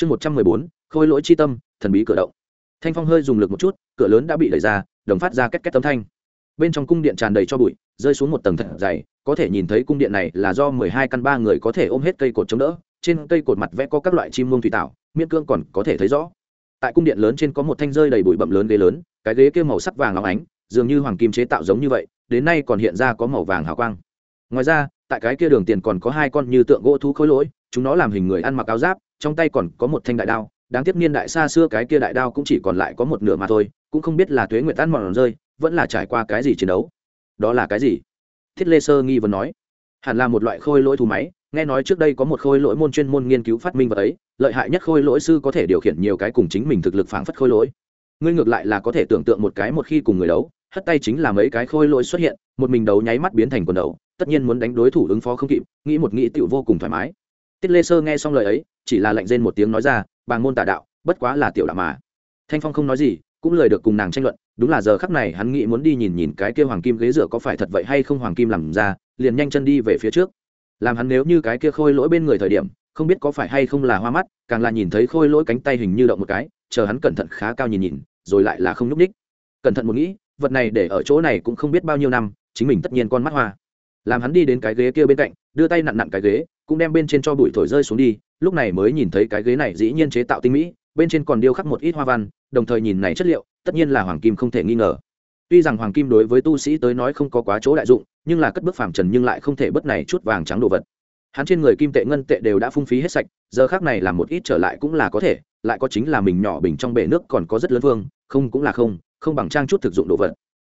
chương một trăm mười bốn, khôi lỗi chi tâm, thần bí cửa động. Thanh phong hơi dùng lực một chút, cửa lớn đã bị đẩy ra, đồng phát ra két két tấm thanh. Bên trong cung điện tràn đầy cho bụi, rơi xuống một tầng thật dày, có thể nhìn thấy cung điện này là do mười hai căn ba người có thể ôm hết cây cột chống đỡ, trên cây cột mặt vẽ có các loại chim mông thủy tạo miên cương còn có thể thấy rõ. Tại cung điện lớn trên có một thanh rơi đầy bụi bậm lớn ghế lớn, cái ghế kia màu sắc vàng óng ánh, dường như hoàng kim chế tạo giống như vậy, đến nay còn hiện ra có màu vàng hào quang. Ngoài ra, tại cái kia đường tiền còn có hai con như tượng gỗ thú khối lỗi, chúng nó làm hình người ăn mặc áo giáp trong tay còn có một thanh đại đao, đáng tiếc niên đại xa xưa cái kia đại đao cũng chỉ còn lại có một nửa mà thôi, cũng không biết là tuế nguyệt tan mòn rơi, vẫn là trải qua cái gì chiến đấu. Đó là cái gì? Thiết lê sơ nghi vấn nói. Hẳn là một loại khôi lỗi thú máy, nghe nói trước đây có một khôi lỗi môn chuyên môn nghiên cứu phát minh vật ấy, lợi hại nhất khôi lỗi sư có thể điều khiển nhiều cái cùng chính mình thực lực phảng phất khôi lỗi. Ngươi ngược lại là có thể tưởng tượng một cái một khi cùng người đấu, hất tay chính là mấy cái khôi lỗi xuất hiện, một mình đấu nháy mắt biến thành quần đấu tất nhiên muốn đánh đối thủ ứng phó không kịp, nghĩ một nghĩ tựu vô cùng thoải mái tiết lê sơ nghe xong lời ấy, chỉ là lạnh rên một tiếng nói ra bàng môn tà đạo, bất quá là tiểu đạo mà. Thanh phong không nói gì, cũng lời được cùng nàng tranh luận, đúng là giờ khắc này hắn nghĩ muốn đi nhìn nhìn cái kia hoàng kim ghế dựa có phải thật vậy hay không hoàng kim làm ra, liền nhanh chân đi về phía trước. Làm hắn nếu như cái kia khôi lỗi bên người thời điểm, không biết có phải hay không là hoa mắt, càng là nhìn thấy khôi lỗi cánh tay hình như động một cái, chờ hắn cẩn thận khá cao nhìn nhìn, rồi lại là không nhúc ních. Cẩn thận một nghĩ, vật này để ở chỗ này cũng không biết bao nhiêu năm, chính mình tất nhiên con mắt hoa làm hắn đi đến cái ghế kia bên cạnh, đưa tay nặn nặn cái ghế, cũng đem bên trên cho bụi thổi rơi xuống đi, lúc này mới nhìn thấy cái ghế này dĩ nhiên chế tạo tinh mỹ, bên trên còn điêu khắc một ít hoa văn, đồng thời nhìn này chất liệu, tất nhiên là hoàng kim không thể nghi ngờ. Tuy rằng hoàng kim đối với tu sĩ tới nói không có quá chỗ đại dụng, nhưng là cất bước phàm trần nhưng lại không thể bất này chút vàng trắng đồ vật. Hắn trên người kim tệ ngân tệ đều đã phung phí hết sạch, giờ khác này làm một ít trở lại cũng là có thể, lại có chính là mình nhỏ bình trong bể nước còn có rất lớn vương, không cũng là không không bằng trang chút thực dụng đồ vật.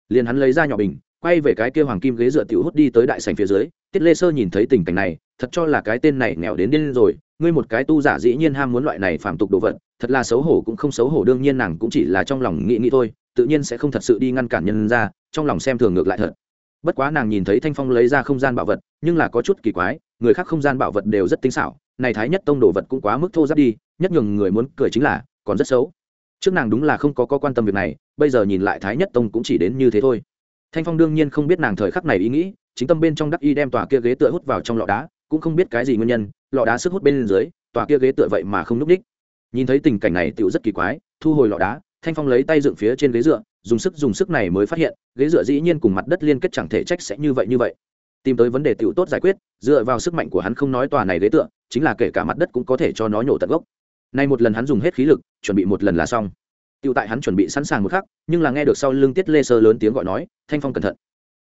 Liền hắn lấy ra nhỏ bình quay về cái kia hoàng kim ghế dựa tiểu hút đi tới đại sành phía dưới tiết lê sơ nhìn thấy tình cảnh này thật cho là cái tên này nghèo đến điên rồi. Ngươi một cái tu giả dĩ nhiên ham muốn loại này phạm tục đồ vật thật là xấu hổ cũng không xấu hổ đương nhiên nàng cũng chỉ là trong lòng nghĩ nghĩ thôi tự nhiên sẽ không thật sự đi ngăn cản nhân ra trong lòng xem thường ngược lại thật. Bất quá nàng nhìn thấy thanh phong lấy ra không gian bảo vật nhưng là có chút kỳ quái người khác không gian bảo vật đều rất tinh xảo này thái nhất tông đồ vật cũng quá mức thô giáp đi nhất nhường người muốn cười chính là còn rất xấu. Trước nàng đúng là không có, có quan tâm việc này bây giờ nhìn lại thái nhất tông cũng chỉ đến như thế thôi thanh phong đương nhiên không biết nàng thời khắc này ý nghĩ, chính tâm bên trong đắc y đem tòa kia ghế tựa hút vào trong lọ đá, cũng không biết cái gì nguyên nhân, lọ đá sức hút bên dưới, tòa kia ghế tựa vậy mà không n ú c đích nhìn thấy tình cảnh này tựu rất kỳ quái, thu hồi lọ đá, thanh phong lấy tay dựng phía trên ghế dựa, dùng sức dùng sức này mới phát hiện, ghế dựa dĩ nhiên cùng mặt đất liên kết chẳng thể trách sẽ như vậy như vậy. Tìm tới vấn đề tựu tốt giải quyết, dựa vào sức mạnh của hắn không nói tòa này ghế tựa, chính là kể cả mặt đất cũng có thể cho nó nhổ tận gốc. Nay một lần hắn dùng hết khí lực, chuẩn bị một lần là xong. Tiểu tại hắn chuẩn bị sẵn sàng một khắc, nhưng là nghe được sau lưng tiết lê sơ lớn tiếng gọi nói, thanh phong cẩn thận.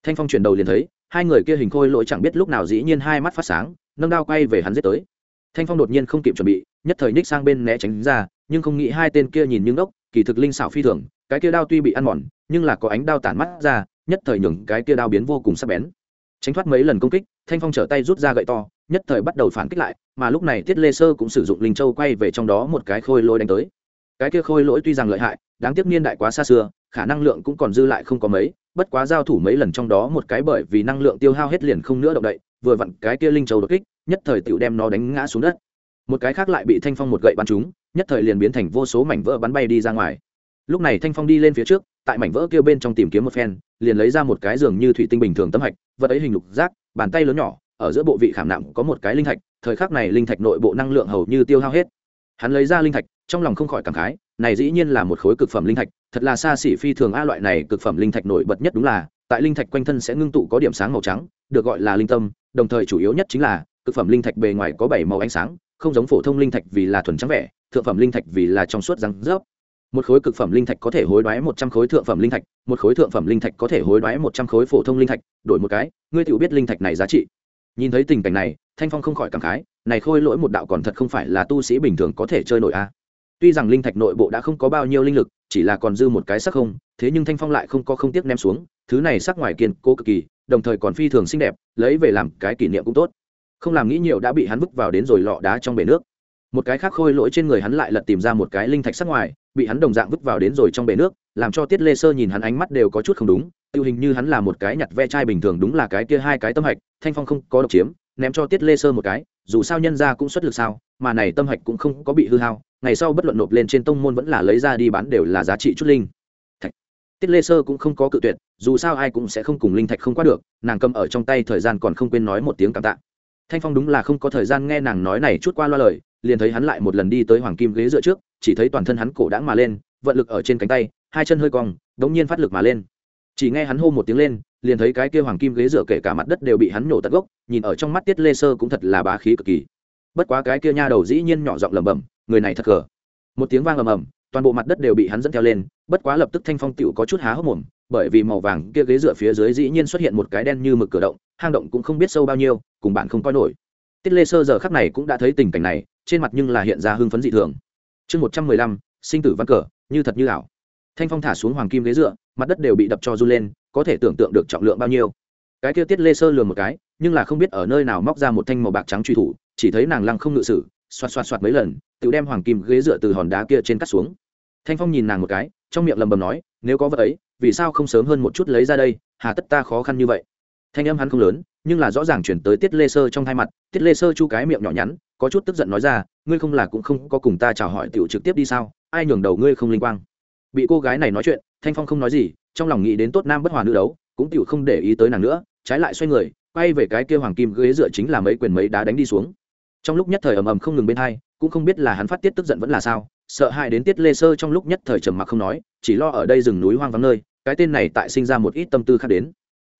Thanh phong chuyển đầu liền thấy, hai người kia hình khôi lỗi chẳng biết lúc nào dĩ nhiên hai mắt phát sáng, nâng đao quay về hắn giết tới. Thanh phong đột nhiên không kịp chuẩn bị, nhất thời ních sang bên né tránh ra, nhưng không nghĩ hai tên kia nhìn nhưng đốc kỳ thực linh xảo phi thường, cái kia đao tuy bị ăn mòn, nhưng là có ánh đao tản mắt ra, nhất thời nhường cái kia đao biến vô cùng sắc bén. Tránh thoát mấy lần công kích, thanh phong trở tay rút ra gậy to, nhất thời bắt đầu phản kích lại, mà lúc này tiết lê sơ cũng sử dụng linh châu quay về trong đó một cái khôi lỗi đánh tới cái kia khôi lỗi tuy rằng lợi hại, đáng tiếc niên đại quá xa xưa, khả năng lượng cũng còn dư lại không có mấy, bất quá giao thủ mấy lần trong đó một cái bởi vì năng lượng tiêu hao hết liền không nữa động đậy, vừa vặn cái kia linh châu đột kích, nhất thời tựu đem nó đánh ngã xuống đất. Một cái khác lại bị thanh phong một gậy bắn trúng, nhất thời liền biến thành vô số mảnh vỡ bắn bay đi ra ngoài. Lúc này thanh phong đi lên phía trước, tại mảnh vỡ kia bên trong tìm kiếm một phen, liền lấy ra một cái giường như thủy tinh bình thường tấm hạch, vật ấy hình lục rác bàn tay lớn nhỏ, ở giữa bộ vị khảm nặng có một cái linh thạch, thời khắc này linh thạch nội bộ năng lượng hầu như tiêu hao hết. Hắn lấy ra linh thạch trong lòng không khỏi cảm khái, này dĩ nhiên là một khối cực phẩm linh thạch, thật là xa xỉ phi thường a, loại này cực phẩm linh thạch nổi bật nhất đúng là, tại linh thạch quanh thân sẽ ngưng tụ có điểm sáng màu trắng, được gọi là linh tâm, đồng thời chủ yếu nhất chính là, cực phẩm linh thạch bề ngoài có bảy màu ánh sáng, không giống phổ thông linh thạch vì là thuần trắng vẻ, thượng phẩm linh thạch vì là trong suốt răng rớp. Một khối cực phẩm linh thạch có thể hối đoái một trăm khối thượng phẩm linh thạch, một khối thượng phẩm linh thạch có thể hối đoái một trăm khối phổ thông linh thạch, đổi một cái, ngươi tự biết linh thạch này giá trị. Nhìn thấy tình cảnh này, thanh phong không khỏi cảm khái, này khôi lỗi một đạo còn thật không phải là tu sĩ bình thường có thể chơi nổi a tuy rằng linh thạch nội bộ đã không có bao nhiêu linh lực, chỉ là còn dư một cái sắc không, thế nhưng thanh phong lại không có không tiếc ném xuống, thứ này sắc ngoài kiên cố cực kỳ, đồng thời còn phi thường xinh đẹp, lấy về làm cái kỷ niệm cũng tốt. Không làm nghĩ nhiều đã bị hắn vứt vào đến rồi lọ đá trong bể nước. Một cái khác khôi lỗi trên người hắn lại lật tìm ra một cái linh thạch sắc ngoài, bị hắn đồng dạng vứt vào đến rồi trong bể nước, làm cho tiết lê sơ nhìn hắn ánh mắt đều có chút không đúng, tiêu hình như hắn là một cái nhặt ve chai bình thường đúng là cái kia hai cái tâm hạch, thanh phong không có độc chiếm, ném cho tiết lê sơ một cái, dù sao nhân ra cũng xuất lực sao, mà này tâm hạch cũng không có bị hư hao ngày sau bất luận nộp lên trên tông môn vẫn là lấy ra đi bán đều là giá trị chút linh. Thạch. Tiết lê sơ cũng không có cự tuyệt, dù sao ai cũng sẽ không cùng linh thạch không qua được, nàng cầm ở trong tay thời gian còn không quên nói một tiếng cảm tạ. Thanh phong đúng là không có thời gian nghe nàng nói này chút qua loa lời, liền thấy hắn lại một lần đi tới hoàng kim ghế dựa trước, chỉ thấy toàn thân hắn cổ đãng mà lên, vận lực ở trên cánh tay, hai chân hơi cong, đống nhiên phát lực mà lên. Chỉ nghe hắn hô một tiếng lên, liền thấy cái kia hoàng kim ghế dựa kể cả mặt đất đều bị hắn nổ tận gốc, nhìn ở trong mắt tiết lê sơ cũng thật là bá khí cực kỳ. Bất quá cái kia nha đầu dĩ nhiên nhỏ giọng lẩm bẩm người này thật cờ một tiếng vang ầm ầm, toàn bộ mặt đất đều bị hắn dẫn theo lên, bất quá lập tức thanh phong tựu có chút há hốc mồm, bởi vì màu vàng kia ghế dựa phía dưới dĩ nhiên xuất hiện một cái đen như mực cửa động, hang động cũng không biết sâu bao nhiêu, cùng bạn không coi nổi. Tiết lê sơ giờ khắc này cũng đã thấy tình cảnh này, trên mặt nhưng là hiện ra hưng phấn dị thường. Chương một trăm mười lăm, sinh tử văn cờ, như thật như ảo. Thanh phong thả xuống hoàng kim ghế dựa, mặt đất đều bị đập cho run lên, có thể tưởng tượng được trọng lượng bao nhiêu. Cái kia tiết lê sơ lừa một cái, nhưng là không biết ở nơi nào móc ra một thanh màu bạc trắng truy thủ, chỉ thấy nàng lăng không ngự sử xoạt xoạt xoạt mấy lần, tự đem hoàng kim ghế dựa từ hòn đá kia trên cắt xuống. Thanh phong nhìn nàng một cái, trong miệng lầm bầm nói, nếu có vật ấy, vì sao không sớm hơn một chút lấy ra đây? Hà tất ta khó khăn như vậy. Thanh âm hắn không lớn, nhưng là rõ ràng chuyển tới tiết lê sơ trong hai mặt. Tiết lê sơ chu cái miệng nhỏ nhắn, có chút tức giận nói ra, ngươi không là cũng không có cùng ta chào hỏi tiểu trực tiếp đi sao? Ai nhường đầu ngươi không linh quang? Bị cô gái này nói chuyện, thanh phong không nói gì, trong lòng nghĩ đến tốt nam bất hòa nữ đấu, cũng tiểu không để ý tới nàng nữa, trái lại xoay người, quay về cái kia hoàng kim ghế dựa chính là mấy quyền mấy đá đánh đi xuống trong lúc nhất thời ầm ầm không ngừng bên hai, cũng không biết là hắn phát tiết tức giận vẫn là sao, sợ hãi đến tiết lê sơ trong lúc nhất thời trầm mặc không nói, chỉ lo ở đây rừng núi hoang vắng nơi, cái tên này tại sinh ra một ít tâm tư khác đến.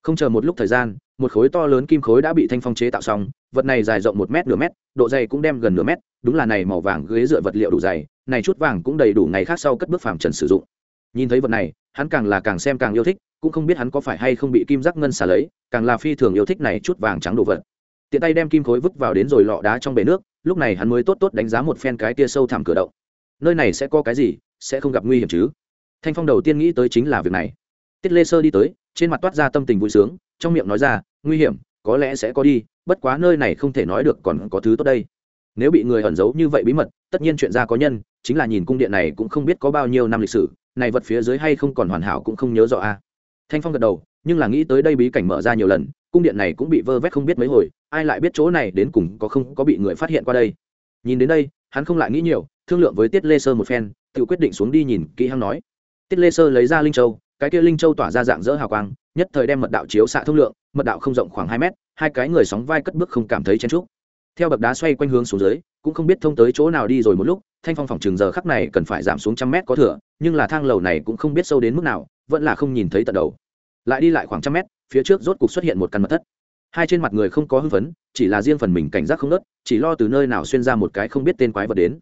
Không chờ một lúc thời gian, một khối to lớn kim khối đã bị thanh phong chế tạo xong, vật này dài rộng một m nửa mét, độ dày cũng đem gần nửa mét, đúng là này màu vàng ghế dựa vật liệu đủ dày, này chút vàng cũng đầy đủ ngày khác sau cất bước phàm trần sử dụng. Nhìn thấy vật này, hắn càng là càng xem càng yêu thích, cũng không biết hắn có phải hay không bị kim giác ngân xả lấy, càng là phi thường yêu thích này chút vàng trắng đồ vật tiện tay đem kim khối vứt vào đến rồi lọ đá trong bể nước, lúc này hắn mới tốt tốt đánh giá một phen cái tia sâu thẳm cửa động. Nơi này sẽ có cái gì, sẽ không gặp nguy hiểm chứ? Thanh phong đầu tiên nghĩ tới chính là việc này. Tiết lê sơ đi tới, trên mặt toát ra tâm tình vui sướng, trong miệng nói ra, nguy hiểm, có lẽ sẽ có đi, bất quá nơi này không thể nói được còn có thứ tốt đây. Nếu bị người ẩn giấu như vậy bí mật, tất nhiên chuyện ra có nhân, chính là nhìn cung điện này cũng không biết có bao nhiêu năm lịch sử, này vật phía dưới hay không còn hoàn hảo cũng không nhớ rõ a. Thanh phong gật đầu, nhưng là nghĩ tới đây bí cảnh mở ra nhiều lần cung điện này cũng bị vơ vét không biết mấy hồi, ai lại biết chỗ này đến cùng có không có bị người phát hiện qua đây. Nhìn đến đây, hắn không lại nghĩ nhiều, thương lượng với tiết lê sơ một phen, tự quyết định xuống đi nhìn kỹ hăng nói. Tiết lê sơ lấy ra linh châu, cái kia linh châu tỏa ra dạng dỡ hào quang, nhất thời đem mật đạo chiếu xạ thông lượng, mật đạo không rộng khoảng hai mét, hai cái người sóng vai cất bước không cảm thấy chen trúc theo bậc đá xoay quanh hướng xuống dưới, cũng không biết thông tới chỗ nào đi rồi một lúc, thanh phong phòng trường giờ khắc này cần phải giảm xuống trăm mét có thừa, nhưng là thang lầu này cũng không biết sâu đến mức nào, vẫn là không nhìn thấy tận đầu. Lại đi lại khoảng trăm mét phía trước rốt cục xuất hiện một căn mật thất. Hai trên mặt người không có hưng phấn, chỉ là riêng phần mình cảnh giác không nớt, chỉ lo từ nơi nào xuyên ra một cái không biết tên quái vật đến.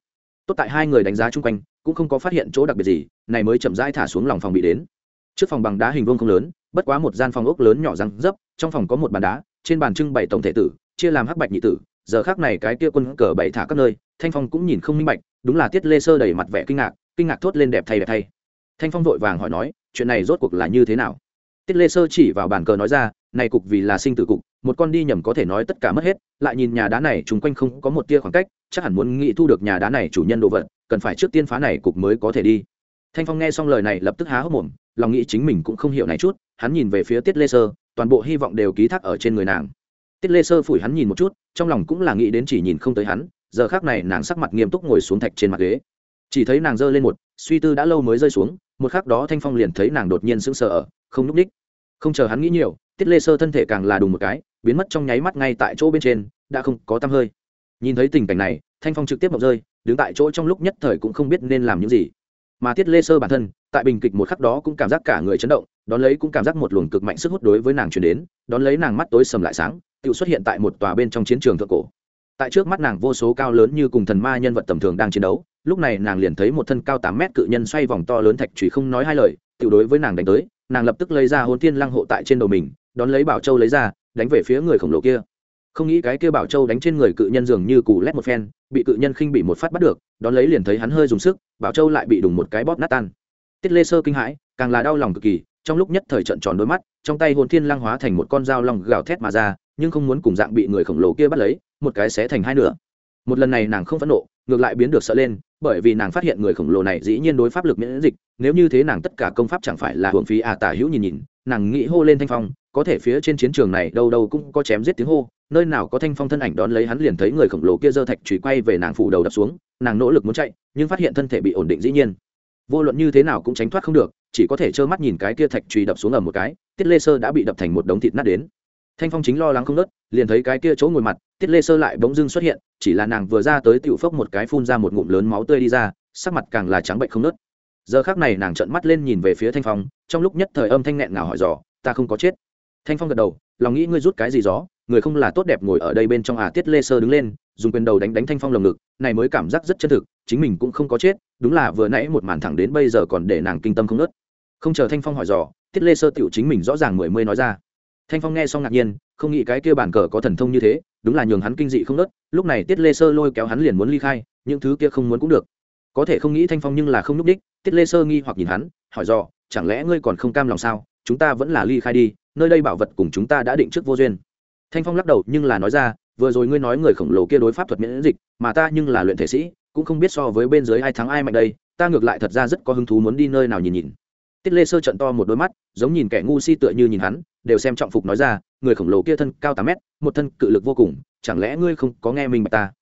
Tốt tại hai người đánh giá chung quanh, cũng không có phát hiện chỗ đặc biệt gì, này mới chậm rãi thả xuống lòng phòng bị đến. Trước phòng bằng đá hình vuông không lớn, bất quá một gian phòng ốc lớn nhỏ răng dấp, trong phòng có một bàn đá, trên bàn trưng bày tổng thể tử, chia làm hắc bạch nhị tử, giờ khác này cái kia quân cờ bảy thả các nơi, thanh phong cũng nhìn không minh bạch, đúng là tiết lê sơ đầy mặt vẻ kinh ngạc kinh ngạc thốt lên đẹp thay đẹp thay. Thanh phong vội vàng hỏi nói, chuyện này rốt cuộc là như thế nào? Tiết lê sơ chỉ vào bàn cờ nói ra, này cục vì là sinh tử cục, một con đi nhầm có thể nói tất cả mất hết, lại nhìn nhà đá này chung quanh không có một tia khoảng cách, chắc hẳn muốn nghĩ thu được nhà đá này chủ nhân đồ vật, cần phải trước tiên phá này cục mới có thể đi. Thanh phong nghe xong lời này lập tức há hốc mồm, lòng nghĩ chính mình cũng không hiểu này chút, hắn nhìn về phía tiết lê sơ, toàn bộ hy vọng đều ký thác ở trên người nàng. Tiết lê sơ phủi hắn nhìn một chút, trong lòng cũng là nghĩ đến chỉ nhìn không tới hắn, giờ khác này nàng sắc mặt nghiêm túc ngồi xuống thạch trên mặt ghế. Chỉ thấy nàng giơ lên một, suy tư đã lâu mới rơi xuống, một khắc đó thanh phong liền thấy nàng đột nhiên sững sờ ở, không n ních không chờ hắn nghĩ nhiều, tiết lê sơ thân thể càng là đùng một cái, biến mất trong nháy mắt ngay tại chỗ bên trên, đã không có tăm hơi. Nhìn thấy tình cảnh này, thanh phong trực tiếp mộng rơi, đứng tại chỗ trong lúc nhất thời cũng không biết nên làm những gì. Mà tiết lê sơ bản thân, tại bình kịch một khắc đó cũng cảm giác cả người chấn động, đón lấy cũng cảm giác một luồng cực mạnh sức hút đối với nàng chuyển đến, đón lấy nàng mắt tối sầm lại sáng tự xuất hiện tại một tòa bên trong chiến trường thượng cổ. Tại trước mắt nàng vô số cao lớn như cùng thần ma nhân vật tầm thường đang chiến đấu, lúc này nàng liền thấy một thân cao tám mét cự nhân xoay vòng to lớn thạch trùy không nói hai lời tự đối với nàng đánh tới nàng lập tức lấy ra hôn thiên lăng hộ tại trên đầu mình, đón lấy bảo châu lấy ra, đánh về phía người khổng lồ kia. Không nghĩ cái kia bảo châu đánh trên người cự nhân dường như cù lét một phen, bị cự nhân khinh bị một phát bắt được, đón lấy liền thấy hắn hơi dùng sức, bảo châu lại bị đùng một cái bóp nát tan. Tiết lê sơ kinh hãi, càng là đau lòng cực kỳ, trong lúc nhất thời trận tròn đôi mắt, trong tay hồn thiên lang hóa thành một con dao long gào thét mà ra, nhưng không muốn cùng dạng bị người khổng lồ kia bắt lấy, một cái xé thành hai nửa. Một lần này nàng không phẫn nộ ngược lại biến được sợ lên, bởi vì nàng phát hiện người khổng lồ này dĩ nhiên đối pháp lực miễn dịch, nếu như thế nàng tất cả công pháp chẳng phải là hưởng phí à tả hữu nhìn nhìn, nàng nghĩ hô lên thanh phong, có thể phía trên chiến trường này đâu đâu cũng có chém giết tiếng hô, nơi nào có thanh phong thân ảnh đón lấy hắn liền thấy người khổng lồ kia giơ thạch chùy quay về nàng phủ đầu đập xuống, nàng nỗ lực muốn chạy, nhưng phát hiện thân thể bị ổn định dĩ nhiên. Vô luận như thế nào cũng tránh thoát không được, chỉ có thể trơ mắt nhìn cái kia thạch chùy đập xuống ở một cái, tiết lê sơ đã bị đập thành một đống thịt nát đến thanh phong chính lo lắng không nớt, liền thấy cái kia chỗ ngồi mặt, tiết lê sơ lại bỗng dưng xuất hiện, chỉ là nàng vừa ra tới tựu phốc một cái phun ra một ngụm lớn máu tươi đi ra, sắc mặt càng là trắng bệnh không nớt. Giờ khác này nàng trợn mắt lên nhìn về phía thanh phong, trong lúc nhất thời âm thanh nghẹn nào hỏi dò, ta không có chết. Thanh phong gật đầu, lòng nghĩ ngươi rút cái gì gió, người không là tốt đẹp ngồi ở đây bên trong à? Tiết lê sơ đứng lên, dùng quyền đầu đánh đánh thanh phong lồng ngực, này mới cảm giác rất chân thực, chính mình cũng không có chết, đúng là vừa nãy một màn thẳng đến bây giờ còn để nàng kinh tâm không nớt. Không chờ thanh phong hỏi dò, tiết lê sơ tựu chính mình rõ ràng mười mươi nói ra thanh phong nghe xong ngạc nhiên, không nghĩ cái kia bản cờ có thần thông như thế, đúng là nhường hắn kinh dị không nớt, lúc này tiết lê sơ lôi kéo hắn liền muốn ly khai, những thứ kia không muốn cũng được. Có thể không nghĩ thanh phong nhưng là không n ú c đích, tiết lê sơ nghi hoặc nhìn hắn, hỏi dò, chẳng lẽ ngươi còn không cam lòng sao? Chúng ta vẫn là ly khai đi, nơi đây bảo vật cùng chúng ta đã định trước vô duyên. Thanh phong lắc đầu, nhưng là nói ra, vừa rồi ngươi nói người khổng lồ kia đối pháp thuật miễn dịch, mà ta nhưng là luyện thể sĩ, cũng không biết so với bên dưới ai thắng ai mạnh đây, ta ngược lại thật ra rất có hứng thú muốn đi nơi nào nhìn nhìn. Tiết lê sơ trận to một đôi mắt, giống nhìn kẻ ngu si tựa như nhìn hắn đều xem trọng phục nói ra, người khổng lồ kia thân cao tám mét, một thân cự lực vô cùng, chẳng lẽ ngươi không có nghe mình bạch ta?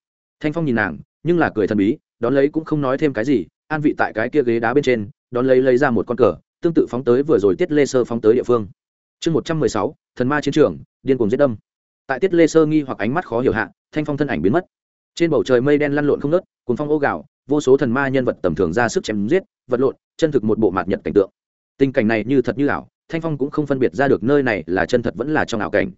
Thanh phong nhìn nàng, nhưng là cười thần bí, đón lấy cũng không nói thêm cái gì, an vị tại cái kia ghế đá bên trên, đón lấy lấy ra một con cờ, tương tự phóng tới vừa rồi tiết lê sơ phóng tới địa phương. Chương một trăm mười sáu, thần ma chiến trường, điên cuồng giết đâm. Tại tiết lê sơ nghi hoặc ánh mắt khó hiểu hạ, thanh phong thân ảnh biến mất. Trên bầu trời mây đen lăn lộn không nớt cuốn phong ô gạo vô số thần ma nhân vật tầm thường ra sức chém giết, vật lộn, chân thực một bộ mạt nhật cảnh tượng. Tình cảnh này như thật như ảo thanh phong cũng không phân biệt ra được nơi này là chân thật vẫn là trong ảo cảnh.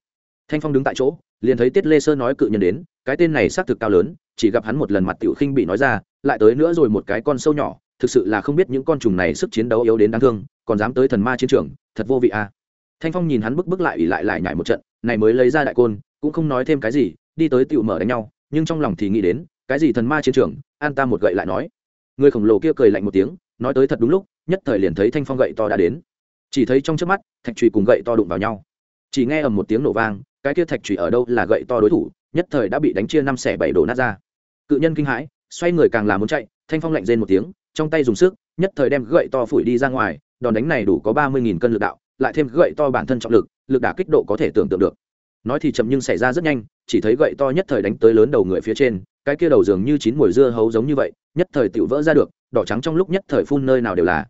Thanh phong đứng tại chỗ, liền thấy tiết lê sơ nói cự nhân đến, cái tên này xác thực cao lớn, chỉ gặp hắn một lần mặt tiểu khinh bị nói ra, lại tới nữa rồi một cái con sâu nhỏ, thực sự là không biết những con trùng này sức chiến đấu yếu đến đáng thương, còn dám tới thần ma chiến trường, thật vô vị à. thanh phong nhìn hắn bức bức lại ỉ lại lại nhảy một trận, này mới lấy ra đại côn, cũng không nói thêm cái gì, đi tới tiểu mở đánh nhau, nhưng trong lòng thì nghĩ đến, cái gì thần ma chiến trường, an ta một gậy lại nói. Người khổng lồ kia cười lạnh một tiếng, nói tới thật đúng lúc, nhất thời liền thấy thanh phong gậy to đã đến chỉ thấy trong trước mắt, thạch trùy cùng gậy to đụng vào nhau. Chỉ nghe ầm một tiếng nổ vang, cái kia thạch trùy ở đâu là gậy to đối thủ, nhất thời đã bị đánh chia năm xẻ bảy đổ nát ra. Cự nhân kinh hãi, xoay người càng là muốn chạy, thanh phong lạnh rên một tiếng, trong tay dùng sức, nhất thời đem gậy to phủi đi ra ngoài, đòn đánh này đủ có ba mươi nghìn cân lực đạo, lại thêm gậy to bản thân trọng lực lực đả kích độ có thể tưởng tượng được. Nói thì chậm nhưng xảy ra rất nhanh, chỉ thấy gậy to nhất thời đánh tới lớn đầu người phía trên, cái kia đầu dường như chín mùi dưa hấu giống như vậy, nhất thời tựu vỡ ra được, đỏ trắng trong lúc nhất thời phun nơi nào đều là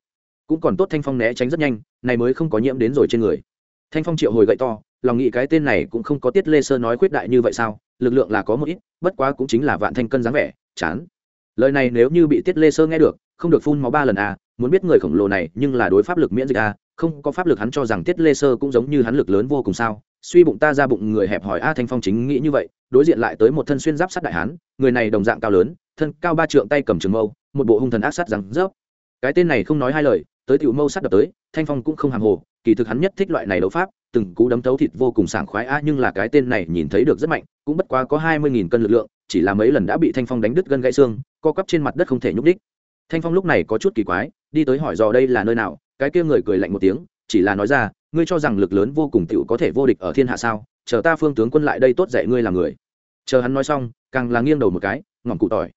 cũng còn tốt thanh phong né tránh rất nhanh, này mới không có nhiễm đến rồi trên người. Thanh phong triệu hồi gậy to, lòng nghĩ cái tên này cũng không có tiết lê sơ nói khuyết đại như vậy sao, lực lượng là có một ít, bất quá cũng chính là vạn thanh cân dáng vẻ, chán. Lời này nếu như bị tiết lê sơ nghe được, không được phun máu ba lần à muốn biết người khổng lồ này nhưng là đối pháp lực miễn dịch à không có pháp lực hắn cho rằng tiết lê sơ cũng giống như hắn lực lớn vô cùng sao, suy bụng ta ra bụng người hẹp hỏi a, thanh phong chính nghĩ như vậy, đối diện lại tới một thân xuyên giáp sát đại hán, người này đồng dạng cao lớn, thân cao ba trượng tay cầm trường mâu, một bộ hung thần ác sát rằng rớp. Cái tên này không nói hai lời tới tiểu mâu sát đập tới, thanh phong cũng không hàng hồ, kỳ thực hắn nhất thích loại này đấu pháp, từng cú đấm thấu thịt vô cùng sảng khoái a nhưng là cái tên này nhìn thấy được rất mạnh, cũng bất quá có hai mươi nghìn cân lực lượng, chỉ là mấy lần đã bị thanh phong đánh đứt gân gãy xương, co quắp trên mặt đất không thể nhúc đích thanh phong lúc này có chút kỳ quái, đi tới hỏi dò đây là nơi nào, cái kia người cười lạnh một tiếng, chỉ là nói ra, ngươi cho rằng lực lớn vô cùng tiểu có thể vô địch ở thiên hạ sao? Chờ ta phương tướng quân lại đây tốt dạy ngươi làm người. Chờ hắn nói xong, càng là nghiêng đầu một cái ngỏm cụ tỏi.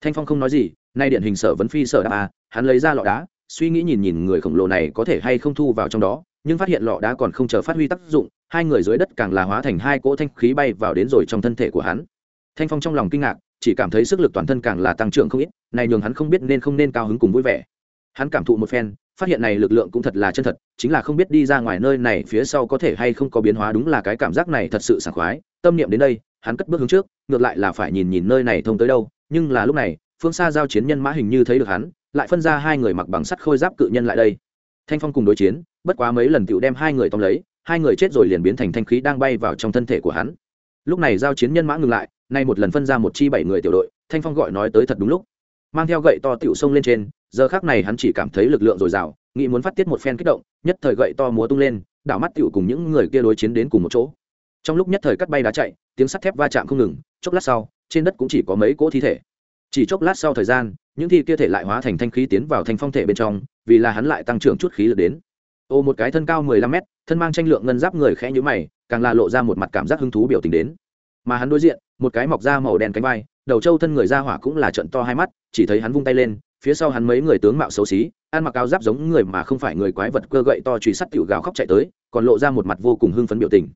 Thanh phong không nói gì, nay điện hình sở vấn phi sở đáp à hắn lấy ra lọ đá suy nghĩ nhìn nhìn người khổng lồ này có thể hay không thu vào trong đó, nhưng phát hiện lọ đá còn không chờ phát huy tác dụng, hai người dưới đất càng là hóa thành hai cỗ thanh khí bay vào đến rồi trong thân thể của hắn. Thanh phong trong lòng kinh ngạc, chỉ cảm thấy sức lực toàn thân càng là tăng trưởng không ít, này nhường hắn không biết nên không nên cao hứng cùng vui vẻ. Hắn cảm thụ một phen, phát hiện này lực lượng cũng thật là chân thật, chính là không biết đi ra ngoài nơi này phía sau có thể hay không có biến hóa đúng là cái cảm giác này thật sự sảng khoái, tâm niệm đến đây, hắn cất bước hướng trước, ngược lại là phải nhìn nhìn nơi này thông tới đâu, nhưng là lúc này, phương xa giao chiến nhân mã hình như thấy được hắn lại phân ra hai người mặc bằng sắt khôi giáp cự nhân lại đây. Thanh phong cùng đối chiến, bất quá mấy lần tựu đem hai người tóm lấy, hai người chết rồi liền biến thành thanh khí đang bay vào trong thân thể của hắn. Lúc này giao chiến nhân mã ngừng lại, nay một lần phân ra một chi bảy người tiểu đội, thanh phong gọi nói tới thật đúng lúc. Mang theo gậy to tựu sông lên trên, giờ khác này hắn chỉ cảm thấy lực lượng dồi dào, nghĩ muốn phát tiết một phen kích động, nhất thời gậy to múa tung lên, đảo mắt tựu cùng những người kia đối chiến đến cùng một chỗ. Trong lúc nhất thời cắt bay đá chạy, tiếng sắt thép va chạm không ngừng, chốc lát sau, trên đất cũng chỉ có mấy cỗ thi thể. Chỉ chốc lát sau thời gian những thi kia thể lại hóa thành thanh khí tiến vào thanh phong thể bên trong, vì là hắn lại tăng trưởng chút khí lực đến. Ô, một cái thân cao mười lăm mét, thân mang tranh lượng ngân giáp người khẽ nhữ mày, càng là lộ ra một mặt cảm giác hứng thú biểu tình đến. Mà hắn đối diện, một cái mọc da màu đen cánh vai, đầu trâu thân người ra hỏa cũng là trận to hai mắt, chỉ thấy hắn vung tay lên, phía sau hắn mấy người tướng mạo xấu xí, ăn mặc áo giáp giống người mà không phải người quái vật cơ gậy to truy sắt tiểu gào khóc chạy tới, còn lộ ra một mặt vô cùng hưng phấn biểu tình.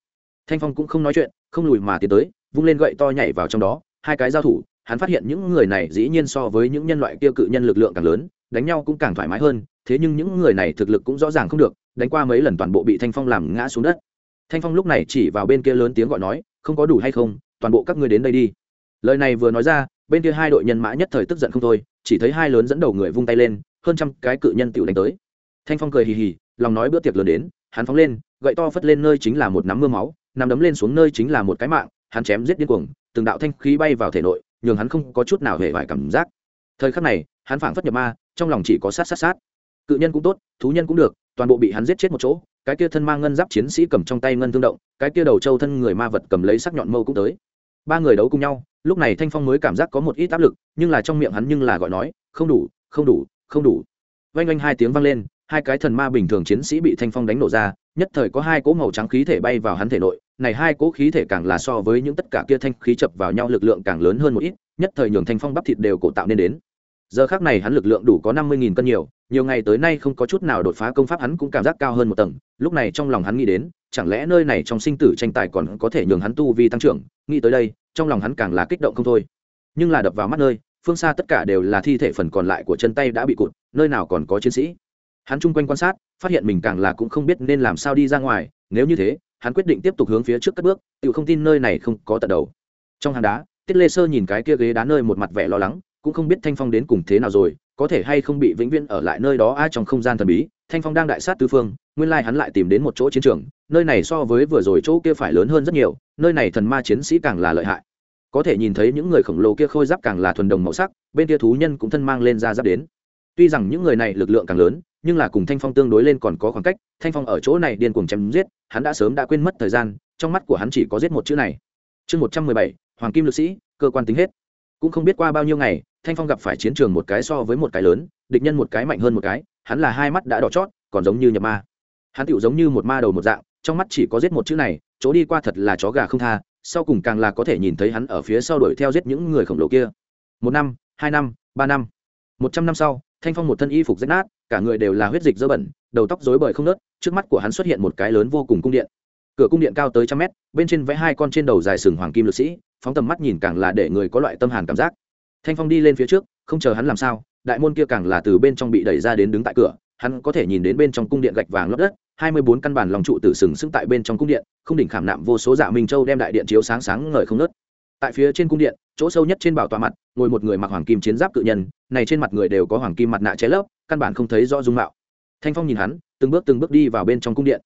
Thanh phong cũng không nói chuyện, không lùi mà tiến tới, vung lên gậy to nhảy vào trong đó, hai cái giao thủ hắn phát hiện những người này dĩ nhiên so với những nhân loại kia cự nhân lực lượng càng lớn, đánh nhau cũng càng thoải mái hơn, thế nhưng những người này thực lực cũng rõ ràng không được, đánh qua mấy lần toàn bộ bị thanh phong làm ngã xuống đất. Thanh phong lúc này chỉ vào bên kia lớn tiếng gọi nói, không có đủ hay không, toàn bộ các ngươi đến đây đi. Lời này vừa nói ra, bên kia hai đội nhân mã nhất thời tức giận không thôi, chỉ thấy hai lớn dẫn đầu người vung tay lên, hơn trăm cái cự nhân tiểu đánh tới. Thanh phong cười hì hì, lòng nói bữa tiệc lớn đến, hắn phóng lên, gậy to phất lên nơi chính là một nắm mưa máu nằm đấm lên xuống nơi chính là một cái mạng, hắn chém giết điên cuồng, từng đạo thanh khí bay vào thể nội nhường hắn không có chút nào hề vải cảm giác. Thời khắc này, hắn phảng phất nhập ma, trong lòng chỉ có sát sát sát. Cự nhân cũng tốt, thú nhân cũng được, toàn bộ bị hắn giết chết một chỗ, cái kia thân mang ngân giáp chiến sĩ cầm trong tay ngân thương động, cái kia đầu trâu thân người ma vật cầm lấy sắc nhọn mâu cũng tới. Ba người đấu cùng nhau, lúc này thanh phong mới cảm giác có một ít áp lực, nhưng là trong miệng hắn nhưng là gọi nói, không đủ không đủ không đủ. Vanh oanh hai tiếng vang lên, hai cái thần ma bình thường chiến sĩ bị thanh phong đánh nổ ra, nhất thời có hai cỗ màu trắng khí thể bay vào hắn thể nội này hai cỗ khí thể càng là so với những tất cả kia thanh khí chập vào nhau lực lượng càng lớn hơn một ít, nhất thời nhường thanh phong bắp thịt đều cổ tạo nên đến. Giờ khác này hắn lực lượng đủ có năm mươi nghìn cân nhiều nhiều ngày tới nay không có chút nào đột phá công pháp hắn cũng cảm giác cao hơn một tầng, lúc này trong lòng hắn nghĩ đến, chẳng lẽ nơi này trong sinh tử tranh tài còn có thể nhường hắn tu vi tăng trưởng, nghĩ tới đây, trong lòng hắn càng là kích động không thôi. Nhưng là đập vào mắt nơi, phương xa tất cả đều là thi thể phần còn lại của chân tay đã bị cụt, nơi nào còn có chiến sĩ hắn chung quanh quan sát, phát hiện mình càng là cũng không biết nên làm sao đi ra ngoài, nếu như thế, hắn quyết định tiếp tục hướng phía trước cất bước, tự không tin nơi này không có tận đầu. Trong hang đá, tiết lê sơ nhìn cái kia ghế đá nơi một mặt vẻ lo lắng, cũng không biết thanh phong đến cùng thế nào rồi, có thể hay không bị vĩnh viễn ở lại nơi đó ai trong không gian thần bí, thanh phong đang đại sát tư phương, nguyên lai hắn lại tìm đến một chỗ chiến trường, nơi này so với vừa rồi chỗ kia phải lớn hơn rất nhiều, nơi này thần ma chiến sĩ càng là lợi hại. Có thể nhìn thấy những người khổng lồ kia khôi giáp càng là thuần đồng màu sắc, bên kia thú nhân cũng thân mang lên ra giáp đến. Tuy rằng những người này lực lượng càng lớn nhưng là cùng thanh phong tương đối lên còn có khoảng cách, thanh phong ở chỗ này điên cuồng chém giết, hắn đã sớm đã quên mất thời gian, trong mắt của hắn chỉ có giết một chữ này. Chương một trăm mười bảy, hoàng kim lực sĩ, cơ quan tính hết. Cũng không biết qua bao nhiêu ngày, thanh phong gặp phải chiến trường một cái so với một cái lớn, địch nhân một cái mạnh hơn một cái, hắn là hai mắt đã đỏ chót, còn giống như nhập ma. Hắn tựu giống như một ma đầu một dạng, trong mắt chỉ có giết một chữ này, chỗ đi qua thật là chó gà không tha, sau cùng càng là có thể nhìn thấy hắn ở phía sau đuổi theo giết những người khổng lồ kia. Một năm, hai năm, ba năm. Một trăm năm sau, thanh phong một thân y phục rách nát cả người đều là huyết dịch dơ bẩn, đầu tóc rối bời không nớt trước mắt của hắn xuất hiện một cái lớn vô cùng cung điện. Cửa cung điện cao tới trăm mét, bên trên vẽ hai con trên đầu dài sừng hoàng kim lực sĩ, phóng tầm mắt nhìn càng là để người có loại tâm hàn cảm giác. Thanh phong đi lên phía trước, không chờ hắn làm sao, đại môn kia càng là từ bên trong bị đẩy ra đến đứng tại cửa, hắn có thể nhìn đến bên trong cung điện gạch vàng lót đất, hai mươi bốn căn bản lòng trụ tử sừng sững tại bên trong cung điện, không đỉnh khảm nạm vô số dạ minh châu đem đại điện chiếu sáng sáng ngời không nớt tại phía trên cung điện, chỗ sâu nhất trên bảo tọa mặt, ngồi một người mặc hoàng kim chiến giáp cự nhân, này trên mặt người đều có hoàng kim mặt nạ che lấp căn bản không thấy rõ dung mạo. Thanh phong nhìn hắn, từng bước từng bước đi vào bên trong cung điện.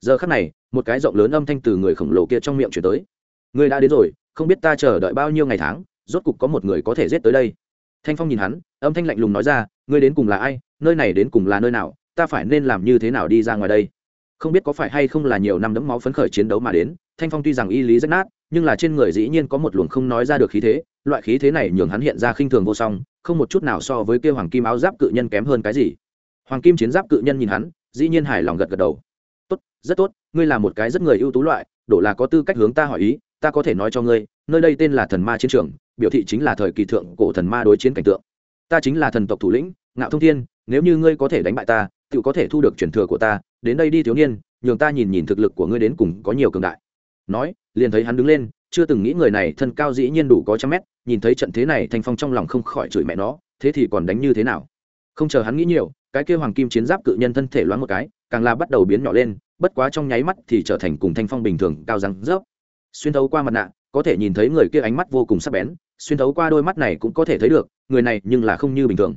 Giờ khắc này, một cái rộng lớn âm thanh từ người khổng lồ kia trong miệng chuyển tới. Người đã đến rồi, không biết ta chờ đợi bao nhiêu ngày tháng, rốt cục có một người có thể giết tới đây. Thanh phong nhìn hắn, âm thanh lạnh lùng nói ra, ngươi đến cùng là ai? Nơi này đến cùng là nơi nào? Ta phải nên làm như thế nào đi ra ngoài đây? Không biết có phải hay không là nhiều năm đấm máu phấn khởi chiến đấu mà đến, thanh phong tuy rằng y lý rất nát, nhưng là trên người dĩ nhiên có một luồng không nói ra được khí thế loại khí thế này nhường hắn hiện ra khinh thường vô song, không một chút nào so với kia hoàng kim áo giáp cự nhân kém hơn cái gì. Hoàng kim chiến giáp cự nhân nhìn hắn, dĩ nhiên hài lòng gật gật đầu. Tốt, rất tốt, ngươi là một cái rất người ưu tú loại, đổ là có tư cách hướng ta hỏi ý, ta có thể nói cho ngươi, nơi đây tên là thần ma chiến trường, biểu thị chính là thời kỳ thượng cổ thần ma đối chiến cảnh tượng. Ta chính là thần tộc thủ lĩnh, ngạo thông thiên, nếu như ngươi có thể đánh bại ta tự có thể thu được truyền thừa của ta, đến đây đi thiếu niên, nhường ta nhìn nhìn thực lực của ngươi đến cùng có nhiều cường đại. Nói, liền thấy hắn đứng lên chưa từng nghĩ người này thân cao dĩ nhiên đủ có trăm mét, nhìn thấy trận thế này thanh phong trong lòng không khỏi chửi mẹ nó, thế thì còn đánh như thế nào? Không chờ hắn nghĩ nhiều, cái kêu hoàng kim chiến giáp cự nhân thân thể loáng một cái, càng là bắt đầu biến nhỏ lên, bất quá trong nháy mắt thì trở thành cùng thanh phong bình thường cao răng rớp. Xuyên thấu qua mặt nạ, có thể nhìn thấy người kia ánh mắt vô cùng sắc bén, xuyên thấu qua đôi mắt này cũng có thể thấy được, người này nhưng là không như bình thường.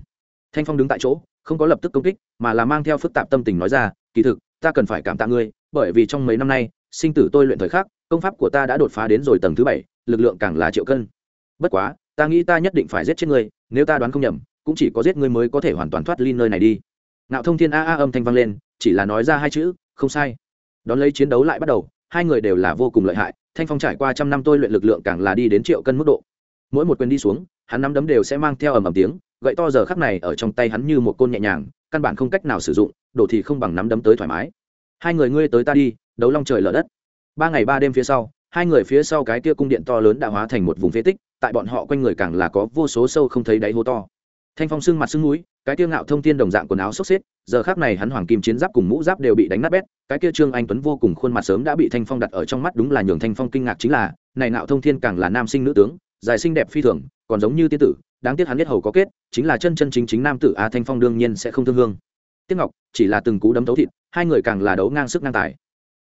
Thanh phong đứng tại chỗ, không có lập tức công kích, mà là mang theo phức tạp tâm tình nói ra, kỳ thực, ta cần phải cảm tạ ngươi, bởi vì trong mấy năm nay sinh tử tôi luyện thời khắc, công pháp của ta đã đột phá đến rồi tầng thứ bảy, lực lượng càng là triệu cân. Bất quá, ta nghĩ ta nhất định phải giết chết ngươi, nếu ta đoán không nhầm, cũng chỉ có giết ngươi mới có thể hoàn toàn thoát ly nơi này đi. Nạo thông thiên a a âm thanh vang lên, chỉ là nói ra hai chữ, không sai. Đón lấy chiến đấu lại bắt đầu, hai người đều là vô cùng lợi hại, thanh phong trải qua trăm năm tôi luyện lực lượng càng là đi đến triệu cân mức độ. Mỗi một quyền đi xuống, hắn nắm đấm đều sẽ mang theo ầm ầm tiếng, gậy to giờ khắc này ở trong tay hắn như một côn nhẹ nhàng, căn bản không cách nào sử dụng, đổ thì không bằng nắm đấm tới thoải mái. Hai người ngươi tới ta đi đấu long trời lở đất. Ba ngày ba đêm phía sau, hai người phía sau cái kia cung điện to lớn đã hóa thành một vùng phế tích, tại bọn họ quanh người càng là có vô số sâu không thấy đáy hố to. Thanh phong sưng mặt sưng núi cái kia ngạo thông thiên đồng dạng quần áo xốc xếp, giờ khác này hắn hoàng kim chiến giáp cùng mũ giáp đều bị đánh nát bét, cái kia trương anh tuấn vô cùng khuôn mặt sớm đã bị thanh phong đặt ở trong mắt đúng là nhường thanh phong kinh ngạc chính là, này ngạo thông thiên càng là nam sinh nữ tướng, dài xinh đẹp phi thường, còn giống như tiên tử, đáng tiếc hắn biết hầu có kết, chính là chân chân chính chính nam tử a thanh phong đương nhiên sẽ không thương hương. Tiếc ngọc, chỉ là từng cú đấm đấu thịt, hai người càng là đấu ngang sức ngang tài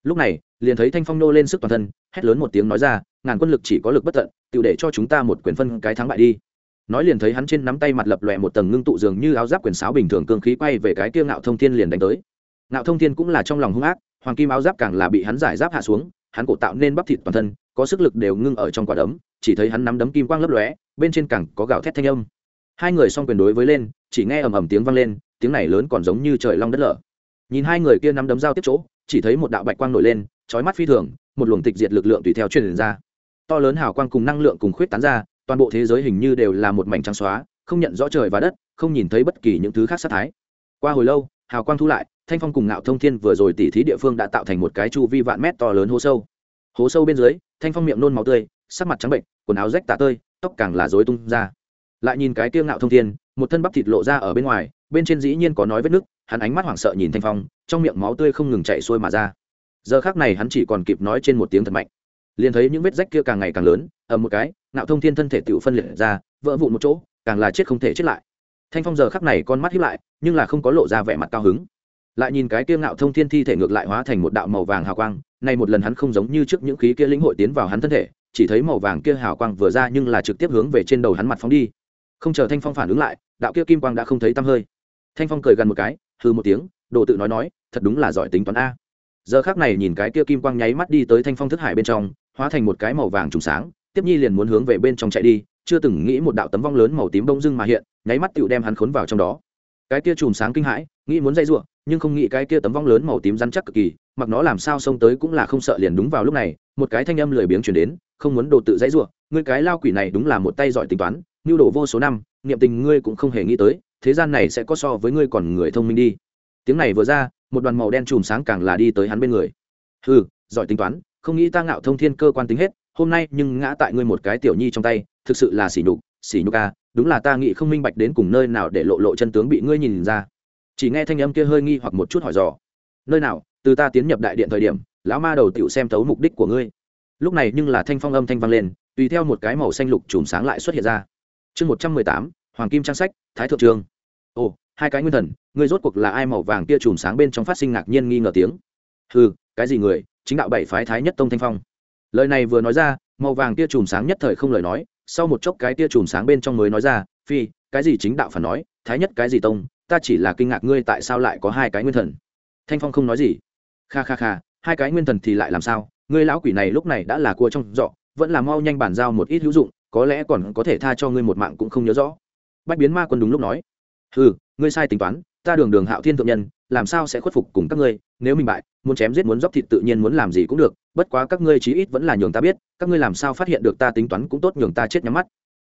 lúc này, liền thấy thanh phong nô lên sức toàn thân, hét lớn một tiếng nói ra, ngàn quân lực chỉ có lực bất tận tự để cho chúng ta một quyền phân cái thắng bại đi. Nói liền thấy hắn trên nắm tay mặt lập lòe một tầng ngưng tụ dường như áo giáp quyền sáo bình thường cương khí quay về cái kia ngạo thông thiên liền đánh tới. Ngạo thông thiên cũng là trong lòng hung ác, hoàng kim áo giáp càng là bị hắn giải giáp hạ xuống, hắn cổ tạo nên bắp thịt toàn thân, có sức lực đều ngưng ở trong quả đấm, chỉ thấy hắn nắm đấm kim quang lấp lóe, bên trên càng có gạo thét thanh âm. Hai người song quyền đối với lên, chỉ nghe ầm ầm tiếng vang lên, tiếng này lớn còn giống như trời long đất lở. Nhìn hai người kia nắm đấm giao tiếp chỗ chỉ thấy một đạo bạch quang nổi lên, chói mắt phi thường, một luồng tịch diệt lực lượng tùy theo truyền ra. To lớn hào quang cùng năng lượng cùng khuyết tán ra, toàn bộ thế giới hình như đều là một mảnh trắng xóa, không nhận rõ trời và đất, không nhìn thấy bất kỳ những thứ khác sát thái. Qua hồi lâu, hào quang thu lại, thanh phong cùng ngạo thông thiên vừa rồi tỉ thí địa phương đã tạo thành một cái chu vi vạn mét to lớn hố sâu. Hố sâu bên dưới, thanh phong miệng nôn máu tươi, sắc mặt trắng bệnh, quần áo rách tả tơi, tóc càng là dối tung ra. Lại nhìn cái tiêu ngạo thông thiên, một thân bắp thịt lộ ra ở bên ngoài, bên trên dĩ nhiên có nói vết nứt, hắn ánh mắt hoảng sợ nhìn thanh phong trong miệng máu tươi không ngừng chạy xuôi mà ra. Giờ khác này hắn chỉ còn kịp nói trên một tiếng thật mạnh. Liền thấy những vết rách kia càng ngày càng lớn, ầm một cái nạo thông thiên thân thể tự phân liệt ra, vỡ vụn một chỗ, càng là chết không thể chết lại. Thanh phong giờ khắc này con mắt hiếp lại, nhưng là không có lộ ra vẻ mặt cao hứng. Lại nhìn cái kia ngạo thông thiên thi thể ngược lại hóa thành một đạo màu vàng hào quang, nay một lần hắn không giống như trước những khí kia lĩnh hội tiến vào hắn thân thể, chỉ thấy màu vàng kia hào quang vừa ra nhưng là trực tiếp hướng về trên đầu hắn mặt phóng đi. Không chờ thanh phong phản ứng lại, đạo kia kim quang đã không thấy tăm hơi. Thanh phong cười gần một cái hư một tiếng đồ tự nói nói, thật đúng là giỏi tính toán a. Giờ khác này nhìn cái kia kim quang nháy mắt đi tới thanh phong thức hải bên trong, hóa thành một cái màu vàng trùng sáng, tiếp nhi liền muốn hướng về bên trong chạy đi, chưa từng nghĩ một đạo tấm vong lớn màu tím đông dưng mà hiện, nháy mắt tựu đem hắn khốn vào trong đó. Cái kia chùm sáng kinh hãi, nghĩ muốn dây ruộng nhưng không nghĩ cái kia tấm vong lớn màu tím rắn chắc cực kỳ, mặc nó làm sao xông tới cũng là không sợ liền đúng vào lúc này, một cái thanh âm lười biếng chuyển đến, không muốn đồ tự dãy ruộng ngươi cái lao quỷ này đúng là một tay giỏi tính toán nhu đồ vô số năm, niệm tình ngươi cũng không hề nghĩ tới, thế gian này sẽ có so với ngươi còn người thông minh đi tiếng này vừa ra, một đoàn màu đen chùm sáng càng là đi tới hắn bên người. Ừ giỏi tính toán, không nghĩ ta ngạo thông thiên cơ quan tính hết, hôm nay nhưng ngã tại ngươi một cái tiểu nhi trong tay, thực sự là sỉ nhục sỉ nhục a đúng là ta nghĩ không minh bạch đến cùng nơi nào để lộ lộ chân tướng bị ngươi nhìn ra. Chỉ nghe thanh âm kia hơi nghi hoặc một chút hỏi dò. Nơi nào, từ ta tiến nhập đại điện thời điểm, lão ma đầu tiểu xem thấu mục đích của ngươi. Lúc này nhưng là thanh phong âm thanh vang lên, tùy theo một cái màu xanh lục chùm sáng lại xuất hiện ra. Chương một trăm mười tám, hoàng kim trang sách, thái thượng trường. Ồ hai cái nguyên thần, ngươi rốt cuộc là ai màu vàng kia chùm sáng bên trong phát sinh ngạc nhiên nghi ngờ tiếng? Ừ cái gì người, chính đạo bảy phái thái nhất tông thanh phong. Lời này vừa nói ra, màu vàng tia chùm sáng nhất thời không lời nói, sau một chốc cái tia chùm sáng bên trong mới nói ra, phi, cái gì chính đạo phản nói, thái nhất cái gì tông, ta chỉ là kinh ngạc ngươi tại sao lại có hai cái nguyên thần. Thanh phong không nói gì. Kha kha kha, hai cái nguyên thần thì lại làm sao? Ngươi lão quỷ này lúc này đã là cua trong dọ vẫn là mau nhanh bàn giao một ít hữu dụng, có lẽ còn có thể tha cho ngươi một mạng cũng không nhớ rõ. Bách biến ma quân đúng lúc nói. Ừ ngươi sai tính toán, ta đường đường hạo thiên thượng nhân, làm sao sẽ khuất phục cùng các ngươi, nếu mình bại, muốn chém giết muốn dóc thịt tự nhiên muốn làm gì cũng được, bất quá các ngươi chí ít vẫn là nhường ta biết, các ngươi làm sao phát hiện được ta tính toán cũng tốt nhường ta chết nhắm mắt.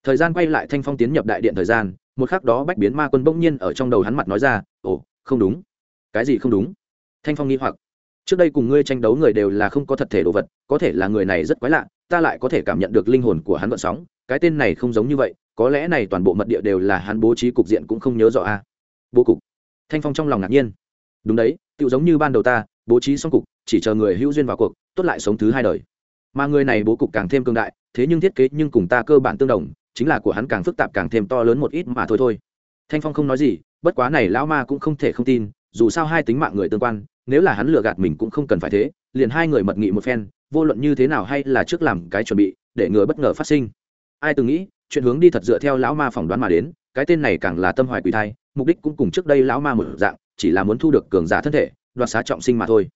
Thời gian quay lại thanh phong tiến nhập đại điện thời gian, một khắc đó bách biến ma quân bỗng nhiên ở trong đầu hắn mặt nói ra, ồ, không đúng. Cái gì không đúng? Thanh phong nghi hoặc. Trước đây cùng ngươi tranh đấu người đều là không có thật thể đồ vật, có thể là người này rất quái lạ, ta lại có thể cảm nhận được linh hồn của hắn vận sóng, cái tên này không giống như vậy, có lẽ này toàn bộ mật địa đều là hắn bố trí cục diện cũng không nhớ rõ a bố cục. Thanh phong trong lòng ngạc nhiên. Đúng đấy tự giống như ban đầu ta, bố trí xong cục, chỉ chờ người hữu duyên vào cuộc, tốt lại sống thứ hai đời. Mà người này bố cục càng thêm cương đại, thế nhưng thiết kế nhưng cùng ta cơ bản tương đồng, chính là của hắn càng phức tạp càng thêm to lớn một ít mà thôi thôi. Thanh phong không nói gì, bất quá này lão ma cũng không thể không tin, dù sao hai tính mạng người tương quan, nếu là hắn lừa gạt mình cũng không cần phải thế, liền hai người mật nghị một phen, vô luận như thế nào hay là trước làm cái chuẩn bị, để ngừa bất ngờ phát sinh. Ai từng nghĩ chuyện hướng đi thật dựa theo lão ma phỏng đoán mà đến, cái tên này càng là tâm hoài quỷ thai, mục đích cũng cùng trước đây lão ma một dạng, chỉ là muốn thu được cường giả thân thể, đoạt xá trọng sinh mà thôi.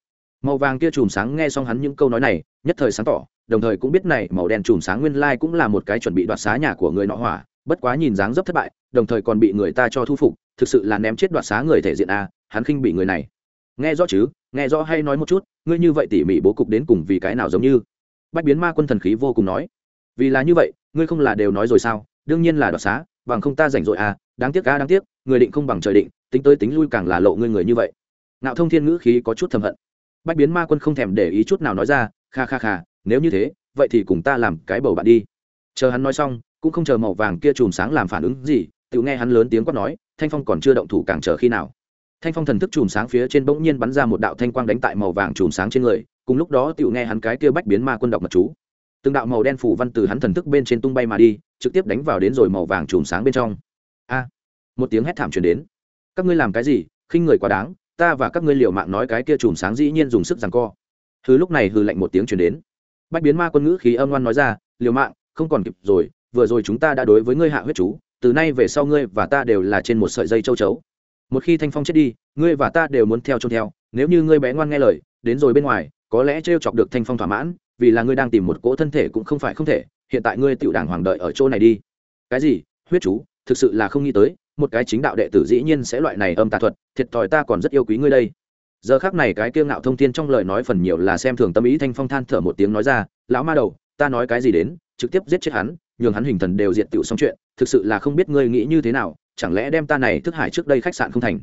Màu vàng kia chùm sáng nghe xong hắn những câu nói này, nhất thời sáng tỏ, đồng thời cũng biết này, màu đen chùm sáng nguyên lai cũng là một cái chuẩn bị đoạt xá nhà của người nọ hỏa, bất quá nhìn dáng dấp thất bại, đồng thời còn bị người ta cho thu phục, thực sự là ném chết đoạt xá người thể diện a, hắn khinh bị người này. Nghe rõ chứ, nghe rõ hay nói một chút, ngươi như vậy tỉ mỉ bố cục đến cùng vì cái nào giống như? Bách biến ma quân thần khí vô cùng nói. Vì là như vậy ngươi không là đều nói rồi sao? Đương nhiên là đoạt xá, bằng không ta rảnh rỗi à đáng tiếc ca đáng tiếc, người định không bằng trời định, tính tới tính lui càng là lộ ngươi người như vậy. Nạo thông thiên ngữ khí có chút thầm hận. Bách biến ma quân không thèm để ý chút nào nói ra, kha kha kha, nếu như thế, vậy thì cùng ta làm cái bầu bạn đi. Chờ hắn nói xong, cũng không chờ màu vàng kia chùm sáng làm phản ứng gì, tự nghe hắn lớn tiếng quát nói, thanh phong còn chưa động thủ càng chờ khi nào. Thanh phong thần thức chùm sáng phía trên bỗng nhiên bắn ra một đạo thanh quang đánh tại màu vàng chùm sáng trên người, cùng lúc đó tự nghe hắn cái kia bách biến ma quân đọc mật chú từng đạo màu đen phủ văn từ hắn thần thức bên trên tung bay mà đi, trực tiếp đánh vào đến rồi màu vàng chùm sáng bên trong. A, một tiếng hét thảm truyền đến. Các ngươi làm cái gì? Khinh người quá đáng, ta và các ngươi liều mạng nói cái kia chùm sáng dĩ nhiên dùng sức giằng co. Hư lúc này hư lạnh một tiếng chuyển đến. Bách biến ma quân ngữ khí âm ngoan nói ra, liều mạng, không còn kịp rồi, vừa rồi chúng ta đã đối với ngươi hạ huyết chú, từ nay về sau ngươi và ta đều là trên một sợi dây châu chấu. Một khi thanh phong chết đi, ngươi và ta đều muốn theo trông theo, nếu như ngươi bé ngoan nghe lời, đến rồi bên ngoài, có lẽ t chọc được thanh phong thỏa mãn vì là ngươi đang tìm một cỗ thân thể cũng không phải không thể, hiện tại ngươi tựu đảng hoàng đợi ở chỗ này đi. Cái gì? Huyết chú? Thực sự là không nghĩ tới, một cái chính đạo đệ tử dĩ nhiên sẽ loại này âm tà thuật, thiệt thòi ta còn rất yêu quý ngươi đây. Giờ khác này cái kiêu ngạo thông tin trong lời nói phần nhiều là xem thường tâm ý thanh phong than thở một tiếng nói ra, lão ma đầu, ta nói cái gì đến, trực tiếp giết chết hắn, nhường hắn hình thần đều diệt tựu xong chuyện, thực sự là không biết ngươi nghĩ như thế nào, chẳng lẽ đem ta này thức hải trước đây khách sạn không thành?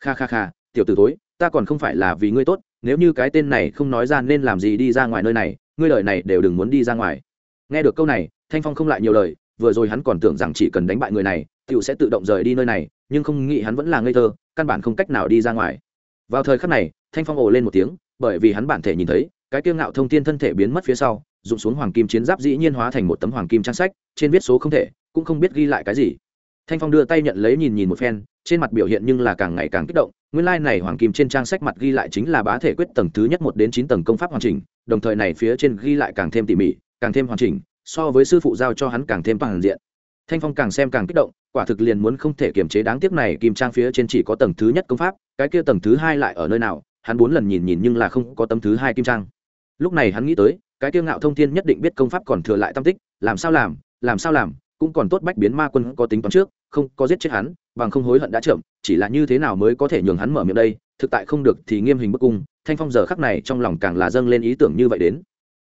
Kha kha kha, tiểu tử tối ta còn không phải là vì ngươi tốt, nếu như cái tên này không nói ra nên làm gì đi ra ngoài nơi này ngươi lời này đều đừng muốn đi ra ngoài. Nghe được câu này, thanh phong không lại nhiều lời, vừa rồi hắn còn tưởng rằng chỉ cần đánh bại người này tựu sẽ tự động rời đi nơi này, nhưng không nghĩ hắn vẫn là ngây thơ, căn bản không cách nào đi ra ngoài. Vào thời khắc này, thanh phong ồ lên một tiếng, bởi vì hắn bản thể nhìn thấy, cái kiêng ngạo thông tin thân thể biến mất phía sau, rụng xuống hoàng kim chiến giáp dĩ nhiên hóa thành một tấm hoàng kim trang sách, trên viết số không thể, cũng không biết ghi lại cái gì. Thanh phong đưa tay nhận lấy nhìn nhìn một phen, trên mặt biểu hiện nhưng là càng ngày càng kích động nguyên lai này hoàng kim trên trang sách mặt ghi lại chính là bá thể quyết tầng thứ nhất một đến chín tầng công pháp hoàn chỉnh, đồng thời này phía trên ghi lại càng thêm tỉ mỉ, càng thêm hoàn chỉnh, so với sư phụ giao cho hắn càng thêm toàn diện. Thanh phong càng xem càng kích động, quả thực liền muốn không thể kiềm chế đáng tiếc này kim trang phía trên chỉ có tầng thứ nhất công pháp, cái kia tầng thứ hai lại ở nơi nào, hắn bốn lần nhìn nhìn nhưng là không có tấm thứ hai kim trang. Lúc này hắn nghĩ tới, cái kia ngạo thông thiên nhất định biết công pháp còn thừa lại tâm tích, làm sao làm làm sao làm cũng còn tốt bách biến ma quân có tính toán trước, không có giết chết hắn, bằng không hối hận đã chậm, chỉ là như thế nào mới có thể nhường hắn mở miệng đây, thực tại không được thì nghiêm hình bức cung, thanh phong giờ khắc này trong lòng càng là dâng lên ý tưởng như vậy đến.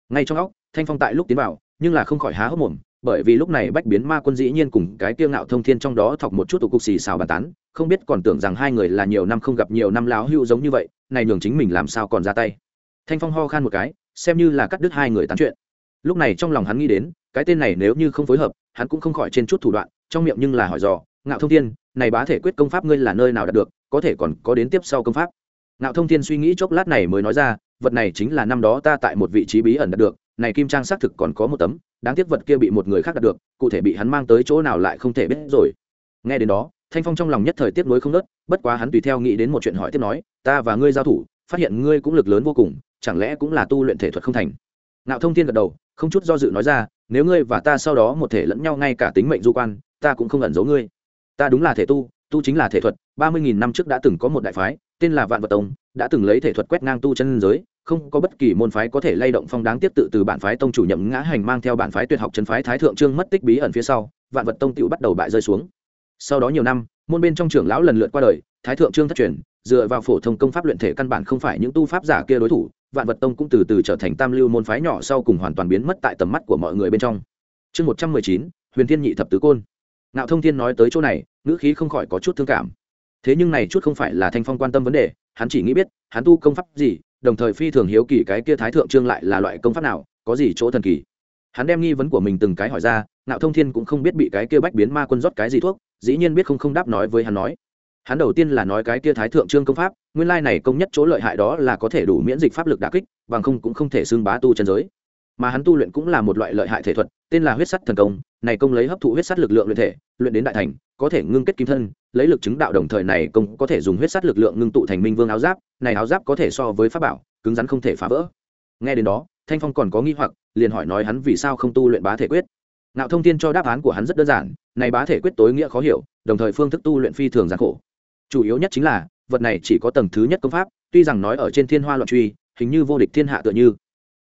Ngay trong óc, thanh phong tại lúc tiến vào, nhưng là không khỏi há hốc mồm, bởi vì lúc này bách biến ma quân dĩ nhiên cùng cái kiêu ngạo thông thiên trong đó thọc một chút tục cục xì xào bàn tán, không biết còn tưởng rằng hai người là nhiều năm không gặp nhiều năm láo hưu giống như vậy, này nhường chính mình làm sao còn ra tay. Thanh phong ho khan một cái, xem như là cắt đứt hai người tán chuyện. Lúc này trong lòng hắn nghĩ đến cái tên này nếu như không phối hợp, hắn cũng không khỏi trên chút thủ đoạn, trong miệng nhưng là hỏi dò, ngạo thông thiên, này bá thể quyết công pháp ngươi là nơi nào đạt được, có thể còn có đến tiếp sau công pháp? Ngạo thông thiên suy nghĩ chốc lát này mới nói ra, vật này chính là năm đó ta tại một vị trí bí ẩn đạt được, này kim trang xác thực còn có một tấm, đáng tiếc vật kia bị một người khác đạt được, cụ thể bị hắn mang tới chỗ nào lại không thể biết rồi. Nghe đến đó, thanh phong trong lòng nhất thời tiếc nuối không nớt, bất quá hắn tùy theo nghĩ đến một chuyện hỏi tiếp nói, ta và ngươi giao thủ, phát hiện ngươi cũng lực lớn vô cùng, chẳng lẽ cũng là tu luyện thể thuật không thành? Ngạo thông thiên gật đầu, không chút do dự nói ra nếu ngươi và ta sau đó một thể lẫn nhau ngay cả tính mệnh du quan, ta cũng không ẩn giấu ngươi. Ta đúng là thể tu tu chính là thể thuật, ba mươi nghìn năm trước đã từng có một đại phái, tên là vạn vật tông, đã từng lấy thể thuật quét ngang tu chân giới, không có bất kỳ môn phái có thể lay động phong đáng tiếp tự từ bản phái tông chủ nhậm ngã hành mang theo bản phái tuyệt học chân phái thái thượng trương mất tích bí ẩn phía sau, vạn vật tông tựu bắt đầu bại rơi xuống. Sau đó nhiều năm, môn bên trong trưởng lão lần lượt qua đời, thái thượng trương thất truyền, dựa vào phổ thông công pháp luyện thể căn bản không phải những tu pháp giả kia đối thủ vạn vật tông cũng từ từ trở thành tam lưu môn phái nhỏ sau cùng hoàn toàn biến mất tại tầm mắt của mọi người bên trong. Chương một trăm mười chín, huyền thiên nhị thập tứ côn. Nạo thông thiên nói tới chỗ này, ngữ khí không khỏi có chút thương cảm. Thế nhưng này chút không phải là thanh phong quan tâm vấn đề, hắn chỉ nghĩ biết, hắn tu công pháp gì, đồng thời phi thường hiếu kỳ cái kia thái thượng trương lại là loại công pháp nào, có gì chỗ thần kỳ. Hắn đem nghi vấn của mình từng cái hỏi ra nạo thông thiên cũng không biết bị cái kia bách biến ma quân rót cái gì thuốc, dĩ nhiên biết không không đáp nói với hắn nói hắn đầu tiên là nói cái kia thái thượng trương công pháp, nguyên lai này công nhất chỗ lợi hại đó là có thể đủ miễn dịch pháp lực đà kích, bằng không cũng không thể xưng bá tu chân giới. Mà hắn tu luyện cũng là một loại lợi hại thể thuật, tên là huyết sắt thần công, này công lấy hấp thụ huyết sắt lực lượng luyện thể, luyện đến đại thành, có thể ngưng kết kim thân, lấy lực chứng đạo đồng thời này công có thể dùng huyết sắt lực lượng ngưng tụ thành minh vương áo giáp, này áo giáp có thể so với pháp bảo, cứng rắn không thể phá vỡ. Nghe đến đó, thanh phong còn có nghi hoặc, liền hỏi nói hắn vì sao không tu luyện bá thể quyết. Nạo thông tin cho đáp án của hắn rất đơn giản, này bá thể quyết tối nghĩa khó hiểu, đồng thời phương thức tu luyện phi thường gian khổ chủ yếu nhất chính là, vật này chỉ có tầng thứ nhất công pháp, tuy rằng nói ở trên thiên hoa loạn truy, hình như vô địch thiên hạ tựa như.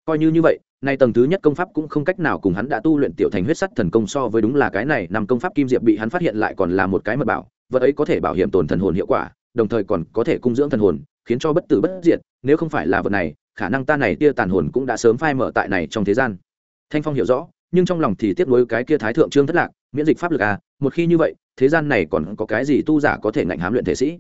Coi như như vậy, nay tầng thứ nhất công pháp cũng không cách nào cùng hắn đã tu luyện tiểu thành huyết sắt thần công so với đúng là cái này nằm công pháp kim diệp bị hắn phát hiện lại còn là một cái mật bảo, vật ấy có thể bảo hiểm tồn thần hồn hiệu quả, đồng thời còn có thể cung dưỡng thần hồn, khiến cho bất tử bất diệt, nếu không phải là vật này, khả năng ta này tia tàn hồn cũng đã sớm phai mở tại này trong thế gian. Thanh phong hiểu rõ, nhưng trong lòng thì tiếc nuối cái kia thái thượng trương thất lạc miễn dịch pháp lực à một khi như vậy, thế gian này còn có cái gì tu giả có thể ngạnh hám luyện thể sĩ?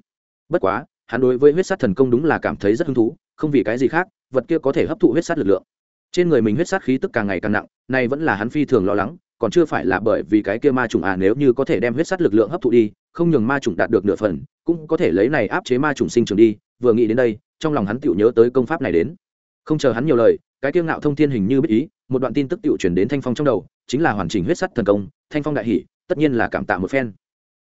Bất quá, hắn đối với huyết sát thần công đúng là cảm thấy rất hứng thú, không vì cái gì khác, vật kia có thể hấp thụ huyết sát lực lượng. Trên người mình huyết sát khí tức càng ngày càng nặng, này vẫn là hắn phi thường lo lắng, còn chưa phải là bởi vì cái kia ma trùng à nếu như có thể đem huyết sát lực lượng hấp thụ đi, không nhường ma trùng đạt được nửa phần, cũng có thể lấy này áp chế ma trùng sinh trường đi, vừa nghĩ đến đây, trong lòng hắn tựu nhớ tới công pháp này đến không chờ hắn nhiều lời, cái tiêu ngạo thông thiên hình như biết ý, một đoạn tin tức tự chuyển đến thanh phong trong đầu, chính là hoàn chỉnh huyết sắt thần công, thanh phong đại hỷ tất nhiên là cảm tạ một phen.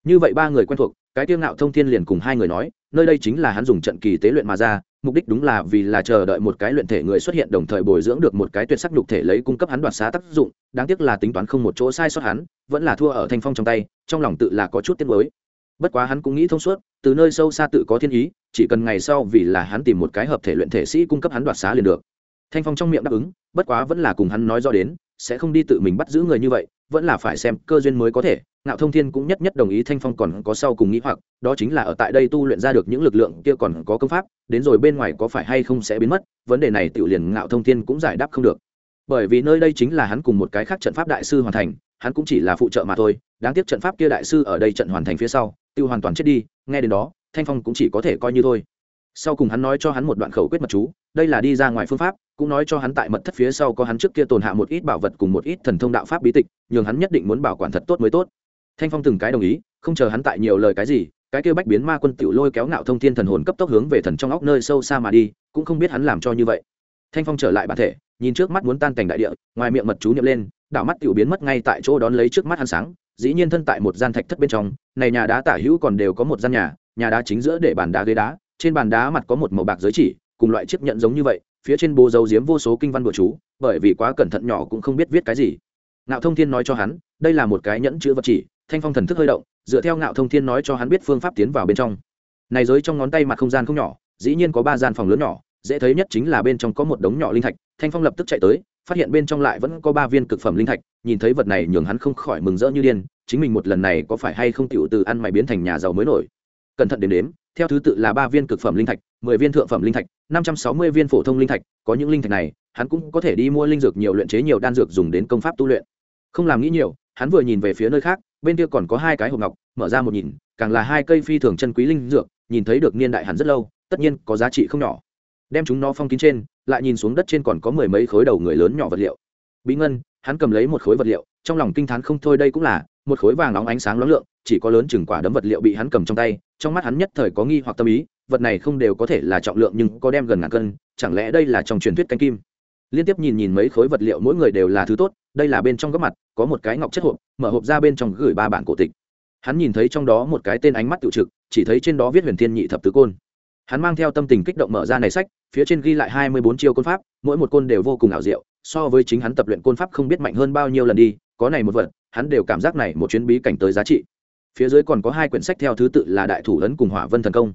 Như vậy ba người quen thuộc, cái tiêu ngạo thông thiên liền cùng hai người nói, nơi đây chính là hắn dùng trận kỳ tế luyện mà ra, mục đích đúng là vì là chờ đợi một cái luyện thể người xuất hiện đồng thời bồi dưỡng được một cái tuyệt sắc nhục thể lấy cung cấp hắn đoạt xá tác dụng, đáng tiếc là tính toán không một chỗ sai sót hắn, vẫn là thua ở thanh phong trong tay, trong lòng tự là có chút tiếc mới bất quá hắn cũng nghĩ thông suốt, từ nơi sâu xa tự có thiên ý, chỉ cần ngày sau vì là hắn tìm một cái hợp thể luyện thể sĩ cung cấp hắn đoạt xá liền được. Thanh phong trong miệng đáp ứng, bất quá vẫn là cùng hắn nói rõ đến, sẽ không đi tự mình bắt giữ người như vậy, vẫn là phải xem cơ duyên mới có thể. Ngạo thông thiên cũng nhất nhất đồng ý thanh phong còn có sau cùng nghĩ hoặc, đó chính là ở tại đây tu luyện ra được những lực lượng kia còn có công pháp, đến rồi bên ngoài có phải hay không sẽ biến mất, vấn đề này tự liền ngạo thông thiên cũng giải đáp không được. Bởi vì nơi đây chính là hắn cùng một cái khác trận pháp đại sư hoàn thành, hắn cũng chỉ là phụ trợ mà thôi, đáng tiếc trận pháp kia đại sư ở đây trận hoàn thành phía sau tiêu hoàn toàn chết đi, nghe đến đó, thanh phong cũng chỉ có thể coi như thôi. Sau cùng hắn nói cho hắn một đoạn khẩu quyết mật chú, đây là đi ra ngoài phương pháp, cũng nói cho hắn tại mật thất phía sau có hắn trước kia tồn hạ một ít bảo vật cùng một ít thần thông đạo pháp bí tịch, nhường hắn nhất định muốn bảo quản thật tốt mới tốt. Thanh phong từng cái đồng ý, không chờ hắn tại nhiều lời cái gì, cái kia bách biến ma quân tiểu lôi kéo ngạo thông thiên thần hồn cấp tốc hướng về thần trong óc nơi sâu xa mà đi, cũng không biết hắn làm cho như vậy. Thanh phong trở lại bản thể, nhìn trước mắt muốn tan cảnh đại địa, ngoài miệng mật chú niệm lên đảo mắt tiểu biến mất ngay tại chỗ đón lấy trước mắt hắn sáng dĩ nhiên thân tại một gian thạch thất bên trong, này nhà đá tả hữu còn đều có một gian nhà nhà đá chính giữa để bàn đá ghế đá, trên bàn đá mặt có một màu bạc giới chỉ, cùng loại chiếc nhận giống như vậy, phía trên bố dấu diếm vô số kinh văn bừa chú, bởi vì quá cẩn thận nhỏ cũng không biết viết cái gì. Ngạo thông thiên nói cho hắn, đây là một cái nhẫn chữ vật chỉ, thanh phong thần thức hơi động, dựa theo ngạo thông thiên nói cho hắn biết phương pháp tiến vào bên trong. Này giới trong ngón tay mặt không gian không nhỏ, dĩ nhiên có ba gian phòng lớn nhỏ, dễ thấy nhất chính là bên trong có một đống nhỏ linh thạch, thanh phong lập tức chạy tới phát hiện bên trong lại vẫn có ba viên cực phẩm linh thạch, nhìn thấy vật này nhường hắn không khỏi mừng rỡ như điên, chính mình một lần này có phải hay không tựu từ ăn mày biến thành nhà giàu mới nổi. Cẩn thận đến đếm, theo thứ tự là ba viên cực phẩm linh thạch, mười viên thượng phẩm linh thạch, năm trăm sáu mươi viên phổ thông linh thạch, có những linh thạch này, hắn cũng có thể đi mua linh dược nhiều luyện chế nhiều đan dược dùng đến công pháp tu luyện. Không làm nghĩ nhiều, hắn vừa nhìn về phía nơi khác, bên kia còn có hai cái hộp ngọc, mở ra một nhìn, càng là hai cây phi thường chân quý linh dược, nhìn thấy được niên đại hắn rất lâu, tất nhiên có giá trị không nhỏ đem chúng nó phong kín trên, lại nhìn xuống đất trên còn có mười mấy khối đầu người lớn nhỏ vật liệu. Bí ngân, hắn cầm lấy một khối vật liệu, trong lòng kinh t h á n không thôi đây cũng là một khối vàng nóng ánh sáng lóng lượng, chỉ có lớn chừng quả đấm vật liệu bị hắn cầm trong tay, trong mắt hắn nhất thời có nghi hoặc tâm ý, vật này không đều có thể là trọng lượng nhưng có đem gần ngàn cân, chẳng lẽ đây là trong truyền thuyết canh kim? Liên tiếp nhìn nhìn mấy khối vật liệu mỗi người đều là thứ tốt, đây là bên trong góc mặt, có một cái ngọc chất hộp, mở hộp ra bên trong gửi ba bản cổ tịch. Hắn nhìn thấy trong đó một cái tên ánh mắt tự trực, chỉ thấy trên đó viết huyền thiên nhị thập tứ côn. Hắn mang theo tâm tình kích động mở ra này sách phía trên ghi lại hai mươi bốn chiêu côn pháp, mỗi một côn đều vô cùng ảo diệu, so với chính hắn tập luyện côn pháp không biết mạnh hơn bao nhiêu lần đi, có này một vật, hắn đều cảm giác này một chuyến bí cảnh tới giá trị. Phía dưới còn có hai quyển sách theo thứ tự là đại thủ ấn cùng hỏa vân thần công.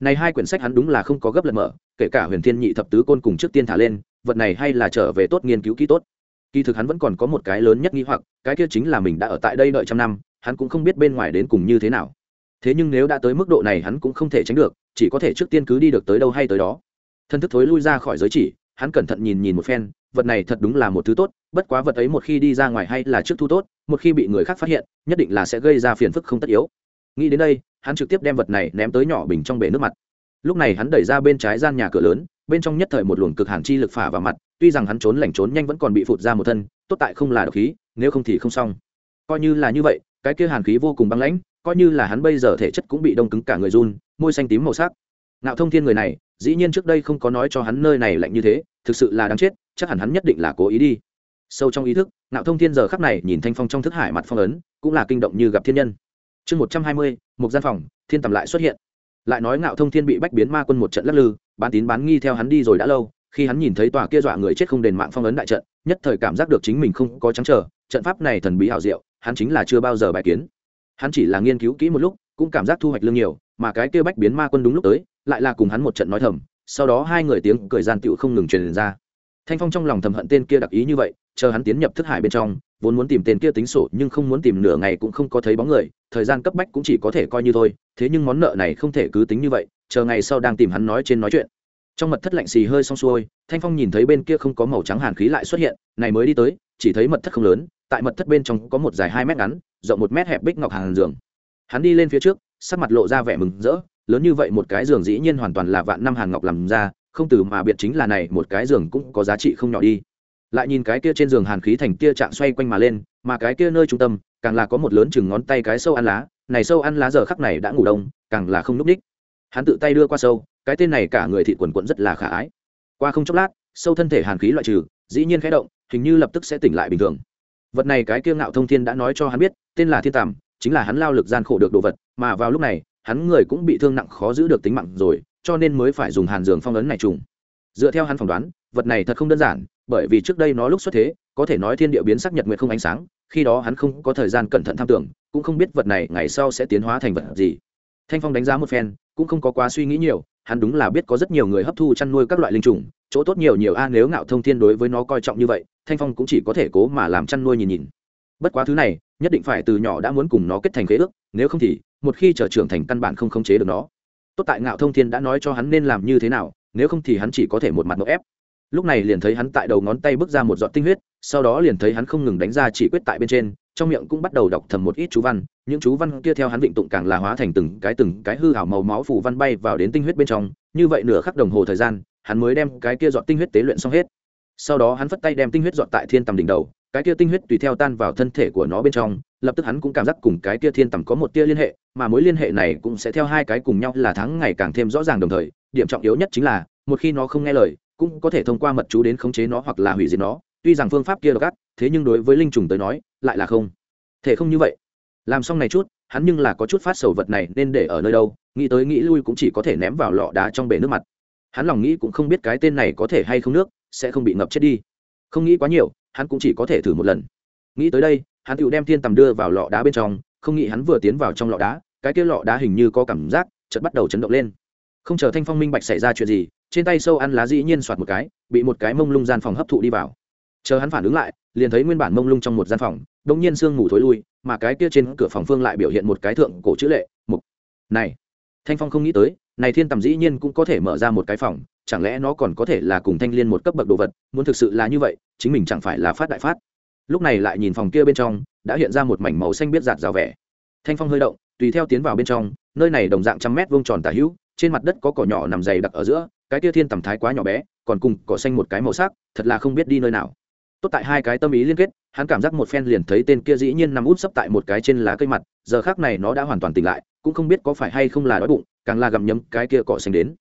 Này hai quyển sách hắn đúng là không có gấp lần mở, kể cả huyền thiên nhị thập tứ côn cùng trước tiên thả lên, vật này hay là trở về tốt nghiên cứu kỹ tốt. Kỳ thực hắn vẫn còn có một cái lớn nhất nghi hoặc, cái kia chính là mình đã ở tại đây đợi trăm năm, hắn cũng không biết bên ngoài đến cùng như thế nào. Thế nhưng nếu đã tới mức độ này hắn cũng không thể tránh được, chỉ có thể trước tiên cứ đi được tới đâu hay tới đó thân thức thối lui ra khỏi giới chỉ, hắn cẩn thận nhìn nhìn một phen, vật này thật đúng là một thứ tốt, bất quá vật ấy một khi đi ra ngoài hay là trước thu tốt, một khi bị người khác phát hiện, nhất định là sẽ gây ra phiền phức không tất yếu. Nghĩ đến đây, hắn trực tiếp đem vật này ném tới nhỏ bình trong bể nước mặt. Lúc này hắn đẩy ra bên trái gian nhà cửa lớn, bên trong nhất thời một luồng cực hàn chi lực phả vào mặt, tuy rằng hắn trốn lảnh trốn nhanh vẫn còn bị phụt ra một thân, tốt tại không là độc khí, nếu không thì không xong. Coi như là như vậy, cái kia hàn khí vô cùng băng lãnh, coi như là hắn bây giờ thể chất cũng bị đông cứng cả người run, môi xanh tím màu sắc. Ngạo thông thiên người này dĩ nhiên trước đây không có nói cho hắn nơi này lạnh như thế, thực sự là đáng chết, chắc hẳn hắn nhất định là cố ý đi. Sâu trong ý thức, ngạo thông thiên giờ khắc này nhìn thanh phong trong thức hải mặt phong ấn, cũng là kinh động như gặp thiên nhân. Chương một trăm hai mươi, một gian phòng, thiên tầm lại xuất hiện. Lại nói ngạo thông thiên bị bách biến ma quân một trận lắc lư, bán tín bán nghi theo hắn đi rồi đã lâu, khi hắn nhìn thấy tòa kia dọa người chết không đền mạng phong ấn đại trận, nhất thời cảm giác được chính mình không có trắng trở, trận pháp này thần bí hảo diệu, hắn chính là chưa bao giờ bài kiến. Hắn chỉ là nghiên cứu kỹ một lúc, cũng cảm giác thu hoạch lương nhiều, mà cái kia bách biến ma quân đúng lúc tới lại là cùng hắn một trận nói thầm, sau đó hai người tiếng cười gian tựu không ngừng truyền ra. Thanh phong trong lòng thầm hận tên kia đặc ý như vậy, chờ hắn tiến nhập thức hải bên trong, vốn muốn tìm tên kia tính sổ nhưng không muốn tìm nửa ngày cũng không có thấy bóng người, thời gian cấp bách cũng chỉ có thể coi như thôi, thế nhưng món nợ này không thể cứ tính như vậy, chờ ngày sau đang tìm hắn nói trên nói chuyện. Trong mật thất lạnh xì hơi xong xuôi, thanh phong nhìn thấy bên kia không có màu trắng hàn khí lại xuất hiện, này mới đi tới, chỉ thấy mật thất không lớn, tại mật thất bên trong có một dài hai mét ngắn, rộng một mét hẹp bích ngọc hàng giường. Hắn đi lên phía trước, sắc mặt lộ ra vẻ mừng rỡ lớn như vậy một cái giường dĩ nhiên hoàn toàn là vạn năm hàn ngọc làm ra, không từ mà biệt chính là này, một cái giường cũng có giá trị không nhỏ đi. Lại nhìn cái kia trên giường hàn khí thành tia trạng xoay quanh mà lên, mà cái kia nơi trung tâm, càng là có một lớn chừng ngón tay cái sâu ăn lá, này sâu ăn lá giờ khắc này đã ngủ đông, càng là không núp ních. Hắn tự tay đưa qua sâu, cái tên này cả người thị quần quận rất là khả ái. Qua không chốc lát, sâu thân thể hàn khí loại trừ, dĩ nhiên khẽ động, hình như lập tức sẽ tỉnh lại bình thường. Vật này cái kiêng ngạo thông thiên đã nói cho hắn biết, tên là thiên tàm, chính là hắn lao lực gian khổ được đồ vật, mà vào lúc này hắn người cũng bị thương nặng khó giữ được tính mạng rồi, cho nên mới phải dùng hàn giường phong ấn này trùng. Dựa theo hắn phỏng đoán, vật này thật không đơn giản, bởi vì trước đây nó lúc xuất thế, có thể nói thiên địa biến sắc nhật nguyệt không ánh sáng, khi đó hắn không có thời gian cẩn thận tham tưởng, cũng không biết vật này ngày sau sẽ tiến hóa thành vật gì. Thanh phong đánh giá một phen, cũng không có quá suy nghĩ nhiều, hắn đúng là biết có rất nhiều người hấp thu chăn nuôi các loại linh trùng, chỗ tốt nhiều nhiều a, nếu ngạo thông thiên đối với nó coi trọng như vậy, thanh phong cũng chỉ có thể cố mà làm chăn nuôi nhìn nhìn. Bất quá thứ này nhất định phải từ nhỏ đã muốn cùng nó kết thành khế ước, nếu không thì, một khi trở trưởng thành căn bản không khống chế được nó. Tốt tại ngạo thông thiên đã nói cho hắn nên làm như thế nào, nếu không thì hắn chỉ có thể một mặt nỗ ép. Lúc này liền thấy hắn tại đầu ngón tay bước ra một giọt tinh huyết, sau đó liền thấy hắn không ngừng đánh ra chỉ quyết tại bên trên, trong miệng cũng bắt đầu đọc thầm một ít chú văn, những chú văn kia theo hắn vịnh tụng càng là hóa thành từng cái từng cái hư hảo màu máu phủ văn bay vào đến tinh huyết bên trong, như vậy nửa khắc đồng hồ thời gian, hắn mới đem cái kia dọn tinh huyết tế luyện xong hết. Sau đó hắn phất tay đem tinh huyết dọn tại thiên tầm đỉnh đầu cái kia tinh huyết tùy theo tan vào thân thể của nó bên trong, lập tức hắn cũng cảm giác cùng cái kia thiên tầm có một tia liên hệ, mà mối liên hệ này cũng sẽ theo hai cái cùng nhau là tháng ngày càng thêm rõ ràng đồng thời, điểm trọng yếu nhất chính là, một khi nó không nghe lời, cũng có thể thông qua mật chú đến khống chế nó hoặc là hủy diệt nó. Tuy rằng phương pháp kia độc ác, thế nhưng đối với linh trùng tới nói, lại là không thể không như vậy. Làm xong này chút, hắn nhưng là có chút phát sầu vật này nên để ở nơi đâu, nghĩ tới nghĩ lui cũng chỉ có thể ném vào lọ đá trong bể nước mặt. Hắn lòng nghĩ cũng không biết cái tên này có thể hay không nước, sẽ không bị ngập chết đi. Không nghĩ quá nhiều hắn cũng chỉ có thể thử một lần. Nghĩ tới đây, hắn tự đem thiên tầm đưa vào lọ đá bên trong, không nghĩ hắn vừa tiến vào trong lọ đá, cái kia lọ đá hình như có cảm giác, chợt bắt đầu chấn động lên. Không chờ thanh phong minh bạch xảy ra chuyện gì, trên tay sâu ăn lá dĩ nhiên soạt một cái, bị một cái mông lung gian phòng hấp thụ đi vào. Chờ hắn phản ứng lại, liền thấy nguyên bản mông lung trong một gian phòng đ ỗ n g nhiên sương ngủ thối lui, mà cái kia trên cửa phòng phương lại biểu hiện một cái thượng cổ chữ lệ, mục. Này, thanh phong không nghĩ tới này thiên tầm dĩ nhiên cũng có thể mở ra một cái phòng, chẳng lẽ nó còn có thể là cùng thanh liên một cấp bậc đồ vật, muốn thực sự là như vậy, chính mình chẳng phải là phát đại phát. Lúc này lại nhìn phòng kia bên trong, đã hiện ra một mảnh màu xanh biết giạt rào vẻ. Thanh phong hơi động, tùy theo tiến vào bên trong, nơi này đồng dạng trăm mét vuông tròn tả hữu, trên mặt đất có cỏ nhỏ nằm dày đặc ở giữa, cái kia thiên tầm thái quá nhỏ bé, còn cùng cỏ xanh một cái màu sắc, thật là không biết đi nơi nào. Tốt tại hai cái tâm ý liên kết, hắn cảm giác một phen liền thấy tên kia dĩ nhiên nằm út sấp tại một cái trên lá cây mặt giờ khác này nó đã hoàn toàn tỉnh lại, cũng không biết có phải hay không là đói bụng, càng là gặm nhấm cái kia cỏ xanh đến.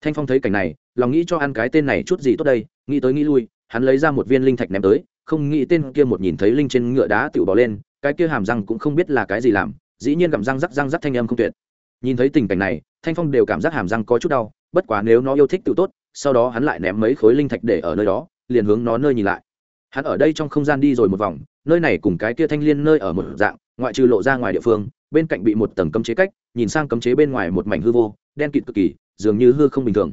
Thanh phong thấy cảnh này, lòng nghĩ cho ăn cái tên này chút gì tốt đây, nghĩ tới nghĩ lui, hắn lấy ra một viên linh thạch ném tới, không nghĩ tên kia một nhìn thấy linh trên ngựa đá tự bỏ lên, cái kia hàm răng cũng không biết là cái gì làm, dĩ nhiên gặm răng rắc răng rắc thanh âm không tuyệt. Nhìn thấy tình cảnh này, thanh phong đều cảm giác hàm răng có chút đau, bất quá nếu nó yêu thích tự tốt, sau đó hắn lại ném mấy khối linh thạch để ở nơi đó, liền hướng nó nơi nhìn lại. Hắn ở đây trong không gian đi rồi một vòng, nơi này cùng cái kia thanh liên nơi ở một dạng ngoại trừ lộ ra ngoài địa phương bên cạnh bị một tầng cấm chế cách nhìn sang cấm chế bên ngoài một mảnh hư vô đen kịt cực kỳ dường như hư không bình thường.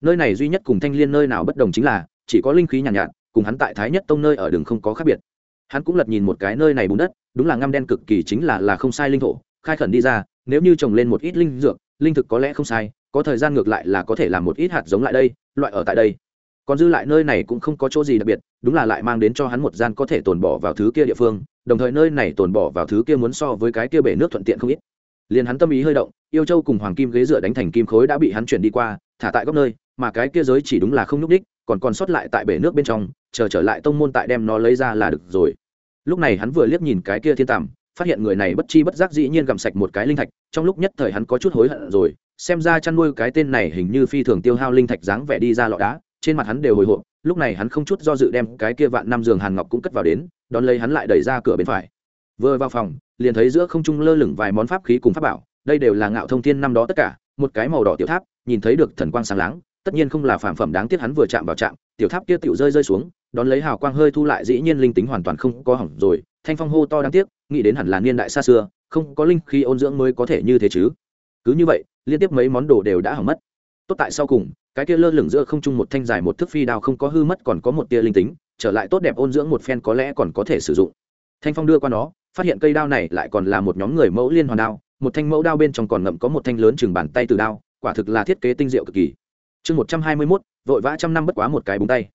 Nơi này duy nhất cùng thanh liên nơi nào bất đồng chính là chỉ có linh khí nhàn nhạt, nhạt cùng hắn tại thái nhất tông nơi ở đường không có khác biệt. Hắn cũng lật nhìn một cái nơi này bùn đất đúng là ngăm đen cực kỳ chính là là không sai linh thổ khai khẩn đi ra nếu như trồng lên một ít linh dược linh thực có lẽ không sai có thời gian ngược lại là có thể làm một ít hạt giống lại đây loại ở tại đây còn dư lại nơi này cũng không có chỗ gì đặc biệt, đúng là lại mang đến cho hắn một gian có thể tồn bỏ vào thứ kia địa phương, đồng thời nơi này tồn bỏ vào thứ kia muốn so với cái kia bể nước thuận tiện không ít. Liền hắn tâm ý hơi động, yêu châu cùng hoàng kim ghế dựa đánh thành kim khối đã bị hắn chuyển đi qua, thả tại góc nơi, mà cái kia giới chỉ đúng là không nhúc đích còn còn sót lại tại bể nước bên trong, chờ trở lại tông môn tại đem nó lấy ra là được rồi. Lúc này hắn vừa liếc nhìn cái kia thiên tàm phát hiện người này bất chi bất giác dĩ nhiên gặm sạch một cái linh thạch, trong lúc nhất thời hắn có chút hối hận rồi, xem ra chăn nuôi cái tên này hình như phi thường tiêu hao linh thạch dáng vẻ đi ra lọ đá trên mặt hắn đều hồi hộp, lúc này hắn không chút do dự đem cái kia vạn năm giường hàn ngọc cũng cất vào đến, đón lấy hắn lại đẩy ra cửa bên phải. Vừa vào phòng, liền thấy giữa không trung lơ lửng vài món pháp khí cùng pháp bảo, đây đều là ngạo thông thiên năm đó tất cả, một cái màu đỏ tiểu tháp, nhìn thấy được thần quang sáng láng, tất nhiên không là phản phẩm đáng tiếc hắn vừa chạm vào chạm, tiểu tháp kia tiểu rơi rơi xuống, đón lấy hào quang hơi thu lại dĩ nhiên linh tính hoàn toàn không có hỏng rồi, thanh phong hô to đáng tiếc, nghĩ đến hẳn là niên đại xa xưa, không có linh khí ôn dưỡng mới có thể như thế chứ. Cứ như vậy, liên tiếp mấy món đồ đều đã hỏng mất. Tốt tại sau cùng cái kia lơ lửng giữa không trung một thanh dài một thước phi đao không có hư mất còn có một tia linh tính, trở lại tốt đẹp ôn dưỡng một phen có lẽ còn có thể sử dụng. Thanh phong đưa qua nó, phát hiện cây đao này lại còn là một nhóm người mẫu liên hoàn đao, một thanh mẫu đao bên trong còn ngậm có một thanh lớn chừng bàn tay từ đao, quả thực là thiết kế tinh diệu cực kỳ. Chương một trăm hai mươi mốt, vội vã trăm năm bất quá một cái búng tay.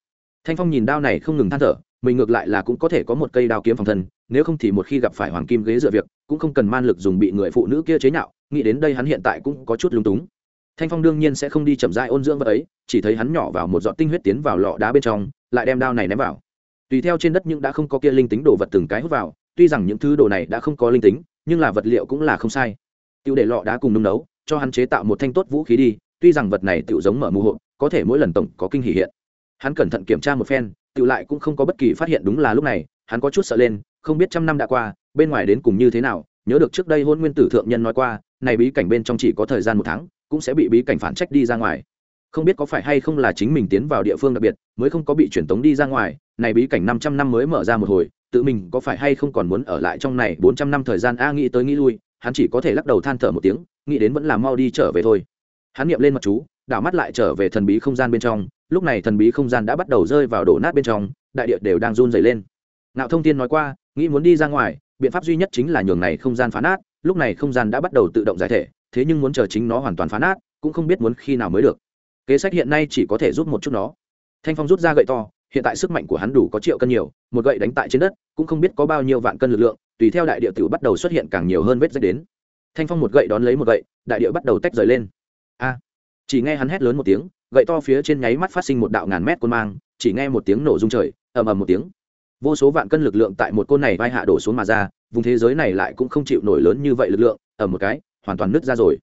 Thanh phong nhìn đao này không ngừng than thở, mình ngược lại là cũng có thể có một cây đao kiếm phòng thân, nếu không thì một khi gặp phải hoàng kim ghế dựa việc, cũng không cần man lực dùng bị người phụ nữ kia chế nhạo, nghĩ đến đây hắn hiện tại cũng có chút lung túng thanh phong đương nhiên sẽ không đi chậm dại ôn dưỡng vật ấy, chỉ thấy hắn nhỏ vào một giọt tinh huyết tiến vào lọ đá bên trong, lại đem đao này ném vào. Tùy theo trên đất nhưng đã không có kia linh tính đồ vật từng cái hút vào, tuy rằng những thứ đồ này đã không có linh tính, nhưng là vật liệu cũng là không sai. Tiêu để lọ đá cùng nung nấu, cho hắn chế tạo một thanh tốt vũ khí đi, tuy rằng vật này tự giống mở mù hộ có thể mỗi lần tổng có kinh hỉ hiện. Hắn cẩn thận kiểm tra một phen tự lại cũng không có bất kỳ phát hiện đúng là lúc này, hắn có chút sợ lên, không biết trăm năm đã qua, bên ngoài đến cùng như thế nào, nhớ được trước đây hôn nguyên tử thượng nhân nói qua, này bí cảnh bên trong chỉ có thời gian một tháng cũng sẽ bị bí cảnh phản trách đi ra ngoài. Không biết có phải hay không là chính mình tiến vào địa phương đặc biệt, mới không có bị truyền tống đi ra ngoài, này bí cảnh năm trăm năm mới mở ra một hồi, tự mình có phải hay không còn muốn ở lại trong này bốn trăm năm thời gian a nghĩ tới nghĩ lui, hắn chỉ có thể lắc đầu than thở một tiếng, nghĩ đến vẫn là mau đi trở về thôi. Hắn niệm lên mặt chú, đảo mắt lại trở về thần bí không gian bên trong, lúc này thần bí không gian đã bắt đầu rơi vào đổ nát bên trong, đại địa đều đang run dày lên. Nạo thông tiên nói qua, nghĩ muốn đi ra ngoài, biện pháp duy nhất chính là nhường này không gian phá nát, lúc này không gian đã bắt đầu tự động giải thể thế nhưng muốn chờ chính nó hoàn toàn phá nát, cũng không biết muốn khi nào mới được. Kế sách hiện nay chỉ có thể giúp một chút nó. Thanh phong rút ra gậy to, hiện tại sức mạnh của hắn đủ có triệu cân nhiều, một gậy đánh tại trên đất, cũng không biết có bao nhiêu vạn cân lực lượng, tùy theo đại địa tử bắt đầu xuất hiện càng nhiều hơn vết rách đến. Thanh phong một gậy đón lấy một gậy, đại địa bắt đầu tách rời lên. A! Chỉ nghe hắn hét lớn một tiếng, gậy to phía trên nháy mắt phát sinh một đạo ngàn mét côn mang, chỉ nghe một tiếng nổ rung trời, ầm ầm một tiếng. Vô số vạn cân lực lượng tại một côn này vai hạ đổ xuống mà ra, vùng thế giới này lại cũng không chịu nổi lớn như vậy lực lượng ở một cái hoàn toàn nứt ra rồi.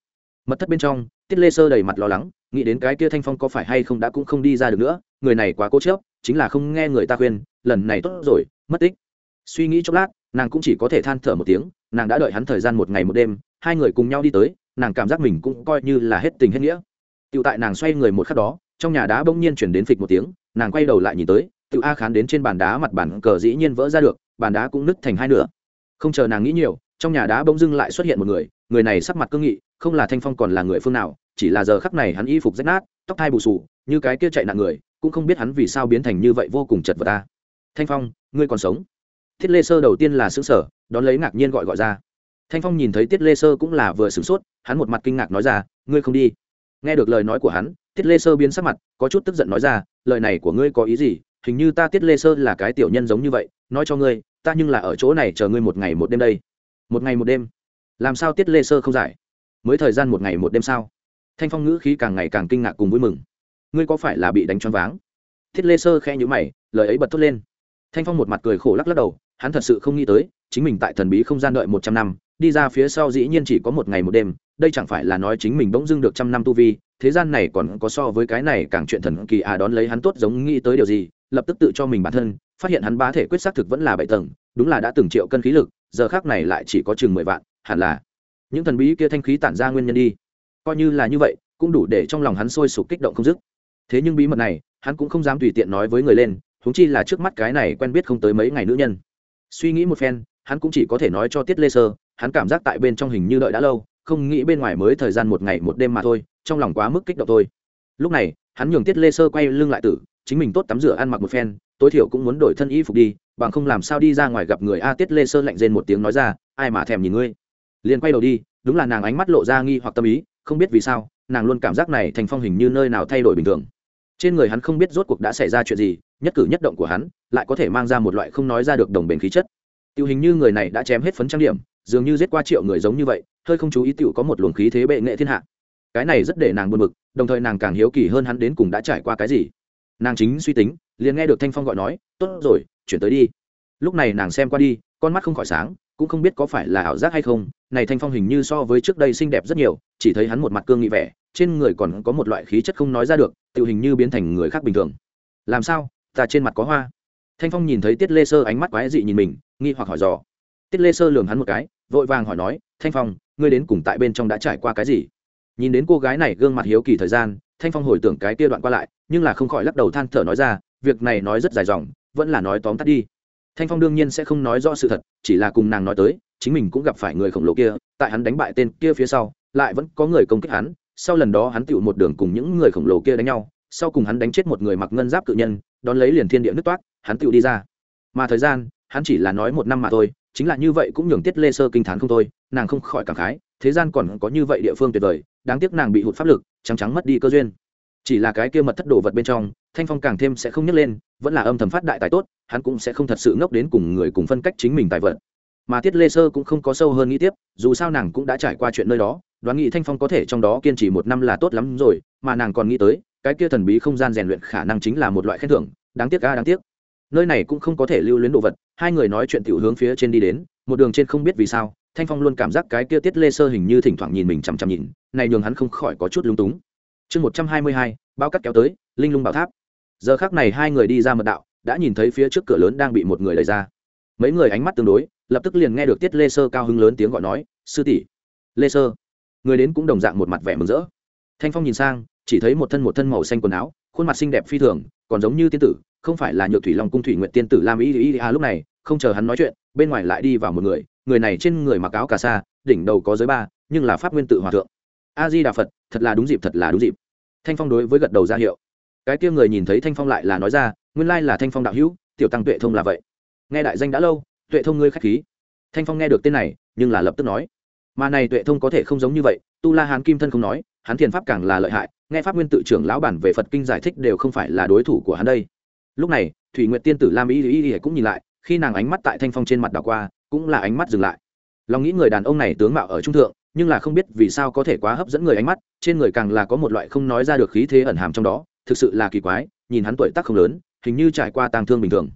Mật thất bên trong, tiết lê sơ đầy mặt lo lắng, nghĩ đến cái kia thanh phong có phải hay không đã cũng không đi ra được nữa, người này quá cố chớp chính là không nghe người ta khuyên, lần này tốt rồi, mất tích. Suy nghĩ chốc lát, nàng cũng chỉ có thể than thở một tiếng, nàng đã đợi hắn thời gian một ngày một đêm, hai người cùng nhau đi tới, nàng cảm giác mình cũng coi như là hết tình hết nghĩa. Tựu tại nàng xoay người một khắc đó, trong nhà đá bỗng nhiên chuyển đến phịch một tiếng, nàng quay đầu lại nhìn tới tựu a khán đến trên bàn đá mặt bàn cờ dĩ nhiên vỡ ra được, bàn đá cũng nứt thành hai nửa. Không chờ nàng nghĩ nhiều, trong nhà đá bỗng dưng lại xuất hiện một người người này sắc mặt cương nghị, không là thanh phong còn là người phương nào, chỉ là giờ khắc này hắn y phục rách nát, tóc thai bù sù, như cái kia chạy nạn người, cũng không biết hắn vì sao biến thành như vậy vô cùng chật vật ta. Thanh phong, ngươi còn sống? Thiết lê sơ đầu tiên là xứng sở đón lấy ngạc nhiên gọi gọi ra. Thanh phong nhìn thấy tiết lê sơ cũng là vừa sửng sốt, hắn một mặt kinh ngạc nói ra, ngươi không đi. Nghe được lời nói của hắn, tiết lê sơ biến sắc mặt, có chút tức giận nói ra, lời này của ngươi có ý gì? Hình như ta tiết lê sơ là cái tiểu nhân giống như vậy, nói cho ngươi, ta nhưng là ở chỗ này chờ ngươi một ngày một đêm đây. Một ngày một đêm? Làm sao tiết lê sơ không giải? Mới thời gian một ngày một đêm sao? Thanh phong ngữ khí càng ngày càng kinh ngạc cùng vui mừng. Ngươi có phải là bị đánh choáng váng? Thiết lê sơ khe nhữ mày, lời ấy bật thốt lên. Thanh phong một mặt cười khổ lắc lắc đầu, hắn thật sự không nghĩ tới, chính mình tại thần bí không gian đợi một trăm năm, đi ra phía sau dĩ nhiên chỉ có một ngày một đêm, đây chẳng phải là nói chính mình bỗng dưng được trăm năm tu vi, thế gian này còn có so với cái này càng chuyện thần kỳ à đón lấy hắn tốt giống nghĩ tới điều gì, lập tức tự cho mình bản thân, phát hiện hắn bá thể quyết xác thực vẫn là bảy tầng, đúng là đã từng triệu cân khí lực, giờ khác này lại chỉ có chừng mười vạn hẳn là những thần bí kia thanh khí tản ra nguyên nhân đi. Coi như là như vậy, cũng đủ để trong lòng hắn sôi sục kích động không dứt. Thế nhưng bí mật này, hắn cũng không dám tùy tiện nói với người lên thúng chi là trước mắt cái này quen biết không tới mấy ngày nữ nhân. Suy nghĩ một phen, hắn cũng chỉ có thể nói cho tiết lê sơ, hắn cảm giác tại bên trong hình như đợi đã lâu, không nghĩ bên ngoài mới thời gian một ngày một đêm mà thôi, trong lòng quá mức kích động thôi. Lúc này, hắn nhường tiết lê sơ quay lưng lại tử, chính mình tốt tắm rửa ăn mặc một phen, tối thiểu cũng muốn đổi thân y phục đi, bằng không làm sao đi ra ngoài gặp người a. Tiết lê sơ lạnh rên một tiếng nói ra, ai mà thèm nhìn ngươi? Liền quay đầu đi, đúng là nàng ánh mắt lộ ra nghi hoặc tâm ý, không biết vì sao, nàng luôn cảm giác này thành phong hình như nơi nào thay đổi bình thường. Trên người hắn không biết rốt cuộc đã xảy ra chuyện gì, nhất cử nhất động của hắn, lại có thể mang ra một loại không nói ra được đồng bền khí chất. Tiêu hình như người này đã chém hết phấn trang điểm, dường như giết qua triệu người giống như vậy, hơi không chú ý tiểu có một luồng khí thế bệ nghệ thiên hạ. Cái này rất để nàng buồn bực, đồng thời nàng càng hiếu kỳ hơn hắn đến cùng đã trải qua cái gì. Nàng chính suy tính, liền nghe được thanh phong gọi nói, tốt rồi, chuyển tới đi. Lúc này nàng xem qua đi, con mắt không khỏi sáng cũng không biết có phải là ảo giác hay không, này thanh phong hình như so với trước đây xinh đẹp rất nhiều, chỉ thấy hắn một mặt cương nghị vẻ, trên người còn có một loại khí chất không nói ra được, tự hình như biến thành người khác bình thường. Làm sao? Ta trên mặt có hoa. Thanh phong nhìn thấy tiết lê sơ ánh mắt quái dị nhìn mình, nghi hoặc hỏi dò. Tiết lê sơ lường hắn một cái, vội vàng hỏi nói, thanh phong, ngươi đến cùng tại bên trong đã trải qua cái gì? Nhìn đến cô gái này gương mặt hiếu kỳ thời gian, thanh phong hồi tưởng cái kia đoạn qua lại, nhưng là không khỏi lắc đầu than thở nói ra, việc này nói rất dài dòng, vẫn là nói tóm tắt đi thanh phong đương nhiên sẽ không nói rõ sự thật, chỉ là cùng nàng nói tới, chính mình cũng gặp phải người khổng lồ kia, tại hắn đánh bại tên kia phía sau, lại vẫn có người công kích hắn. Sau lần đó hắn tựu một đường cùng những người khổng lồ kia đánh nhau, sau cùng hắn đánh chết một người mặc ngân giáp cự nhân, đón lấy liền thiên địa nước toát, hắn tựu đi ra. Mà thời gian, hắn chỉ là nói một năm mà thôi, chính là như vậy cũng nhường tiết lê sơ kinh t h á n không thôi, nàng không khỏi cảm khái, thế gian còn có như vậy địa phương tuyệt vời, đáng tiếc nàng bị hụt pháp lực, trắng trắng mất đi cơ duyên. Chỉ là cái kia mật thất đồ vật bên trong, thanh phong càng thêm sẽ không nhấc lên vẫn là âm thầm phát đại tài tốt, hắn cũng sẽ không thật sự ngốc đến cùng người cùng phân cách chính mình tài vật. Mà tiết lê sơ cũng không có sâu hơn nghĩ tiếp, dù sao nàng cũng đã trải qua chuyện nơi đó, đoán nghĩ thanh phong có thể trong đó kiên trì một năm là tốt lắm rồi, mà nàng còn nghĩ tới, cái kia thần bí không gian rèn luyện khả năng chính là một loại khen thưởng, đáng tiếc ga đáng tiếc. Nơi này cũng không có thể lưu luyến đồ vật, hai người nói chuyện tiểu hướng phía trên đi đến, một đường trên không biết vì sao, thanh phong luôn cảm giác cái kia tiết lê sơ hình như thỉnh thoảng nhìn mình chằm chằm nhìn, này nhường hắn không khỏi có chút lung túng. Chương một trăm hai mươi hai bao cắt kéo tới, linh lung bảo tháp giờ khác này hai người đi ra mật đạo, đã nhìn thấy phía trước cửa lớn đang bị một người đẩy ra. Mấy người ánh mắt tương đối, lập tức liền nghe được tiết lê sơ cao hứng lớn tiếng gọi nói, sư tỷ. Lê sơ. Người đến cũng đồng dạng một mặt vẻ mừng rỡ. Thanh phong nhìn sang, chỉ thấy một thân một thân màu xanh quần áo, khuôn mặt xinh đẹp phi thường, còn giống như tiên tử, không phải là nhược thủy long cung thủy nguyện tiên tử lam ý ý à lúc này, không chờ hắn nói chuyện, bên ngoài lại đi vào một người người này trên người mặc áo cà sa, đỉnh đầu có giới ba, nhưng là pháp nguyên tự hòa thượng. A di đà phật, thật là đúng dịp, thật là đúng dịp. Thanh phong đối với gật đầu ra hiệu cái kia người nhìn thấy thanh phong lại là nói ra, nguyên lai là thanh phong đạo hữu, tiểu tăng tuệ thông là vậy. Nghe đại danh đã lâu, tuệ thông ngươi k h á c h khí. Thanh phong nghe được tên này, nhưng là lập tức nói, mà này tuệ thông có thể không giống như vậy, tu la hán kim thân không nói, hắn thiền pháp càng là lợi hại, nghe pháp nguyên tự trưởng lão bản về phật kinh giải thích đều không phải là đối thủ của hắn đây. Lúc này, thủy nguyện tiên tử lam y y y cũng nhìn lại, khi nàng ánh mắt tại thanh phong trên mặt đảo qua, cũng là ánh mắt dừng lại. Lòng nghĩ người đàn ông này tướng mạo ở trung thượng, nhưng là không biết vì sao có thể quá hấp dẫn người ánh mắt, trên người càng là có một loại không nói ra được khí thế ẩn hàm trong đó thực sự là kỳ quái, nhìn hắn tuổi tác không lớn, hình như trải qua tang thương bình thường.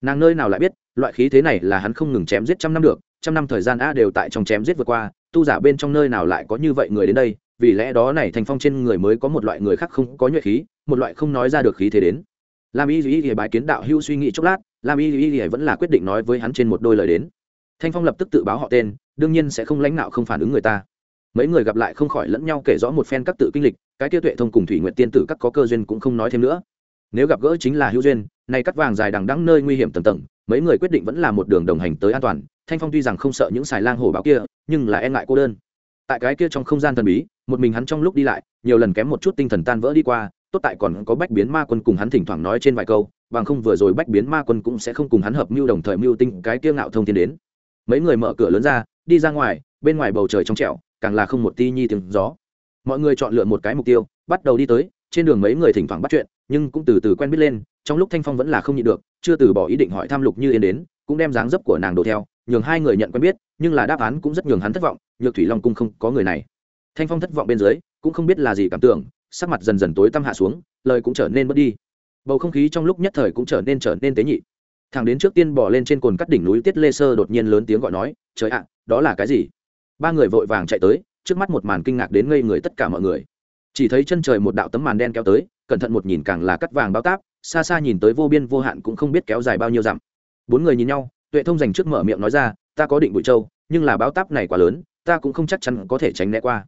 Nàng nơi nào lại biết, loại khí thế này là hắn không ngừng chém giết trăm năm được, trăm năm thời gian a đều tại trong chém giết vượt qua, tu giả bên trong nơi nào lại có như vậy người đến đây, vì lẽ đó này thành phong trên người mới có một loại người khác không có nhuệ khí, một loại không nói ra được khí thế đến. Lam y duy y bái kiến đạo hữu suy nghĩ chốc lát, lam y duy y vẫn là quyết định nói với hắn trên một đôi lời đến. Thanh phong lập tức tự báo họ tên, đương nhiên sẽ không lãnh đạo không phản ứng người ta mấy người gặp lại không khỏi lẫn nhau kể rõ một phen các tự kinh lịch, cái tiêu tuệ thông cùng thủy nguyện tiên tử các có cơ duyên cũng không nói thêm nữa. Nếu gặp gỡ chính là hữu duyên, nay cắt vàng dài đằng đắng nơi nguy hiểm tầng tầng, mấy người quyết định vẫn là một đường đồng hành tới an toàn, thanh phong tuy rằng không sợ những xài lang hổ báo kia, nhưng là e ngại cô đơn. Tại cái kia trong không gian thần bí, một mình hắn trong lúc đi lại, nhiều lần kém một chút tinh thần tan vỡ đi qua, tốt tại còn có bách biến ma quân cùng hắn thỉnh thoảng nói trên vài câu, bằng không vừa rồi bách biến ma quân cũng sẽ không cùng hắn hợp mưu đồng thời mưu tinh cái kia ngạo thông thiên đến. Mấy người mở cửa lớn ra, đi ra ngoài, bên ngoài bầu trời trong trẻo càng là không một ti nhi tiếng gió. Mọi người chọn lựa một cái mục tiêu, bắt đầu đi tới, trên đường mấy người thỉnh thoảng bắt chuyện, nhưng cũng từ từ quen biết lên, trong lúc thanh phong vẫn là không nhịn được, chưa từ bỏ ý định hỏi tham lục như yên đến, cũng đem dáng dấp của nàng đổ theo, nhường hai người nhận quen biết, nhưng là đáp án cũng rất nhường hắn thất vọng, nhược thủy long cung không có người này. Thanh phong thất vọng bên dưới, cũng không biết là gì cảm tưởng, sắc mặt dần dần tối tăm hạ xuống, lời cũng trở nên mất đi. Bầu không khí trong lúc nhất thời cũng trở nên trở nên tế nhị. Thằng đến trước tiên bỏ lên trên cồn cắt đỉnh núi tiết lê sơ đột nhiên lớn tiếng gọi nói, trời ạ, đó là cái gì? Ba người vội vàng chạy tới, trước mắt một màn kinh ngạc đến ngây người tất cả mọi người. Chỉ thấy chân trời một đạo tấm màn đen kéo tới, cẩn thận một nhìn càng là cắt vàng bao táp, xa xa nhìn tới vô biên vô hạn cũng không biết kéo dài bao nhiêu dặm. Bốn người nhìn nhau, tuệ thông dành trước mở miệng nói ra, ta có định bụi châu, nhưng là báo táp này quá lớn, ta cũng không chắc chắn có thể tránh né qua.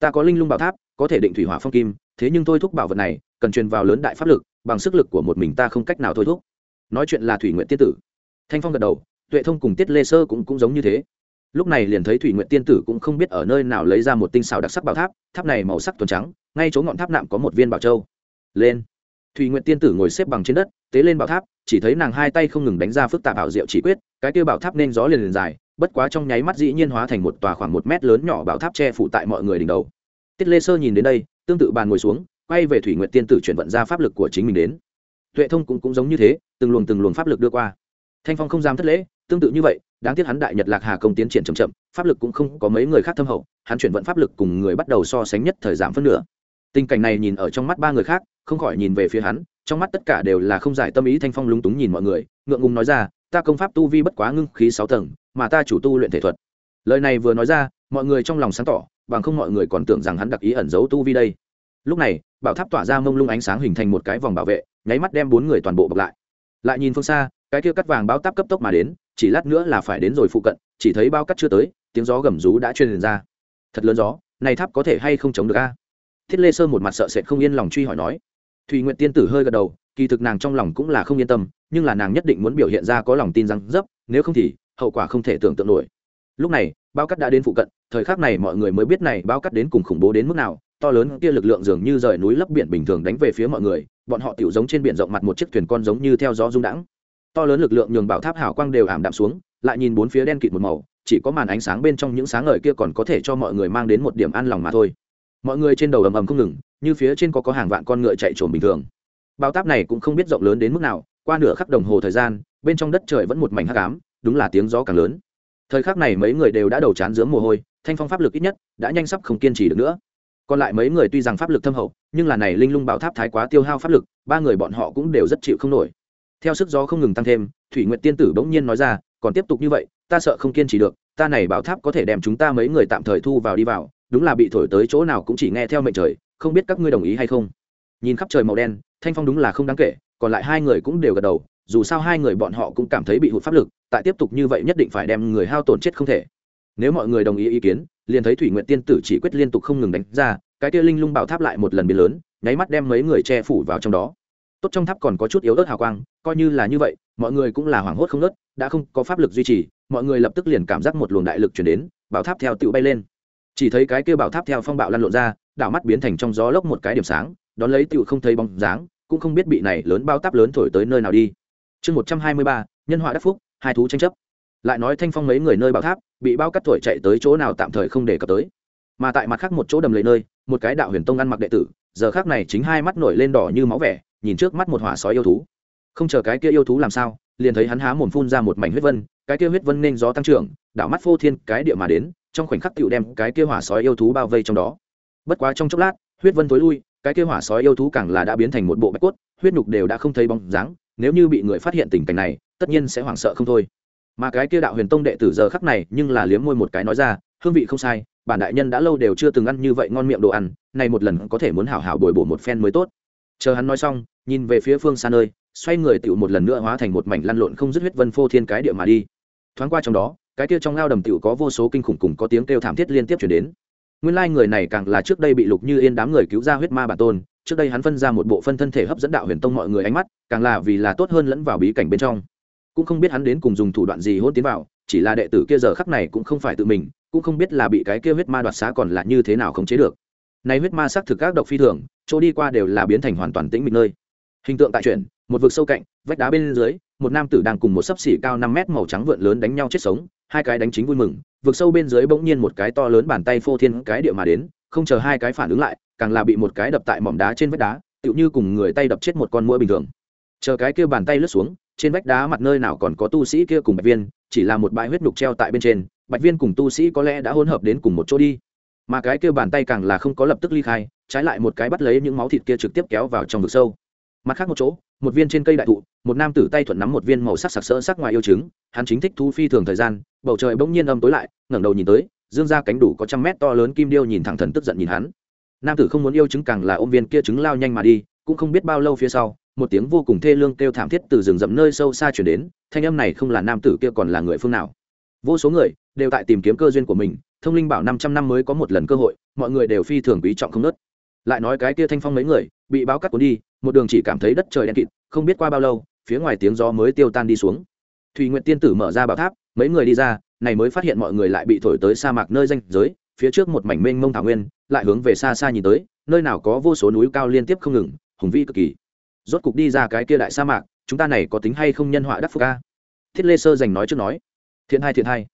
Ta có linh lung bảo tháp, có thể định thủy hỏa phong kim, thế nhưng thôi thúc bảo vật này, cần truyền vào lớn đại pháp lực, bằng sức lực của một mình ta không cách nào thôi thúc. Nói chuyện là thủy nguyện tiết tử. Thanh phong gật đầu, tuệ thông cùng tiết lê sơ cũng cũng giống như thế lúc này liền thấy thủy nguyện tiên tử cũng không biết ở nơi nào lấy ra một tinh xào đặc sắc bảo tháp tháp này màu sắc tuần trắng ngay chỗ ngọn tháp nạm có một viên bảo châu. Lên. Thủy nguyện tiên tử ngồi xếp bằng trên đất tế lên bảo tháp chỉ thấy nàng hai tay không ngừng đánh ra phức tạp bảo diệu chỉ quyết cái kia bảo tháp nên gió liền liền dài bất quá trong nháy mắt dĩ nhiên hóa thành một tòa khoảng một mét lớn nhỏ bảo tháp che phủ tại mọi người đỉnh đầu. Tiết lê sơ nhìn đến đây tương tự bàn ngồi xuống quay về thủy nguyện tiên tử chuyển vận ra pháp lực của chính mình đến. Tuệ thông cũng, cũng giống như thế từng luồng từng luồng pháp lực đưa qua. Thanh phong không dám thất lễ tương tự như vậy đáng tiếc hắn đại nhật lạc hà công tiến triển chậm chậm, pháp lực cũng không có mấy người khác thâm hậu, hắn chuyển vận pháp lực cùng người bắt đầu so sánh nhất thời giảm phân nửa. Tình cảnh này nhìn ở trong mắt ba người khác, không khỏi nhìn về phía hắn, trong mắt tất cả đều là không giải tâm ý thanh phong lúng túng nhìn mọi người, ngượng ngùng nói ra, ta công pháp tu vi bất quá ngưng khí sáu tầng, mà ta chủ tu luyện thể thuật. Lời này vừa nói ra, mọi người trong lòng sáng tỏ, bằng không mọi người còn tưởng rằng hắn đặc ý ẩn giấu tu vi đây. Lúc này, bảo tháp tỏa ra mông lung ánh sáng hình thành một cái vòng bảo vệ, nháy mắt đem bốn người toàn bộ bọc lại. Lại nhìn phương xa, cái kia cắt vàng báo táp cấp tốc mà đến chỉ lát nữa là phải đến rồi phụ cận, chỉ thấy bao cắt chưa tới, tiếng gió gầm rú đã truyền ra. Thật lớn gió, này tháp có thể hay không chống được a? Thiết lê sơ một mặt sợ sệt không yên lòng truy hỏi nói. Thùy nguyện tiên tử hơi gật đầu, kỳ thực nàng trong lòng cũng là không yên tâm, nhưng là nàng nhất định muốn biểu hiện ra có lòng tin rằng dấp, nếu không thì, hậu quả không thể tưởng tượng nổi. Lúc này, bao cắt đã đến phụ cận, thời khắc này mọi người mới biết này bao cắt đến cùng khủng bố đến mức nào, to lớn kia lực lượng dường như rời núi lấp biển bình thường đánh về phía mọi người, bọn họ tiểu giống trên biển rộng mặt một chiếc thuyền con giống như theo gió rung đãng to lớn lực lượng nhường bảo tháp hào quang đều ảm đạm xuống, lại nhìn bốn phía đen kịt một màu, chỉ có màn ánh sáng bên trong những sáng ngời kia còn có thể cho mọi người mang đến một điểm an lòng mà thôi. Mọi người trên đầu ầm ầm không ngừng, như phía trên có có hàng vạn con ngựa chạy trồn bình thường. Bao táp này cũng không biết rộng lớn đến mức nào, qua nửa khắc đồng hồ thời gian, bên trong đất trời vẫn một mảnh hắc ám, đúng là tiếng gió càng lớn. Thời khắc này mấy người đều đã đầu chán dướng mồ hôi, thanh phong pháp lực ít nhất đã nhanh sắp không kiên trì được nữa. Còn lại mấy người tuy rằng pháp lực thâm hậu, nhưng là này linh lung bảo tháp thái quá tiêu hao pháp lực, ba người bọn họ cũng đều rất chịu không nổi theo sức gió không ngừng tăng thêm, thủy nguyện tiên tử bỗng nhiên nói ra, còn tiếp tục như vậy, ta sợ không kiên trì được, ta này bảo tháp có thể đem chúng ta mấy người tạm thời thu vào đi vào, đúng là bị thổi tới chỗ nào cũng chỉ nghe theo mệnh trời, không biết các ngươi đồng ý hay không? Nhìn khắp trời màu đen, thanh phong đúng là không đáng kể, còn lại hai người cũng đều gật đầu, dù sao hai người bọn họ cũng cảm thấy bị hụt pháp lực, tại tiếp tục như vậy nhất định phải đem người hao tổn chết không thể. Nếu mọi người đồng ý ý kiến, liền thấy thủy nguyện tiên tử chỉ quyết liên tục không ngừng đánh ra, cái tia linh lung bảo tháp lại một lần biến lớn, nháy mắt đem mấy người che phủ vào trong đó. Tốt trong tháp còn có chút yếu ớt hào quang coi như là như vậy, mọi người cũng là hoảng hốt không nớt đã không có pháp lực duy trì, mọi người lập tức liền cảm giác một luồng đại lực chuyển đến, bảo tháp theo tựu bay lên. Chỉ thấy cái kia bảo tháp theo phong bạo lăn lộn ra, đảo mắt biến thành trong gió lốc một cái điểm sáng, đón lấy tựu không thấy bóng dáng, cũng không biết bị này lớn bao táp lớn thổi tới nơi nào đi. Chương một trăm hai mươi ba, nhân họa đắc phúc, hai thú tranh chấp. Lại nói thanh phong mấy người nơi bảo tháp, bị bao cắt thổi chạy tới chỗ nào tạm thời không để cập tới. Mà tại mặt khác một chỗ đầm lầy nơi, một cái đạo huyền tông ăn mặc đệ tử, giờ khác này chính hai mắt nổi lên đỏ như máu vẻ, nhìn trước mắt một hỏa sói yêu thú không chờ cái kia yêu thú làm sao, liền thấy hắn há mồm phun ra một mảnh huyết vân, cái kia huyết vân nên gió tăng trưởng, đảo mắt phô thiên cái địa mà đến, trong khoảnh khắc tựu đem cái kia hỏa sói yêu thú bao vây trong đó. Bất quá trong chốc lát, huyết vân tối lui, cái kia hỏa sói yêu thú càng là đã biến thành một bộ bạch cốt, huyết nhục đều đã không thấy bóng dáng, nếu như bị người phát hiện tình cảnh này, tất nhiên sẽ hoảng sợ không thôi. Mà cái kia đạo huyền tông đệ tử giờ khắc này, nhưng là liếm môi một cái nói ra, hương vị không sai, bản đại nhân đã lâu đều chưa từng ăn như vậy ngon miệng đồ ăn này một lần có thể muốn hảo hảo bồi bổ một phen mới tốt. Chờ hắn nói xong, nhìn về phía phương xa nơi xoay người tựu một lần nữa hóa thành một mảnh lăn lộn không dứt huyết vân phô thiên cái địa mà đi. Thoáng qua trong đó, cái kia trong ao đầm tựu có vô số kinh khủng cùng có tiếng kêu thảm thiết liên tiếp chuyển đến. Nguyên lai người này càng là trước đây bị lục như yên đám người cứu ra huyết ma bản tôn, trước đây hắn phân ra một bộ phân thân thể hấp dẫn đạo huyền tông mọi người ánh mắt, càng là vì là tốt hơn lẫn vào bí cảnh bên trong. Cũng không biết hắn đến cùng dùng thủ đoạn gì hôn tiến vào, chỉ là đệ tử kia giờ khắc này cũng không phải tự mình, cũng không biết là bị cái kia huyết ma đoạt xá còn là như thế nào khống chế được. Nay huyết ma xác thực các độc phi thường, chỗ đi qua đều là biến thành hoàn toàn tĩnh mịch nơi hình tượng tại chuyển, một vực sâu cạnh, vách đá bên dưới, một nam tử đang cùng một sấp xỉ cao năm mét màu trắng vượn lớn đánh nhau chết sống, hai cái đánh chính vui mừng, vực sâu bên dưới bỗng nhiên một cái to lớn bàn tay phô thiên cái địa mà đến, không chờ hai cái phản ứng lại, càng là bị một cái đập tại mỏm đá trên vách đá, tựu như cùng người tay đập chết một con mũi bình thường. Chờ cái kia bàn tay lướt xuống, trên vách đá mặt nơi nào còn có tu sĩ kia cùng bạch viên, chỉ là một bãi huyết nhục treo tại bên trên, bạch viên cùng tu sĩ có lẽ đã hỗn hợp đến cùng một chỗ đi. Mà cái kia bàn tay càng là không có lập tức ly khai, trái lại một cái bắt lấy những máu thịt kia trực tiếp kéo vào trong vực sâu mặt khác một chỗ, một viên trên cây đại thụ, một nam tử tay thuận nắm một viên màu sắc sặc sỡ sắc ngoài yêu chứng hắn chính thích thu phi thường thời gian, bầu trời bỗng nhiên âm tối lại, ngẩng đầu nhìn tới, dương ra cánh đủ có trăm mét to lớn kim điêu nhìn thẳng thần tức giận nhìn hắn. Nam tử không muốn yêu chứng càng là ôm viên kia chứng lao nhanh mà đi, cũng không biết bao lâu phía sau, một tiếng vô cùng thê lương kêu thảm thiết từ rừng rậm nơi sâu xa chuyển đến, thanh âm này không là nam tử kia còn là người phương nào. Vô số người đều tại tìm kiếm cơ duyên của mình, thông linh bảo năm trăm năm mới có một lần cơ hội, mọi người đều phi thường quý trọng không nớt lại nói cái kia thanh phong mấy người, bị báo cắt cuốn đi, một đường chỉ cảm thấy đất trời đen kịt, không biết qua bao lâu, phía ngoài tiếng gió mới tiêu tan đi xuống. Thùy nguyện tiên tử mở ra bảo tháp, mấy người đi ra, này mới phát hiện mọi người lại bị thổi tới sa mạc nơi danh giới, phía trước một mảnh mênh mông thảo nguyên, lại hướng về xa xa nhìn tới, nơi nào có vô số núi cao liên tiếp không ngừng, hùng vĩ cực kỳ. Rốt cục đi ra cái kia đại sa mạc, chúng ta này có tính hay không nhân họa đắc phúc ca? Thiết lê sơ dành nói trước nói. Thiện hai thiện hai.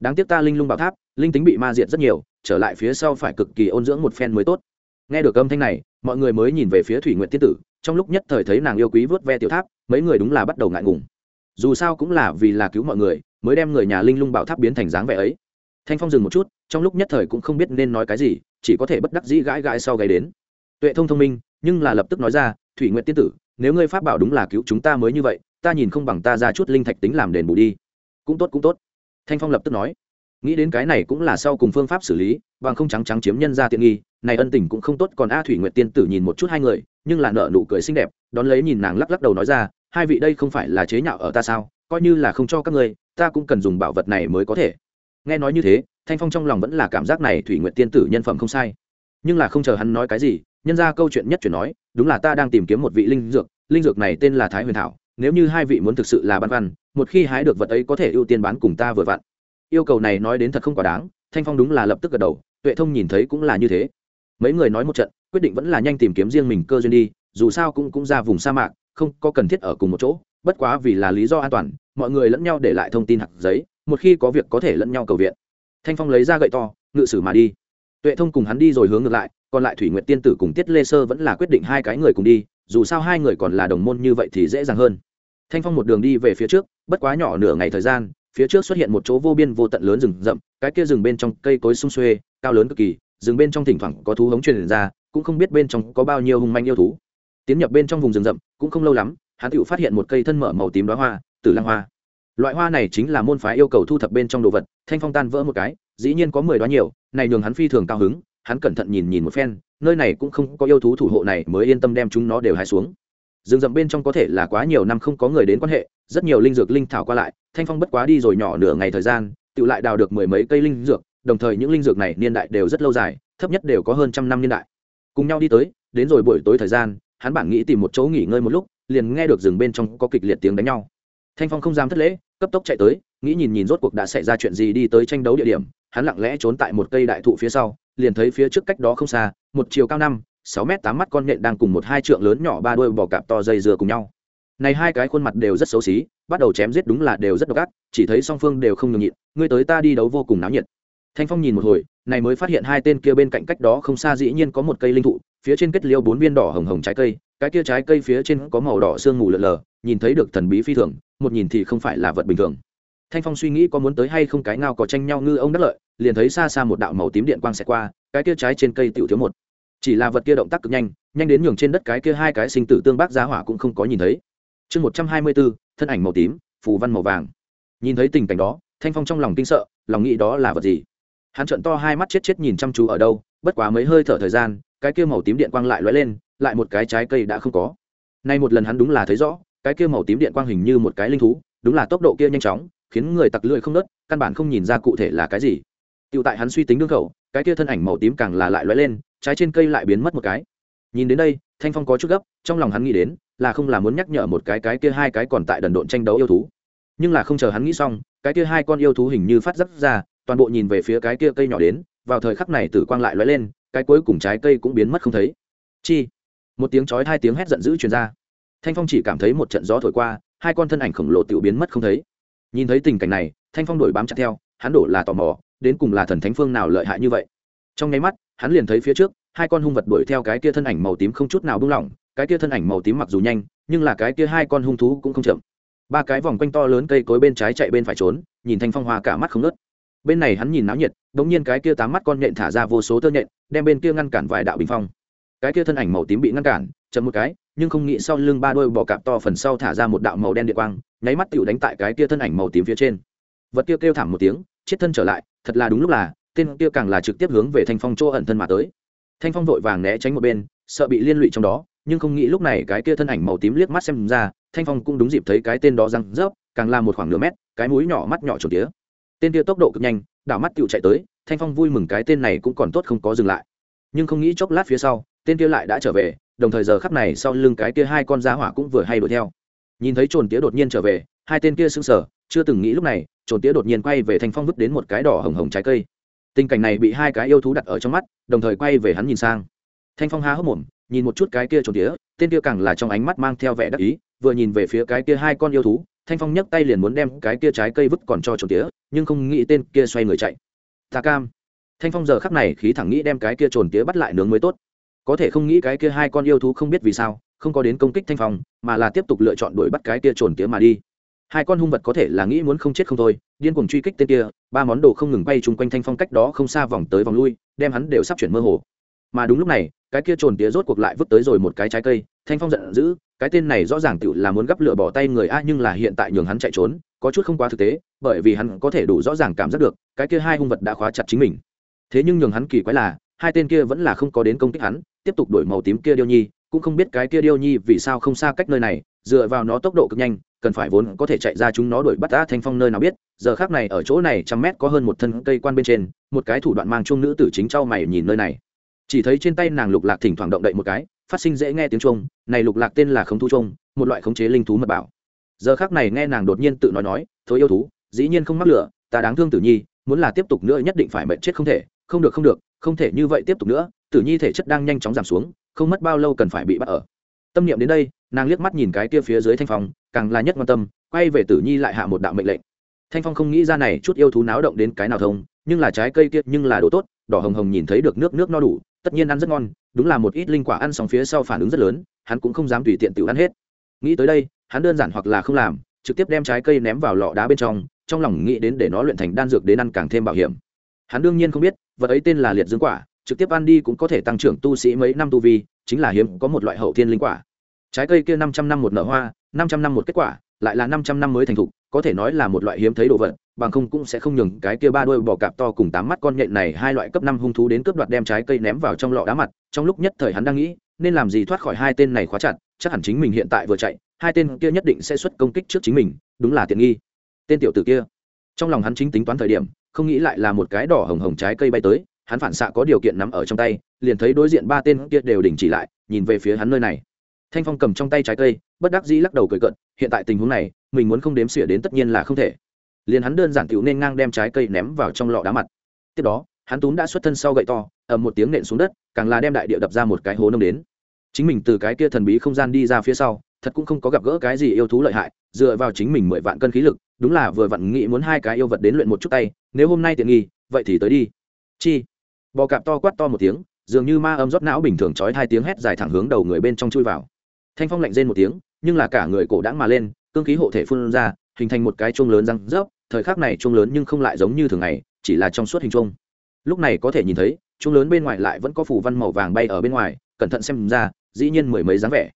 Đáng tiếc ta linh lung bảo tháp, linh tính bị ma diệt rất nhiều, trở lại phía sau phải cực kỳ ôn dưỡng một phen mới tốt nghe được âm thanh này, mọi người mới nhìn về phía thủy nguyện tiên tử, trong lúc nhất thời thấy nàng yêu quý vớt ve tiểu tháp, mấy người đúng là bắt đầu ngại ngùng. Dù sao cũng là vì là cứu mọi người, mới đem người nhà linh lung bảo tháp biến thành dáng vẻ ấy. Thanh phong dừng một chút, trong lúc nhất thời cũng không biết nên nói cái gì, chỉ có thể bất đắc dĩ gãi gãi sau gáy đến. Tuệ thông thông minh, nhưng là lập tức nói ra, thủy nguyện tiên tử, nếu ngươi pháp bảo đúng là cứu chúng ta mới như vậy, ta nhìn không bằng ta ra chút linh thạch tính làm đền bù đi. Cũng tốt cũng tốt. Thanh phong lập tức nói nghĩ đến cái này cũng là sau cùng phương pháp xử lý, bằng không trắng trắng chiếm nhân ra tiện nghi, này ân tình cũng không tốt, còn a thủy nguyệt tiên tử nhìn một chút hai người, nhưng là nợ nụ cười xinh đẹp, đón lấy nhìn nàng lắc lắc đầu nói ra, hai vị đây không phải là chế nhạo ở ta sao, coi như là không cho các ngươi, ta cũng cần dùng bảo vật này mới có thể. Nghe nói như thế, thanh phong trong lòng vẫn là cảm giác này thủy nguyện tiên tử nhân phẩm không sai. Nhưng là không chờ hắn nói cái gì, nhân ra câu chuyện nhất chuyển nói, đúng là ta đang tìm kiếm một vị linh dược linh dược này tên là thái huyền thảo, nếu như hai vị muốn thực sự là băn khoăn, một khi hái được vật ấy có thể ưu tiên bán cùng ta vừa vặn yêu cầu này nói đến thật không quá đáng, thanh phong đúng là lập tức gật đầu, tuệ thông nhìn thấy cũng là như thế. Mấy người nói một trận, quyết định vẫn là nhanh tìm kiếm riêng mình cơ duyên đi, dù sao cũng cũng ra vùng sa mạc, không có cần thiết ở cùng một chỗ, bất quá vì là lý do an toàn, mọi người lẫn nhau để lại thông tin hạt giấy, một khi có việc có thể lẫn nhau cầu viện. Thanh phong lấy ra gậy to, ngự sử mà đi. Tuệ thông cùng hắn đi rồi hướng ngược lại, còn lại thủy nguyện tiên tử cùng tiết lê sơ vẫn là quyết định hai cái người cùng đi, dù sao hai người còn là đồng môn như vậy thì dễ dàng hơn. Thanh phong một đường đi về phía trước, bất quá nhỏ nửa ngày thời gian phía trước xuất hiện một chỗ vô biên vô tận lớn rừng rậm, cái kia rừng bên trong cây cối sung xuê, cao lớn cực kỳ, rừng bên trong thỉnh thoảng có thú hống truyền ra, cũng không biết bên trong có bao nhiêu hung manh yêu thú. Tiến nhập bên trong vùng rừng rậm, cũng không lâu lắm, hắn tự phát hiện một cây thân mở màu tím đóa hoa, tử lăng hoa. Loại hoa này chính là môn phái yêu cầu thu thập bên trong đồ vật, thanh phong tan vỡ một cái, dĩ nhiên có mười đóa nhiều, này nhường hắn phi thường cao hứng, hắn cẩn thận nhìn nhìn một phen, nơi này cũng không có yêu thú thủ hộ này mới yên tâm đem chúng nó đều hái xuống. Rừng rậm bên trong có thể là quá nhiều năm không có người đến quan hệ rất nhiều linh dược linh thảo qua lại, thanh phong bất quá đi rồi nhỏ nửa ngày thời gian, tự lại đào được mười mấy cây linh dược, đồng thời những linh dược này niên đại đều rất lâu dài, thấp nhất đều có hơn trăm năm niên đại. Cùng nhau đi tới, đến rồi buổi tối thời gian, hắn bản nghĩ tìm một chỗ nghỉ ngơi một lúc, liền nghe được rừng bên trong có kịch liệt tiếng đánh nhau. Thanh phong không dám thất lễ, cấp tốc chạy tới, nghĩ nhìn nhìn rốt cuộc đã xảy ra chuyện gì đi tới tranh đấu địa điểm, hắn lặng lẽ trốn tại một cây đại thụ phía sau, liền thấy phía trước cách đó không xa, một chiều cao năm, sáu mét tám mắt con nhện đang cùng một hai trượng lớn nhỏ ba đôi bò cạp to dây dừa cùng nhau này hai cái khuôn mặt đều rất xấu xí, bắt đầu chém giết đúng là đều rất độc ác, chỉ thấy song phương đều không nhường nhịn, ngươi tới ta đi đấu vô cùng náo nhiệt. Thanh phong nhìn một hồi, này mới phát hiện hai tên kia bên cạnh cách đó không xa dĩ nhiên có một cây linh thụ, phía trên kết liêu bốn viên đỏ hồng hồng trái cây, cái kia trái cây phía trên có màu đỏ sương mù lợn lờ, nhìn thấy được thần bí phi thường, một nhìn thì không phải là vật bình thường. Thanh phong suy nghĩ có muốn tới hay không cái ngao có tranh nhau ngư ông đắc lợi, liền thấy xa xa một đạo màu tím điện quang xẹt qua, cái kia trái trên cây tiểu thiếu một. Chỉ là vật kia động tác cực nhanh nhanh đến nhường trên đất cái kia hai cái sinh tử tương bác giá hỏa cũng không có nhìn thấy chương một trăm hai mươi bốn thân ảnh màu tím, phù văn màu vàng. Nhìn thấy tình cảnh đó, thanh phong trong lòng kinh sợ, lòng nghĩ đó là vật gì? Hắn trợn to hai mắt chết chết nhìn chăm chú ở đâu, bất quá mấy hơi thở thời gian, cái kia màu tím điện quang lại lóe lên, lại một cái trái cây đã không có. Nay một lần hắn đúng là thấy rõ, cái kia màu tím điện quang hình như một cái linh thú, đúng là tốc độ kia nhanh chóng, khiến người tặc lưỡi không nớt, căn bản không nhìn ra cụ thể là cái gì. Tựu tại hắn suy tính đương khẩu, cái kia thân ảnh màu tím càng là lại lóe lên, trái trên cây lại biến mất một cái. Nhìn đến đây, thanh phong có chút gấp, trong lòng hắn nghĩ đến là không là muốn nhắc nhở một cái cái kia hai cái còn tại đần độn tranh đấu yêu thú. Nhưng là không chờ hắn nghĩ xong, cái kia hai con yêu thú hình như phát giác ra, toàn bộ nhìn về phía cái kia cây nhỏ đến, vào thời khắc này tử quang lại lóe lên, cái cuối cùng trái cây cũng biến mất không thấy. Chi! Một tiếng chói hai tiếng hét giận dữ truyền ra. Thanh phong chỉ cảm thấy một trận gió thổi qua, hai con thân ảnh khổng lồ tự biến mất không thấy. Nhìn thấy tình cảnh này, thanh phong đổi bám chặt theo, hắn đổ là tò mò, đến cùng là thần thánh phương nào lợi hại như vậy. Trong nháy mắt, hắn liền thấy phía trước, hai con hung vật đuổi theo cái kia thân ảnh màu tím không chút nào buông lỏng cái kia thân ảnh màu tím mặc dù nhanh, nhưng là cái kia hai con hung thú cũng không chậm. Ba cái vòng quanh to lớn cây cối bên trái chạy bên phải trốn, nhìn thanh phong hoa cả mắt không nớt bên này hắn nhìn náo nhiệt đ ỗ n g nhiên cái kia tám mắt con nhện thả ra vô số tơ nhện, đem bên kia ngăn cản vài đạo bình phong. Cái kia thân ảnh màu tím bị ngăn cản, chậm một cái, nhưng không nghĩ sau lưng ba đôi bò cạp to phần sau thả ra một đạo màu đen địa quang, nháy mắt tựu đánh tại cái kia thân ảnh màu tím phía trên. Vật kia kêu thảm một tiếng, chết thân trở lại, thật là đúng lúc là, tên kia càng là trực tiếp hướng về thanh phong chỗ ẩn thân mà tới. Thanh phong vội vàng né tránh một bên, sợ bị liên lụy trong đó nhưng không nghĩ lúc này cái kia thân ảnh màu tím liếc mắt xem ra, thanh phong cũng đúng dịp thấy cái tên đó răng rớp, càng là một khoảng nửa mét, cái mũi nhỏ mắt nhỏ trộn tía. Tên kia tốc độ cực nhanh, đảo mắt tựu chạy tới, thanh phong vui mừng cái tên này cũng còn tốt không có dừng lại. Nhưng không nghĩ chốc lát phía sau, tên kia lại đã trở về, đồng thời giờ khắp này sau lưng cái kia hai con giá hỏa cũng vừa hay đuổi theo. Nhìn thấy trồn tía đột nhiên trở về, hai tên kia sững sờ, chưa từng nghĩ lúc này, trồn tía đột nhiên quay về thanh phong vứt đến một cái đỏ hồng hồng trái cây. Tình cảnh này bị hai cái yêu thú đặt ở trong mắt, đồng thời quay về hắn nhìn sang. Thanh phong há hốc mồm nhìn một chút cái kia trồn tía, tên kia càng là trong ánh mắt mang theo vẻ đắc ý, vừa nhìn về phía cái kia hai con yêu thú, thanh phong nhấc tay liền muốn đem cái kia trái cây vứt còn cho trồn tía, nhưng không nghĩ tên kia xoay người chạy. Ta cam. Thanh phong giờ khắc này khí thẳng nghĩ đem cái kia trồn tía bắt lại nướng mới tốt. Có thể không nghĩ cái kia hai con yêu thú không biết vì sao, không có đến công kích thanh phong, mà là tiếp tục lựa chọn đuổi bắt cái kia trồn tía mà đi. Hai con hung vật có thể là nghĩ muốn không chết không thôi, điên cuồng truy kích tên kia, ba món đồ không ngừng bay chung quanh thanh phong cách đó không xa vòng tới vòng lui, đem hắn đều sắp chuyển mơ hồ mà đúng lúc này, cái kia trồn tía rốt cuộc lại vứt tới rồi một cái trái cây, thanh phong giận dữ, cái tên này rõ ràng tự là muốn gắp lửa bỏ tay người a, nhưng là hiện tại nhường hắn chạy trốn, có chút không quá thực tế, bởi vì hắn có thể đủ rõ ràng cảm giác được, cái kia hai hung vật đã khóa chặt chính mình. Thế nhưng nhường hắn kỳ quái là, hai tên kia vẫn là không có đến công kích hắn, tiếp tục đổi màu tím kia điêu nhi, cũng không biết cái kia điêu nhi vì sao không xa cách nơi này, dựa vào nó tốc độ cực nhanh, cần phải vốn có thể chạy ra chúng nó đuổi bắt ta thanh phong nơi nào biết, giờ khác này ở chỗ này trăm mét có hơn một thân cây quan bên trên, một cái thủ đoạn mang chung nữ tử chính trao mày nhìn nơi này chỉ thấy trên tay nàng lục lạc thỉnh thoảng động đậy một cái, phát sinh dễ nghe tiếng trung này lục lạc tên là khống thu trung một loại khống chế linh thú mật bảo. Giờ khác này nghe nàng đột nhiên tự nói nói, thôi yêu thú, dĩ nhiên không mắc lửa, ta đáng thương tử nhi, muốn là tiếp tục nữa nhất định phải mệnh chết không thể, không được không được, không thể như vậy tiếp tục nữa, tử nhi thể chất đang nhanh chóng giảm xuống, không mất bao lâu cần phải bị bắt ở. Tâm niệm đến đây, nàng liếc mắt nhìn cái kia phía dưới thanh phong, càng là nhất quan tâm, quay về tử nhi lại hạ một đạo mệnh lệnh. Thanh phong không nghĩ ra này chút yêu thú náo động đến cái nào thông, nhưng là trái cây kia nhưng là đồ tốt, đỏ hồng hồng nhìn thấy được nước nước no đủ tất nhiên ăn rất ngon, đúng là một ít linh quả ăn xong phía sau phản ứng rất lớn, hắn cũng không dám tùy tiện tự ăn hết. Nghĩ tới đây, hắn đơn giản hoặc là không làm, trực tiếp đem trái cây ném vào lọ đá bên trong trong lòng nghĩ đến để nó luyện thành đan dược đến ăn càng thêm bảo hiểm. Hắn đương nhiên không biết, vật ấy tên là liệt dương quả, trực tiếp ăn đi cũng có thể tăng trưởng tu sĩ mấy năm tu vi, chính là hiếm có một loại hậu thiên linh quả. Trái cây kia năm trăm năm một nở hoa, năm trăm năm một kết quả lại là năm trăm năm mới thành thục, có thể nói là một loại hiếm thấy đồ vật, bằng không cũng sẽ không nhường cái kia ba đôi bò cạp to cùng tám mắt con nhện này hai loại cấp năm hung thú đến cướp đoạt đem trái cây ném vào trong lọ đá mặt, trong lúc nhất thời hắn đang nghĩ, nên làm gì thoát khỏi hai tên này khóa chặt, chắc hẳn chính mình hiện tại vừa chạy, hai tên kia nhất định sẽ xuất công kích trước chính mình, đúng là tiện nghi. Tên tiểu tử kia, trong lòng hắn chính tính toán thời điểm, không nghĩ lại là một cái đỏ hồng hồng trái cây bay tới, hắn phản xạ có điều kiện nắm ở trong tay, liền thấy đối diện ba tên kia đều đình chỉ lại, nhìn về phía hắn nơi này. Thanh phong cầm trong tay trái cây, bất đắc dĩ lắc đầu cười cận hiện tại tình huống này, mình muốn không đếm xỉa đến tất nhiên là không thể. Liền hắn đơn giản tiểu nên ngang đem trái cây ném vào trong lọ đá mặt. Tiếp đó, hắn túm đã xuất thân sau gậy to, ầm một tiếng nện xuống đất, càng là đem đại địa đập ra một cái hố nông đến. Chính mình từ cái kia thần bí không gian đi ra phía sau, thật cũng không có gặp gỡ cái gì yêu thú lợi hại, dựa vào chính mình mười vạn cân khí lực, đúng là vừa vặn nghĩ muốn hai cái yêu vật đến luyện một chút tay, nếu hôm nay tiện nghi, vậy thì tới đi. Chi. Bò cạp to quát to một tiếng, dường như ma âm rót não bình thường trói hai tiếng hét dài thẳng hướng đầu người bên trong chui vào. Thanh phong lạnh rên một tiếng nhưng là cả người cổ đãng mà lên, cương khí hộ thể phun ra, hình thành một cái chuông lớn răng rớp, thời khắc này chuông lớn nhưng không lại giống như thường ngày, chỉ là trong suốt hình chuông. Lúc này có thể nhìn thấy, chuông lớn bên ngoài lại vẫn có phủ văn màu vàng bay ở bên ngoài, cẩn thận xem ra, dĩ nhiên mười mấy dáng vẻ.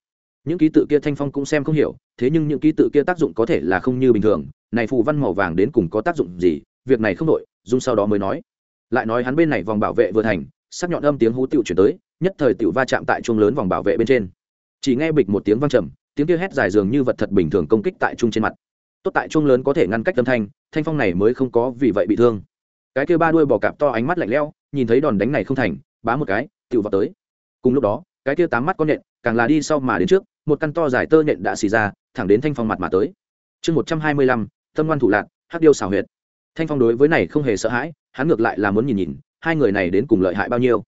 Những ký tự kia thanh phong cũng xem không hiểu, thế nhưng những ký tự kia tác dụng có thể là không như bình thường, này phù văn màu vàng đến cùng có tác dụng gì, việc này không đội dung sau đó mới nói. Lại nói hắn bên này vòng bảo vệ vừa thành, sắc nhọn âm tiếng hú tiểu chuyển tới, nhất thời tiểu va chạm tại chuông lớn vòng bảo vệ bên trên. Chỉ nghe bịch một tiếng vang trầm tiếng kia hét dài dường như vật thật bình thường công kích tại trung trên mặt. Tốt tại trung lớn có thể ngăn cách âm thanh thanh phong này mới không có vì vậy bị thương. Cái kia ba đuôi bò cạp to ánh mắt lạnh lẽo, nhìn thấy đòn đánh này không thành, bá một cái tự vào tới. Cùng lúc đó, cái kia tám mắt con nhện, càng là đi sau mà đến trước, một căn to dài tơ nhện đã xì ra, thẳng đến thanh phong mặt mà tới. Chương một trăm hai mươi lăm tâm ngoan thủ lạc, hắc điêu xào huyệt. Thanh phong đối với này không hề sợ hãi, hắn ngược lại là muốn nhìn nhìn, hai người này đến cùng lợi hại bao nhiêu.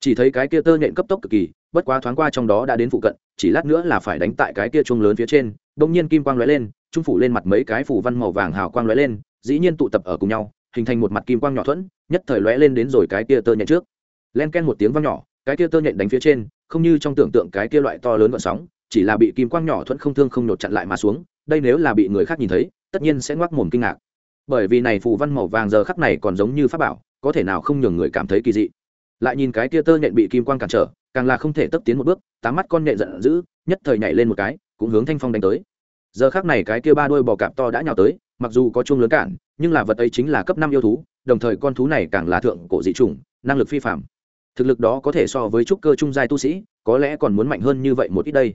Chỉ thấy cái kia tơ nhện cấp tốc cực kỳ, bất quá thoáng qua trong đó đã đến phụ cận chỉ lát nữa là phải đánh tại cái kia chuông lớn phía trên Đông nhiên kim quang lóe lên, trung phủ lên mặt mấy cái phủ văn màu vàng hào quang lóe lên, dĩ nhiên tụ tập ở cùng nhau, hình thành một mặt kim quang nhỏ thuẫn, nhất thời lóe lên đến rồi cái kia tơ nhện trước. Len ken một tiếng vang nhỏ, cái kia tơ nhện đánh phía trên, không như trong tưởng tượng cái kia loại to lớn gợn sóng, chỉ là bị kim quang nhỏ thuẫn không thương không nhột chặn lại mà xuống, đây nếu là bị người khác nhìn thấy, tất nhiên sẽ ngoác mồm kinh ngạc. Bởi vì này phù văn màu vàng giờ khắc này còn giống như pháp bảo, có thể nào không nhường người cảm thấy kỳ dị lại nhìn cái kia tơ nhện bị kim quang cản trở, càng là không thể tấp tiến một bước, tám mắt con nhện giận dữ, nhất thời nhảy lên một cái, cũng hướng thanh phong đánh tới. Giờ khắc này cái kia ba đôi bò cạp to đã nhào tới, mặc dù có chuông lớn cản, nhưng là vật ấy chính là cấp năm yêu thú, đồng thời con thú này càng là thượng cổ dị chủng, năng lực phi phạm thực lực đó có thể so với trúc cơ trung giai tu sĩ, có lẽ còn muốn mạnh hơn như vậy một ít đây.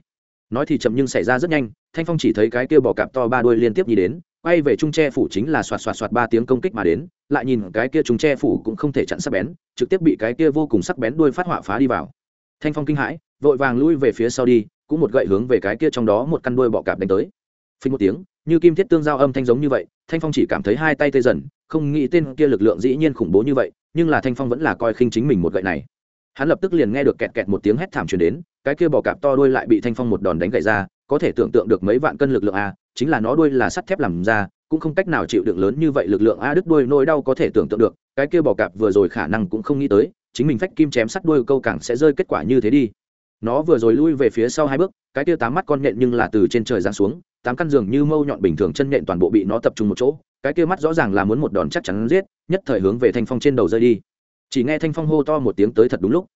Nói thì chậm nhưng xảy ra rất nhanh, thanh phong chỉ thấy cái kia bò cạp to ba đuôi liên tiếp nhì đến quay về trung tre phủ chính là xoạt xoạt xoạt ba tiếng công kích mà đến, lại nhìn cái kia trung tre phủ cũng không thể chặn sắc bén, trực tiếp bị cái kia vô cùng sắc bén đuôi phát họa phá đi vào. Thanh phong kinh hãi, vội vàng lui về phía sau đi, cũng một gậy hướng về cái kia trong đó một căn đuôi bọ cạp đánh tới. Phình một tiếng, như kim thiết tương giao âm thanh giống như vậy, thanh phong chỉ cảm thấy hai tay tê dần, không nghĩ tên kia lực lượng dĩ nhiên khủng bố như vậy, nhưng là thanh phong vẫn là coi khinh chính mình một gậy này. Hắn lập tức liền nghe được kẹt kẹt một tiếng hét thảm truyền đến, cái kia bò cạp to đuôi lại bị thanh phong một đòn đánh gậy ra, có thể tưởng tượng được mấy vạn cân lực lượng a chính là nó đuôi là sắt thép làm ra, cũng không cách nào chịu đựng lớn như vậy lực lượng a đứt đuôi nỗi đau có thể tưởng tượng được, cái kia bò cạp vừa rồi khả năng cũng không nghĩ tới, chính mình phách kim chém sắt đuôi câu càng sẽ rơi kết quả như thế đi. Nó vừa rồi lui về phía sau hai bước, cái kia tám mắt con nhện nhưng là từ trên trời giáng xuống, tám căn giường như mâu nhọn bình thường chân nhện toàn bộ bị nó tập trung một chỗ, cái kia mắt rõ ràng là muốn một đòn chắc chắn giết, nhất thời hướng về thanh phong trên đầu rơi đi. Chỉ nghe thanh phong hô to một tiếng tới thật đúng lúc.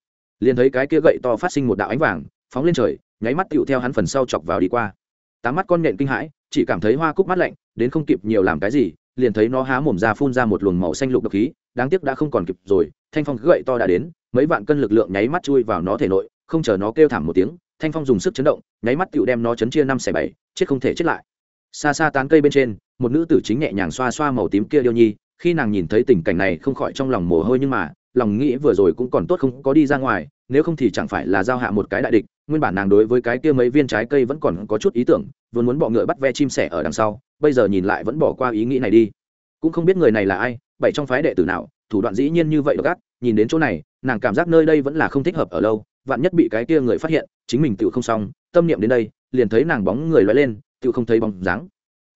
Liền thấy cái kia gậy to phát sinh một đạo ánh vàng, phóng lên trời, nháy mắt tựu theo hắn phần sau chọc vào đi qua. Tám mắt con nhện kinh hãi chỉ cảm thấy hoa cúc mát lạnh, đến không kịp nhiều làm cái gì, liền thấy nó há mồm ra phun ra một luồng màu xanh lục độc khí, đáng tiếc đã không còn kịp rồi, thanh phong gậy to đã đến, mấy vạn cân lực lượng nháy mắt chui vào nó thể nội, không chờ nó kêu thảm một tiếng, thanh phong dùng sức chấn động, nháy mắt tựu đem nó chấn chia năm xẻ bảy, chết không thể chết lại. Xa xa tán cây bên trên, một nữ tử chính nhẹ nhàng xoa xoa màu tím kia điêu nhi, khi nàng nhìn thấy tình cảnh này không khỏi trong lòng mồ hôi nhưng mà, lòng nghĩ vừa rồi cũng còn tốt không có đi ra ngoài, nếu không thì chẳng phải là giao hạ một cái đại địch, nguyên bản nàng đối với cái kia mấy viên trái cây vẫn còn có chút ý tưởng vốn muốn bọ ngựa bắt ve chim sẻ ở đằng sau, bây giờ nhìn lại vẫn bỏ qua ý nghĩ này đi. Cũng không biết người này là ai, bảy trong phái đệ tử nào, thủ đoạn dĩ nhiên như vậy gắt nhìn đến chỗ này, nàng cảm giác nơi đây vẫn là không thích hợp ở lâu, vạn nhất bị cái kia người phát hiện, chính mình tự không xong, tâm niệm đến đây, liền thấy nàng bóng người loay lên tự không thấy bóng dáng.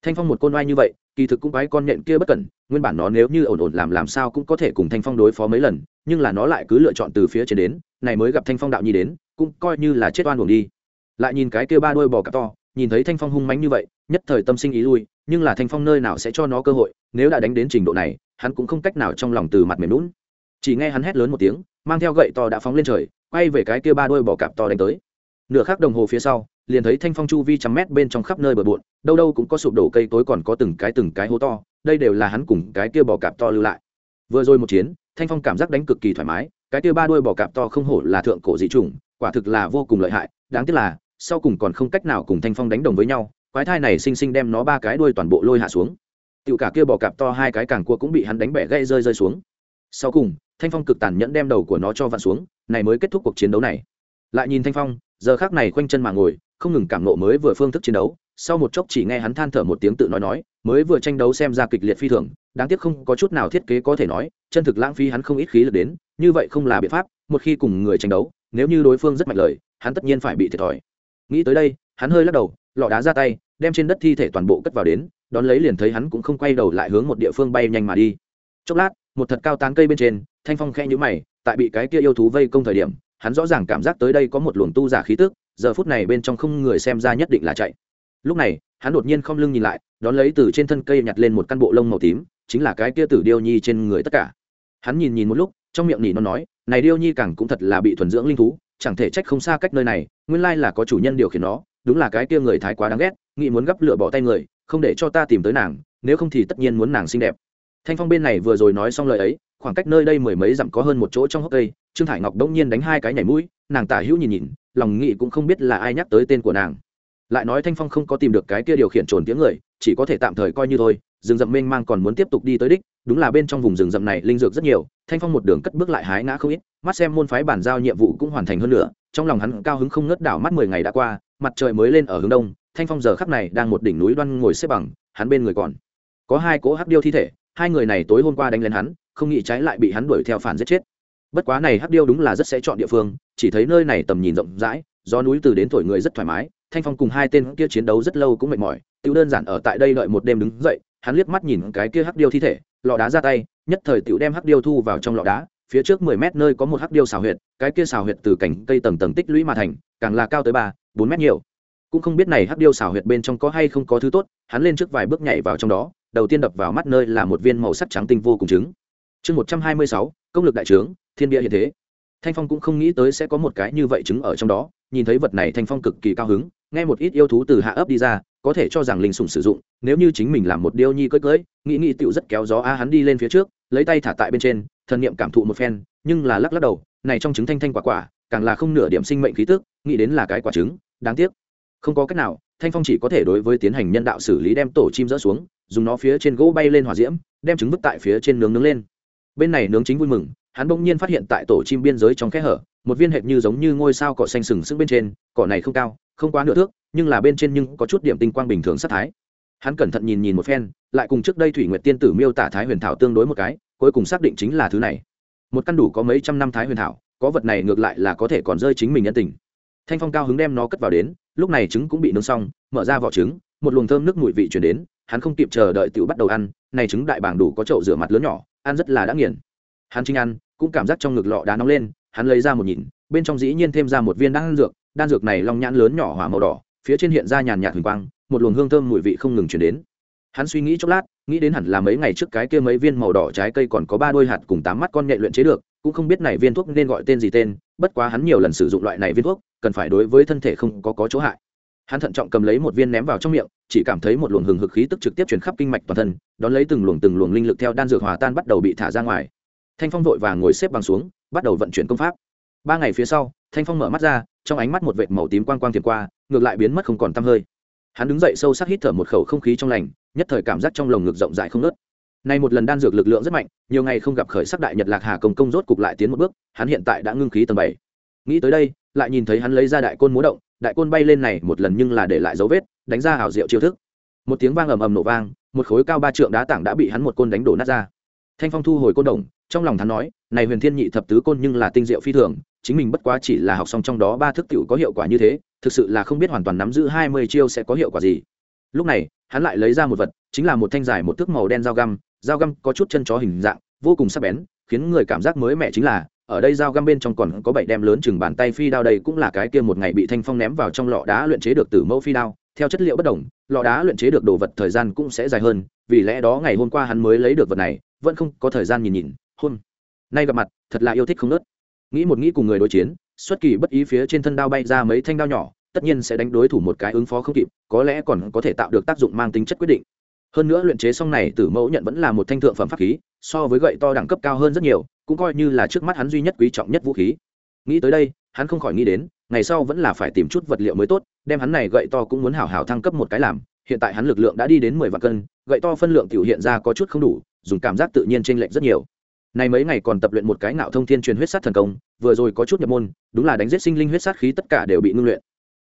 Thanh phong một côn oai như vậy, kỳ thực cũng quái con nhện kia bất cẩn, nguyên bản nó nếu như ổn ổn làm làm sao cũng có thể cùng thanh phong đối phó mấy lần, nhưng là nó lại cứ lựa chọn từ phía trên đến, này mới gặp thanh phong đạo nhi đến, cũng coi như là chết oan buồn đi. Lại nhìn cái kia ba đôi bò cặp to nhìn thấy thanh phong hung mánh như vậy, nhất thời tâm sinh ý lui, nhưng là thanh phong nơi nào sẽ cho nó cơ hội, nếu đã đánh đến trình độ này, hắn cũng không cách nào trong lòng từ mặt mềm lún chỉ nghe hắn hét lớn một tiếng, mang theo gậy to đã phóng lên trời, quay về cái kia ba đôi bò cạp to đánh tới. Nửa khắc đồng hồ phía sau, liền thấy thanh phong chu vi trăm mét bên trong khắp nơi bờ bộn, đâu đâu cũng có sụp đổ cây tối còn có từng cái từng cái hố to, đây đều là hắn cùng cái kia bò cạp to lưu lại. Vừa rồi một chiến, thanh phong cảm giác đánh cực kỳ thoải mái, cái kia ba đuôi bò cạp to không hổ là thượng cổ dị chủng, quả thực là vô cùng lợi hại, đáng tiếc là sau cùng còn không cách nào cùng thanh phong đánh đồng với nhau, quái thai này sinh sinh đem nó ba cái đuôi toàn bộ lôi hạ xuống. Tiểu cả kia bò cạp to hai cái càng cua cũng bị hắn đánh bẻ gãy rơi rơi xuống. Sau cùng, thanh phong cực tàn nhẫn đem đầu của nó cho vặn xuống, này mới kết thúc cuộc chiến đấu này. Lại nhìn thanh phong, giờ khác này khoanh chân mà ngồi, không ngừng cảm nộ mới vừa phương thức chiến đấu, sau một chốc chỉ nghe hắn than thở một tiếng tự nói nói, mới vừa tranh đấu xem ra kịch liệt phi thường, đáng tiếc không có chút nào thiết kế có thể nói, chân thực lãng phí hắn không ít khí lực đến, như vậy không là biện pháp, một khi cùng người tranh đấu, nếu như đối phương rất mạnh lời, hắn tất nhiên phải bị thiệt thòi nghĩ tới đây, hắn hơi lắc đầu, lọ đá ra tay, đem trên đất thi thể toàn bộ cất vào đến, đón lấy liền thấy hắn cũng không quay đầu lại hướng một địa phương bay nhanh mà đi. Chốc lát, một thật cao tán cây bên trên, thanh phong khe nhũ mày, tại bị cái kia yêu thú vây công thời điểm, hắn rõ ràng cảm giác tới đây có một luồng tu giả khí tức, giờ phút này bên trong không người xem ra nhất định là chạy. Lúc này, hắn đột nhiên không lưng nhìn lại, đón lấy từ trên thân cây nhặt lên một căn bộ lông màu tím, chính là cái kia tử điêu nhi trên người tất cả. Hắn nhìn nhìn một lúc, trong miệng nhỉ nó nói, này điêu nhi càng cũng thật là bị thuần dưỡng linh thú chẳng thể trách không xa cách nơi này, nguyên lai là có chủ nhân điều khiển nó, đúng là cái kia người thái quá đáng ghét, nghĩ muốn gấp lửa bỏ tay người, không để cho ta tìm tới nàng, nếu không thì tất nhiên muốn nàng xinh đẹp. Thanh phong bên này vừa rồi nói xong lời ấy, khoảng cách nơi đây mười mấy dặm có hơn một chỗ trong hốc cây, trương thải ngọc đông nhiên đánh hai cái nhảy mũi, nàng tả hữu nhìn nhìn, lòng nghị cũng không biết là ai nhắc tới tên của nàng. Lại nói thanh phong không có tìm được cái kia điều khiển trồn tiếng người, chỉ có thể tạm thời coi như thôi, rừng rậm mênh mang còn muốn tiếp tục đi tới đích, đúng là bên trong vùng rừng rậm này linh dược rất nhiều, thanh phong một đường cất bước lại hái ngã không ít mắt xem môn phái bản giao nhiệm vụ cũng hoàn thành hơn nữa, trong lòng hắn cao hứng không ngớt đảo mắt mười ngày đã qua, mặt trời mới lên ở hướng đông, thanh phong giờ khắc này đang một đỉnh núi đoan ngồi xếp bằng, hắn bên người còn có hai cỗ hắc điêu thi thể, hai người này tối hôm qua đánh lên hắn, không nghĩ trái lại bị hắn đuổi theo phản giết chết. Bất quá này hắc điêu đúng là rất sẽ chọn địa phương, chỉ thấy nơi này tầm nhìn rộng rãi do núi từ đến thổi người rất thoải mái, thanh phong cùng hai tên kia chiến đấu rất lâu cũng mệt mỏi, tiểu đơn giản ở tại đây đợi một đêm đứng dậy, hắn liếc mắt nhìn cái kia hắc điêu thi thể, lọ đá ra tay, nhất thời tiểu đem hắc điêu thu vào trong lọ đá phía trước mười mét nơi có một hắc điêu xào huyệt, cái kia xào huyệt từ cảnh cây tầng tầng tích lũy mà thành, càng là cao tới ba, bốn mét nhiều. Cũng không biết này hắc điêu xào huyệt bên trong có hay không có thứ tốt, hắn lên trước vài bước nhảy vào trong đó, đầu tiên đập vào mắt nơi là một viên màu sắc trắng tinh vô cùng trứng. Chương một trăm hai mươi sáu, công lực đại trướng, thiên địa hiện thế. Thanh phong cũng không nghĩ tới sẽ có một cái như vậy trứng ở trong đó, nhìn thấy vật này thanh phong cực kỳ cao hứng, nghe một ít yêu thú từ hạ ấp đi ra, có thể cho rằng linh sủng sử dụng, nếu như chính mình làm một điêu nhi cưỡi cưỡi, nghĩ nghĩ tựu rất kéo gió a, hắn đi lên phía trước, lấy tay thả tại bên trên thần niệm cảm thụ một phen, nhưng là lắc lắc đầu, này trong trứng thanh thanh quả quả, càng là không nửa điểm sinh mệnh khí tức, nghĩ đến là cái quả trứng, đáng tiếc. Không có cách nào, thanh phong chỉ có thể đối với tiến hành nhân đạo xử lý đem tổ chim dỡ xuống, dùng nó phía trên gỗ bay lên hỏa diễm, đem trứng vứt tại phía trên nướng nướng lên. Bên này nướng chính vui mừng, hắn bỗng nhiên phát hiện tại tổ chim biên giới trong kẽ hở, một viên hệt như giống như ngôi sao cỏ xanh sừng sững bên trên, cỏ này không cao, không quá nửa thước, nhưng là bên trên nhưng có chút điểm tinh quang bình thường sát thái. Hắn cẩn thận nhìn nhìn một phen, lại cùng trước đây thủy nguyệt tiên tử miêu tả thái huyền thảo tương đối một cái cuối cùng xác định chính là thứ này. Một căn đủ có mấy trăm năm thái huyền thảo, có vật này ngược lại là có thể còn rơi chính mình nhân tình. Thanh phong cao hứng đem nó cất vào đến, lúc này trứng cũng bị nướng xong, mở ra vỏ trứng, một luồng thơm nước mùi vị chuyển đến, hắn không kịp chờ đợi tự bắt đầu ăn, này trứng đại bảng đủ có chậu rửa mặt lớn nhỏ, ăn rất là đã nghiền. Hắn chính ăn, cũng cảm giác trong ngực lọ đá nóng lên, hắn lấy ra một nhìn, bên trong dĩ nhiên thêm ra một viên đan dược đan dược này long nhãn lớn nhỏ hỏa màu đỏ, phía trên hiện ra nhàn nhạt huỳnh quang, một luồng hương thơm mùi vị không ngừng chuyển đến hắn suy nghĩ chốc lát nghĩ đến hẳn là mấy ngày trước cái kia mấy viên màu đỏ trái cây còn có ba đôi hạt cùng tám mắt con nhện luyện chế được cũng không biết này viên thuốc nên gọi tên gì tên bất quá hắn nhiều lần sử dụng loại này viên thuốc cần phải đối với thân thể không có, có chỗ hại. Hắn thận trọng cầm lấy một viên ném vào trong miệng chỉ cảm thấy một luồng hừng hực khí tức trực tiếp chuyển khắp kinh mạch toàn thân đón lấy từng luồng từng luồng linh lực theo đan dược hòa tan bắt đầu bị thả ra ngoài. Thanh phong vội vàng ngồi xếp bằng xuống bắt đầu vận chuyển công pháp. Ba ngày phía sau thanh phong mở mắt ra trong ánh mắt một vệt màu tím quang quang thiền qua ngược lại biến mất không còn t hơi hắn đứng dậy sâu sắc hít thở một khẩu không khí trong lành, nhất thời cảm giác trong lồng ngực rộng rãi không nớt nay một lần đan dược lực lượng rất mạnh, nhiều ngày không gặp khởi sắc đại nhật lạc hà công công rốt cục lại tiến một bước, hắn hiện tại đã ngưng khí tầng bảy. Nghĩ tới đây, lại nhìn thấy hắn lấy ra đại côn múa động, đại côn bay lên này một lần nhưng là để lại dấu vết, đánh ra hảo diệu chiêu thức. Một tiếng vang ầm ầm nổ vang, một khối cao ba trượng đá tảng đã bị hắn một côn đánh đổ nát ra. Thanh phong thu hồi côn đồng, trong lòng hắn nói, này huyền thiên nhị thập tứ côn nhưng là tinh diệu phi thường, chính mình bất quá chỉ là học xong trong đó ba thức tiểu có hiệu quả như thế thực sự là không biết hoàn toàn nắm giữ hai mươi chiêu sẽ có hiệu quả gì. Lúc này, hắn lại lấy ra một vật, chính là một thanh dài một thước màu đen dao găm. Dao găm có chút chân chó hình dạng, vô cùng sắc bén, khiến người cảm giác mới mẻ chính là, ở đây dao găm bên trong còn có bảy đem lớn chừng bàn tay phi đao đây cũng là cái kia một ngày bị thanh phong ném vào trong lọ đá luyện chế được từ mẫu phi đao. Theo chất liệu bất đồng, lọ đá luyện chế được đồ vật thời gian cũng sẽ dài hơn, vì lẽ đó ngày hôm qua hắn mới lấy được vật này, vẫn không có thời gian nhìn nhìn. Hôn. Nay gặp mặt, thật là yêu thích không nớt. Nghĩ một nghĩ cùng người đối chiến, xuất kỳ bất ý phía trên thân đao bay ra mấy thanh đao nhỏ tất nhiên sẽ đánh đối thủ một cái ứng phó không kịp, có lẽ còn có thể tạo được tác dụng mang tính chất quyết định. Hơn nữa luyện chế xong này tử mẫu nhận vẫn là một thanh thượng phẩm pháp khí, so với gậy to đẳng cấp cao hơn rất nhiều, cũng coi như là trước mắt hắn duy nhất quý trọng nhất vũ khí. Nghĩ tới đây, hắn không khỏi nghĩ đến, ngày sau vẫn là phải tìm chút vật liệu mới tốt, đem hắn này gậy to cũng muốn hảo hảo thăng cấp một cái làm, hiện tại hắn lực lượng đã đi đến mười vạn cân, gậy to phân lượng tiểu hiện ra có chút không đủ, dùng cảm giác tự nhiên t r ê n lệch rất nhiều. Này mấy ngày còn tập luyện một cái ngạo thông thiên truyền huyết sát thần công, vừa rồi có chút nhập môn, đúng là đánh giết sinh linh huyết sát khí tất cả đều bị ngưng luyện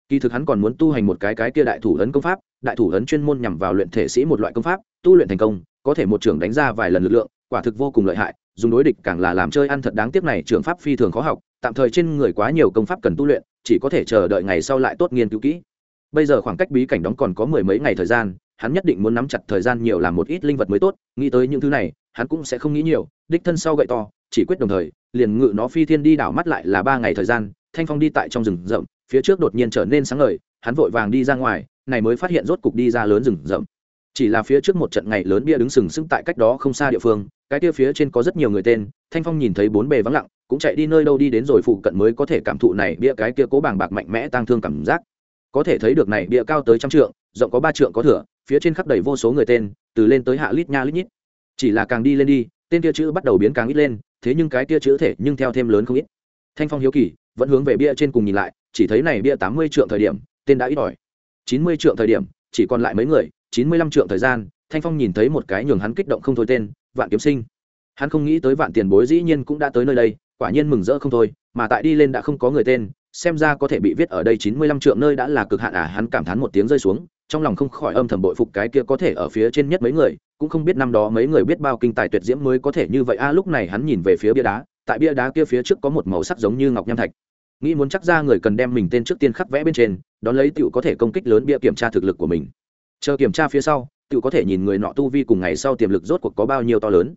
kỳ thực hắn còn muốn tu hành một cái cái kia đại thủ ấn công pháp, đại thủ ấn chuyên môn nhằm vào luyện thể sĩ một loại công pháp, tu luyện thành công, có thể một trưởng đánh ra vài lần lực lượng, quả thực vô cùng lợi hại, dùng đối địch càng là làm chơi ăn thật đáng tiếc này trường pháp phi thường khó học, tạm thời trên người quá nhiều công pháp cần tu luyện, chỉ có thể chờ đợi ngày sau lại tốt nghiên cứu kỹ. Bây giờ khoảng cách bí cảnh đóng còn có mười mấy ngày thời gian, hắn nhất định muốn nắm chặt thời gian nhiều làm một ít linh vật mới tốt, nghĩ tới những thứ này, hắn cũng sẽ không nghĩ nhiều, đích thân sau gậy to, chỉ quyết đồng thời, liền ngự nó phi thiên đi đảo mắt lại là ba ngày thời gian thanh phong đi tại trong rừng rậm, phía trước đột nhiên trở nên sáng ngời, hắn vội vàng đi ra ngoài, này mới phát hiện rốt cục đi ra lớn rừng rậm. Chỉ là phía trước một trận ngày lớn bia đứng sừng sững tại cách đó không xa địa phương, cái kia phía trên có rất nhiều người tên, thanh phong nhìn thấy bốn bề vắng lặng, cũng chạy đi nơi đâu đi đến rồi phụ cận mới có thể cảm thụ này bia cái kia cố bàng bạc mạnh mẽ tăng thương cảm giác. Có thể thấy được này bia cao tới trăm trượng, rộng có ba trượng có thửa, phía trên khắp đầy vô số người tên, từ lên tới hạ lít nha lít nhít. Chỉ là càng đi lên đi, tên kia chữ bắt đầu biến càng ít lên, thế nhưng cái kia chữ thể nhưng theo thêm lớn không ít. Thanh phong hiếu kỳ vẫn hướng về bia trên cùng nhìn lại, chỉ thấy này bia tám mươi trượng thời điểm, tên đã ít ỏi. chín mươi trượng thời điểm, chỉ còn lại mấy người, chín mươi lăm trượng thời gian, thanh phong nhìn thấy một cái nhường hắn kích động không thôi tên, vạn kiếm sinh. Hắn không nghĩ tới vạn tiền bối dĩ nhiên cũng đã tới nơi đây, quả nhiên mừng rỡ không thôi, mà tại đi lên đã không có người tên, xem ra có thể bị viết ở đây chín mươi lăm trượng nơi đã là cực hạn à hắn cảm thán một tiếng rơi xuống, trong lòng không khỏi âm thầm bội phục cái kia có thể ở phía trên nhất mấy người, cũng không biết năm đó mấy người biết bao kinh tài tuyệt diễm mới có thể như vậy. A, lúc này hắn nhìn về phía bia đá, tại bia đá kia phía trước có một màu sắc giống như ngọc nham thạch nghĩ muốn chắc ra người cần đem mình tên trước tiên khắc vẽ bên trên, đón lấy tựu có thể công kích lớn bia kiểm tra thực lực của mình. Chờ kiểm tra phía sau tựu có thể nhìn người nọ tu vi cùng ngày sau tiềm lực rốt cuộc có bao nhiêu to lớn.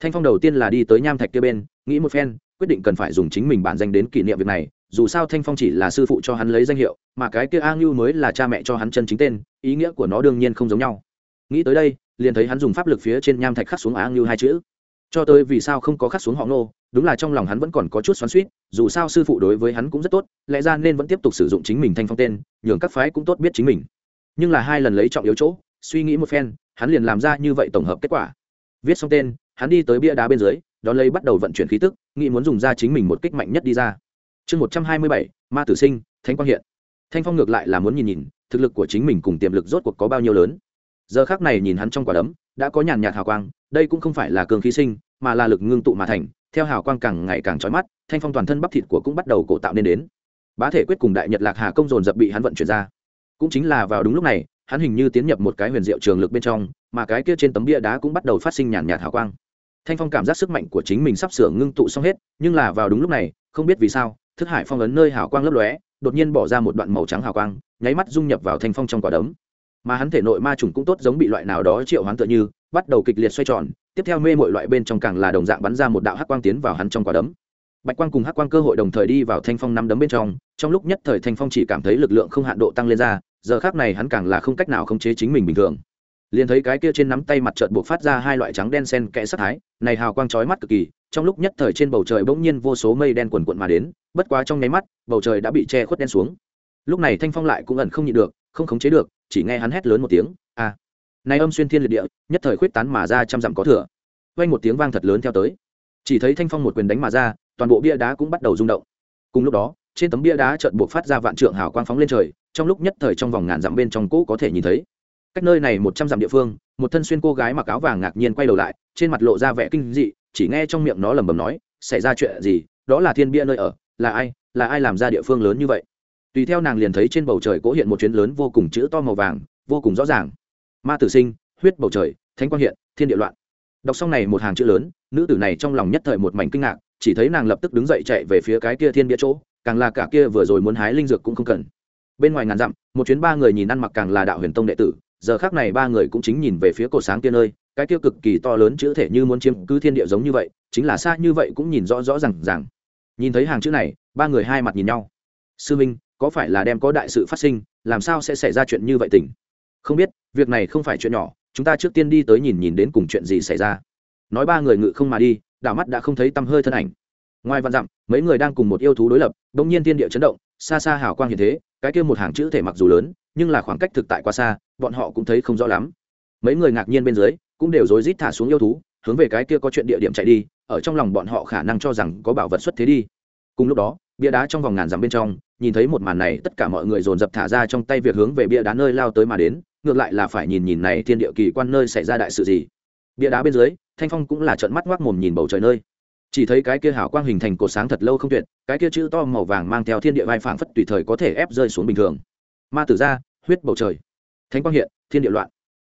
Thanh phong đầu tiên là đi tới nham thạch kia bên, nghĩ một phen, quyết định cần phải dùng chính mình bản danh đến kỷ niệm việc này, dù sao thanh phong chỉ là sư phụ cho hắn lấy danh hiệu, mà cái kia a ngưu mới là cha mẹ cho hắn chân chính tên, ý nghĩa của nó đương nhiên không giống nhau. Nghĩ tới đây, liền thấy hắn dùng pháp lực phía trên nham thạch khắc xuống a ngưu hai chữ cho tới vì sao không có khắc xuống họ nô đúng là trong lòng hắn vẫn còn có chút xoắn suýt dù sao sư phụ đối với hắn cũng rất tốt, lẽ ra nên vẫn tiếp tục sử dụng chính mình thanh phong tên, nhường các phái cũng tốt biết chính mình. Nhưng là hai lần lấy trọng yếu chỗ, suy nghĩ một phen, hắn liền làm ra như vậy tổng hợp kết quả. Viết xong tên, hắn đi tới bia đá bên dưới, đón lấy bắt đầu vận chuyển khí tức, nghĩ muốn dùng ra chính mình một kích mạnh nhất đi ra. Chương một trăm hai mươi bảy, ma tử sinh thanh quang hiện. Thanh phong ngược lại là muốn nhìn nhìn, thực lực của chính mình cùng tiềm lực rốt cuộc có bao nhiêu lớn. Giờ khác này nhìn hắn trong quả đấm đã có nhàn nhạt hào quang, đây cũng không phải là cường khí sinh, mà là lực ngưng tụ mà thành, theo hào quang càng ngày càng trói mắt, thanh phong toàn thân bắp thịt của cũng bắt đầu cổ tạo nên đến. Bá thể quyết cùng đại nhật lạc hà công dồn dập bị hắn vận chuyển ra. Cũng chính là vào đúng lúc này, hắn hình như tiến nhập một cái huyền diệu trường lực bên trong, mà cái kia trên tấm bia đá cũng bắt đầu phát sinh nhàn nhạt hào quang. Thanh phong cảm giác sức mạnh của chính mình sắp sửa ngưng tụ xong hết, nhưng là vào đúng lúc này, không biết vì sao, thức hải phong ấn nơi hào quang lấp lóe, đột nhiên bỏ ra một đoạn màu trắng hào quang, nháy mắt dung nhập vào thanh phong trong quả đấm mà hắn thể nội ma trùng cũng tốt giống bị loại nào đó triệu hoán tựa như, bắt đầu kịch liệt xoay tròn, tiếp theo mê mọi loại bên trong càng là đồng dạng bắn ra một đạo hắc quang tiến vào hắn trong quả đấm. Bạch quang cùng hắc quang cơ hội đồng thời đi vào thanh phong năm đấm bên trong trong lúc nhất thời thanh phong chỉ cảm thấy lực lượng không hạn độ tăng lên ra, giờ khác này hắn càng là không cách nào khống chế chính mình bình thường. Liền thấy cái kia trên nắm tay mặt trợt buộc phát ra hai loại trắng đen sen kẽ sắc thái, này hào quang chói mắt cực kỳ, trong lúc nhất thời trên bầu trời bỗng nhiên vô số mây đen quần quận mà đến, bất quá trong nháy mắt, bầu trời đã bị che khuất đen xuống. Lúc này thanh phong lại cũng ẩn không nhịn được, không khống chế được chỉ nghe hắn hét lớn một tiếng, a à. này âm xuyên thiên liệt địa, nhất thời khuyết tán mà ra trăm dặm có thừa. Vang một tiếng vang thật lớn theo tới. Chỉ thấy thanh phong một quyền đánh mà ra, toàn bộ bia đá cũng bắt đầu rung động. Cùng lúc đó, trên tấm bia đá chợt buộc phát ra vạn trượng hào quang phóng lên trời, trong lúc nhất thời trong vòng ngàn dặm bên trong cũ có thể nhìn thấy. Cách nơi này một trăm dặm địa phương, một thân xuyên cô gái mặc áo vàng ngạc nhiên quay đầu lại, trên mặt lộ ra vẻ kinh dị, chỉ nghe trong miệng nó lẩm bẩm nói, xảy ra chuyện gì? Đó là thiên bia nơi ở, là ai? Là ai làm ra địa phương lớn như vậy? Tùy theo nàng liền thấy trên bầu trời cố hiện một chuyến lớn vô cùng chữ to màu vàng, vô cùng rõ ràng. Ma tử sinh, huyết bầu trời, thánh quang hiện, thiên địa loạn. Đọc xong này một hàng chữ lớn, nữ tử này trong lòng nhất thời một mảnh kinh ngạc, chỉ thấy nàng lập tức đứng dậy chạy về phía cái kia thiên bia chỗ, càng là cả kia vừa rồi muốn hái linh dược cũng không cần. Bên ngoài ngàn dặm, một chuyến ba người nhìn ăn mặc càng là đạo huyền tông đệ tử, giờ khác này ba người cũng chính nhìn về phía cổ sáng kia nơi, cái kia cực kỳ to lớn chữ thể như muốn chiếm cứ thiên địa giống như vậy, chính là xa như vậy cũng nhìn rõ rõ rằng rằng nhìn thấy hàng chữ này, ba người hai mặt nhìn nhau. Sư minh có phải là đem có đại sự phát sinh, làm sao sẽ xảy ra chuyện như vậy tỉnh không biết, việc này không phải chuyện nhỏ, chúng ta trước tiên đi tới nhìn nhìn đến cùng chuyện gì xảy ra. Nói ba người ngự không mà đi, đảo mắt đã không thấy tăm hơi thân ảnh. Ngoài vạn dặm, mấy người đang cùng một yêu thú đối lập đ ỗ n g nhiên thiên địa chấn động, xa xa hào quang hiện thế, cái kia một hàng chữ thể mặc dù lớn, nhưng là khoảng cách thực tại quá xa, bọn họ cũng thấy không rõ lắm. Mấy người ngạc nhiên bên dưới, cũng đều rối rít thả xuống yêu thú, hướng về cái kia có chuyện địa điểm chạy đi, ở trong lòng bọn họ khả năng cho rằng có bảo vật xuất thế đi. Cùng lúc đó, bia đá trong vòng ngàn dặm bên trong nhìn thấy một màn này, tất cả mọi người dồn dập thả ra trong tay việc hướng về bia đá nơi lao tới mà đến, ngược lại là phải nhìn nhìn này thiên địa kỳ quan nơi xảy ra đại sự gì. Bia đá bên dưới, thanh phong cũng là trận mắt ngoác mồm nhìn bầu trời nơi. Chỉ thấy cái kia hảo quang hình thành cột sáng thật lâu không tuyệt, cái kia chữ to màu vàng mang theo thiên địa vai phảng phất tùy thời có thể ép rơi xuống bình thường. Ma tử ra, huyết bầu trời. Thánh quang hiện, thiên địa loạn.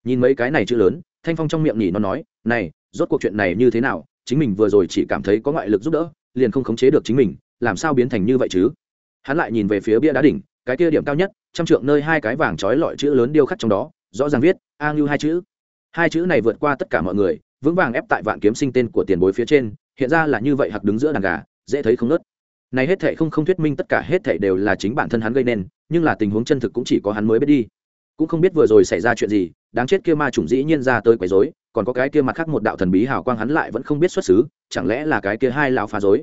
Nhìn mấy cái này chữ lớn, thanh phong trong miệng nhỉ nó nói, này, rốt cuộc chuyện này như thế nào? Chính mình vừa rồi chỉ cảm thấy có ngoại lực giúp đỡ, liền không khống chế được chính mình, làm sao biến thành như vậy chứ? Hắn lại nhìn về phía bia đá đỉnh, cái kia điểm cao nhất, trăm trượng nơi hai cái vàng trói lọi chữ lớn điêu khắc trong đó, rõ ràng viết, a ngưu hai chữ. Hai chữ này vượt qua tất cả mọi người, vững vàng ép tại vạn kiếm sinh tên của tiền bối phía trên, hiện ra là như vậy hặc đứng giữa đàn gà, dễ thấy không nớt. Này hết thệ không không thuyết minh tất cả hết thệ đều là chính bản thân hắn gây nên, nhưng là tình huống chân thực cũng chỉ có hắn mới biết đi. Cũng không biết vừa rồi xảy ra chuyện gì, đáng chết kia ma chủng dĩ nhiên ra tới quấy rối, còn có cái kia mặt khác một đạo thần bí hào quang hắn lại vẫn không biết xuất xứ, chẳng lẽ là cái kia hai lão phá rối?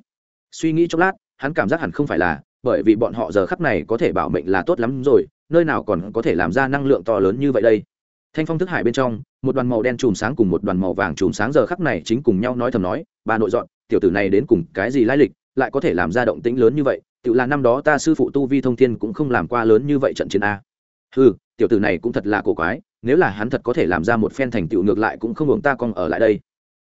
Suy nghĩ chốc lát, hắn cảm giác hẳn không phải là bởi vì bọn họ giờ khắc này có thể bảo mệnh là tốt lắm rồi, nơi nào còn có thể làm ra năng lượng to lớn như vậy đây? Thanh phong thức hải bên trong, một đoàn màu đen chùm sáng cùng một đoàn màu vàng chùm sáng giờ khắc này chính cùng nhau nói thầm nói, bà nội dọn, tiểu tử này đến cùng cái gì lai lịch, lại có thể làm ra động tĩnh lớn như vậy, tự là năm đó ta sư phụ tu vi thông thiên cũng không làm qua lớn như vậy trận chiến a. Ừ tiểu tử này cũng thật là cổ quái, nếu là hắn thật có thể làm ra một phen thành tựu ngược lại cũng không hưởng ta còn ở lại đây.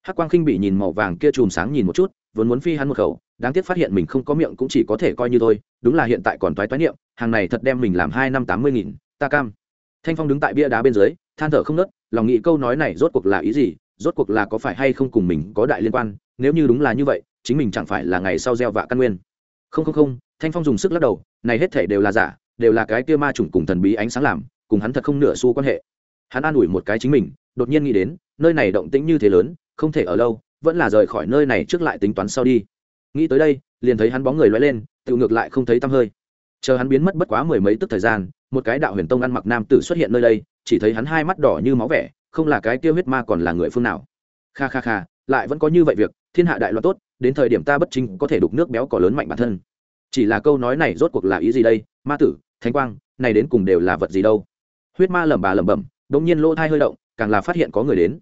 Hắc quang khinh bị nhìn màu vàng kia chùm sáng nhìn một chút vốn muốn phi hắn một khẩu, đáng tiếc phát hiện mình không có miệng cũng chỉ có thể coi như thôi, đúng là hiện tại còn toái toái niệm, hàng này thật đem mình làm hai năm tám mươi nghìn, ta cam. Thanh phong đứng tại bia đá bên dưới, than thở không nớt, lòng nghĩ câu nói này rốt cuộc là ý gì, rốt cuộc là có phải hay không cùng mình có đại liên quan, nếu như đúng là như vậy, chính mình chẳng phải là ngày sau gieo vạ căn nguyên. Không không không, thanh phong dùng sức lắc đầu, này hết thể đều là giả, đều là cái kia ma trùng cùng thần bí ánh sáng làm, cùng hắn thật không nửa xu quan hệ. Hắn an ủi một cái chính mình, đột nhiên nghĩ đến, nơi này động tĩnh như thế lớn, không thể ở lâu vẫn là rời khỏi nơi này trước lại tính toán sau đi. Nghĩ tới đây, liền thấy hắn bóng người loay lên tự ngược lại không thấy tăm hơi. Chờ hắn biến mất bất quá mười mấy tức thời gian, một cái đạo huyền tông ăn mặc nam tử xuất hiện nơi đây, chỉ thấy hắn hai mắt đỏ như máu vẻ, không là cái tiêu huyết ma còn là người phương nào. Kha kha kha, lại vẫn có như vậy việc, thiên hạ đại loạn tốt, đến thời điểm ta bất chính có thể đục nước béo cỏ lớn mạnh bản thân. Chỉ là câu nói này rốt cuộc là ý gì đây, ma tử, thánh quang, này đến cùng đều là vật gì đâu? Huyết ma lẩm bà lẩm bẩm đ nhiên lỗ thai hơi động, càng là phát hiện có người đến.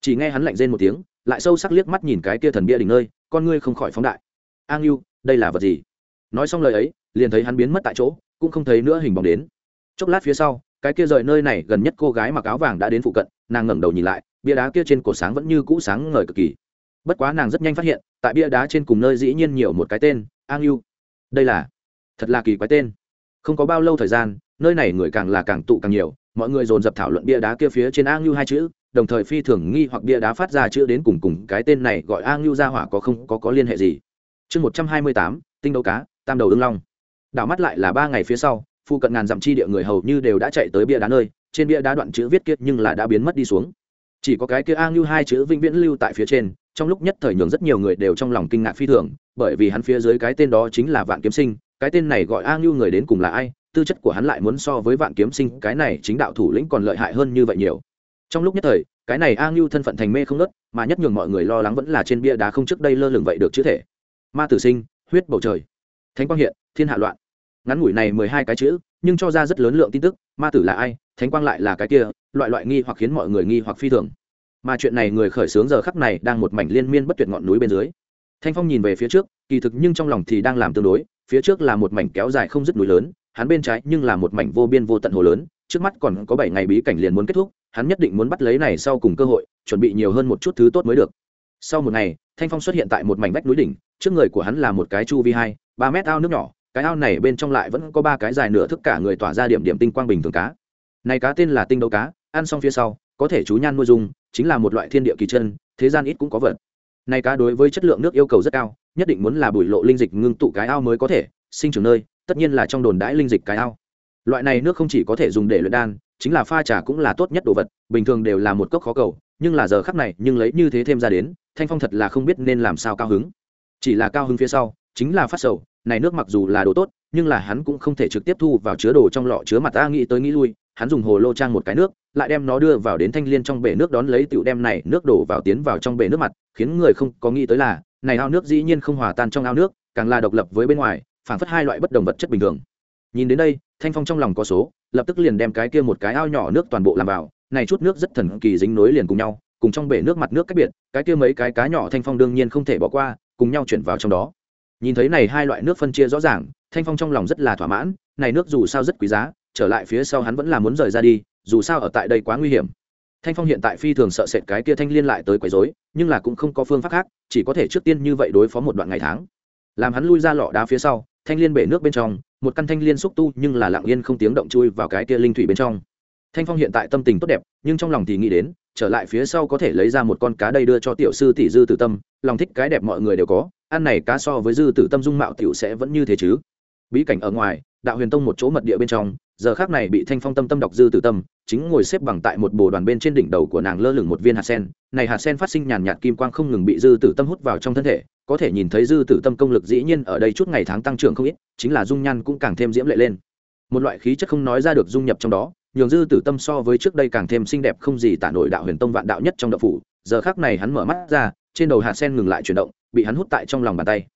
Chỉ nghe hắn lạnh rên một tiếng lại sâu sắc liếc mắt nhìn cái kia thần bia đỉnh nơi, con ngươi không khỏi phóng đại. An yêu đây là vật gì? Nói xong lời ấy, liền thấy hắn biến mất tại chỗ, cũng không thấy nữa hình bóng đến. Chốc lát phía sau, cái kia rời nơi này gần nhất cô gái mặc áo vàng đã đến phụ cận, nàng ngẩng đầu nhìn lại, bia đá kia trên cổ sáng vẫn như cũ sáng ngời cực kỳ. Bất quá nàng rất nhanh phát hiện, tại bia đá trên cùng nơi dĩ nhiên nhiều một cái tên an yêu đây là, thật là kỳ quái tên. Không có bao lâu thời gian, nơi này người càng là càng tụ càng nhiều, mọi người dồn dập thảo luận bia đá kia phía trên Ang ngưu hai chữ đồng thời phi thường nghi hoặc bia đá phát ra chữ đến cùng cùng cái tên này gọi a ngưu gia hỏa có không, có có liên hệ gì? Chương một trăm hai mươi tám, tinh đấu cá, tam đầu ưng long. Đảo mắt lại là ba ngày phía sau phụ cận ngàn dặm chi địa người hầu như đều đã chạy tới bia đá nơi, trên bia đá đoạn chữ viết kiệt nhưng là đã biến mất đi xuống. Chỉ có cái kia a ngưu hai chữ vĩnh viễn lưu tại phía trên, trong lúc nhất thời nhường rất nhiều người đều trong lòng kinh ngạc phi thường, bởi vì hắn phía dưới cái tên đó chính là vạn kiếm sinh, cái tên này gọi a ngưu người đến cùng là ai, tư chất của hắn lại muốn so với vạn kiếm sinh, cái này chính đạo thủ lĩnh còn lợi hại hơn như vậy nhiều trong lúc nhất thời, cái này a ngưu thân phận thành mê không nớt mà nhất nhường mọi người lo lắng vẫn là trên bia đá không trước đây lơ lửng vậy được chữ thể. Ma tử sinh, huyết bầu trời. Thánh quang hiện, thiên hạ loạn. Ngắn ngủi này mười hai cái chữ, nhưng cho ra rất lớn lượng tin tức, ma tử là ai, thánh quang lại là cái kia, loại loại nghi hoặc khiến mọi người nghi hoặc phi thường. Mà chuyện này người khởi xướng giờ khắc này đang một mảnh liên miên bất tuyệt ngọn núi bên dưới. Thanh phong nhìn về phía trước, kỳ thực nhưng trong lòng thì đang làm tương đối, phía trước là một mảnh kéo dài không dứt núi lớn, hắn bên trái nhưng là một mảnh vô biên vô tận hồ lớn, trước mắt còn có bảy ngày bí cảnh liền muốn kết thúc hắn nhất định muốn bắt lấy này sau cùng cơ hội, chuẩn bị nhiều hơn một chút thứ tốt mới được. Sau một ngày, thanh phong xuất hiện tại một mảnh vách núi đỉnh, trước người của hắn là một cái chu vi hai, ba mét ao nước nhỏ, cái ao này bên trong lại vẫn có ba cái dài nửa thức cả người tỏa ra điểm điểm tinh quang bình thường cá. Này cá tên là tinh đấu cá, ăn xong phía sau, có thể chú nhan nuôi dung, chính là một loại thiên địa kỳ chân, thế gian ít cũng có vật. Này cá đối với chất lượng nước yêu cầu rất cao, nhất định muốn là bụi lộ linh dịch ngưng tụ cái ao mới có thể, sinh trưởng nơi, tất nhiên là trong đồn đãi linh dịch cái ao. Loại này nước không chỉ có thể dùng để luyện đan chính là pha trà cũng là tốt nhất đồ vật, bình thường đều là một cốc khó cầu, nhưng là giờ khắc này, nhưng lấy như thế thêm ra đến, thanh phong thật là không biết nên làm sao cao hứng. Chỉ là cao hứng phía sau, chính là phát sầu, này nước mặc dù là đồ tốt, nhưng là hắn cũng không thể trực tiếp thu vào chứa đồ trong lọ chứa mặt ta nghĩ tới nghĩ lui, hắn dùng hồ lô trang một cái nước, lại đem nó đưa vào đến thanh liên trong bể nước đón lấy tiểu đem này nước đổ vào tiến vào trong bể nước mặt, khiến người không có nghĩ tới là, này ao nước dĩ nhiên không hòa tan trong ao nước, càng là độc lập với bên ngoài, phảng phất hai loại bất đồng vật chất bình thường. Nhìn đến đây, thanh phong trong lòng có số lập tức liền đem cái kia một cái ao nhỏ nước toàn bộ làm vào, này chút nước rất thần kỳ dính nối liền cùng nhau, cùng trong bể nước mặt nước cách biệt, cái kia mấy cái cá nhỏ thanh phong đương nhiên không thể bỏ qua, cùng nhau chuyển vào trong đó. Nhìn thấy này hai loại nước phân chia rõ ràng, thanh phong trong lòng rất là thỏa mãn, này nước dù sao rất quý giá, trở lại phía sau hắn vẫn là muốn rời ra đi, dù sao ở tại đây quá nguy hiểm. Thanh phong hiện tại phi thường sợ sệt cái kia thanh liên lại tới quấy rối, nhưng là cũng không có phương pháp khác, chỉ có thể trước tiên như vậy đối phó một đoạn ngày tháng. Làm hắn lui ra lọ đá phía sau, thanh liên bể nước bên trong một căn thanh liên xúc tu nhưng là lặng yên không tiếng động chui vào cái kia linh thủy bên trong. Thanh phong hiện tại tâm tình tốt đẹp, nhưng trong lòng thì nghĩ đến, trở lại phía sau có thể lấy ra một con cá đây đưa cho tiểu sư tỷ dư tử tâm, lòng thích cái đẹp mọi người đều có, ăn này cá so với dư tử tâm dung mạo tiểu sẽ vẫn như thế chứ. Bí cảnh ở ngoài đạo huyền tông một chỗ mật địa bên trong, giờ khác này bị thanh phong tâm tâm đọc dư tử tâm, chính ngồi xếp bằng tại một bồ đoàn bên trên đỉnh đầu của nàng lơ lửng một viên hạt sen. Này hạt sen phát sinh nhàn nhạt kim quang không ngừng bị dư tử tâm hút vào trong thân thể, có thể nhìn thấy dư tử tâm công lực dĩ nhiên ở đây chút ngày tháng tăng trưởng không ít, chính là dung nhan cũng càng thêm diễm lệ lên. Một loại khí chất không nói ra được dung nhập trong đó, nhường dư tử tâm so với trước đây càng thêm xinh đẹp không gì tả nổi đạo huyền tông vạn đạo nhất trong đạo phủ. Giờ khác này hắn mở mắt ra, trên đầu hạt sen ngừng lại chuyển động, bị hắn hút tại trong lòng bàn tay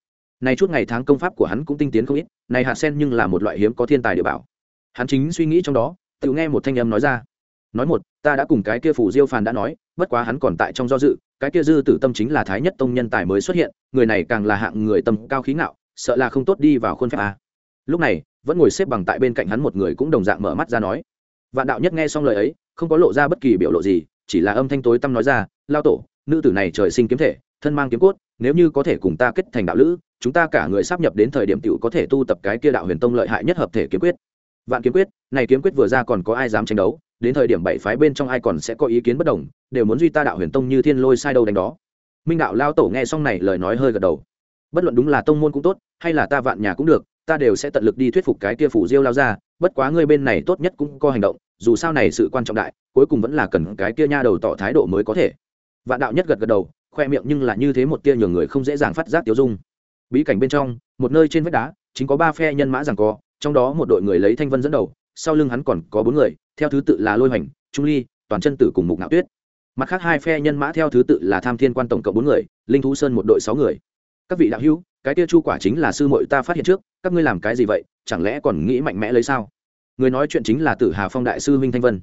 này chút ngày tháng công pháp của hắn cũng tinh tiến không ít, này hạt sen nhưng là một loại hiếm có thiên tài địa bảo. Hắn chính suy nghĩ trong đó, tự nghe một thanh âm nói ra. Nói một, ta đã cùng cái kia phủ diêu phàn đã nói, bất quá hắn còn tại trong do dự, cái kia dư tử tâm chính là thái nhất tông nhân tài mới xuất hiện, người này càng là hạng người tâm cao khí ngạo, sợ là không tốt đi vào khuôn phép à? lúc này, vẫn ngồi xếp bằng tại bên cạnh hắn một người cũng đồng dạng mở mắt ra nói. Vạn đạo nhất nghe xong lời ấy, không có lộ ra bất kỳ biểu lộ gì, chỉ là âm thanh tối tâm nói ra, lao tổ, nữ tử này trời sinh kiếm thể, thân mang kiếm cốt, nếu như có thể cùng ta kết thành đạo lữ chúng ta cả người sắp nhập đến thời điểm t có thể tu tập cái kia đạo huyền tông lợi hại nhất hợp thể kiếm quyết. Vạn kiếm quyết, này kiếm quyết vừa ra còn có ai dám tranh đấu, đến thời điểm bảy phái bên trong ai còn sẽ có ý kiến bất đồng, đều muốn duy ta đạo huyền tông như thiên lôi sai đâu đánh đó. Minh đạo lao tổ nghe xong này lời nói hơi gật đầu. Bất luận đúng là tông môn cũng tốt, hay là ta vạn nhà cũng được, ta đều sẽ tận lực đi thuyết phục cái kia phủ diêu lao ra, bất quá ngươi bên này tốt nhất cũng có hành động, dù sao này sự quan trọng đại, cuối cùng vẫn là cần cái kia nha đầu tỏ thái độ mới có thể. Vạn đạo nhất gật gật đầu, khoe miệng nhưng là như thế một tia nhường người không dễ dàng phát giác tiêu dung bí cảnh bên trong, một nơi trên vách đá, chính có ba phe nhân mã rằng co, trong đó một đội người lấy thanh vân dẫn đầu, sau lưng hắn còn có bốn người, theo thứ tự là lôi hoành, trung ly, toàn chân tử cùng mục nạo tuyết. Mặt khác hai phe nhân mã theo thứ tự là tham thiên quan tổng cộng bốn người, linh thú sơn một đội sáu người. Các vị đạo hữu, cái tia chu quả chính là sư muội ta phát hiện trước, các ngươi làm cái gì vậy, chẳng lẽ còn nghĩ mạnh mẽ lấy sao? Người nói chuyện chính là tử hà phong đại sư huynh thanh vân.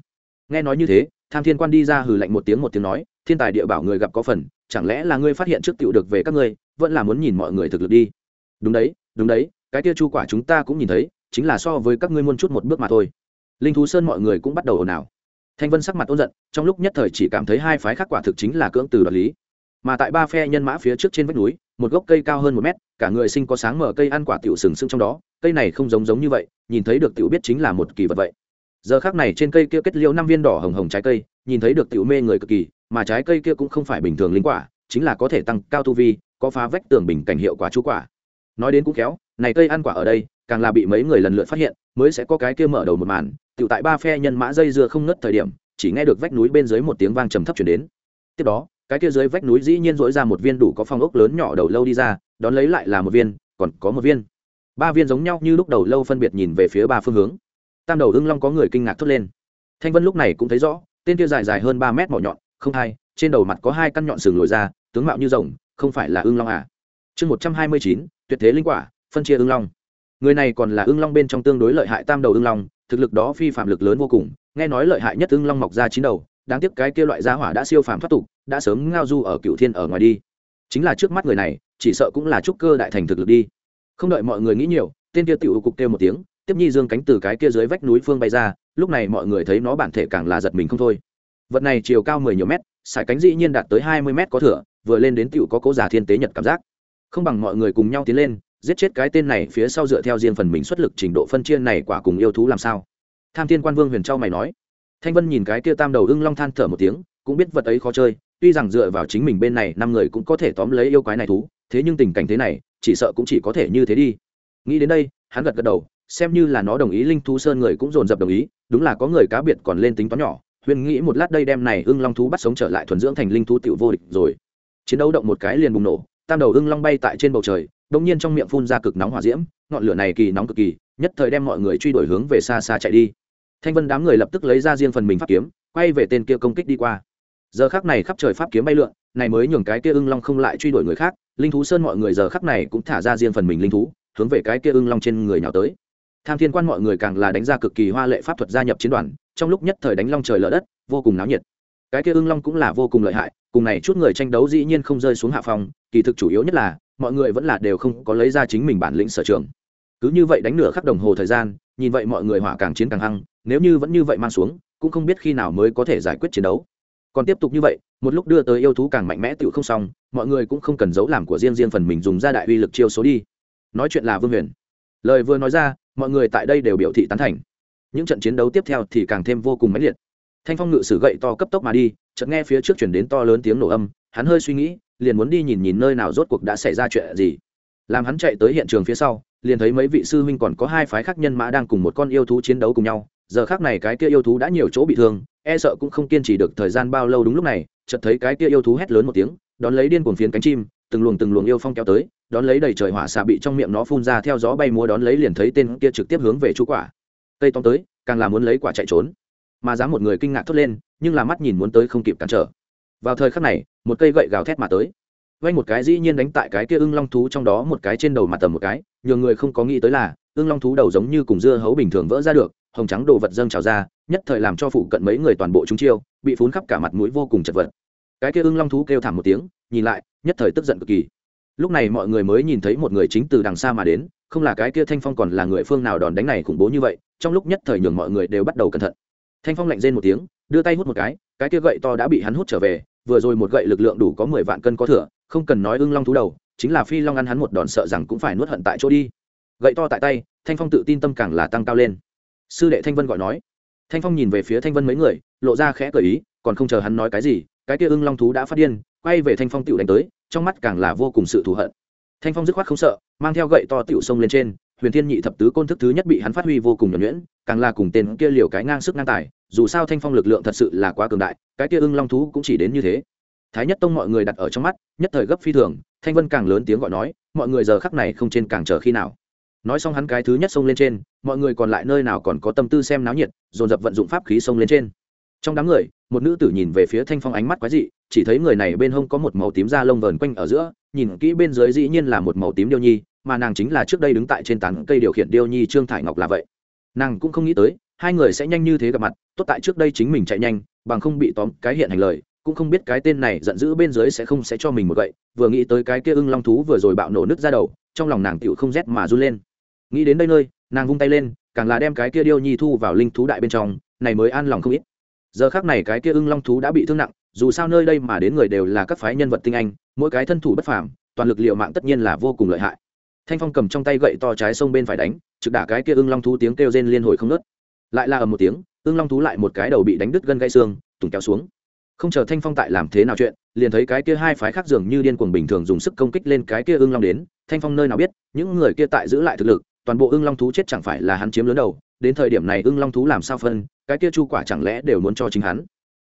Nghe nói như thế, tham thiên quan đi ra hừ lạnh một tiếng một tiếng nói, thiên tài địa bảo người gặp có phần, chẳng lẽ là ngươi phát hiện trước tựu được về các ngươi vẫn là muốn nhìn mọi người thực lực đi. Đúng đấy đúng đấy, cái tia chu quả chúng ta cũng nhìn thấy, chính là so với các ngươi muôn chút một bước mà thôi. Linh thú sơn mọi người cũng bắt đầu ồn ào. Thanh vân sắc mặt ôn giận, trong lúc nhất thời chỉ cảm thấy hai phái khác quả thực chính là cưỡng từ đoạt lý. Mà tại ba phe nhân mã phía trước trên vách núi, một gốc cây cao hơn một mét, cả người sinh có sáng mở cây ăn quả tiểu sừng sững trong đó, cây này không giống giống như vậy, nhìn thấy được tiểu biết chính là một kỳ vật vậy. Giờ khác này trên cây kia kết liễu năm viên đỏ hồng hồng trái cây, nhìn thấy được tiểu mê người cực kỳ, mà trái cây kia cũng không phải bình thường linh quả, chính là có thể tăng cao tu vi có phá vách tường bình cảnh hiệu quả chú quả. Nói đến cũng khéo, này cây ăn quả ở đây, càng là bị mấy người lần lượt phát hiện, mới sẽ có cái kia mở đầu một màn tiểu tại ba phe nhân mã dây dưa không ngất thời điểm, chỉ nghe được vách núi bên dưới một tiếng vang trầm thấp chuyển đến. Tiếp đó, cái kia dưới vách núi dĩ nhiên dỗi ra một viên đủ có phong ốc lớn nhỏ đầu lâu đi ra, đón lấy lại là một viên, còn có một viên. Ba viên giống nhau như lúc đầu lâu phân biệt nhìn về phía ba phương hướng. Tam đầu ưng long có người kinh ngạc thốt lên. Thanh vân lúc này cũng thấy rõ, tên kia dài dài hơn ba mét mỏ nhọn, không hai, trên đầu mặt có hai căn nhọn sừng lồi ra, tướng mạo như rồng không phải là ưng long à? Chương một trăm hai mươi chín, tuyệt thế linh quả, phân chia ưng long. Người này còn là ưng long bên trong tương đối lợi hại tam đầu ưng long, thực lực đó phi phạm lực lớn vô cùng, nghe nói lợi hại nhất ưng long mọc ra chín đầu, đáng tiếc cái kia loại gia hỏa đã siêu phàm thoát tục, đã sớm ngao du ở cựu thiên ở ngoài đi. Chính là trước mắt người này, chỉ sợ cũng là trúc cơ đại thành thực lực đi. Không đợi mọi người nghĩ nhiều, tên kia tiểu cục kêu một tiếng, tiếp nhi dương cánh từ cái kia dưới vách núi phương bay ra, lúc này mọi người thấy nó bản thể càng là giật mình không thôi. Vật này chiều cao mười nhiều mét, sải cánh dĩ nhiên đạt tới hai mươi mét có thửa vừa lên đến tựu có cố giả thiên tế nhật cảm giác. Không bằng mọi người cùng nhau tiến lên, giết chết cái tên này phía sau dựa theo riêng phần mình xuất lực trình độ phân chia này quả cùng yêu thú làm sao? Tham thiên quan vương huyền châu mày nói. Thanh vân nhìn cái kia tam đầu ưng long than thở một tiếng, cũng biết vật ấy khó chơi, tuy rằng dựa vào chính mình bên này năm người cũng có thể tóm lấy yêu quái này thú, thế nhưng tình cảnh thế này, chỉ sợ cũng chỉ có thể như thế đi. Nghĩ đến đây, hắn gật gật đầu, xem như là nó đồng ý linh thú sơn người cũng dồn dập đồng ý, đúng là có người cá biệt còn lên tính toán nhỏ, huyền nghĩ một lát đây đem này ưng long thú bắt sống trở lại thuần dưỡng thành linh thú tiểu vô địch rồi chiến đấu động một cái liền bùng nổ, tam đầu ưng long bay tại trên bầu trời đông nhiên trong miệng phun ra cực nóng hỏa diễm, ngọn lửa này kỳ nóng cực kỳ, nhất thời đem mọi người truy đuổi hướng về xa xa chạy đi. Thanh vân đám người lập tức lấy ra riêng phần mình pháp kiếm, quay về tên kia công kích đi qua. Giờ khắc này khắp trời pháp kiếm bay lượn, này mới nhường cái kia ưng long không lại truy đuổi người khác, linh thú sơn mọi người giờ khắc này cũng thả ra riêng phần mình linh thú, hướng về cái kia ưng long trên người nào tới. Tham thiên quan mọi người càng là đánh ra cực kỳ hoa lệ pháp thuật gia nhập chiến đoàn, trong lúc nhất thời đánh long trời lở đất, vô cùng náo nhiệt. Cái kia ưng long cũng là vô cùng lợi hại cùng này chút người tranh đấu dĩ nhiên không rơi xuống hạ phòng, kỳ thực chủ yếu nhất là, mọi người vẫn là đều không có lấy ra chính mình bản lĩnh sở trường. Cứ như vậy đánh nửa khắp đồng hồ thời gian, nhìn vậy mọi người hỏa càng chiến càng hăng, nếu như vẫn như vậy mang xuống, cũng không biết khi nào mới có thể giải quyết chiến đấu. Còn tiếp tục như vậy, một lúc đưa tới yêu thú càng mạnh mẽ tựu không xong, mọi người cũng không cần giấu làm của riêng riêng phần mình dùng ra đại uy lực chiêu số đi. Nói chuyện là vương huyền. Lời vừa nói ra, mọi người tại đây đều biểu thị tán thành. Những trận chiến đấu tiếp theo thì càng thêm vô cùng mãnh liệt. Thanh phong ngự sử gậy to cấp tốc mà đi chợt nghe phía trước chuyển đến to lớn tiếng nổ âm, hắn hơi suy nghĩ, liền muốn đi nhìn nhìn nơi nào rốt cuộc đã xảy ra chuyện gì. Làm hắn chạy tới hiện trường phía sau, liền thấy mấy vị sư huynh còn có hai phái khác nhân mã đang cùng một con yêu thú chiến đấu cùng nhau. Giờ khác này cái kia yêu thú đã nhiều chỗ bị thương e sợ cũng không kiên trì được thời gian bao lâu đúng lúc này, chợt thấy cái kia yêu thú hét lớn một tiếng, đón lấy điên cuồng phiến cánh chim, từng luồng từng luồng yêu phong kéo tới, đón lấy đầy trời hỏa xạ bị trong miệng nó phun ra theo gió bay múa đón lấy liền thấy tên kia trực tiếp hướng về chú quả. Cây tông tới, càng là muốn lấy quả chạy trốn. Mà dám một người kinh ngạc thốt lên nhưng là mắt nhìn muốn tới không kịp cản trở. Vào thời khắc này, một cây gậy gào thét mà tới. Vay một cái dĩ nhiên đánh tại cái kia ưng long thú trong đó một cái trên đầu mặt tầm một cái nhiều người không có nghĩ tới là, ưng long thú đầu giống như cùng dưa hấu bình thường vỡ ra được, hồng trắng đồ vật dâng trào ra, nhất thời làm cho phụ cận mấy người toàn bộ chúng chiêu, bị phun khắp cả mặt mũi vô cùng chật vật. Cái kia ưng long thú kêu thảm một tiếng, nhìn lại, nhất thời tức giận cực kỳ. Lúc này mọi người mới nhìn thấy một người chính từ đằng xa mà đến, không là cái kia thanh phong còn là người phương nào đòn đánh này khủng bố như vậy, trong lúc nhất thời nhường mọi người đều bắt đầu cẩn thận. Thanh phong lạnh rên một tiếng đưa tay hút một cái cái kia gậy to đã bị hắn hút trở về, vừa rồi một gậy lực lượng đủ có mười vạn cân có thừa, không cần nói ưng long thú đầu, chính là phi long ăn hắn một đòn sợ rằng cũng phải nuốt hận tại chỗ đi. Gậy to tại tay, thanh phong tự tin tâm càng là tăng cao lên. Sư đệ thanh vân gọi nói. Thanh phong nhìn về phía thanh vân mấy người, lộ ra khẽ cởi ý, còn không chờ hắn nói cái gì, cái kia ưng long thú đã phát điên, quay về thanh phong tựu đánh tới, trong mắt càng là vô cùng sự thù hận. Thanh phong dứt khoát không sợ, mang theo gậy to tựu sông lên trên huyền thiên nhị thập tứ côn thức thứ nhất bị hắn phát huy vô cùng nhuẩn nhuyễn, càng là cùng tên kia liều cái ngang sức ngang tài, dù sao thanh phong lực lượng thật sự là quá cường đại, cái kia ưng long thú cũng chỉ đến như thế. Thái nhất tông mọi người đặt ở trong mắt, nhất thời gấp phi thường, thanh vân càng lớn tiếng gọi nói, mọi người giờ khắc này không trên càng chờ khi nào. Nói xong hắn cái thứ nhất xông lên trên, mọi người còn lại nơi nào còn có tâm tư xem náo nhiệt, dồn dập vận dụng pháp khí xông lên trên. Trong đám người, một nữ tử nhìn về phía thanh phong ánh mắt quái dị, chỉ thấy người này bên hông có một màu tím da lông vờn quanh ở giữa, nhìn kỹ bên dưới dĩ nhiên là một màu tím điêu nhi mà nàng chính là trước đây đứng tại trên tán cây điều khiển điêu nhi trương thải ngọc là vậy. Nàng cũng không nghĩ tới, hai người sẽ nhanh như thế gặp mặt, tốt tại trước đây chính mình chạy nhanh, bằng không bị tóm cái hiện hành lời, cũng không biết cái tên này giận dữ bên dưới sẽ không sẽ cho mình một gậy, vừa nghĩ tới cái kia ưng long thú vừa rồi bạo nổ nứt ra đầu, trong lòng nàng tựu không rét mà run lên. Nghĩ đến đây nơi, nàng vung tay lên, càng là đem cái kia điêu nhi thu vào linh thú đại bên trong, này mới an lòng không ít. Giờ khác này cái kia ưng long thú đã bị thương nặng, dù sao nơi đây mà đến người đều là các phái nhân vật tinh anh, mỗi cái thân thủ bất phàm, toàn lực liệu mạng tất nhiên là vô cùng lợi hại thanh phong cầm trong tay gậy to trái sông bên phải đánh, trực đả cái kia ưng long thú tiếng kêu rên liên hồi không nớt lại là ầm một tiếng, ưng long thú lại một cái đầu bị đánh đứt gân gãy xương, tùng kéo xuống. Không chờ thanh phong tại làm thế nào chuyện, liền thấy cái kia hai phái khác dường như điên cuồng bình thường dùng sức công kích lên cái kia ưng long đến. Thanh phong nơi nào biết, những người kia tại giữ lại thực lực, toàn bộ ưng long thú chết chẳng phải là hắn chiếm lớn đầu. Đến thời điểm này ưng long thú làm sao phân, cái kia chu quả chẳng lẽ đều muốn cho chính hắn.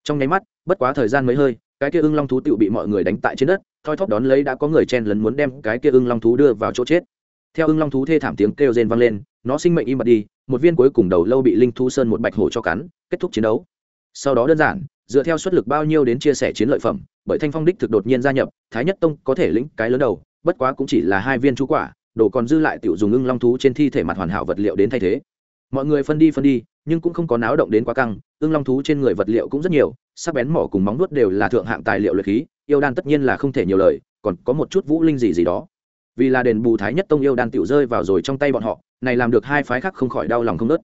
Trong nháy mắt, bất quá thời gian mấy hơi, cái kia ưng long thú tự bị mọi người đánh tại trên đất thoi thóp đón lấy đã có người chen lấn muốn đem cái kia ưng long thú đưa vào chỗ chết. Theo ưng long thú thê thảm tiếng kêu rên vang lên, nó sinh mệnh im bặt đi, một viên cuối cùng đầu lâu bị linh thu sơn một bạch hổ cho cắn, kết thúc chiến đấu. Sau đó đơn giản, dựa theo suất lực bao nhiêu đến chia sẻ chiến lợi phẩm, bởi thanh phong đích thực đột nhiên gia nhập, thái nhất tông có thể lĩnh cái lớn đầu, bất quá cũng chỉ là hai viên chú quả, đồ còn dư lại tiểu dùng ưng long thú trên thi thể mặt hoàn hảo vật liệu đến thay thế. Mọi người phân đi phân đi, nhưng cũng không có náo động đến quá căng, ưng long thú trên người vật liệu cũng rất nhiều, sắc bén mỏ cùng móng nuốt đều là thượng hạng tài liệu luyện khí yêu đan tất nhiên là không thể nhiều lời, còn có một chút vũ linh gì gì đó. Vì là đền bù thái nhất tông yêu đan tiểu rơi vào rồi trong tay bọn họ, này làm được hai phái khác không khỏi đau lòng không nớt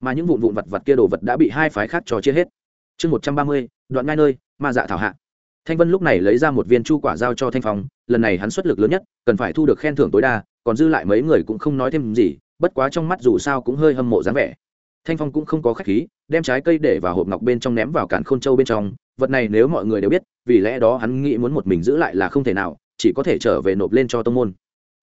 mà những vụn vụn vật vật kia đồ vật đã bị hai phái khác cho chia hết. Chương một trăm ba mươi, đoạn ngay nơi, ma dạ thảo hạ. Thanh vân lúc này lấy ra một viên chu quả giao cho thanh phong, lần này hắn xuất lực lớn nhất, cần phải thu được khen thưởng tối đa, còn dư lại mấy người cũng không nói thêm gì, bất quá trong mắt dù sao cũng hơi hâm mộ dáng vẻ. Thanh phong cũng không có khách khí, đem trái cây để vào hộp ngọc bên trong ném vào cản khôn châu bên trong, vật này nếu mọi người đều biết vì lẽ đó hắn nghĩ muốn một mình giữ lại là không thể nào, chỉ có thể trở về nộp lên cho tông môn.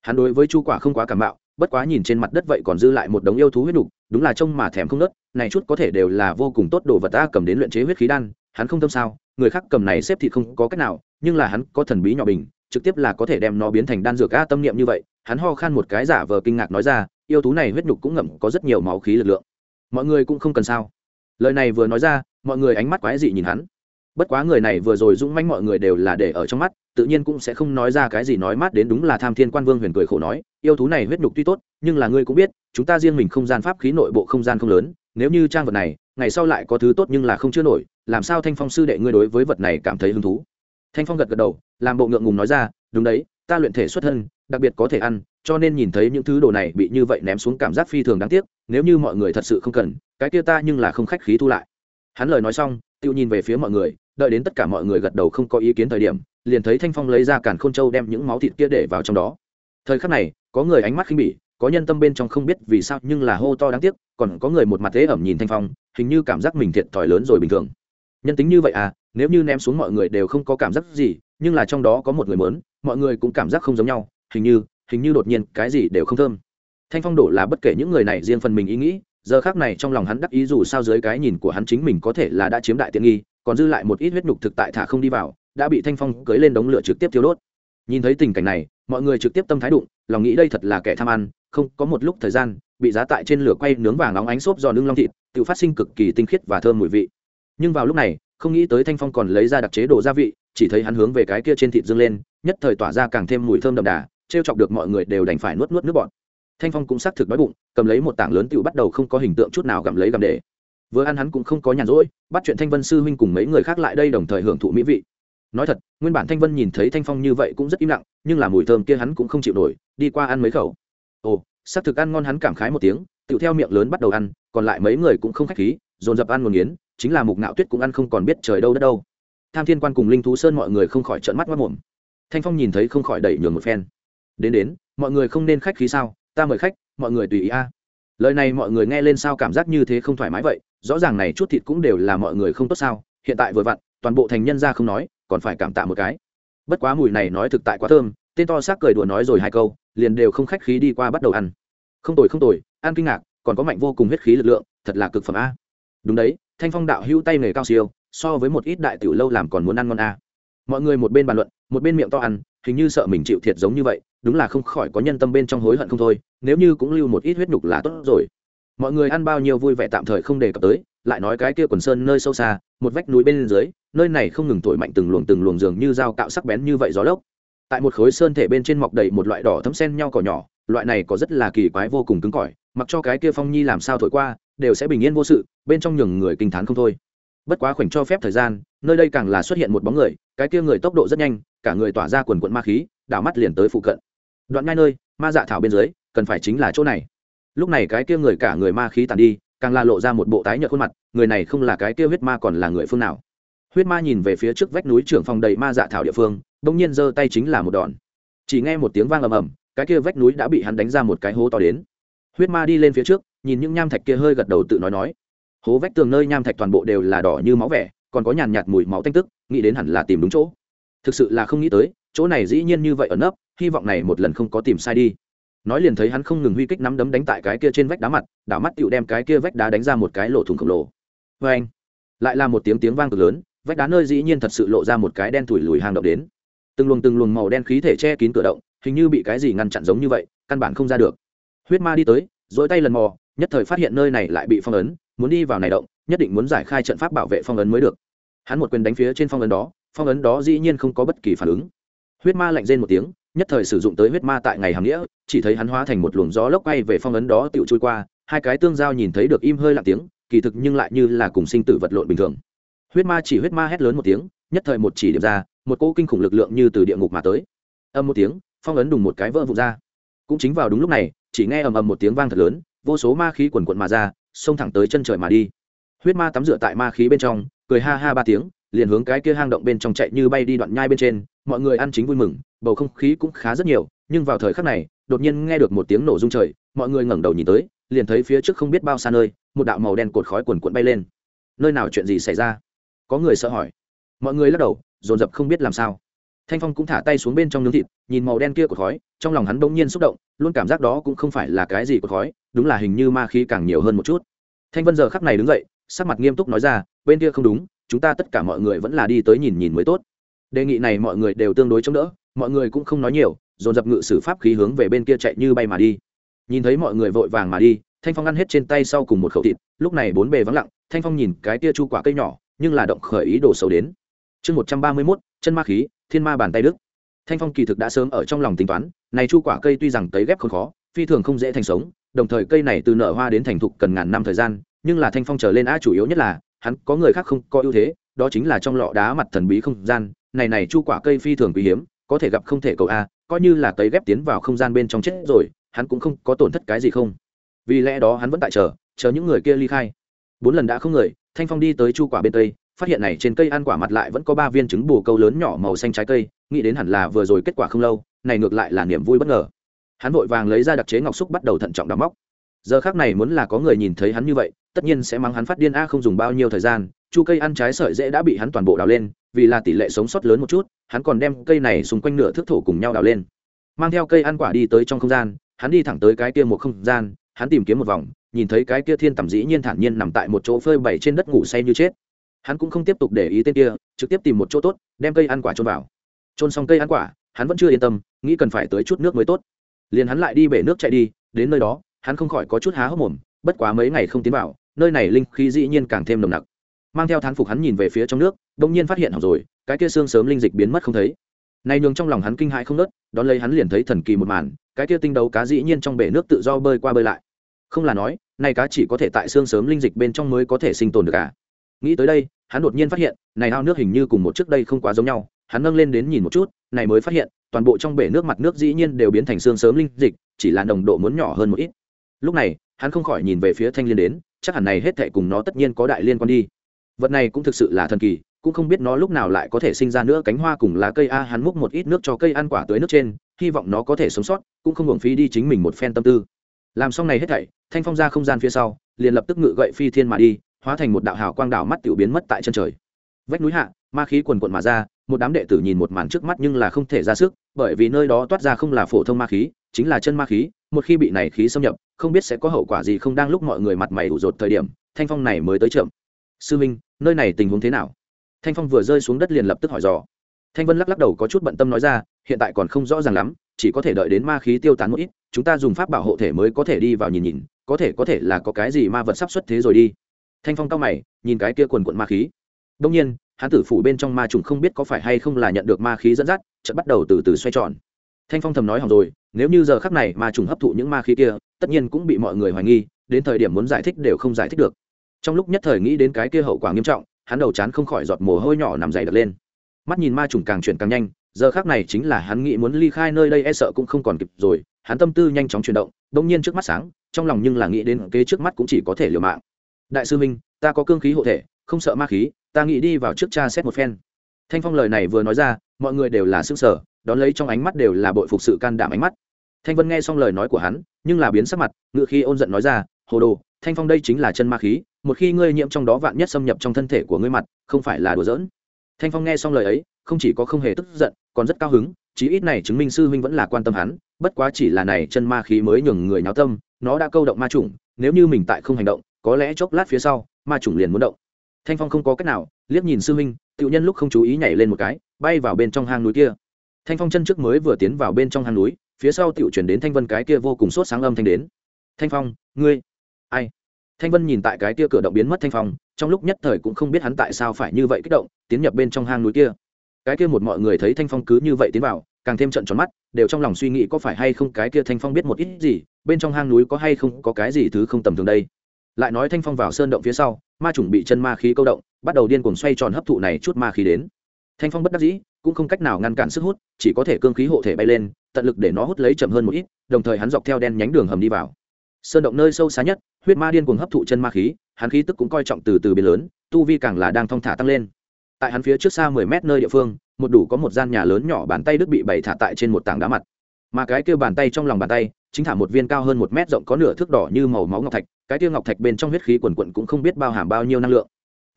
Hắn đối với chu quả không quá cảm bạo bất quá nhìn trên mặt đất vậy còn dư lại một đống yêu thú huyết đục, đúng là trông mà thèm không nớt, này chút có thể đều là vô cùng tốt đồ vật ta cầm đến luyện chế huyết khí đan, hắn không tâm sao, người khác cầm này xếp thì không có cách nào, nhưng là hắn có thần bí nhỏ bình, trực tiếp là có thể đem nó biến thành đan dược a tâm niệm như vậy, hắn ho khan một cái giả vờ kinh ngạc nói ra, yêu thú này huyết nhục cũng ngậm, có rất nhiều máu khí lực lượng. Mọi người cũng không cần sao. Lời này vừa nói ra, mọi người ánh mắt quái dị nhìn hắn bất quá người này vừa rồi dũng manh mọi người đều là để ở trong mắt, tự nhiên cũng sẽ không nói ra cái gì nói mát đến đúng là tham thiên quan vương huyền cười khổ nói, yêu thú này huyết nhục tuy tốt, nhưng là ngươi cũng biết, chúng ta riêng mình không gian pháp khí nội bộ không gian không lớn, nếu như trang vật này, ngày sau lại có thứ tốt nhưng là không chưa nổi, làm sao thanh phong sư đệ ngươi đối với vật này cảm thấy hứng thú? Thanh phong gật gật đầu, làm bộ ngượng ngùng nói ra, đúng đấy, ta luyện thể xuất thân, đặc biệt có thể ăn, cho nên nhìn thấy những thứ đồ này bị như vậy ném xuống cảm giác phi thường đáng tiếc, nếu như mọi người thật sự không cần, cái kia ta nhưng là không khách khí thu lại. Hắn lời nói xong tự nhìn về phía mọi người đợi đến tất cả mọi người gật đầu không có ý kiến thời điểm, liền thấy thanh phong lấy ra càn khôn châu đem những máu thịt kia để vào trong đó. Thời khắc này, có người ánh mắt khinh bỉ, có nhân tâm bên trong không biết vì sao nhưng là hô to đáng tiếc, còn có người một mặt thế ẩm nhìn thanh phong, hình như cảm giác mình thiệt thòi lớn rồi bình thường. Nhân tính như vậy à nếu như ném xuống mọi người đều không có cảm giác gì, nhưng là trong đó có một người mớn, mọi người cũng cảm giác không giống nhau, hình như hình như đột nhiên cái gì đều không thơm. Thanh phong đổ là bất kể những người này riêng phần mình ý nghĩ, giờ khác này trong lòng hắn đắc ý dù sao dưới cái nhìn của hắn chính mình có thể là đã chiếm đại tiện nghi còn dư lại một ít huyết nhục thực tại thả không đi vào, đã bị thanh phong cưới lên đống lửa trực tiếp thiêu đốt. Nhìn thấy tình cảnh này, mọi người trực tiếp tâm thái đụng, lòng nghĩ đây thật là kẻ tham ăn, không, có một lúc thời gian, bị giá tại trên lửa quay nướng vàng óng ánh xốp giòn lưng long thịt, tự phát sinh cực kỳ tinh khiết và thơm mùi vị. Nhưng vào lúc này, không nghĩ tới thanh phong còn lấy ra đặc chế đồ gia vị, chỉ thấy hắn hướng về cái kia trên thịt dương lên, nhất thời tỏa ra càng thêm mùi thơm đậm đà t chọc được mọi người đều đành phải nuốt nuốt nước bọt. Thanh phong cũng xác thực đói bụng, cầm lấy một tảng lớn tựu bắt đầu không có hình tượng chút nào gặm lấy gặm để vừa ăn hắn cũng không có nhàn rỗi, bắt chuyện thanh vân sư huynh cùng mấy người khác lại đây đồng thời hưởng thụ mỹ vị. Nói thật, nguyên bản thanh vân nhìn thấy thanh phong như vậy cũng rất im lặng, nhưng là mùi thơm kia hắn cũng không chịu nổi, đi qua ăn mấy khẩu. Ồ, xác thực ăn ngon hắn cảm khái một tiếng, tựu theo miệng lớn bắt đầu ăn, còn lại mấy người cũng không khách khí, dồn dập ăn một nghiến chính là mục nạo tuyết cũng ăn không còn biết trời đâu đất đâu. Tham thiên quan cùng linh thú sơn mọi người không khỏi trợn mắt mất mồm. Thanh phong nhìn thấy không khỏi đẩy nhường một phen. Đến đến, mọi người không nên khách khí sao? Ta mời khách, mọi người tùy ý a lời này mọi người nghe lên sao cảm giác như thế không thoải mái vậy? Rõ ràng này chút thịt cũng đều là mọi người không tốt sao? Hiện tại vừa vặn, toàn bộ thành nhân ra không nói, còn phải cảm tạ một cái. Bất quá mùi này nói thực tại quá thơm, tên to xác cười đùa nói rồi hai câu, liền đều không khách khí đi qua bắt đầu ăn. Không tồi không tồi, ăn kinh ngạc, còn có mạnh vô cùng huyết khí lực lượng, thật là cực phẩm a. Đúng đấy, thanh phong đạo hữu tay nghề cao siêu, so với một ít đại tiểu lâu làm còn muốn ăn ngon a. Mọi người một bên bàn luận một bên miệng to ăn, hình như sợ mình chịu thiệt giống như vậy, đúng là không khỏi có nhân tâm bên trong hối hận không thôi, nếu như cũng lưu một ít huyết nhục là tốt rồi. Mọi người ăn bao nhiêu vui vẻ tạm thời không đề cập tới, lại nói cái kia quần sơn nơi sâu xa, một vách núi bên dưới, nơi này không ngừng thổi mạnh từng luồng từng luồng dường như dao cạo sắc bén như vậy gió lốc. Tại một khối sơn thể bên trên mọc đầy một loại đỏ thấm sen nhau cỏ nhỏ, loại này có rất là kỳ quái vô cùng cứng cỏi, mặc cho cái kia phong nhi làm sao thổi qua, đều sẽ bình yên vô sự, bên trong nhường người kinh t h á n không thôi. Bất quá khoảnh cho phép thời gian nơi đây càng là xuất hiện một bóng người, cái kia người tốc độ rất nhanh, cả người tỏa ra quần quận ma khí, đảo mắt liền tới phụ cận. Đoạn ngay nơi, ma dạ thảo bên dưới, cần phải chính là chỗ này. Lúc này cái kia người cả người ma khí tàn đi, càng là lộ ra một bộ tái nhợt khuôn mặt, người này không là cái kia huyết ma còn là người phương nào. Huyết ma nhìn về phía trước vách núi trưởng phòng đầy ma dạ thảo địa phương, bỗng nhiên giơ tay chính là một đòn. Chỉ nghe một tiếng vang ầm ầm, cái kia vách núi đã bị hắn đánh ra một cái hố to đến. Huyết ma đi lên phía trước, nhìn những nham thạch kia hơi gật đầu tự nói nói. Hố vách tường nơi nham thạch toàn bộ đều là đỏ như máu vẻ còn có nhàn nhạt mùi máu tanh tức, nghĩ đến hẳn là tìm đúng chỗ. Thực sự là không nghĩ tới, chỗ này dĩ nhiên như vậy ẩn nấp, hy vọng này một lần không có tìm sai đi. Nói liền thấy hắn không ngừng huy kích nắm đấm đánh tại cái kia trên vách đá mặt, đảo mắt tựu đem cái kia vách đá đánh ra một cái lỗ thủng khổng lồ. Vê anh, lại là một tiếng tiếng vang cực lớn, vách đá nơi dĩ nhiên thật sự lộ ra một cái đen thủi lùi hang động đến. Từng luồng từng luồng màu đen khí thể che kín cửa động, hình như bị cái gì ngăn chặn giống như vậy, căn bản không ra được. Huyết ma đi tới dỗi tay lần mò, nhất thời phát hiện nơi này lại bị phong ấn, muốn đi vào này động nhất định muốn giải khai trận pháp bảo vệ phong ấn mới được. Hắn một quyền đánh phía trên phong ấn đó, phong ấn đó dĩ nhiên không có bất kỳ phản ứng. Huyết ma lạnh rên một tiếng, nhất thời sử dụng tới huyết ma tại ngày hàm nghĩa, chỉ thấy hắn hóa thành một luồng gió lốc bay về phong ấn đó tựu trôi qua, hai cái tương giao nhìn thấy được im hơi lặng tiếng, kỳ thực nhưng lại như là cùng sinh tử vật lộn bình thường. Huyết ma chỉ huyết ma hét lớn một tiếng, nhất thời một chỉ điểm ra, một cỗ kinh khủng lực lượng như từ địa ngục mà tới. Âm một tiếng, phong ấn đùng một cái vỡ vụn ra. Cũng chính vào đúng lúc này, chỉ nghe ầm ầm một tiếng vang thật lớn, vô số ma khí quần quận mà ra, xông thẳng tới chân trời mà đi huyết ma tắm rửa tại ma khí bên trong, cười ha ha ba tiếng, liền hướng cái kia hang động bên trong chạy như bay đi đoạn nhai bên trên, mọi người ăn chính vui mừng, bầu không khí cũng khá rất nhiều, nhưng vào thời khắc này, đột nhiên nghe được một tiếng nổ rung trời, mọi người ngẩng đầu nhìn tới, liền thấy phía trước không biết bao xa nơi, một đạo màu đen cột khói quần quận bay lên. Nơi nào chuyện gì xảy ra? Có người sợ hỏi. Mọi người lắc đầu, dồn dập không biết làm sao. Thanh phong cũng thả tay xuống bên trong nướng thịt, nhìn màu đen kia của khói, trong lòng hắn bỗng nhiên xúc động, luôn cảm giác đó cũng không phải là cái gì của khói, đúng là hình như ma khí càng nhiều hơn một chút. Thanh vân giờ khắc này đứng dậy sắc mặt nghiêm túc nói ra, bên kia không đúng, chúng ta tất cả mọi người vẫn là đi tới nhìn nhìn mới tốt. Đề nghị này mọi người đều tương đối chống đỡ, mọi người cũng không nói nhiều, dồn dập ngự sử pháp khí hướng về bên kia chạy như bay mà đi. Nhìn thấy mọi người vội vàng mà đi, thanh phong ăn hết trên tay sau cùng một khẩu thịt, lúc này bốn bề vắng lặng, thanh phong nhìn cái tia chu quả cây nhỏ, nhưng là động khởi ý đồ xấu đến. Chương một trăm ba mươi mốt, chân ma khí, thiên ma bàn tay đức. Thanh phong kỳ thực đã sớm ở trong lòng tính toán, này chu quả cây tuy rằng cấy ghép không khó, phi thường không dễ thành sống, đồng thời cây này từ nở hoa đến thành thục cần ngàn năm thời gian nhưng là thanh phong trở lên a chủ yếu nhất là, hắn có người khác không có ưu thế, đó chính là trong lọ đá mặt thần bí không gian, này này chu quả cây phi thường quý hiếm, có thể gặp không thể cầu a, coi như là cấy ghép tiến vào không gian bên trong chết rồi, hắn cũng không có tổn thất cái gì không. Vì lẽ đó hắn vẫn tại chờ chờ những người kia ly khai. Bốn lần đã không người, thanh phong đi tới chu quả bên tây, phát hiện này trên cây ăn quả mặt lại vẫn có ba viên trứng bù câu lớn nhỏ màu xanh trái cây, nghĩ đến hẳn là vừa rồi kết quả không lâu, này ngược lại là niềm vui bất ngờ. Hắn vội vàng lấy ra đặc chế ngọc xúc bắt đầu thận trọng đắm móc giờ khác này muốn là có người nhìn thấy hắn như vậy, tất nhiên sẽ mang hắn phát điên, a, không dùng bao nhiêu thời gian, chu cây ăn trái sợi dễ đã bị hắn toàn bộ đào lên, vì là tỷ lệ sống sót lớn một chút, hắn còn đem cây này xung quanh nửa thước thổ cùng nhau đào lên. Mang theo cây ăn quả đi tới trong không gian, hắn đi thẳng tới cái kia một không gian, hắn tìm kiếm một vòng, nhìn thấy cái kia thiên tầm dĩ nhiên thản nhiên nằm tại một chỗ phơi bày trên đất ngủ say như chết. Hắn cũng không tiếp tục để ý tên kia, trực tiếp tìm một chỗ tốt, đem cây ăn quả trôn vào. Trôn xong cây ăn quả, hắn vẫn chưa yên tâm, nghĩ cần phải tới chút nước mới tốt. Liền hắn lại đi bể nước chạy đi, đến nơi đó hắn không khỏi có chút há hốc mồm, bất quá mấy ngày không tiến vào, nơi này linh khí dĩ nhiên càng thêm nồng nặc. Mang theo thán phục hắn nhìn về phía trong nước, đột nhiên phát hiện hỏng rồi, cái kia xương sớm linh dịch biến mất không thấy. Này nhường trong lòng hắn kinh hãi không nớt đón lấy hắn liền thấy thần kỳ một màn, cái kia tinh đấu cá dĩ nhiên trong bể nước tự do bơi qua bơi lại. Không là nói, này cá chỉ có thể tại xương sớm linh dịch bên trong mới có thể sinh tồn được cả nghĩ tới đây, hắn đột nhiên phát hiện, này ao nước hình như cùng một trước đây không quá giống nhau, hắn nâng lên đến nhìn một chút, này mới phát hiện, toàn bộ trong bể nước mặt nước dĩ nhiên đều biến thành xương sớm linh dịch, chỉ là nồng độ muốn nhỏ hơn một ít lúc này, hắn không khỏi nhìn về phía thanh liên đến, chắc hẳn này hết thệ cùng nó tất nhiên có đại liên quan đi. Vật này cũng thực sự là thần kỳ, cũng không biết nó lúc nào lại có thể sinh ra nữa cánh hoa cùng lá cây. A, hắn múc một ít nước cho cây ăn quả tới nước trên, hy vọng nó có thể sống sót, cũng không hưởng phí đi chính mình một phen tâm tư. Làm xong này hết thảy, thanh phong ra không gian phía sau, liền lập tức ngự gậy phi thiên mà đi, hóa thành một đạo hào quang đảo mắt tiểu biến mất tại chân trời. Vách núi hạ, ma khí quần quận mà ra, một đám đệ tử nhìn một màn trước mắt nhưng là không thể ra sức, bởi vì nơi đó toát ra không là phổ thông ma khí, chính là chân ma khí một khi bị này khí xâm nhập, không biết sẽ có hậu quả gì không đang lúc mọi người mặt mày ủ rột thời điểm, thanh phong này mới tới chậm. Sư minh, nơi này tình huống thế nào? Thanh phong vừa rơi xuống đất liền lập tức hỏi dò. Thanh vân lắc lắc đầu có chút bận tâm nói ra, hiện tại còn không rõ ràng lắm, chỉ có thể đợi đến ma khí tiêu tán một ít, chúng ta dùng pháp bảo hộ thể mới có thể đi vào nhìn nhìn, có thể có thể là có cái gì ma vật sắp xuất thế rồi đi. Thanh phong cao mày, nhìn cái kia quần quận ma khí. Đông nhiên hán tử phủ bên trong ma trùng không biết có phải hay không là nhận được ma khí dẫn dắt, chợt bắt đầu từ từ xoay tròn. Thanh phong thầm nói hỏng rồi nếu như giờ khắc này ma trùng hấp thụ những ma khí kia, tất nhiên cũng bị mọi người hoài nghi, đến thời điểm muốn giải thích đều không giải thích được. Trong lúc nhất thời nghĩ đến cái kia hậu quả nghiêm trọng, hắn đầu chán không khỏi giọt mồ hôi nhỏ nằm dày đặt lên. Mắt nhìn ma trùng càng chuyển càng nhanh, giờ khác này chính là hắn nghĩ muốn ly khai nơi đây e sợ cũng không còn kịp rồi, hắn tâm tư nhanh chóng chuyển động, đông nhiên trước mắt sáng, trong lòng nhưng là nghĩ đến kế trước mắt cũng chỉ có thể liều mạng. Đại sư minh, ta có cương khí hộ thể, không sợ ma khí, ta nghĩ đi vào trước cha xét một phen. Thanh phong lời này vừa nói ra, mọi người đều là sức sở đón lấy trong ánh mắt đều là bội phục sự can đảm ánh mắt thanh vân nghe xong lời nói của hắn, nhưng là biến sắc mặt, ngự khi ôn giận nói ra, hồ đồ, thanh phong đây chính là chân ma khí, một khi ngươi nhiễm trong đó vạn nhất xâm nhập trong thân thể của ngươi mặt, không phải là đùa giỡn. Thanh phong nghe xong lời ấy, không chỉ có không hề tức giận, còn rất cao hứng, chí ít này chứng minh sư huynh vẫn là quan tâm hắn, bất quá chỉ là này chân ma khí mới nhường người nháo tâm, nó đã câu động ma chủng, nếu như mình tại không hành động, có lẽ chốc lát phía sau, ma chủng liền muốn động. Thanh phong không có cách nào, liếc nhìn sư huynh tự nhân lúc không chú ý nhảy lên một cái, bay vào bên trong hang núi kia. Thanh phong chân trước mới vừa tiến vào bên trong hang núi phía sau tiểu chuyển đến thanh vân cái kia vô cùng sốt sáng âm thanh đến. Thanh phong, ngươi, ai? Thanh vân nhìn tại cái kia cửa động biến mất thanh phong, trong lúc nhất thời cũng không biết hắn tại sao phải như vậy kích động, tiến nhập bên trong hang núi kia. Cái kia một mọi người thấy thanh phong cứ như vậy tiến vào, càng thêm trận tròn mắt, đều trong lòng suy nghĩ có phải hay không cái kia thanh phong biết một ít gì, bên trong hang núi có hay không có cái gì thứ không tầm thường đây. Lại nói thanh phong vào sơn động phía sau, ma chủng bị chân ma khí câu động, bắt đầu điên cuồng xoay tròn hấp thụ này chút ma khí đến. Thanh phong bất đắc dĩ cũng không cách nào ngăn cản sức hút, chỉ có thể cương khí hộ thể bay lên, tận lực để nó hút lấy chậm hơn một ít, đồng thời hắn dọc theo đen nhánh đường hầm đi vào. Sơn động nơi sâu xa nhất, huyết ma điên cuồng hấp thụ chân ma khí, hắn khí tức cũng coi trọng từ từ biến lớn, tu vi càng là đang thong thả tăng lên. Tại hắn phía trước xa mười mét nơi địa phương, một đủ có một gian nhà lớn nhỏ bàn tay đứt bị bày thả tại trên một tảng đá mặt. Mà cái kia bàn tay trong lòng bàn tay, chính thả một viên cao hơn một mét rộng có nửa thước đỏ như màu máu ngọc thạch, cái kia ngọc thạch bên trong huyết khí quần quận cũng không biết bao hàm bao nhiêu năng lượng.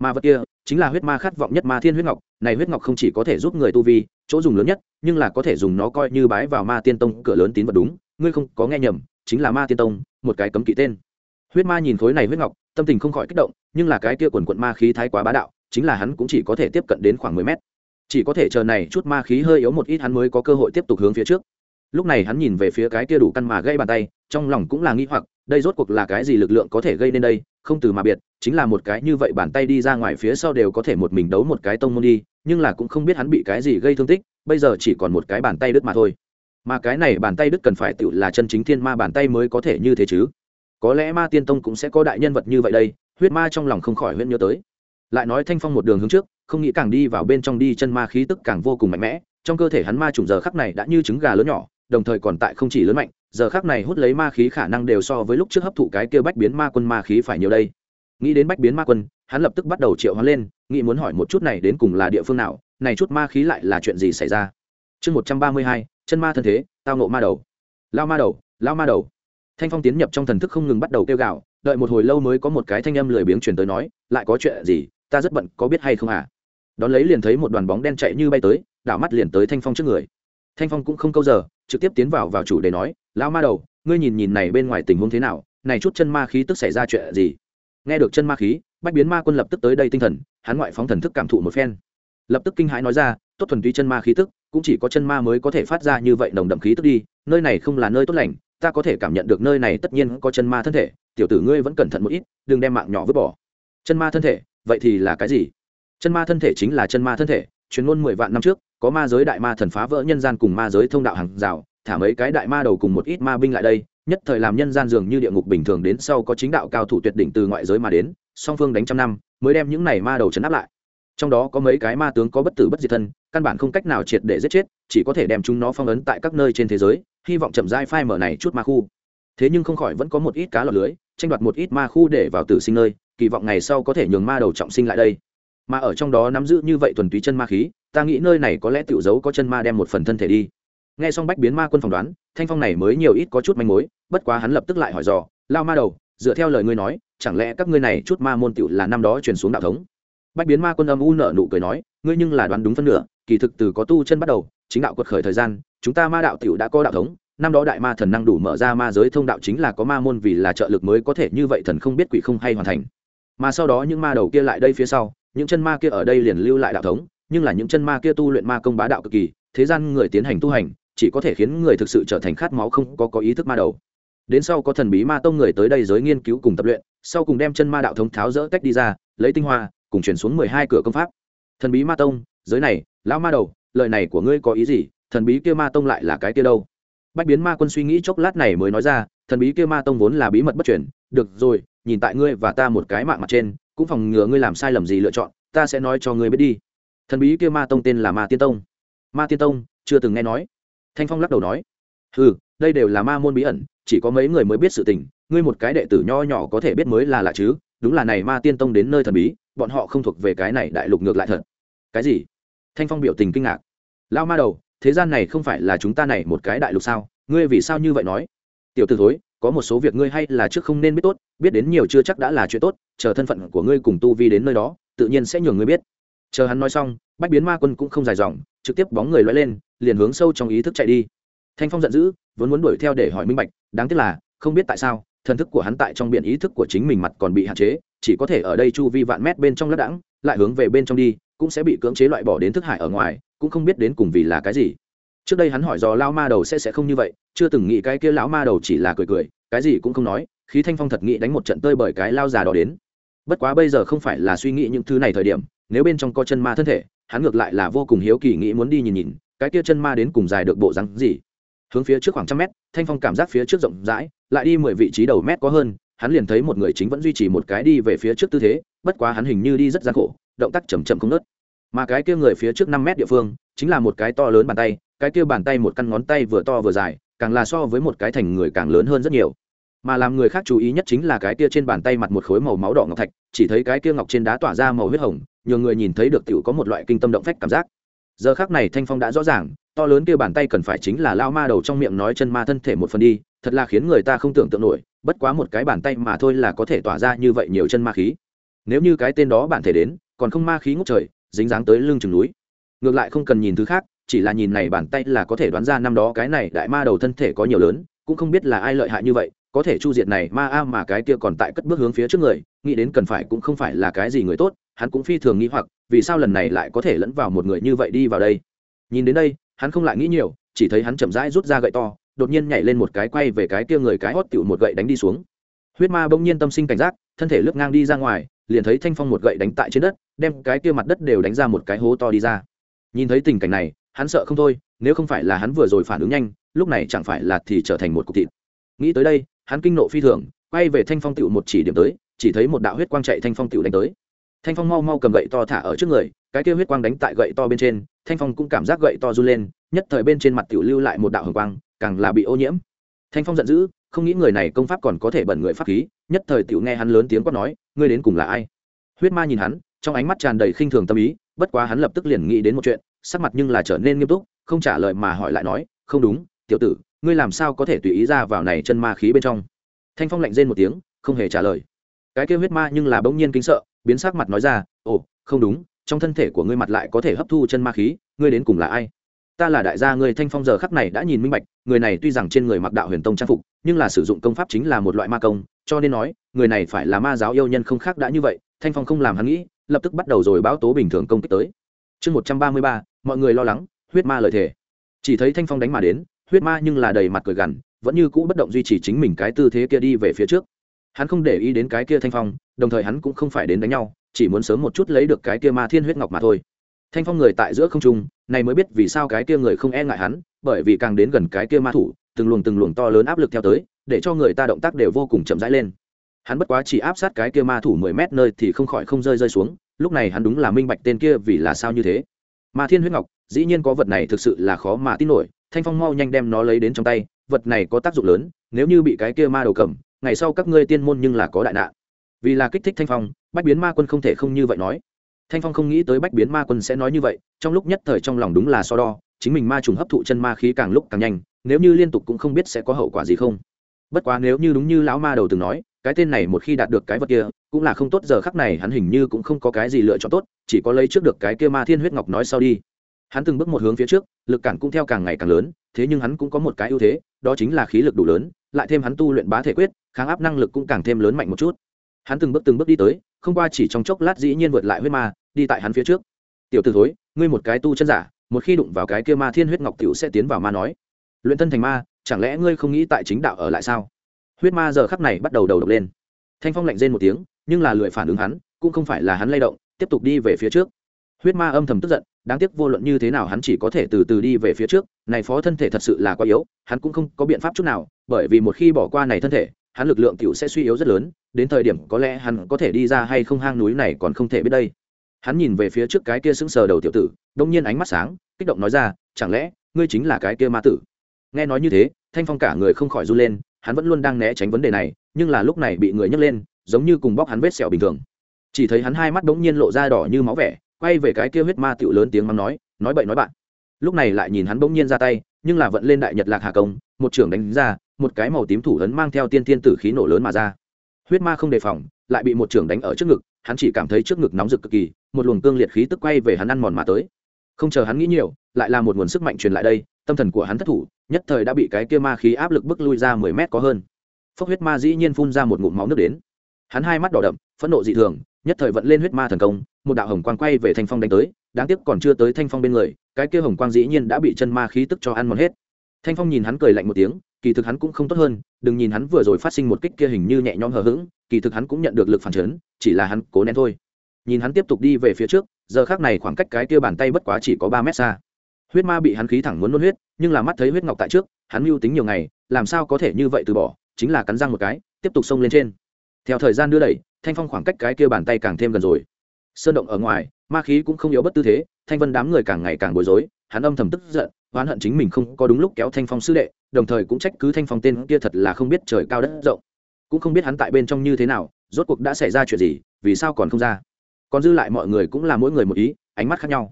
Mà vật kia chính là huyết ma khát vọng nhất ma thiên huyết ngọc, này huyết ngọc không chỉ có thể giúp người tu vi, chỗ dùng lớn nhất, nhưng là có thể dùng nó coi như bái vào ma tiên tông cửa lớn tín vật đúng, ngươi không có nghe nhầm, chính là ma tiên tông, một cái cấm kỵ tên. Huyết ma nhìn khối này huyết ngọc, tâm tình không khỏi kích động, nhưng là cái kia quần quận ma khí thái quá bá đạo, chính là hắn cũng chỉ có thể tiếp cận đến khoảng mười mét. Chỉ có thể chờ này chút ma khí hơi yếu một ít hắn mới có cơ hội tiếp tục hướng phía trước. Lúc này hắn nhìn về phía cái kia đủ căn mà gây bàn tay, trong lòng cũng là nghi hoặc đây rốt cuộc là cái gì lực lượng có thể gây nên đây? Không từ mà biệt, chính là một cái như vậy bàn tay đi ra ngoài phía sau đều có thể một mình đấu một cái tông môn đi, nhưng là cũng không biết hắn bị cái gì gây thương tích, bây giờ chỉ còn một cái bàn tay đứt mà thôi. Mà cái này bàn tay đứt cần phải tự là chân chính thiên ma bàn tay mới có thể như thế chứ. Có lẽ ma tiên tông cũng sẽ có đại nhân vật như vậy đây, huyết ma trong lòng không khỏi huyễn nhớ tới. Lại nói thanh phong một đường hướng trước, không nghĩ càng đi vào bên trong đi, chân ma khí tức càng vô cùng mạnh mẽ, trong cơ thể hắn ma trùng giờ khắc này đã như trứng gà lớn nhỏ, đồng thời còn tại không chỉ lớn mạnh giờ khác này hút lấy ma khí khả năng đều so với lúc trước hấp thụ cái kia bách biến ma quân ma khí phải nhiều đây. Nghĩ đến bách biến ma quân, hắn lập tức bắt đầu triệu hoán lên, nghĩ muốn hỏi một chút này đến cùng là địa phương nào, này chút ma khí lại là chuyện gì xảy ra? Chương một trăm ba mươi hai, chân ma thân thế, tao ngộ ma đầu. Lao ma đầu, lao ma đầu. Thanh phong tiến nhập trong thần thức không ngừng bắt đầu kêu gạo đợi một hồi lâu mới có một cái thanh âm lười biếng chuyển tới nói, lại có chuyện gì, ta rất bận, có biết hay không à đón lấy liền thấy một đoàn bóng đen chạy như bay tới, đảo mắt liền tới thanh phong trước người. Thanh phong cũng không câu giờ, trực tiếp tiến vào vào chủ đề nói lão ma đầu, ngươi nhìn nhìn này bên ngoài tình huống thế nào, này chút chân ma khí tức xảy ra chuyện gì? Nghe được chân ma khí, bách biến ma quân lập tức tới đây tinh thần, hắn ngoại phóng thần thức cảm thụ một phen. Lập tức kinh hãi nói ra, tốt thuần túy chân ma khí tức, cũng chỉ có chân ma mới có thể phát ra như vậy nồng đậm khí tức đi, nơi này không là nơi tốt lành, ta có thể cảm nhận được nơi này tất nhiên có chân ma thân thể, tiểu tử ngươi vẫn cẩn thận một ít, đừng đem mạng nhỏ vứt bỏ. Chân ma thân thể, vậy thì là cái gì? Chân ma thân thể chính là chân ma thân thể chuyên ngôn mười vạn năm trước, có ma giới đại ma thần phá vỡ nhân gian cùng ma giới thông đạo hàng rào thả mấy cái đại ma đầu cùng một ít ma binh lại đây, nhất thời làm nhân gian dường như địa ngục bình thường đến sau có chính đạo cao thủ tuyệt đỉnh từ ngoại giới mà đến, song phương đánh trăm năm, mới đem những này ma đầu chấn áp lại. Trong đó có mấy cái ma tướng có bất tử bất diệt thân, căn bản không cách nào triệt để giết chết, chỉ có thể đem chúng nó phong ấn tại các nơi trên thế giới, hy vọng chậm rãi phai mở này chút ma khu. Thế nhưng không khỏi vẫn có một ít cá lọt lưới, tranh đoạt một ít ma khu để vào tử sinh nơi, kỳ vọng ngày sau có thể nhường ma đầu trọng sinh lại đây. Mà ở trong đó nắm giữ như vậy thuần túy chân ma khí, ta nghĩ nơi này có lẽ tiểu giấu có chân ma đem một phần thân thể đi nghe xong bách biến ma quân phỏng đoán, thanh phong này mới nhiều ít có chút manh mối, bất quá hắn lập tức lại hỏi dò lao ma đầu, dựa theo lời ngươi nói, chẳng lẽ các ngươi này chút ma môn tiểu là năm đó truyền xuống đạo thống? Bách biến ma quân âm u nở nụ cười nói, ngươi nhưng là đoán đúng phân nửa, kỳ thực từ có tu chân bắt đầu, chính đạo quật khởi thời gian, chúng ta ma đạo tiểu đã có đạo thống, năm đó đại ma thần năng đủ mở ra ma giới thông đạo chính là có ma môn vì là trợ lực mới có thể như vậy thần không biết quỷ không hay hoàn thành. Mà sau đó những ma đầu kia lại đây phía sau, những chân ma kia ở đây liền lưu lại đạo thống, nhưng là những chân ma kia tu luyện ma công bá đạo cực kỳ, thế gian người tiến hành tu hành chỉ có thể khiến người thực sự trở thành khát máu không có có ý thức ma đầu. Đến sau có thần bí ma tông người tới đây giới nghiên cứu cùng tập luyện, sau cùng đem chân ma đạo thống tháo rỡ cách đi ra, lấy tinh hoa, cùng chuyển xuống mười hai cửa công pháp. Thần bí ma tông, giới này, lão ma đầu, lời này của ngươi có ý gì? Thần bí kia ma tông lại là cái kia đâu? Bách biến ma quân suy nghĩ chốc lát này mới nói ra, thần bí kia ma tông vốn là bí mật bất chuyển được rồi, nhìn tại ngươi và ta một cái mạng mặt trên, cũng phòng ngừa ngươi làm sai lầm gì lựa chọn, ta sẽ nói cho ngươi biết đi. Thần bí kia ma tông tên là ma tiên tông. Ma tiên tông, chưa từng nghe nói thanh phong lắc đầu nói ừ đây đều là ma môn bí ẩn, chỉ có mấy người mới biết sự tình, ngươi một cái đệ tử nho nhỏ có thể biết mới là lạ chứ, đúng là này ma tiên tông đến nơi thần bí, bọn họ không thuộc về cái này đại lục ngược lại thật. Cái gì? Thanh phong biểu tình kinh ngạc. Lao ma đầu, thế gian này không phải là chúng ta này một cái đại lục sao? Ngươi vì sao như vậy nói? Tiểu t ử thối, có một số việc ngươi hay là trước không nên biết tốt, biết đến nhiều chưa chắc đã là chuyện tốt, chờ thân phận của ngươi cùng tu vi đến nơi đó, tự nhiên sẽ nhường ngươi biết chờ hắn nói xong, bách biến ma quân cũng không dài dòng, trực tiếp bóng người loay lên, liền hướng sâu trong ý thức chạy đi. Thanh phong giận dữ, vốn muốn đuổi theo để hỏi minh bạch, đáng tiếc là, không biết tại sao, thần thức của hắn tại trong biển ý thức của chính mình mặt còn bị hạn chế, chỉ có thể ở đây chu vi vạn mét bên trong lất đãng, lại hướng về bên trong đi, cũng sẽ bị cưỡng chế loại bỏ đến thức hải ở ngoài, cũng không biết đến cùng vì là cái gì. Trước đây hắn hỏi do lao ma đầu sẽ sẽ không như vậy, chưa từng nghĩ cái kia lão ma đầu chỉ là cười cười, cái gì cũng không nói, khí thanh phong thật nghĩ đánh một trận tơi bởi cái lao già đó đến. Bất quá bây giờ không phải là suy nghĩ những thứ này thời điểm nếu bên trong có chân ma thân thể, hắn ngược lại là vô cùng hiếu kỳ nghĩ muốn đi nhìn nhìn, cái kia chân ma đến cùng dài được bộ rắn gì. Hướng phía trước khoảng trăm mét, thanh phong cảm giác phía trước rộng rãi, lại đi mười vị trí đầu mét có hơn, hắn liền thấy một người chính vẫn duy trì một cái đi về phía trước tư thế, bất quá hắn hình như đi rất gian khổ, động tác chầm chậm không nớt mà cái kia người phía trước năm mét địa phương, chính là một cái to lớn bàn tay, cái kia bàn tay một căn ngón tay vừa to vừa dài, càng là so với một cái thành người càng lớn hơn rất nhiều. Mà làm người khác chú ý nhất chính là cái kia trên bàn tay mặt một khối màu máu đỏ ngọc thạch, chỉ thấy cái kia ngọc trên đá tỏa ra màu huyết hồng nhiều người nhìn thấy được tiểu có một loại kinh tâm động phách cảm giác. Giờ khác này thanh phong đã rõ ràng, to lớn kia bàn tay cần phải chính là lao ma đầu trong miệng nói chân ma thân thể một phần đi, thật là khiến người ta không tưởng tượng nổi, bất quá một cái bàn tay mà thôi là có thể tỏa ra như vậy nhiều chân ma khí. Nếu như cái tên đó bản thể đến, còn không ma khí ngốc trời, dính dáng tới lưng chừng núi. Ngược lại không cần nhìn thứ khác, chỉ là nhìn này bàn tay là có thể đoán ra năm đó cái này đại ma đầu thân thể có nhiều lớn, cũng không biết là ai lợi hại như vậy, có thể chu diệt này ma a mà cái kia còn tại cất bước hướng phía trước người, nghĩ đến cần phải cũng không phải là cái gì người tốt hắn cũng phi thường nghĩ hoặc, vì sao lần này lại có thể lẫn vào một người như vậy đi vào đây? Nhìn đến đây, hắn không lại nghĩ nhiều, chỉ thấy hắn chậm rãi rút ra gậy to, đột nhiên nhảy lên một cái quay về cái kia người cái hót tựu một gậy đánh đi xuống. Huyết ma bỗng nhiên tâm sinh cảnh giác, thân thể lướt ngang đi ra ngoài, liền thấy thanh phong một gậy đánh tại trên đất, đem cái kia mặt đất đều đánh ra một cái hố to đi ra. Nhìn thấy tình cảnh này, hắn sợ không thôi, nếu không phải là hắn vừa rồi phản ứng nhanh, lúc này chẳng phải là thì trở thành một cục thịt. Nghĩ tới đây, hắn kinh nộ phi thường, quay về thanh phong tựu một chỉ điểm tới, chỉ thấy một đạo huyết quang chạy thanh phong tựu đánh tới thanh phong mau mau cầm gậy to thả ở trước người, cái kia huyết quang đánh tại gậy to bên trên, thanh phong cũng cảm giác gậy to run lên, nhất thời bên trên mặt tiểu lưu lại một đạo hồng quang, càng là bị ô nhiễm. Thanh phong giận dữ, không nghĩ người này công pháp còn có thể bẩn người pháp khí, nhất thời tiểu nghe hắn lớn tiếng quát nói, ngươi đến cùng là ai? Huyết ma nhìn hắn, trong ánh mắt tràn đầy khinh thường tâm ý, bất quá hắn lập tức liền nghĩ đến một chuyện, sắc mặt nhưng là trở nên nghiêm túc, không trả lời mà hỏi lại nói, không đúng, tiểu tử, ngươi làm sao có thể tùy ý ra vào này chân ma khí bên trong? Thanh phong lạnh rên một tiếng, không hề trả lời. Cái kêu huyết ma nhưng là bỗng nhiên kính sợ biến sắc mặt nói ra, ồ, không đúng, trong thân thể của ngươi mặt lại có thể hấp thu chân ma khí, ngươi đến cùng là ai? Ta là đại gia ngươi thanh phong giờ khắc này đã nhìn minh bạch, người này tuy rằng trên người mặc đạo huyền tông trang phục, nhưng là sử dụng công pháp chính là một loại ma công, cho nên nói, người này phải là ma giáo yêu nhân không khác đã như vậy. Thanh phong không làm hắn nghĩ, lập tức bắt đầu rồi báo tố bình thường công kích tới. Chương một trăm ba mươi ba, mọi người lo lắng, huyết ma lời thề. Chỉ thấy thanh phong đánh mà đến, huyết ma nhưng là đầy mặt cười gằn, vẫn như cũ bất động duy trì chính mình cái tư thế kia đi về phía trước. Hắn không để ý đến cái kia thanh phong đồng thời hắn cũng không phải đến đánh nhau, chỉ muốn sớm một chút lấy được cái kia ma thiên huyết ngọc mà thôi. Thanh phong người tại giữa không trung, này mới biết vì sao cái kia người không e ngại hắn, bởi vì càng đến gần cái kia ma thủ, từng luồng từng luồng to lớn áp lực theo tới, để cho người ta động tác đều vô cùng chậm rãi lên. Hắn bất quá chỉ áp sát cái kia ma thủ mười mét nơi thì không khỏi không rơi rơi xuống, lúc này hắn đúng là minh bạch tên kia vì là sao như thế. Ma thiên huyết ngọc, dĩ nhiên có vật này thực sự là khó mà tin nổi, thanh phong mau nhanh đem nó lấy đến trong tay, vật này có tác dụng lớn, nếu như bị cái kia ma đầu cầm, ngày sau các ngươi tiên môn nhưng là có đại nạn vì là kích thích thanh phong, bách biến ma quân không thể không như vậy nói. Thanh phong không nghĩ tới bách biến ma quân sẽ nói như vậy, trong lúc nhất thời trong lòng đúng là so đo, chính mình ma trùng hấp thụ chân ma khí càng lúc càng nhanh, nếu như liên tục cũng không biết sẽ có hậu quả gì không. Bất quá nếu như đúng như lão ma đầu từng nói, cái tên này một khi đạt được cái vật kia, cũng là không tốt, giờ khắc này hắn hình như cũng không có cái gì lựa chọn tốt, chỉ có lấy trước được cái kia ma thiên huyết ngọc nói sau đi. Hắn từng bước một hướng phía trước, lực cản cũng theo càng ngày càng lớn, thế nhưng hắn cũng có một cái ưu thế, đó chính là khí lực đủ lớn, lại thêm hắn tu luyện bá thể quyết, kháng áp năng lực cũng càng thêm lớn mạnh một chút hắn từng bước từng bước đi tới, không qua chỉ trong chốc lát dĩ nhiên vượt lại huyết ma, đi tại hắn phía trước. Tiểu t ử thối, ngươi một cái tu chân giả, một khi đụng vào cái kia ma thiên huyết ngọc t i ể u sẽ tiến vào ma nói. Luyện thân thành ma, chẳng lẽ ngươi không nghĩ tại chính đạo ở lại sao? Huyết ma giờ khắc này bắt đầu đầu độc lên. Thanh phong lạnh rên một tiếng, nhưng là lười phản ứng hắn, cũng không phải là hắn lay động, tiếp tục đi về phía trước. Huyết ma âm thầm tức giận, đáng tiếc vô luận như thế nào hắn chỉ có thể từ từ đi về phía trước, này phó thân thể thật sự là quá yếu, hắn cũng không có biện pháp chút nào, bởi vì một khi bỏ qua này thân thể hắn lực lượng t i ể u sẽ suy yếu rất lớn, đến thời điểm có lẽ hắn có thể đi ra hay không hang núi này còn không thể biết đây. Hắn nhìn về phía trước cái kia sững sờ đầu tiểu tử, đông nhiên ánh mắt sáng, kích động nói ra, chẳng lẽ ngươi chính là cái kia ma tử? Nghe nói như thế, thanh phong cả người không khỏi run lên, hắn vẫn luôn đang né tránh vấn đề này, nhưng là lúc này bị người nhấc lên, giống như cùng bóc hắn vết sẹo bình thường. Chỉ thấy hắn hai mắt đống nhiên lộ ra đỏ như máu vẻ, quay về cái kia huyết ma tiểu lớn tiếng mắng nói nói bậy nói bạn. Lúc này lại nhìn hắn bỗng nhiên ra tay nhưng là vận lên đại nhật lạc hà công, một trưởng đánh ra, một cái màu tím thủ ấn mang theo tiên tiên tử khí nổ lớn mà ra. Huyết ma không đề phòng, lại bị một trưởng đánh ở trước ngực, hắn chỉ cảm thấy trước ngực nóng rực cực kỳ, một luồng cương liệt khí tức quay về hắn ăn mòn mà tới. Không chờ hắn nghĩ nhiều, lại là một nguồn sức mạnh truyền lại đây, tâm thần của hắn thất thủ, nhất thời đã bị cái kia ma khí áp lực bức lui ra mười mét có hơn. Phốc huyết ma dĩ nhiên phun ra một ngụm máu nước đến. Hắn hai mắt đỏ đậm, phẫn nộ dị thường, nhất thời vận lên huyết ma thần công một đạo hồng quang quay về thanh phong đánh tới, đáng tiếc còn chưa tới thanh phong bên người, cái kia hồng quang dĩ nhiên đã bị chân ma khí tức cho ăn mòn hết. Thanh phong nhìn hắn cười lạnh một tiếng, kỳ thực hắn cũng không tốt hơn, đừng nhìn hắn vừa rồi phát sinh một kích kia hình như nhẹ nhõm hờ hững, kỳ thực hắn cũng nhận được lực phản chấn, chỉ là hắn cố nén thôi. Nhìn hắn tiếp tục đi về phía trước, giờ khác này khoảng cách cái kia bàn tay bất quá chỉ có ba mét xa. Huyết ma bị hắn khí thẳng muốn nuốt huyết, nhưng là mắt thấy huyết ngọc tại trước, hắn mưu tính nhiều ngày, làm sao có thể như vậy từ bỏ, chính là cắn răng một cái, tiếp tục xông lên trên. Theo thời gian đưa đẩy, thanh phong khoảng cách cái kia bàn tay càng thêm gần rồi sơn động ở ngoài, ma khí cũng không yếu bất tư thế, thanh vân đám người càng ngày càng bối rối, hắn âm thầm tức giận, oán hận chính mình không có đúng lúc kéo thanh phong sư đệ, đồng thời cũng trách cứ thanh phong tên kia thật là không biết trời cao đất rộng. Cũng không biết hắn tại bên trong như thế nào, rốt cuộc đã xảy ra chuyện gì, vì sao còn không ra. Còn dư lại mọi người cũng là mỗi người một ý, ánh mắt khác nhau.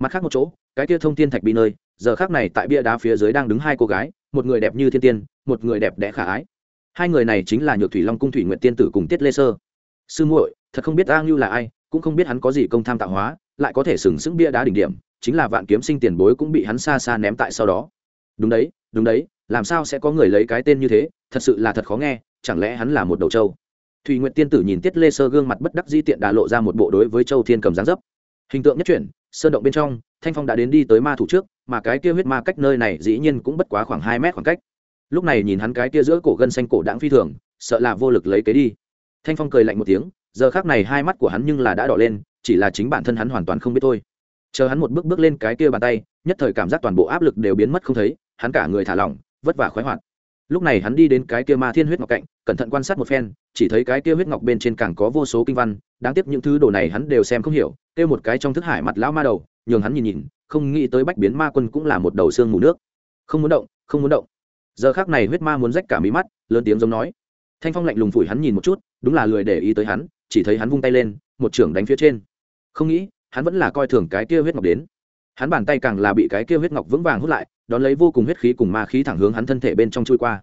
Mặt khác một chỗ, cái kia thông thiên thạch bị nơi, giờ khác này tại bia đá phía dưới đang đứng hai cô gái, một người đẹp như thiên tiên, một người đẹp đẽ khả ái. Hai người này chính là nhược thủy long cung thủy nguyện tiên tử cùng tiết lê sơ. Sư muội, thật không biết a ngưu là ai cũng không biết hắn có gì công tham tạo hóa, lại có thể sừng sững bia đá đỉnh điểm, chính là vạn kiếm sinh tiền bối cũng bị hắn xa xa ném tại sau đó. Đúng đấy đúng đấy, làm sao sẽ có người lấy cái tên như thế, thật sự là thật khó nghe, chẳng lẽ hắn là một đầu trâu? Thùy nguyện tiên tử nhìn tiết lê sơ gương mặt bất đắc di tiện đà lộ ra một bộ đối với châu thiên cầm giáng dấp. Hình tượng nhất chuyển, sơn động bên trong, thanh phong đã đến đi tới ma thủ trước, mà cái kia huyết ma cách nơi này dĩ nhiên cũng bất quá khoảng hai mét khoảng cách. Lúc này nhìn hắn cái kia giữa cổ gân xanh cổ đãng phi thường, sợ là vô lực lấy kế đi. Thanh phong cười lạnh một tiếng giờ khác này hai mắt của hắn nhưng là đã đỏ lên, chỉ là chính bản thân hắn hoàn toàn không biết thôi. Chờ hắn một bước bước lên cái kia bàn tay, nhất thời cảm giác toàn bộ áp lực đều biến mất không thấy, hắn cả người thả lỏng, vất vả khoái hoạt. Lúc này hắn đi đến cái kia ma thiên huyết ngọc cạnh, cẩn thận quan sát một phen, chỉ thấy cái kia huyết ngọc bên trên càng có vô số kinh văn, đáng tiếc những thứ đồ này hắn đều xem không hiểu, kêu một cái trong thức hải mặt lão ma đầu, nhường hắn nhìn nhìn, không nghĩ tới bách biến ma quân cũng là một đầu xương mù nước. Không muốn động, không muốn động. Giờ khác này huyết ma muốn rách cả mí mắt, lớn tiếng giống nói. Thanh phong lạnh lùng phủi hắn nhìn một chút, đúng là lười để ý tới hắn chỉ thấy hắn vung tay lên, một trưởng đánh phía trên. Không nghĩ, hắn vẫn là coi thường cái kia huyết ngọc đến. Hắn bàn tay càng là bị cái kia huyết ngọc vững vàng hút lại, đón lấy vô cùng huyết khí cùng ma khí thẳng hướng hắn thân thể bên trong chui qua.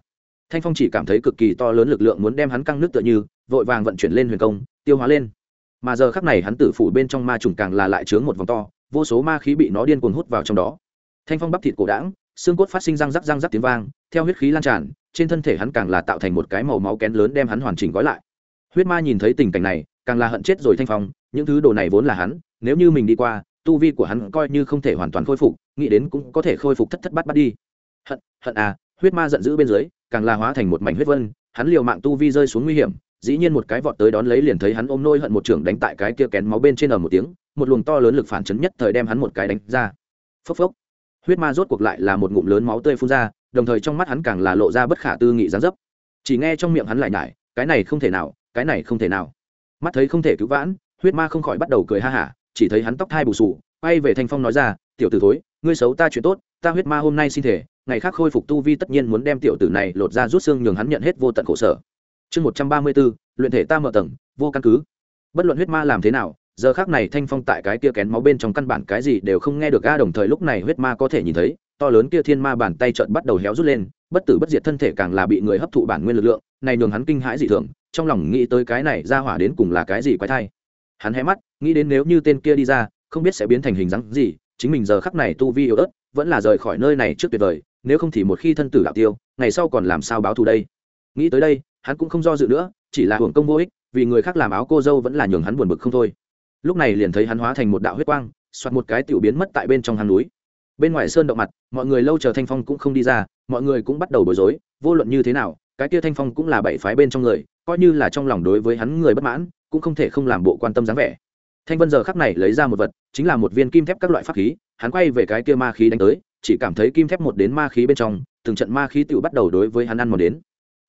Thanh phong chỉ cảm thấy cực kỳ to lớn lực lượng muốn đem hắn căng nước tựa như, vội vàng vận chuyển lên huyền công, tiêu hóa lên. Mà giờ khắc này hắn tử phủ bên trong ma trùng càng là lại chướng một vòng to, vô số ma khí bị nó điên cuồng hút vào trong đó. Thanh phong bắp thịt cổ đảng xương cốt phát sinh răng rắc răng rắc tiếng vang, theo huyết khí lan tràn, trên thân thể hắn càng là tạo thành một cái màu máu kén lớn đem hắn hoàn chỉnh gói lại huyết ma nhìn thấy tình cảnh này, càng là hận chết rồi thanh phong, những thứ đồ này vốn là hắn, nếu như mình đi qua, tu vi của hắn coi như không thể hoàn toàn khôi phục, nghĩ đến cũng có thể khôi phục thất thất bát bát đi. Hận hận à huyết ma giận dữ bên dưới, càng là hóa thành một mảnh huyết vân, hắn liều mạng tu vi rơi xuống nguy hiểm, dĩ nhiên một cái vọt tới đón lấy liền thấy hắn ôm nôi hận một trưởng đánh tại cái kia kén máu bên trên ở một tiếng, một luồng to lớn lực phản chấn nhất thời đem hắn một cái đánh ra. Phốc phốc. Huyết ma rốt cuộc lại là một ngụm lớn máu tươi phun ra, đồng thời trong mắt hắn càng là lộ ra bất khả tư nghị gián dấp. Chỉ nghe trong miệng hắn lại nhải, cái này không thể nào cái này không thể nào. Mắt thấy không thể cứu vãn, huyết ma không khỏi bắt đầu cười ha hả, chỉ thấy hắn tóc thai bù sù, quay về thanh phong nói ra, tiểu tử thối, ngươi xấu ta chuyện tốt, ta huyết ma hôm nay xin thể, ngày khác khôi phục tu vi tất nhiên muốn đem tiểu tử này lột ra rút xương nhường hắn nhận hết vô tận khổ sở. Chương một trăm ba mươi b ố luyện thể ta mở tầng, vô căn cứ. Bất luận huyết ma làm thế nào, giờ khác này thanh phong tại cái kia kén máu bên trong căn bản cái gì đều không nghe được ga đồng thời lúc này huyết ma có thể nhìn thấy, to lớn kia thiên ma bàn tay trợn bắt đầu héo rút lên, bất tử bất diệt thân thể càng là bị người hấp thụ bản nguyên lực lượng, này nhường hắn kinh hãi dị thường trong lòng nghĩ tới cái này ra hỏa đến cùng là cái gì quái thai. Hắn hé mắt, nghĩ đến nếu như tên kia đi ra, không biết sẽ biến thành hình dáng gì, chính mình giờ khắc này tu vi yếu ớt, vẫn là rời khỏi nơi này trước tuyệt vời, nếu không thì một khi thân tử đạo tiêu, ngày sau còn làm sao báo thù đây? Nghĩ tới đây, hắn cũng không do dự nữa, chỉ là hưởng công vô ích, vì người khác làm áo cô dâu vẫn là nhường hắn buồn bực không thôi. Lúc này liền thấy hắn hóa thành một đạo huyết quang xoát một cái tiểu biến mất tại bên trong hang núi. Bên ngoài sơn động mặt, mọi người lâu chờ thanh phong cũng không đi ra, mọi người cũng bắt đầu bối rối, vô luận như thế nào, cái kia thanh phong cũng là bảy phái bên trong người coi như là trong lòng đối với hắn người bất mãn, cũng không thể không làm bộ quan tâm dáng vẻ. Thanh vân giờ khắc này lấy ra một vật, chính là một viên kim thép các loại pháp khí, hắn quay về cái kia ma khí đánh tới, chỉ cảm thấy kim thép một đến ma khí bên trong, từng trận ma khí tự bắt đầu đối với hắn ăn một đến.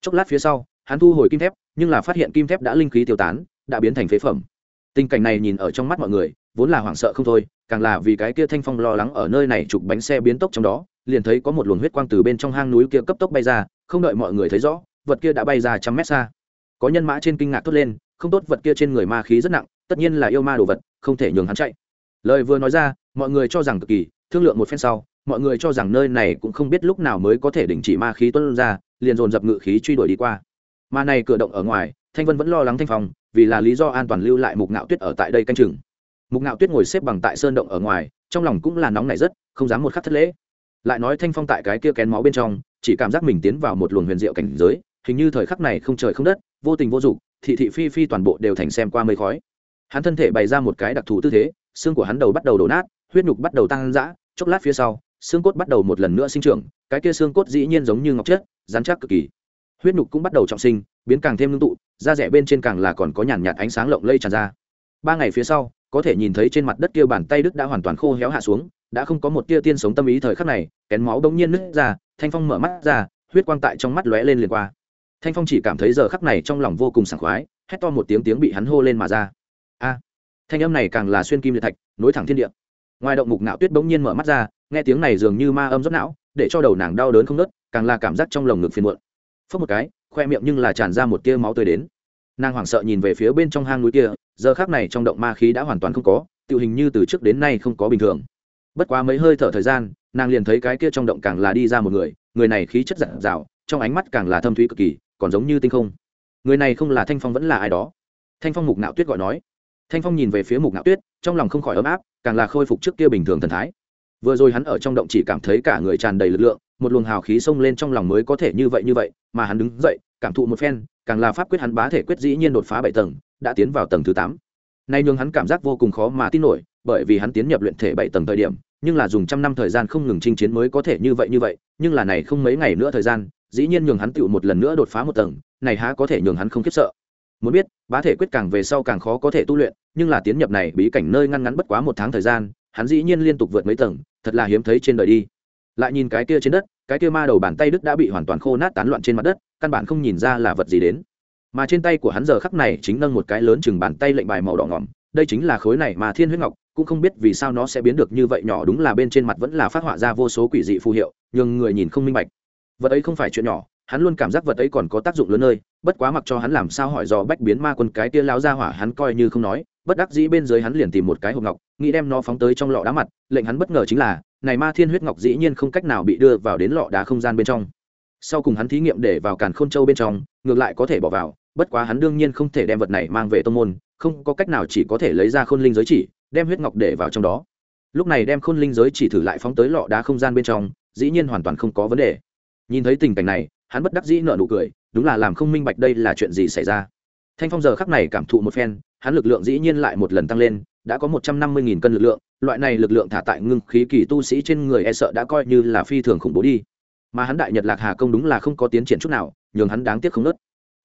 Chốc lát phía sau, hắn thu hồi kim thép, nhưng là phát hiện kim thép đã linh khí tiêu tán, đã biến thành phế phẩm. Tình cảnh này nhìn ở trong mắt mọi người, vốn là hoảng sợ không thôi, càng là vì cái kia thanh phong lo lắng ở nơi này chụp bánh xe biến tốc trong đó, liền thấy có một luồng huyết quang từ bên trong hang núi kia cấp tốc bay ra, không đợi mọi người thấy rõ, vật kia đã bay ra trăm mét xa có nhân mã trên kinh ngạc thốt lên, không tốt vật kia trên người ma khí rất nặng, tất nhiên là yêu ma đồ vật, không thể nhường hắn chạy. Lời vừa nói ra, mọi người cho rằng cực kỳ, thương lượng một phen sau, mọi người cho rằng nơi này cũng không biết lúc nào mới có thể đình chỉ ma khí tuân ra, liền dồn dập ngự khí truy đuổi đi qua. Ma này cửa động ở ngoài, thanh vân vẫn lo lắng thanh phong, vì là lý do an toàn lưu lại mục ngạo tuyết ở tại đây canh chừng. Mục ngạo tuyết ngồi xếp bằng tại sơn động ở ngoài, trong lòng cũng là nóng nảy rất, không dám một khắc thất lễ. Lại nói thanh phong tại cái kia kén máu bên trong, chỉ cảm giác mình tiến vào một luồng huyền diệu cảnh giới hình như thời khắc này không trời không đất, vô tình vô dụng thị thị phi phi toàn bộ đều thành xem qua mây khói. Hắn thân thể bày ra một cái đặc thù tư thế, xương của hắn đầu bắt đầu đổ nát, huyết nhục bắt đầu tăng dã, chốc lát phía sau, xương cốt bắt đầu một lần nữa sinh trưởng, cái kia xương cốt dĩ nhiên giống như ngọc chất dán chắc cực kỳ. Huyết nhục cũng bắt đầu trọng sinh, biến càng thêm ngưng tụ, da rẻ bên trên càng là còn có nhàn nhạt ánh sáng lộng lây tràn ra. Ba ngày phía sau, có thể nhìn thấy trên mặt đất kia bàn tay đức đã hoàn toàn khô héo hạ xuống, đã không có một tia tiên sống tâm ý thời khắc này, kén máu đống nhiên nứt ra, thanh phong mở mắt ra, huyết quang tại trong mắt lóe lên liền qua thanh phong chỉ cảm thấy giờ khắc này trong lòng vô cùng sảng khoái, hét to một tiếng tiếng bị hắn hô lên mà ra. A! Thanh âm này càng là xuyên kim liệt thạch, nối thẳng thiên địa. Ngoài động mục nạo tuyết bỗng nhiên mở mắt ra, nghe tiếng này dường như ma âm rốt não, để cho đầu nàng đau đớn không nớt càng là cảm giác trong lồng ngực phiền muộn. Phớt một cái, khoe miệng nhưng là tràn ra một tia máu tươi đến. Nàng hoảng sợ nhìn về phía bên trong hang núi kia, giờ khác này trong động ma khí đã hoàn toàn không có tự hình như từ trước đến nay không có bình thường. Bất quá mấy hơi thở thời gian, nàng liền thấy cái kia trong động càng là đi ra một người người này khí chất dặn dào, trong ánh mắt càng là thâm thúy cực kỳ còn giống như tinh không. Người này không là thanh phong vẫn là ai đó. Thanh phong mục nạo tuyết gọi nói. Thanh phong nhìn về phía mục nạo tuyết, trong lòng không khỏi ấm áp, càng là khôi phục trước kia bình thường thần thái. Vừa rồi hắn ở trong động chỉ cảm thấy cả người tràn đầy lực lượng, một luồng hào khí xông lên trong lòng mới có thể như vậy như vậy, mà hắn đứng dậy, cảm thụ một phen, càng là pháp quyết hắn bá thể quyết dĩ nhiên đột phá bảy tầng, đã tiến vào tầng thứ tám. Nay nhường hắn cảm giác vô cùng khó mà tin nổi, bởi vì hắn tiến nhập luyện thể bảy tầng thời điểm, nhưng là dùng trăm năm thời gian không ngừng chinh chiến mới có thể như vậy như vậy, nhưng là này không mấy ngày nữa thời gian dĩ nhiên nhường hắn tựu một lần nữa đột phá một tầng, này há có thể nhường hắn không khiếp sợ. Muốn biết, bá thể quyết càng về sau càng khó có thể tu luyện, nhưng là tiến nhập này bí cảnh nơi ngăn ngắn bất quá một tháng thời gian, hắn dĩ nhiên liên tục vượt mấy tầng, thật là hiếm thấy trên đời đi. Lại nhìn cái kia trên đất, cái kia ma đầu bàn tay đức đã bị hoàn toàn khô nát tán loạn trên mặt đất, căn bản không nhìn ra là vật gì đến. Mà trên tay của hắn giờ khắc này chính nâng một cái lớn chừng bàn tay lệnh bài màu đỏ ngỏm, đây chính là khối này mà thiên huyết ngọc, cũng không biết vì sao nó sẽ biến được như vậy nhỏ đúng là bên trên mặt vẫn là phát họa ra vô số quỷ dị phù hiệu, nhưng người nhìn không minh bạch vật ấy không phải chuyện nhỏ, hắn luôn cảm giác vật ấy còn có tác dụng lớn nơi, bất quá mặc cho hắn làm sao hỏi dò bách biến ma quân cái kia lao ra hỏa hắn coi như không nói, bất đắc dĩ bên dưới hắn liền tìm một cái hộp ngọc, nghĩ đem nó phóng tới trong lọ đá mặt, lệnh hắn bất ngờ chính là, này ma thiên huyết ngọc dĩ nhiên không cách nào bị đưa vào đến lọ đá không gian bên trong. Sau cùng hắn thí nghiệm để vào càn khôn châu bên trong, ngược lại có thể bỏ vào, bất quá hắn đương nhiên không thể đem vật này mang về tô môn, không có cách nào chỉ có thể lấy ra khôn linh giới chỉ, đem huyết ngọc để vào trong đó. Lúc này đem khôn linh giới chỉ thử lại phóng tới lọ đá không gian bên trong, dĩ nhiên hoàn toàn không có vấn đề nhìn thấy tình cảnh này, hắn bất đắc dĩ nợ nụ cười, đúng là làm không minh bạch đây là chuyện gì xảy ra. Thanh phong giờ khắc này cảm thụ một phen, hắn lực lượng dĩ nhiên lại một lần tăng lên, đã có một trăm năm mươi nghìn cân lực lượng, loại này lực lượng thả tại ngưng khí kỳ tu sĩ trên người e sợ đã coi như là phi thường khủng bố đi. Mà hắn đại nhật lạc hà công đúng là không có tiến triển chút nào, nhường hắn đáng tiếc không nớt.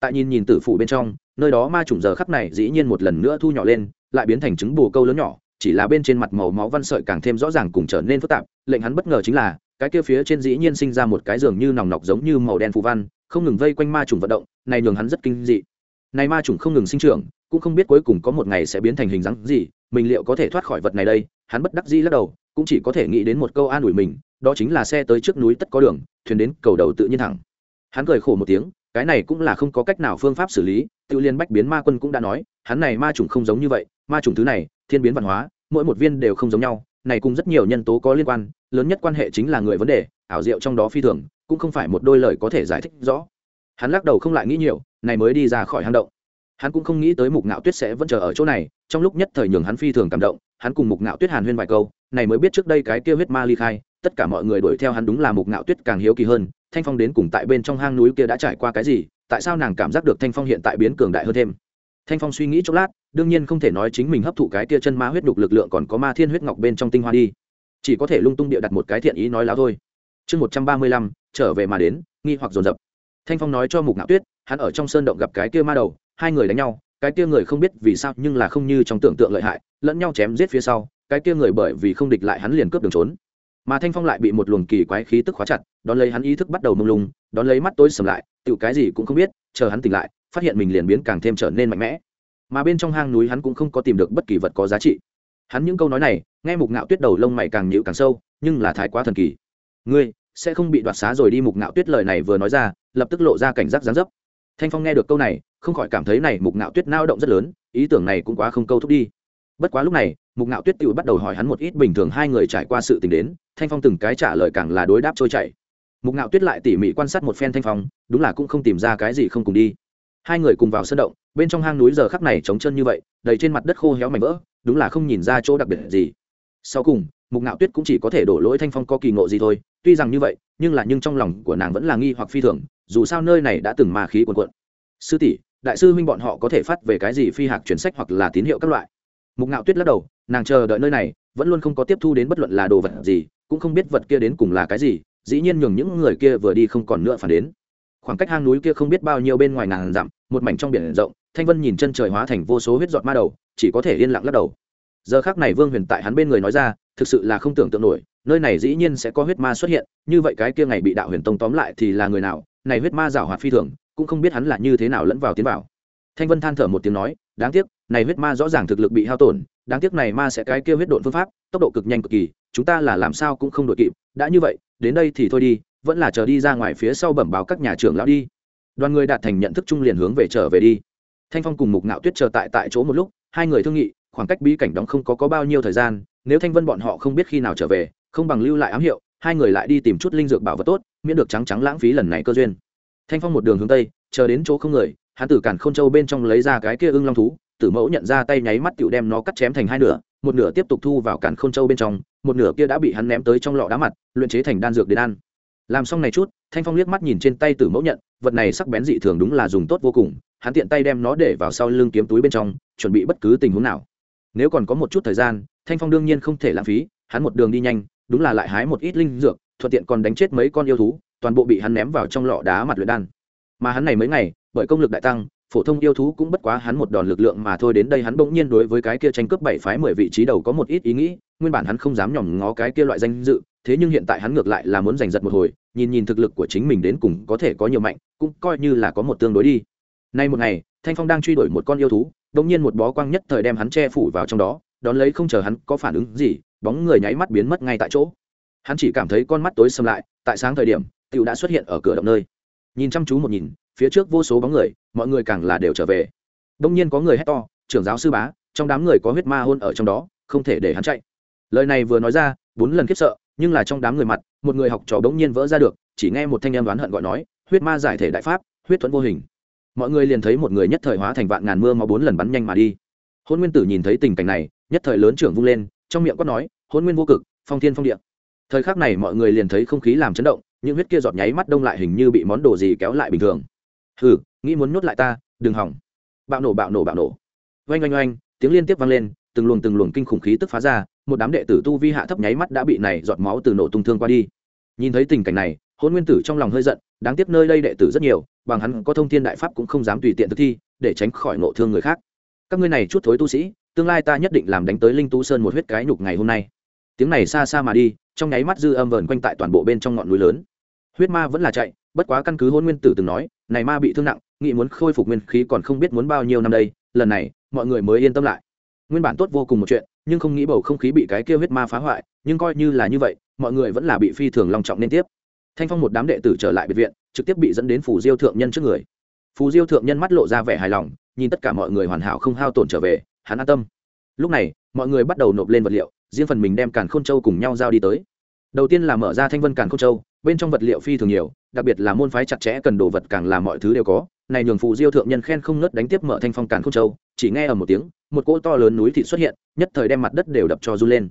Tại nhìn nhìn tử phủ bên trong, nơi đó ma trùng giờ khắc này dĩ nhiên một lần nữa thu nhỏ lên, lại biến thành trứng bồ câu lớn nhỏ, chỉ là bên trên mặt màu máu văn sợi càng thêm rõ ràng cùng trở nên phức tạp, lệnh hắn bất ngờ chính là cái kia phía trên dĩ nhiên sinh ra một cái giường như nòng nọc giống như màu đen phù văn, không ngừng vây quanh ma trùng vận động, này nhường hắn rất kinh dị. Này ma trùng không ngừng sinh trưởng, cũng không biết cuối cùng có một ngày sẽ biến thành hình dáng gì, mình liệu có thể thoát khỏi vật này đây? Hắn bất đắc dĩ lắc đầu, cũng chỉ có thể nghĩ đến một câu an ủi mình, đó chính là xe tới trước núi tất có đường, thuyền đến cầu đầu tự nhiên thẳng. Hắn cười khổ một tiếng, cái này cũng là không có cách nào phương pháp xử lý tự liên bách biến ma quân cũng đã nói, hắn này ma trùng không giống như vậy, ma trùng thứ này, thiên biến văn hóa, mỗi một viên đều không giống nhau, này cùng rất nhiều nhân tố có liên quan lớn nhất quan hệ chính là người vấn đề, ảo diệu trong đó phi thường, cũng không phải một đôi lời có thể giải thích rõ. Hắn lắc đầu không lại nghĩ nhiều, này mới đi ra khỏi hang động. Hắn cũng không nghĩ tới mục ngạo tuyết sẽ vẫn chờ ở chỗ này, trong lúc nhất thời nhường hắn phi thường cảm động, hắn cùng mục ngạo tuyết hàn huyên vài câu, này mới biết trước đây cái kia huyết ma ly khai, tất cả mọi người đuổi theo hắn đúng là mục ngạo tuyết càng hiếu kỳ hơn, thanh phong đến cùng tại bên trong hang núi kia đã trải qua cái gì, tại sao nàng cảm giác được thanh phong hiện tại biến cường đại hơn thêm? Thanh phong suy nghĩ chốc lát, đương nhiên không thể nói chính mình hấp thụ cái kia chân ma huyết đục lực lượng còn có ma thiên huyết ngọc bên trong tinh hoa đi chỉ có thể lung tung địa đặt một cái thiện ý nói láo thôi. Chương một trăm ba mươi lăm, trở về mà đến, nghi hoặc dồn dập. Thanh phong nói cho mục ngạo tuyết, hắn ở trong sơn động gặp cái kia ma đầu, hai người đánh nhau, cái kia người không biết vì sao nhưng là không như trong tưởng tượng lợi hại, lẫn nhau chém giết phía sau, cái kia người bởi vì không địch lại hắn liền cướp đường trốn. Mà thanh phong lại bị một luồng kỳ quái khí tức khóa chặt, đón lấy hắn ý thức bắt đầu mông lung, đón lấy mắt tối sầm lại tự cái gì cũng không biết, chờ hắn tỉnh lại, phát hiện mình liền biến càng thêm trở nên mạnh mẽ. Mà bên trong hang núi hắn cũng không có tìm được bất kỳ vật có giá trị hắn những câu nói này, nghe mục ngạo tuyết đầu lông mày càng nhịu càng sâu, nhưng là thái quá thần kỳ. Ngươi, sẽ không bị đoạt xá rồi đi, mục ngạo tuyết lời này vừa nói ra, lập tức lộ ra cảnh giác gián dấp. Thanh phong nghe được câu này, không khỏi cảm thấy này mục ngạo tuyết nao động rất lớn, ý tưởng này cũng quá không câu thúc đi. Bất quá lúc này, mục ngạo tuyết tự bắt đầu hỏi hắn một ít bình thường hai người trải qua sự tình đến, thanh phong từng cái trả lời càng là đối đáp trôi chảy. Mục ngạo tuyết lại tỉ mỉ quan sát một phen thanh phong, đúng là cũng không tìm ra cái gì không cùng đi. Hai người cùng vào sân động, bên trong hang núi giờ khắc này trống chân như vậy, đầy trên mặt đất khô héo mảnh vỡ đúng là không nhìn ra chỗ đặc biệt gì. Sau cùng, mục ngạo tuyết cũng chỉ có thể đổ lỗi thanh phong có kỳ ngộ gì thôi, tuy rằng như vậy, nhưng là nhưng trong lòng của nàng vẫn là nghi hoặc phi thường, dù sao nơi này đã từng ma khí quần quận sư tỷ, đại sư huynh bọn họ có thể phát về cái gì phi hạc chuyển sách hoặc là tín hiệu các loại? Mục ngạo tuyết lắc đầu, nàng chờ đợi nơi này, vẫn luôn không có tiếp thu đến bất luận là đồ vật gì, cũng không biết vật kia đến cùng là cái gì, dĩ nhiên nhường những người kia vừa đi không còn nữa phản đến. Khoảng cách hang núi kia không biết bao nhiêu bên ngoài ngàn dặm, một mảnh trong biển rộng, thanh vân nhìn chân trời hóa thành vô số huyết giọt ma đầu chỉ có thể yên lặng lắc đầu. Giờ khác này vương huyền tại hắn bên người nói ra, thực sự là không tưởng tượng nổi, nơi này dĩ nhiên sẽ có huyết ma xuất hiện, như vậy cái kia ngày bị đạo huyền tông tóm lại thì là người nào, này huyết ma giảo hoạt phi thường, cũng không biết hắn là như thế nào lẫn vào tiến vào. Thanh vân than thở một tiếng nói, đáng tiếc, này huyết ma rõ ràng thực lực bị hao tổn, đáng tiếc này ma sẽ cái kia huyết độn phương pháp, tốc độ cực nhanh cực kỳ, chúng ta là làm sao cũng không đội kịp, đã như vậy, đến đây thì thôi đi, vẫn là chờ đi ra ngoài phía sau bẩm báo các nhà trưởng lão đi. Đoàn người đạt thành nhận thức chung liền hướng về trở về đi. Thanh phong cùng mục ngạo tuyết chờ tại tại chỗ một lúc hai người thương nghị khoảng cách bí cảnh đóng không có, có bao nhiêu thời gian nếu thanh vân bọn họ không biết khi nào trở về không bằng lưu lại ám hiệu hai người lại đi tìm chút linh dược bảo vật tốt miễn được trắng trắng lãng phí lần này cơ duyên. Thanh phong một đường hướng tây chờ đến chỗ không người hắn tử cản k h ô n châu bên trong lấy ra cái kia ưng long thú tử mẫu nhận ra tay nháy mắt tựu đem nó cắt chém thành hai nửa một nửa tiếp tục thu vào cản k h ô n châu bên trong một nửa kia đã bị hắn ném tới trong lọ đá mặt luyện chế thành đan dược đến ăn. Làm xong này chút thanh phong liếc mắt nhìn trên tay tử mẫu nhận, vật này sắc bén dị thường đúng là dùng tốt vô cùng, hắn tiện tay đem nó để vào sau lưng kiếm túi bên trong, chuẩn bị bất cứ tình huống nào. Nếu còn có một chút thời gian, thanh phong đương nhiên không thể lãng phí, hắn một đường đi nhanh, đúng là lại hái một ít linh dược, thuận tiện còn đánh chết mấy con yêu thú, toàn bộ bị hắn ném vào trong lọ đá mặt luyện đan. Mà hắn này mấy ngày, bởi công lực đại tăng phổ thông yêu thú cũng bất quá hắn một đòn lực lượng mà thôi đến đây hắn bỗng nhiên đối với cái kia tranh cướp bảy phái mười vị trí đầu có một ít ý nghĩ, nguyên bản hắn không dám nhòm ngó cái kia loại danh dự, thế nhưng hiện tại hắn ngược lại là muốn giành giật một hồi, nhìn nhìn thực lực của chính mình đến cùng có thể có nhiều mạnh, cũng coi như là có một tương đối đi. Nay một ngày, thanh phong đang truy đuổi một con yêu thú bỗng nhiên một bó quang nhất thời đem hắn che phủ vào trong đó, đón lấy không chờ hắn có phản ứng gì, bóng người nháy mắt biến mất ngay tại chỗ. Hắn chỉ cảm thấy con mắt tối xâm lại, tại sáng thời điểm tựu đã xuất hiện ở cửa động nơi. Nhìn chăm chú một nhìn phía trước vô số bóng người, mọi người càng là đều trở về. Đông nhiên có người hét to, trưởng giáo sư bá, trong đám người có huyết ma hôn ở trong đó, không thể để hắn chạy. Lời này vừa nói ra, bốn lần khiếp sợ, nhưng là trong đám người mặt, một người học trò bỗng nhiên vỡ ra được, chỉ nghe một thanh em đoán hận gọi nói, huyết ma giải thể đại pháp, huyết thuẫn vô hình. Mọi người liền thấy một người nhất thời hóa thành vạn ngàn mưa mà bốn lần bắn nhanh mà đi. Hôn nguyên tử nhìn thấy tình cảnh này, nhất thời lớn trưởng vung lên, trong miệng quát nói, hôn nguyên vô cực, phong thiên phong địa. Thời khắc này mọi người liền thấy không khí làm chấn động, những huyết kia giọt nháy mắt đông lại hình như bị món đồ gì kéo lại bình thường hừ, nghĩ muốn nhốt lại ta, đừng hỏng. Bạo nổ bạo nổ bạo nổ. Oanh oanh oanh, tiếng liên tiếp vang lên, từng luồng từng luồng kinh khủng khí tức phá ra, một đám đệ tử tu vi hạ thấp nháy mắt đã bị này giọt máu từ nổ tung thương qua đi. Nhìn thấy tình cảnh này hôn nguyên tử trong lòng hơi giận, đáng tiếc nơi đây đệ tử rất nhiều, bằng hắn có thông thiên đại pháp cũng không dám tùy tiện thực thi, để tránh khỏi nộ thương người khác. Các ngươi này chút thối tu sĩ, tương lai ta nhất định làm đánh tới linh tu sơn một huyết cái nhục ngày hôm nay. Tiếng này xa xa mà đi, trong nháy mắt dư âm vờn quanh tại toàn bộ bên trong ngọn núi lớn. Huyết ma vẫn là chạy, bất quá căn cứ hôn nguyên tử từng nói này ma bị thương nặng, nghĩ muốn khôi phục nguyên khí còn không biết muốn bao nhiêu năm đây, lần này, mọi người mới yên tâm lại. Nguyên bản tốt vô cùng một chuyện, nhưng không nghĩ bầu không khí bị cái kia huyết ma phá hoại, nhưng coi như là như vậy, mọi người vẫn là bị phi thường long trọng nên tiếp. Thanh phong một đám đệ tử trở lại biệt viện, trực tiếp bị dẫn đến phủ diêu thượng nhân trước người. Phù diêu thượng nhân mắt lộ ra vẻ hài lòng, nhìn tất cả mọi người hoàn hảo không hao tổn trở về, hắn an tâm. Lúc này, mọi người bắt đầu nộp lên vật liệu, riêng phần mình đem càn khôn châu cùng nhau giao đi tới. Đầu tiên là mở ra thanh vân càn khôn châu bên trong vật liệu phi thường nhiều, đặc biệt là môn phái chặt chẽ cần đồ vật càng là mọi thứ đều có. Này nhường phù diêu thượng nhân khen không ngớt đánh tiếp mở thanh phong càn khôn châu, chỉ nghe ở một tiếng, một cỗ to lớn núi thị xuất hiện, nhất thời đem mặt đất đều đập cho run lên.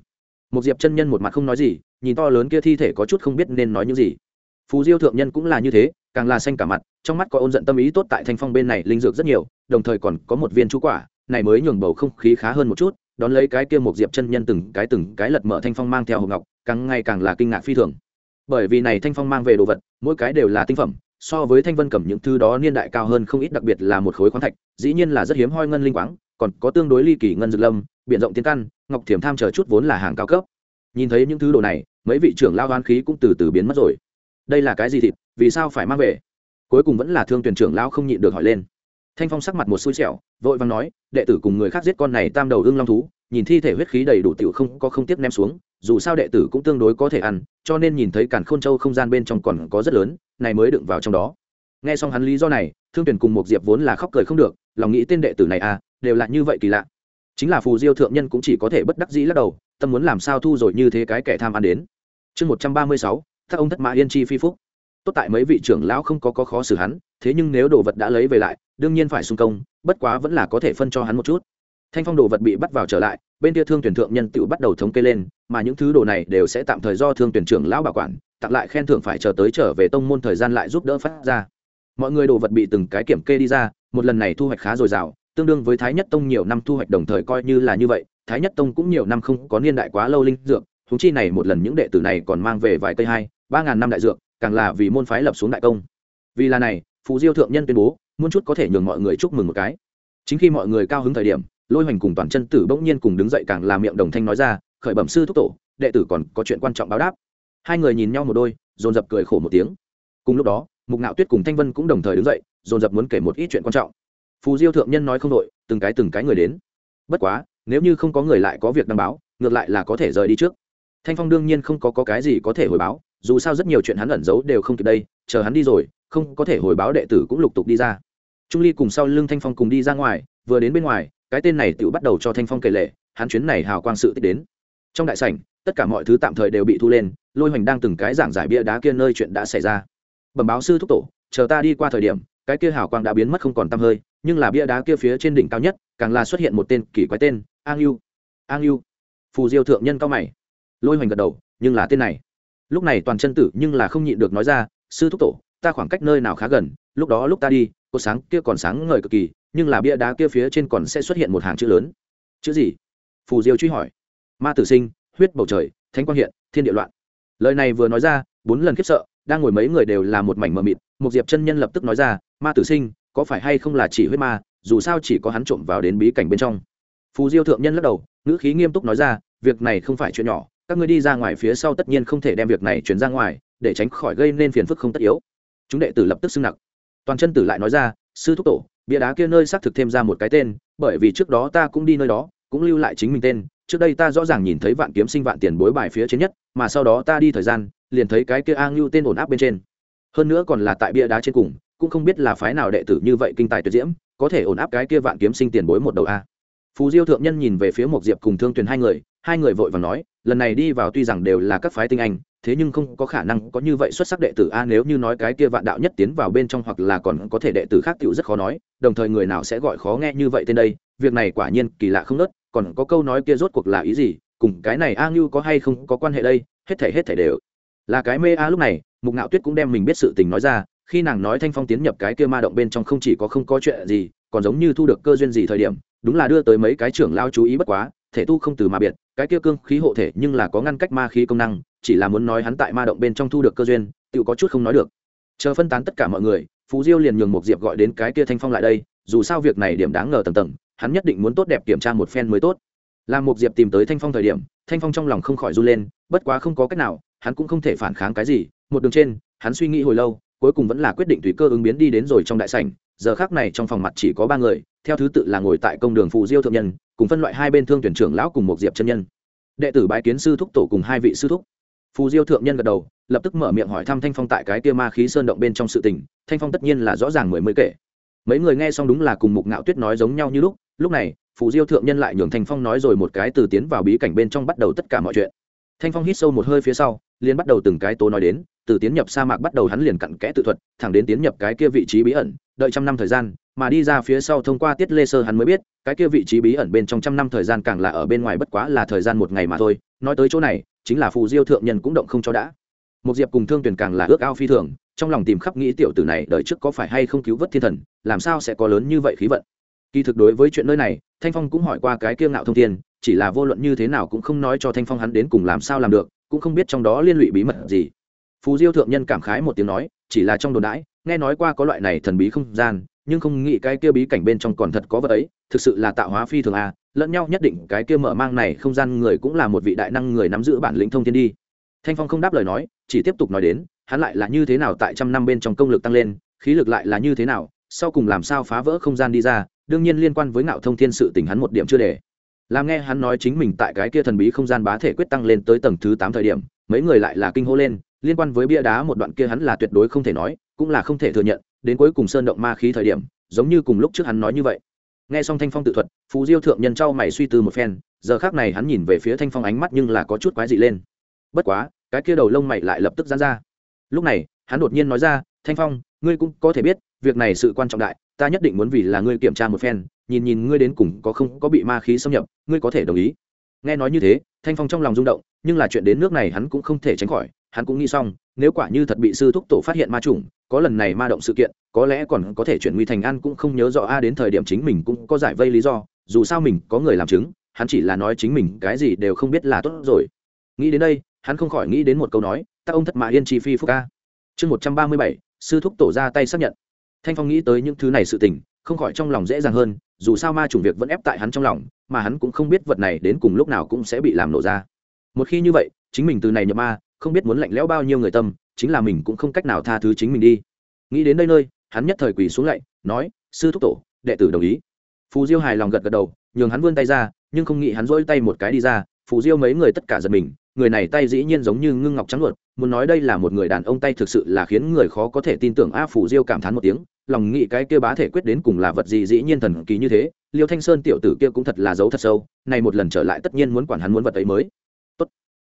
Một diệp chân nhân một mặt không nói gì, nhìn to lớn kia thi thể có chút không biết nên nói những gì. Phù diêu thượng nhân cũng là như thế, càng là xanh cả mặt, trong mắt có ôn giận tâm ý tốt tại thanh phong bên này linh dược rất nhiều, đồng thời còn có một viên chú quả, này mới nhường bầu không khí khá hơn một chút, đón lấy cái kia một diệp chân nhân từng cái từng cái lật mở thanh phong mang theo hộp ngọc, càng ngày càng là kinh ngạc phi thường bởi vì này thanh phong mang về đồ vật, mỗi cái đều là tinh phẩm, so với thanh vân cầm những thứ đó niên đại cao hơn không ít, đặc biệt là một khối khoáng thạch, dĩ nhiên là rất hiếm hoi ngân linh quáng, còn có tương đối ly kỳ ngân dược lâm biện rộng tiến căn, ngọc thiểm tham chờ chút vốn là hàng cao cấp. Nhìn thấy những thứ đồ này, mấy vị trưởng lao hoán khí cũng từ từ biến mất rồi. Đây là cái gì thịt, vì sao phải mang về? Cuối cùng vẫn là thương tuyển trưởng lao không nhịn được hỏi lên. Thanh phong sắc mặt một xui xẻo, vội vàng nói, đệ tử cùng người khác giết con này tam đầu ương long thú nhìn thi thể huyết khí đầy đủ tiểu không có không tiếc ném xuống dù sao đệ tử cũng tương đối có thể ăn cho nên nhìn thấy càn khôn châu không gian bên trong còn có rất lớn này mới đựng vào trong đó. Nghe xong hắn lý do này thương tuyển cùng một diệp vốn là khóc cười không được lòng nghĩ tên đệ tử này à đều là như vậy kỳ lạ. Chính là phù diêu thượng nhân cũng chỉ có thể bất đắc dĩ lắc đầu tâm muốn làm sao thu rồi như thế cái kẻ tham ăn đến. Chương một trăm ba mươi sáu các ông thất mã yên chi phi phúc. Tốt tại mấy vị trưởng lão không có, có khó xử hắn thế nhưng nếu đồ vật đã lấy về lại đương nhiên phải xung công bất quá vẫn là có thể phân cho hắn một chút thanh phong đồ vật bị bắt vào trở lại, bên kia thương tuyển thượng nhân tự bắt đầu thống kê lên, mà những thứ đồ này đều sẽ tạm thời do thương tuyển trưởng lão bảo quản, tặng lại khen thưởng phải chờ tới trở về tông môn thời gian lại giúp đỡ phát ra. Mọi người đồ vật bị từng cái kiểm kê đi ra, một lần này thu hoạch khá dồi dào, tương đương với thái nhất tông nhiều năm thu hoạch đồng thời coi như là như vậy, thái nhất tông cũng nhiều năm không có niên đại quá lâu linh dược thú chi này một lần những đệ tử này còn mang về vài cây hai, ba ngàn năm đại dược, càng là vì môn phái lập xuống đại công. Vì là này, phù diêu thượng nhân tuyên bố, muốn chút có thể nhường mọi người chúc mừng một cái. Chính khi mọi người cao hứng thời điểm lôi hoành cùng toàn chân tử bỗng nhiên cùng đứng dậy càng làm miệng đồng thanh nói ra khởi bẩm sư thúc tổ đệ tử còn có chuyện quan trọng báo đáp. Hai người nhìn nhau một đôi dồn dập cười khổ một tiếng. Cùng lúc đó mục ngạo tuyết cùng thanh vân cũng đồng thời đứng dậy dồn dập muốn kể một ít chuyện quan trọng. Phù diêu thượng nhân nói không đội từng cái từng cái người đến. Bất quá nếu như không có người lại có việc đăng báo ngược lại là có thể rời đi trước. Thanh phong đương nhiên không có, có cái gì có thể hồi báo dù sao rất nhiều chuyện hắn ẩn giấu đều không kịp đây chờ hắn đi rồi không có thể hồi báo đệ tử cũng lục tục đi ra. Trung ly cùng sau lưng thanh phong cùng đi ra ngoài vừa đến bên ngoài cái tên này tự bắt đầu cho thanh phong kể lệ, hắn chuyến này hào quang sự tích đến. Trong đại sảnh, tất cả mọi thứ tạm thời đều bị thu lên, lôi hoành đang từng cái giảng giải bia đá kia nơi chuyện đã xảy ra. Bẩm báo sư thúc tổ, chờ ta đi qua thời điểm, cái kia hào quang đã biến mất không còn tăm hơi, nhưng là bia đá kia phía trên đỉnh cao nhất, càng là xuất hiện một tên kỳ quái tên, an ưu. An ưu. Phù diêu thượng nhân cao mày. Lôi hoành gật đầu, nhưng là tên này. Lúc này toàn chân tử nhưng là không nhịn được nói ra, sư thúc tổ, ta khoảng cách nơi nào khá gần, lúc đó lúc ta đi, có sáng kia còn sáng ngời cực kỳ nhưng là bia đá kia phía trên còn sẽ xuất hiện một hàng chữ lớn. Chữ gì? Phù diêu truy hỏi. Ma tử sinh, huyết bầu trời, thánh quang hiện, thiên địa loạn. Lời này vừa nói ra, bốn lần khiếp sợ, đang ngồi mấy người đều là một mảnh mờ mịt. Một diệp chân nhân lập tức nói ra, ma tử sinh, có phải hay không là chỉ huyết ma, dù sao chỉ có hắn trộm vào đến bí cảnh bên trong. Phù diêu thượng nhân lắc đầu, ngữ khí nghiêm túc nói ra, việc này không phải chuyện nhỏ, các ngươi đi ra ngoài phía sau tất nhiên không thể đem việc này chuyển ra ngoài, để tránh khỏi gây nên phiền phức không tất yếu. Chúng đệ tử lập tức xưng nặc toàn chân tử lại nói ra, sư thúc tổ bia đá kia nơi xác thực thêm ra một cái tên, bởi vì trước đó ta cũng đi nơi đó, cũng lưu lại chính mình tên, trước đây ta rõ ràng nhìn thấy vạn kiếm sinh vạn tiền bối bài phía trên nhất, mà sau đó ta đi thời gian, liền thấy cái kia a ngưu tên ổn áp bên trên. Hơn nữa còn là tại bia đá trên cùng, cũng không biết là phái nào đệ tử như vậy kinh tài tuyệt diễm, có thể ổn áp cái kia vạn kiếm sinh tiền bối một đầu a. Phù diêu thượng nhân nhìn về phía một diệp cùng thương tuyền hai người hai người vội và nói, lần này đi vào tuy rằng đều là các phái tinh anh thế nhưng không có khả năng có như vậy xuất sắc đệ tử a, nếu như nói cái kia vạn đạo nhất tiến vào bên trong hoặc là còn có thể đệ tử khác tựu rất khó nói, đồng thời người nào sẽ gọi khó nghe như vậy tên đây, việc này quả nhiên kỳ lạ không nớt, còn có câu nói kia rốt cuộc là ý gì, cùng cái này a ngưu có hay không có quan hệ đây, hết thể hết thể đều là cái mê a lúc này, mục ngạo tuyết cũng đem mình biết sự tình nói ra, khi nàng nói thanh phong tiến nhập cái kia ma động bên trong không chỉ có không có chuyện gì, còn giống như thu được cơ duyên gì thời điểm, đúng là đưa tới mấy cái trưởng lao chú ý bất quá thể tu không từ mà biệt, cái kia cương khí hộ thể nhưng là có ngăn cách ma khí công năng, chỉ là muốn nói hắn tại ma động bên trong thu được cơ duyên tự có chút không nói được. Chờ phân tán tất cả mọi người, phú diêu liền nhường một diệp gọi đến cái kia thanh phong lại đây, dù sao việc này điểm đáng ngờ tầng tầng, hắn nhất định muốn tốt đẹp kiểm tra một phen mới tốt. Làm một diệp tìm tới thanh phong thời điểm, thanh phong trong lòng không khỏi run lên, bất quá không có cách nào, hắn cũng không thể phản kháng cái gì, một đường trên, hắn suy nghĩ hồi lâu cuối cùng vẫn là quyết định tùy cơ ứng biến đi đến rồi trong đại sảnh, giờ khác này trong phòng mặt chỉ có ba người, theo thứ tự là ngồi tại công đường phù diêu thượng nhân, cùng phân loại hai bên thương tuyển trưởng lão cùng một diệp chân nhân. Đệ tử bái kiến sư thúc tổ cùng hai vị sư thúc. Phù diêu thượng nhân gật đầu, lập tức mở miệng hỏi thăm thanh phong tại cái tia ma khí sơn động bên trong sự tình, thanh phong tất nhiên là rõ ràng mười mới kể. Mấy người nghe xong đúng là cùng mục ngạo tuyết nói giống nhau như lúc lúc này phù diêu thượng nhân lại nhường thanh phong nói rồi một cái từ tiến vào bí cảnh bên trong bắt đầu tất cả mọi chuyện. Thanh phong hít sâu một hơi phía sau, liền bắt đầu từng cái tố nói đến từ tiến nhập sa mạc bắt đầu hắn liền cặn kẽ tự thuật, thẳng đến tiến nhập cái kia vị trí bí ẩn, đợi trăm năm thời gian, mà đi ra phía sau thông qua tiết lê sơ hắn mới biết, cái kia vị trí bí ẩn bên trong trăm năm thời gian càng là ở bên ngoài bất quá là thời gian một ngày mà thôi, nói tới chỗ này, chính là phù diêu thượng nhân cũng động không cho đã. Một diệp cùng thương tuyển càng là ước ao phi thường, trong lòng tìm khắp nghĩ tiểu tử này đợi trước có phải hay không cứu vớt thiên thần, làm sao sẽ có lớn như vậy khí vận. Kỳ thực đối với chuyện nơi này, thanh phong cũng hỏi qua cái kiêng ngạo thông thiên, chỉ là vô luận như thế nào cũng không nói cho thanh phong hắn đến cùng làm sao làm được, cũng không biết trong đó liên lụy bí mật gì phù diêu thượng nhân cảm khái một tiếng nói, chỉ là trong đồn đãi, nghe nói qua có loại này thần bí không gian, nhưng không nghĩ cái kia bí cảnh bên trong còn thật có vật ấy, thực sự là tạo hóa phi thường à lẫn nhau nhất định cái kia mở mang này không gian người cũng là một vị đại năng người nắm giữ bản lĩnh thông thiên đi. Thanh phong không đáp lời nói, chỉ tiếp tục nói đến, hắn lại là như thế nào tại trăm năm bên trong công lực tăng lên, khí lực lại là như thế nào, sau cùng làm sao phá vỡ không gian đi ra, đương nhiên liên quan với ngạo thông thiên sự tình hắn một điểm chưa để. Làm nghe hắn nói chính mình tại cái kia thần bí không gian bá thể quyết tăng lên tới tầng thứ tám thời điểm, mấy người lại là kinh hô lên liên quan với bia đá một đoạn kia hắn là tuyệt đối không thể nói, cũng là không thể thừa nhận, đến cuối cùng sơn động ma khí thời điểm, giống như cùng lúc trước hắn nói như vậy. Nghe xong thanh phong tự thuật, phú diêu thượng nhân trao mày suy tư một phen, giờ khác này hắn nhìn về phía thanh phong ánh mắt nhưng là có chút quái dị lên. Bất quá, cái kia đầu lông mày lại lập tức dán ra. Lúc này, hắn đột nhiên nói ra, thanh phong, ngươi cũng có thể biết, việc này sự quan trọng đại, ta nhất định muốn vì là ngươi kiểm tra một phen, nhìn nhìn ngươi đến cùng có không có bị ma khí xâm nhập, ngươi có thể đồng ý. Nghe nói như thế, thanh phong trong lòng rung động, nhưng là chuyện đến nước này hắn cũng không thể tránh khỏi hắn cũng nghĩ xong, nếu quả như thật bị sư thúc tổ phát hiện ma trùng có lần này ma động sự kiện, có lẽ còn có thể chuyển nguy thành an cũng không nhớ rõ a, đến thời điểm chính mình cũng có giải vây lý do, dù sao mình có người làm chứng, hắn chỉ là nói chính mình cái gì đều không biết là tốt rồi. Nghĩ đến đây, hắn không khỏi nghĩ đến một câu nói ta ông thất mạ yên chi phi phúc ca chương một trăm ba mươi bảy, sư thúc tổ ra tay xác nhận. Thanh phong nghĩ tới những thứ này sự tình, không khỏi trong lòng dễ dàng hơn, dù sao ma trùng việc vẫn ép tại hắn trong lòng, mà hắn cũng không biết vật này đến cùng lúc nào cũng sẽ bị làm nổ ra. Một khi như vậy, chính mình từ này nhập ma không biết muốn lạnh lẽo bao nhiêu người tâm, chính là mình cũng không cách nào tha thứ chính mình đi. Nghĩ đến đây nơi, hắn nhất thời quỳ xuống lạy nói, sư thúc tổ, đệ tử đồng ý. Phù diêu hài lòng gật gật đầu, nhường hắn vươn tay ra, nhưng không nghĩ hắn rỗi tay một cái đi ra, phù diêu mấy người tất cả giật mình, người này tay dĩ nhiên giống như ngưng ngọc trắng luật muốn nói đây là một người đàn ông tay thực sự là khiến người khó có thể tin tưởng a, phù diêu cảm thán một tiếng, lòng nghĩ cái kia bá thể quyết đến cùng là vật gì dĩ nhiên thần kỳ như thế, liêu thanh sơn tiểu tử kia cũng thật là giấu thật sâu này một lần trở lại tất nhiên muốn quản hắn muốn vật ấy mới. Tốt,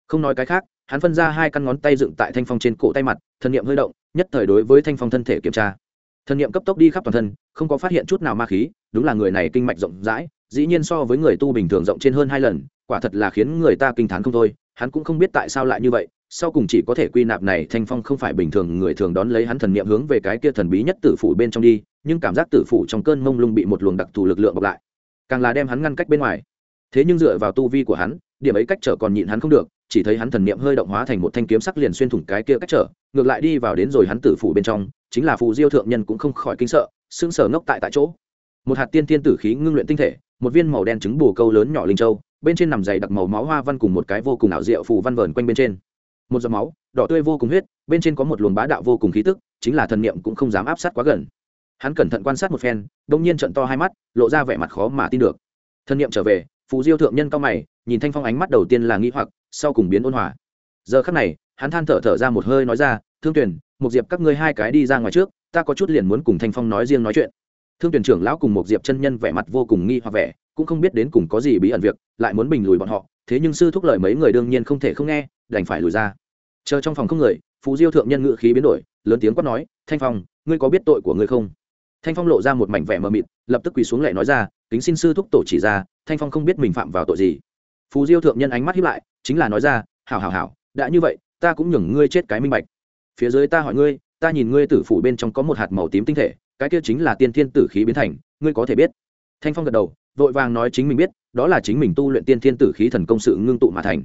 không nói cái khác hắn phân ra hai căn ngón tay dựng tại thanh phong trên cổ tay mặt, thân nhiệm hơi động, nhất thời đối với thanh phong thân thể kiểm tra. Thân nhiệm cấp tốc đi khắp toàn thân, không có phát hiện chút nào ma khí, đúng là người này kinh mạch rộng rãi, dĩ nhiên so với người tu bình thường rộng trên hơn hai lần, quả thật là khiến người ta kinh t h á n không thôi, hắn cũng không biết tại sao lại như vậy, sau cùng chỉ có thể quy nạp này, thanh phong không phải bình thường, người thường đón lấy hắn thần niệm hướng về cái kia thần bí nhất tử phủ bên trong đi, nhưng cảm giác tử phủ trong cơn mông lung bị một luồng đặc thù lực lượng bọc lại, càng là đem hắn ngăn cách bên ngoài. Thế nhưng dựa vào tu vi của hắn, điểm ấy cách trở còn nhịn hắn không được chỉ thấy hắn thần niệm hơi động hóa thành một thanh kiếm sắc liền xuyên thủng cái kia cách trở, ngược lại đi vào đến rồi hắn tử phủ bên trong, chính là phù diêu thượng nhân cũng không khỏi kinh sợ, sững sờ ngốc tại tại chỗ. Một hạt tiên tiên tử khí ngưng luyện tinh thể, một viên màu đen trứng bù câu lớn nhỏ linh châu, bên trên nằm dày đặc màu máu hoa văn cùng một cái vô cùng ảo diệu phù văn vờn quanh bên trên. Một giọt máu, đỏ tươi vô cùng huyết, bên trên có một luồng bá đạo vô cùng khí tức, chính là thần niệm cũng không dám áp sát quá gần. Hắn cẩn thận quan sát một phen đông nhiên trận to hai mắt, lộ ra vẻ mặt khó mà tin được. Thần niệm trở về, phù diêu thượng nhân cao mày, nhìn thanh phong ánh mắt đầu tiên là nghĩ hoặc sau cùng biến ôn hòa. Giờ khắc này, hắn than thở thở ra một hơi nói ra, thương tuyển một diệp các ngươi hai cái đi ra ngoài trước, ta có chút liền muốn cùng thanh phong nói riêng nói chuyện. Thương tuyển trưởng lão cùng một diệp chân nhân vẻ mặt vô cùng nghi hoặc vẻ, cũng không biết đến cùng có gì bí ẩn việc, lại muốn bình lùi bọn họ, thế nhưng sư thúc lời mấy người đương nhiên không thể không nghe, đành phải lùi ra. Chờ trong phòng không người, phú diêu thượng nhân ngự khí biến đổi, lớn tiếng quát nói, thanh phong, ngươi có biết tội của ngươi không? Thanh phong lộ ra một mảnh vẻ mờ mịt, lập tức quỳ xuống lại nói ra, kính xin sư thúc tổ chỉ ra, thanh phong không biết mình phạm vào tội gì phú diêu thượng nhân ánh mắt hiếp lại, chính là nói ra, hảo hảo hảo, đã như vậy, ta cũng nhường ngươi chết cái minh bạch. Phía dưới ta hỏi ngươi, ta nhìn ngươi tử phủ bên trong có một hạt màu tím tinh thể, cái kia chính là tiên thiên tử khí biến thành, ngươi có thể biết. Thanh phong gật đầu, vội vàng nói chính mình biết, đó là chính mình tu luyện tiên thiên tử khí thần công sự ngưng tụ mà thành.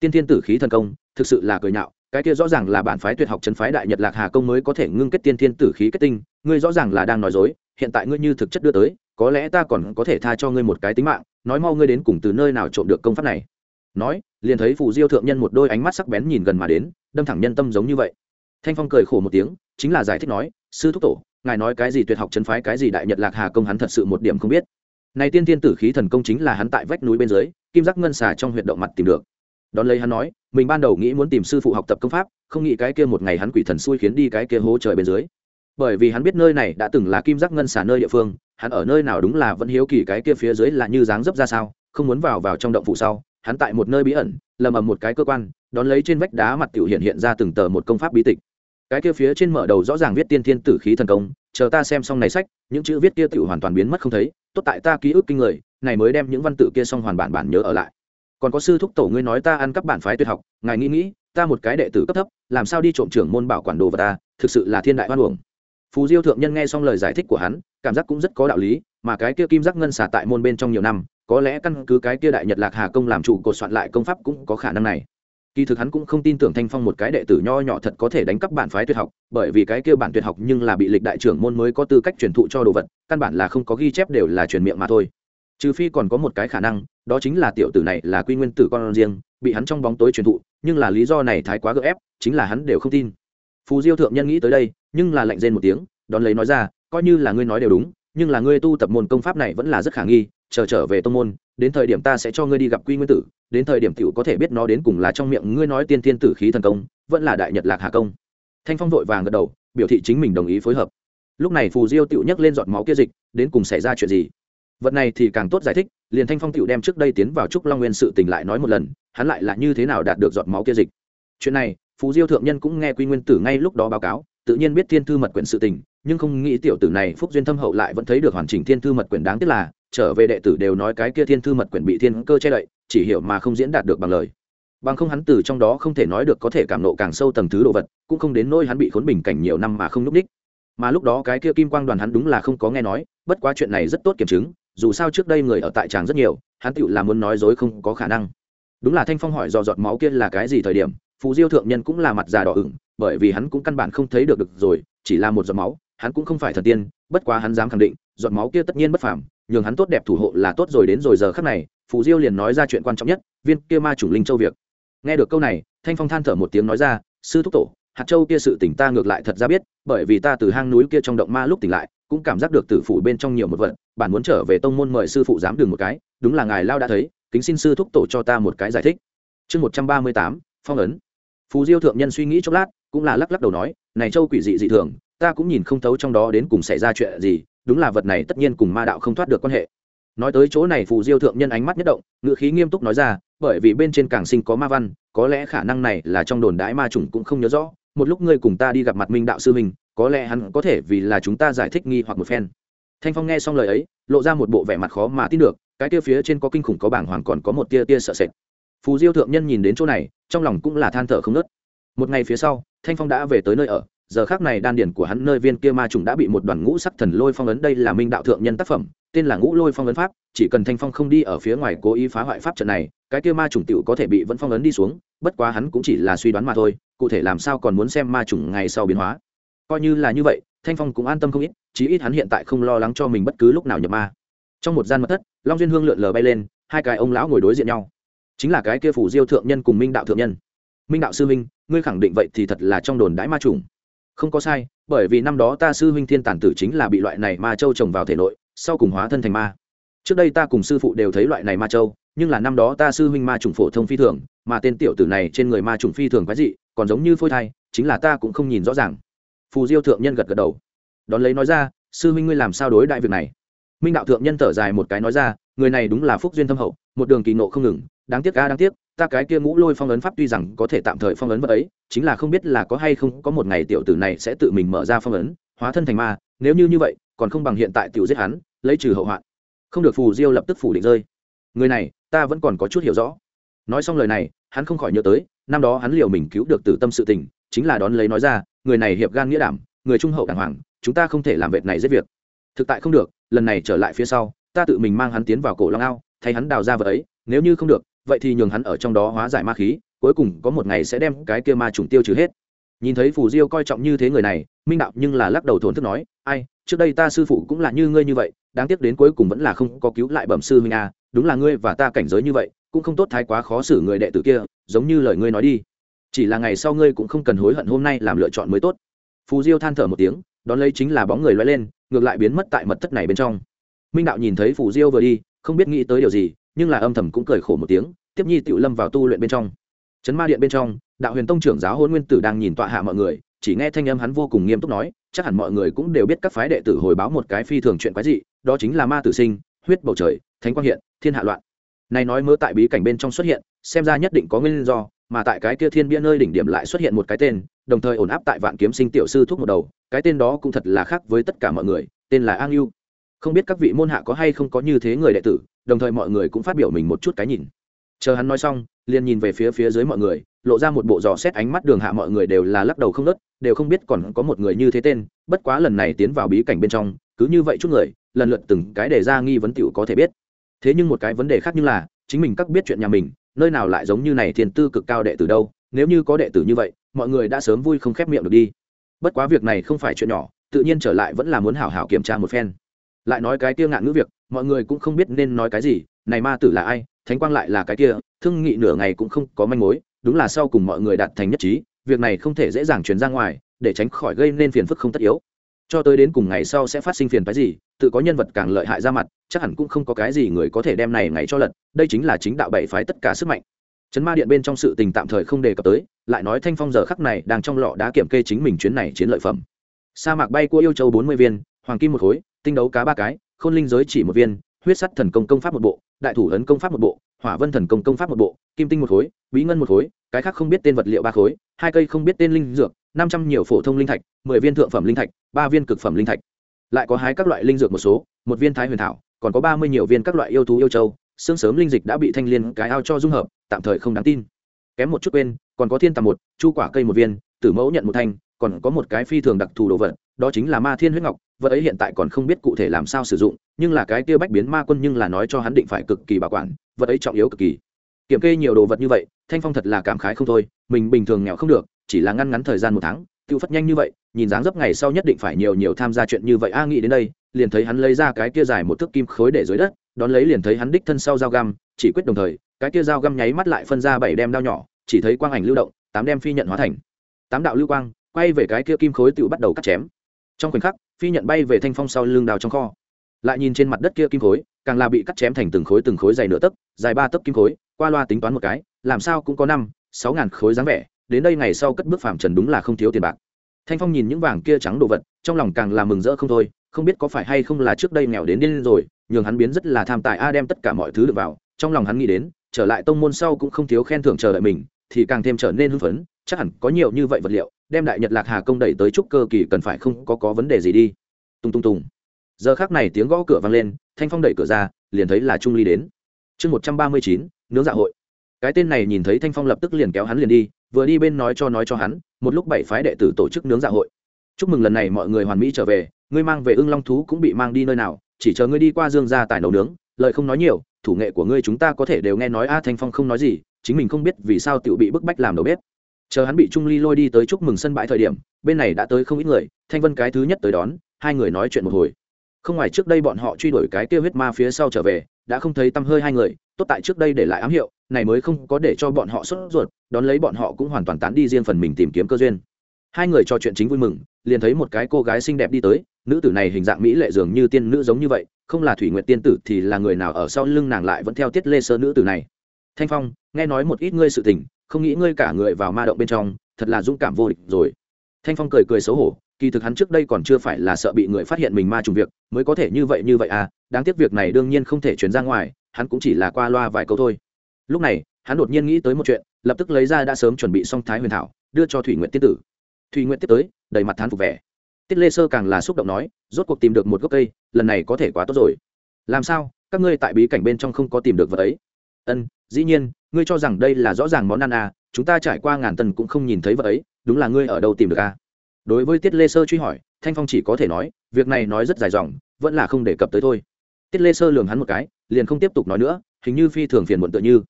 Tiên thiên tử khí thần công, thực sự là cười nhạo, cái kia rõ ràng là bản phái tuyệt học chân phái đại nhật lạc hà công mới có thể ngưng kết tiên thiên tử khí kết tinh, ngươi rõ ràng là đang nói dối, hiện tại ngươi như thực chất đưa tới, có lẽ ta còn có thể tha cho ngươi một cái tính mạng nói mau ngươi đến cùng từ nơi nào trộm được công pháp này. Nói, liền thấy phù diêu thượng nhân một đôi ánh mắt sắc bén nhìn gần mà đến, đâm thẳng nhân tâm giống như vậy. Thanh phong cười khổ một tiếng, chính là giải thích nói, sư thúc tổ, ngài nói cái gì tuyệt học chân phái, cái gì đại nhật lạc hà công hắn thật sự một điểm không biết. Này tiên tiên tử khí thần công chính là hắn tại vách núi bên dưới, kim giác ngân xà trong huyệt động mặt tìm được. Đón lấy hắn nói, mình ban đầu nghĩ muốn tìm sư phụ học tập công pháp, không nghĩ cái kia một ngày hắn quỷ thần xui khiến đi cái kia hố trời bên dưới bởi vì hắn biết nơi này đã từng là kim giác ngân xả nơi địa phương, hắn ở nơi nào đúng là vẫn hiếu kỳ cái kia phía dưới là như dáng dấp ra sao, không muốn vào vào trong động phủ sau, hắn tại một nơi bí ẩn, lầm ầm một cái cơ quan, đón lấy trên vách đá mặt tiểu hiện hiện ra từng tờ một công pháp bí tịch. Cái kia phía trên mở đầu rõ ràng viết tiên thiên tử khí thần công, chờ ta xem xong này sách, những chữ viết kia tiểu hoàn toàn biến mất không thấy, tốt tại ta ký ức kinh người, này mới đem những văn tự kia xong hoàn bản bản nhớ ở lại. Còn có sư thúc tổ ngươi nói ta ăn cắp bản phái tuyệt học, ngài nghĩ nghĩ, ta một cái đệ tử cấp thấp, làm sao đi trộm trưởng môn bảo quản đồ vật ta, thực sự là thiên đại hoan uổng phù diêu thượng nhân nghe xong lời giải thích của hắn, cảm giác cũng rất có đạo lý, mà cái kia kim giác ngân xả tại môn bên trong nhiều năm, có lẽ căn cứ cái kia đại nhật lạc hà công làm chủ cột soạn lại công pháp cũng có khả năng này. Kỳ thực hắn cũng không tin tưởng thanh phong một cái đệ tử nho nhỏ thật có thể đánh cắp bản phái tuyệt học, bởi vì cái kia bản tuyệt học nhưng là bị lịch đại trưởng môn mới có tư cách truyền thụ cho đồ vật, căn bản là không có ghi chép đều là truyền miệng mà thôi. Trừ phi còn có một cái khả năng, đó chính là tiểu tử này là quy nguyên tử con riêng, bị hắn trong bóng tối truyền thụ, nhưng là lý do này thái quá gợ ép, chính là hắn đều không tin. Phù diêu thượng nhân nghĩ tới đây nhưng là lạnh rên một tiếng, đón lấy nói ra, coi như là ngươi nói đều đúng, nhưng là ngươi tu tập môn công pháp này vẫn là rất khả nghi, chờ trở về tông môn, đến thời điểm ta sẽ cho ngươi đi gặp quy nguyên tử, đến thời điểm tiểu có thể biết nó đến cùng là trong miệng ngươi nói tiên tiên tử khí thần công, vẫn là đại nhật lạc hà công. Thanh phong vội vàng gật đầu, biểu thị chính mình đồng ý phối hợp. Lúc này phù diêu tiểu nhấc lên giọt máu kia dịch, đến cùng xảy ra chuyện gì? Vật này thì càng tốt giải thích, liền thanh phong tiểu đem trước đây tiến vào trúc long nguyên sự tình lại nói một lần, hắn lại là như thế nào đạt được giọt máu kia dịch? Chuyện này, phù diêu thượng nhân cũng nghe quy nguyên tử ngay lúc đó báo cáo tự nhiên biết thiên thư mật quyển sự tình, nhưng không nghĩ tiểu tử này phúc duyên thâm hậu lại vẫn thấy được hoàn chỉnh thiên thư mật quyển đáng tiếc là, trở về đệ tử đều nói cái kia thiên thư mật quyển bị thiên cơ che đậy, chỉ hiểu mà không diễn đạt được bằng lời. Bằng không hắn từ trong đó không thể nói được có thể cảm nộ càng sâu tầng thứ đồ vật, cũng không đến nỗi hắn bị khốn bình cảnh nhiều năm mà không núp đích mà lúc đó cái kia kim quang đoàn hắn đúng là không có nghe nói, bất quá chuyện này rất tốt kiểm chứng, dù sao trước đây người ở tại tràng rất nhiều, hắn tựu là muốn nói dối không có khả năng. Đúng là thanh phong hỏi do giọt máu kia là cái gì thời điểm, phù diêu thượng nhân cũng là mặt già đỏ ửng bởi vì hắn cũng căn bản không thấy được được rồi, chỉ là một giọt máu, hắn cũng không phải thần tiên, bất quá hắn dám khẳng định, giọt máu kia tất nhiên bất phàm, nhường hắn tốt đẹp thủ hộ là tốt rồi đến rồi giờ khắc này, phù diêu liền nói ra chuyện quan trọng nhất, viên kia ma chủng linh châu việc. Nghe được câu này, thanh phong than thở một tiếng nói ra, sư thúc tổ, hạt châu kia sự tỉnh ta ngược lại thật ra biết, bởi vì ta từ hang núi kia trong động ma lúc tỉnh lại, cũng cảm giác được tử phủ bên trong nhiều một vật bản muốn trở về tông môn mời sư phụ dám đường một cái, đúng là ngài lao đã thấy, kính xin sư thúc tổ cho ta một cái giải thích. Chương một trăm ba mươi tám, phong ấn. Phù diêu thượng nhân suy nghĩ chốc lát cũng là lắc lắc đầu nói, này châu quỷ dị dị thường, ta cũng nhìn không thấu trong đó đến cùng xảy ra chuyện gì, đúng là vật này tất nhiên cùng ma đạo không thoát được quan hệ. Nói tới chỗ này, phù diêu thượng nhân ánh mắt nhất động ngự khí nghiêm túc nói ra, bởi vì bên trên cảng sinh có ma văn, có lẽ khả năng này là trong đồn đái ma chủng cũng không nhớ rõ, một lúc ngươi cùng ta đi gặp mặt minh đạo sư mình có lẽ hắn có thể vì là chúng ta giải thích nghi hoặc một phen. Thanh phong nghe xong lời ấy, lộ ra một bộ vẻ mặt khó mà tin được, cái tia phía trên có kinh khủng có bảng hoàng còn có một tia tia sợ sệt. Phù diêu thượng nhân nhìn đến chỗ này, trong lòng cũng là than thở không nớt một ngày phía sau, thanh phong đã về tới nơi ở. Giờ khác này đan điển của hắn nơi viên kia ma trùng đã bị một đoàn ngũ sắc thần lôi phong ấn. Đây là minh đạo thượng nhân tác phẩm, tên là ngũ lôi phong ấn pháp. Chỉ cần thanh phong không đi ở phía ngoài cố ý phá hoại pháp trận này, cái kia ma trùng tựu có thể bị vẫn phong ấn đi xuống. Bất quá hắn cũng chỉ là suy đoán mà thôi. Cụ thể làm sao còn muốn xem ma trùng ngày sau biến hóa. Coi như là như vậy, thanh phong cũng an tâm không ít. Chí ít hắn hiện tại không lo lắng cho mình bất cứ lúc nào nhập ma. Trong một gian mật thất, long duyên hương lượn lờ bay lên, hai cái ông lão ngồi đối diện nhau. Chính là cái kia phủ diêu thượng nhân cùng minh đạo thượng nhân minh đạo sư minh ngươi khẳng định vậy thì thật là trong đồn đãi ma trùng. Không có sai, bởi vì năm đó ta sư huynh thiên tản tử chính là bị loại này ma châu trồng vào thể nội, sau cùng hóa thân thành ma. Trước đây ta cùng sư phụ đều thấy loại này ma châu, nhưng là năm đó ta sư huynh ma trùng phổ thông phi thường, mà tên tiểu tử này trên người ma trùng phi thường quái dị, còn giống như phôi thai, chính là ta cũng không nhìn rõ ràng. Phù diêu thượng nhân gật gật đầu. Đón lấy nói ra, sư minh ngươi làm sao đối đại việc này? Minh đạo thượng nhân thở dài một cái nói ra, người này đúng là phúc duyên thâm hậu, một đường kỳ nộ không ngừng, đáng tiếc ca đáng tiếc ta cái kia ngũ lôi phong ấn pháp tuy rằng có thể tạm thời phong ấn vật ấy, chính là không biết là có hay không có một ngày tiểu tử này sẽ tự mình mở ra phong ấn, hóa thân thành ma, nếu như như vậy, còn không bằng hiện tại tiểu giết hắn, lấy trừ hậu hoạn. Không được phù diêu lập tức phủ định rơi. Người này, ta vẫn còn có chút hiểu rõ. Nói xong lời này, hắn không khỏi nhớ tới, năm đó hắn liều mình cứu được tử tâm sự tình, chính là đón lấy nói ra, người này hiệp gan nghĩa đảm, người trung hậu đàng hoàng, chúng ta không thể làm việc này giết việc. Thực tại không được, lần này trở lại phía sau, ta tự mình mang hắn tiến vào cổ long ao, thay hắn đào ra vật ấy, nếu như không được vậy thì nhường hắn ở trong đó hóa giải ma khí, cuối cùng có một ngày sẽ đem cái kia ma trùng tiêu trừ hết. Nhìn thấy phù diêu coi trọng như thế người này, minh đạo nhưng là lắc đầu thốn thức nói, ai, trước đây ta sư phụ cũng là như ngươi như vậy, đáng tiếc đến cuối cùng vẫn là không có cứu lại bẩm sư huynh a, đúng là ngươi và ta cảnh giới như vậy, cũng không tốt thái quá khó xử người đệ tử kia, giống như lời ngươi nói đi. Chỉ là ngày sau ngươi cũng không cần hối hận hôm nay làm lựa chọn mới tốt. Phù diêu than thở một tiếng, đón lấy chính là bóng người loay lên, ngược lại biến mất tại mật thất này bên trong. Minh đạo nhìn thấy phù diêu vừa đi, không biết nghĩ tới điều gì nhưng là âm thầm cũng cười khổ một tiếng, tiếp nhi tự lâm vào tu luyện bên trong. Chấn ma điện bên trong, đạo huyền tông trưởng giáo hôn nguyên tử đang nhìn tọa hạ mọi người, chỉ nghe thanh âm hắn vô cùng nghiêm túc nói, chắc hẳn mọi người cũng đều biết các phái đệ tử hồi báo một cái phi thường chuyện quái dị, đó chính là ma tử sinh, huyết bầu trời, thánh quang hiện, thiên hạ loạn. Này nói mơ tại bí cảnh bên trong xuất hiện, xem ra nhất định có nguyên do, mà tại cái kia thiên bia nơi đỉnh điểm lại xuất hiện một cái tên, đồng thời ổn áp tại vạn kiếm sinh tiểu sư thuốc một đầu, cái tên đó cũng thật là khác với tất cả mọi người, tên là an yêu không biết các vị môn hạ có hay không có như thế người đệ tử đồng thời mọi người cũng phát biểu mình một chút cái nhìn. Chờ hắn nói xong, liền nhìn về phía phía dưới mọi người, lộ ra một bộ dò xét ánh mắt đường hạ mọi người đều là lắc đầu không nớt, đều không biết còn có một người như thế tên, bất quá lần này tiến vào bí cảnh bên trong, cứ như vậy chút người, lần lượt từng cái đề ra nghi vấn tiểu có thể biết. Thế nhưng một cái vấn đề khác như là, chính mình các biết chuyện nhà mình, nơi nào lại giống như này thiền tư cực cao đệ tử đâu, nếu như có đệ tử như vậy, mọi người đã sớm vui không khép miệng được đi. Bất quá việc này không phải chuyện nhỏ, tự nhiên trở lại vẫn là muốn hảo hảo kiểm tra một phen. Lại nói cái kia ngạn ngữ việc mọi người cũng không biết nên nói cái gì, này ma tử là ai, thánh quang lại là cái kia, thương nghị nửa ngày cũng không có manh mối, đúng là sau cùng mọi người đạt thành nhất trí, việc này không thể dễ dàng chuyển ra ngoài, để tránh khỏi gây nên phiền phức không tất yếu. Cho tới đến cùng ngày sau sẽ phát sinh phiền phái gì, tự có nhân vật càng lợi hại ra mặt, chắc hẳn cũng không có cái gì người có thể đem này ngày cho lật, đây chính là chính đạo bảy phái tất cả sức mạnh. Chấn ma điện bên trong sự tình tạm thời không đề cập tới, lại nói thanh phong giờ khắc này đang trong lọ đá kiểm kê chính mình chuyến này chiến lợi phẩm. Sa mạc bay cua yêu châu bốn mươi viên, hoàng kim một khối, tinh đấu cá ba cái khôn linh giới chỉ một viên, huyết sắt thần công công pháp một bộ, đại thủ ấn công pháp một bộ, hỏa vân thần công công pháp một bộ, kim tinh một khối, bí ngân một khối, cái khác không biết tên vật liệu ba khối, hai cây không biết tên linh dược, năm trăm nhiều phổ thông linh thạch, mười viên thượng phẩm linh thạch, ba viên cực phẩm linh thạch. Lại có hai các loại linh dược một số, một viên thái huyền thảo, còn có ba mươi nhiều viên các loại yêu thú yêu châu, xương sớm linh dịch đã bị thanh liên cái ao cho dung hợp, tạm thời không đáng tin. Kém một chút quên, còn có thiên tầm một, chu quả cây một viên, tử mẫu nhận một thanh, còn có một cái phi thường đặc thù đồ vật đó chính là ma thiên huyết ngọc, vật ấy hiện tại còn không biết cụ thể làm sao sử dụng, nhưng là cái kia bách biến ma quân nhưng là nói cho hắn định phải cực kỳ bảo quản, vật ấy trọng yếu cực kỳ. Kiểm kê nhiều đồ vật như vậy, thanh phong thật là cảm khái không thôi, mình bình thường nghèo không được, chỉ là ngăn ngắn thời gian một tháng, tiêu phất nhanh như vậy, nhìn dáng dấp ngày sau nhất định phải nhiều nhiều tham gia chuyện như vậy, a, nghĩ đến đây, liền thấy hắn lấy ra cái kia dài một thước kim khối để dưới đất, đón lấy liền thấy hắn đích thân sau dao găm, chỉ quyết đồng thời, cái kia dao găm nháy mắt lại phân ra bảy đem đao nhỏ, chỉ thấy quang ảnh lưu động, tám đem phi nhận hóa thành. Tám đạo lưu quang, quay về cái kia kim khối tự bắt đầu cắt chém trong khoảnh khắc, phi nhận bay về thanh phong sau lưng đào trong kho. Lại nhìn trên mặt đất kia kim khối, càng là bị cắt chém thành từng khối từng khối dày nửa tấc, dài ba tấc kim khối, qua loa tính toán một cái, làm sao cũng có năm, sáu ngàn khối dáng vẻ, đến đây ngày sau cất bước phạm trần đúng là không thiếu tiền bạc. Thanh phong nhìn những vàng kia trắng đồ vật, trong lòng càng là mừng rỡ không thôi, không biết có phải hay không là trước đây nghèo đến điên rồi, nhường hắn biến rất là tham tài a đem tất cả mọi thứ được vào, trong lòng hắn nghĩ đến, trở lại tông môn sau cũng không thiếu khen thưởng chờ đợi mình, thì càng thêm trở nên hưng phấn, chắc hẳn có nhiều như vậy vật liệu đem đại nhật lạc hà công đẩy tới trúc cơ kỳ cần phải không có có vấn đề gì đi. Tung tung tung. Giờ khác này tiếng gõ cửa vang lên, thanh phong đẩy cửa ra, liền thấy là trung ly đến. Chương một trăm ba mươi chín, nướng dạ hội. Cái tên này nhìn thấy thanh phong lập tức liền kéo hắn liền đi, vừa đi bên nói cho nói cho hắn, một lúc bảy phái đệ tử tổ chức nướng dạ hội. Chúc mừng lần này mọi người hoàn mỹ trở về, ngươi mang về ưng long thú cũng bị mang đi nơi nào, chỉ chờ ngươi đi qua dương gia tài nấu nướng, lời không nói nhiều, thủ nghệ của ngươi chúng ta có thể đều nghe nói, a, thanh phong không nói gì, chính mình không biết vì sao tự bị bức bách làm đầu bếp chờ hắn bị trung ly lôi đi tới chúc mừng sân bãi thời điểm, bên này đã tới không ít người, thanh vân cái thứ nhất tới đón, hai người nói chuyện một hồi. Không ngoài trước đây bọn họ truy đuổi cái kêu huyết ma phía sau trở về, đã không thấy tăm hơi hai người, tốt tại trước đây để lại ám hiệu, này mới không có để cho bọn họ sốt ruột, đón lấy bọn họ cũng hoàn toàn tán đi riêng phần mình tìm kiếm cơ duyên. Hai người trò chuyện chính vui mừng, liền thấy một cái cô gái xinh đẹp đi tới, nữ tử này hình dạng mỹ lệ dường như tiên nữ giống như vậy, không là thủy nguyệt tiên tử thì là người nào ở sau lưng nàng lại vẫn theo tiết lê sơ nữ tử này. Thanh phong, nghe nói một ít ngươi sự tình không nghĩ ngươi cả người vào ma động bên trong, thật là dũng cảm vô địch rồi. Thanh phong cười cười xấu hổ, kỳ thực hắn trước đây còn chưa phải là sợ bị người phát hiện mình ma trùng việc, mới có thể như vậy như vậy à đáng tiếc việc này đương nhiên không thể chuyển ra ngoài, hắn cũng chỉ là qua loa vài câu thôi. Lúc này, hắn đột nhiên nghĩ tới một chuyện, lập tức lấy ra đã sớm chuẩn bị xong thái huyền thảo, đưa cho thủy nguyện tiết tử. Thủy nguyện tiếp tới, đầy mặt thán phục vẻ. Tiết lê sơ càng là xúc động nói, rốt cuộc tìm được một gốc cây, lần này có thể quá tốt rồi. Làm sao, các ngươi tại bí cảnh bên trong không có tìm được vật ấy? Ân, dĩ nhiên ngươi cho rằng đây là rõ ràng món ăn à chúng ta trải qua ngàn tần cũng không nhìn thấy vật ấy, đúng là ngươi ở đâu tìm được à? Đối với tiết lê sơ truy hỏi, thanh phong chỉ có thể nói, việc này nói rất dài dòng, vẫn là không đề cập tới thôi. Tiết lê sơ lường hắn một cái, liền không tiếp tục nói nữa, hình như phi thường phiền muộn tựa như.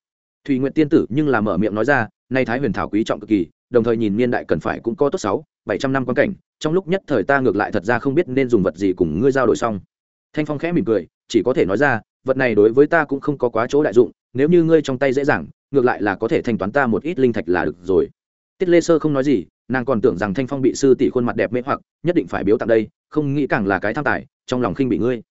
Thùy nguyện tiên tử nhưng là mở miệng nói ra, nay thái huyền thảo quý trọng cực kỳ, đồng thời nhìn niên đại cần phải cũng có tốt sáu, bảy trăm năm quan cảnh, trong lúc nhất thời ta ngược lại thật ra không biết nên dùng vật gì cùng ngươi giao đổi xong. Thanh phong khẽ mỉm cười, chỉ có thể nói ra, vật này đối với ta cũng không có quá chỗ đại dụng nếu như ngươi trong tay dễ dàng, ngược lại là có thể thanh toán ta một ít linh thạch là được rồi. Tiết lê sơ không nói gì, nàng còn tưởng rằng thanh phong bị sư tỷ khuôn mặt đẹp mê hoặc, nhất định phải biếu tặng đây, không nghĩ càng là cái tham tài, trong lòng khinh bị ngươi.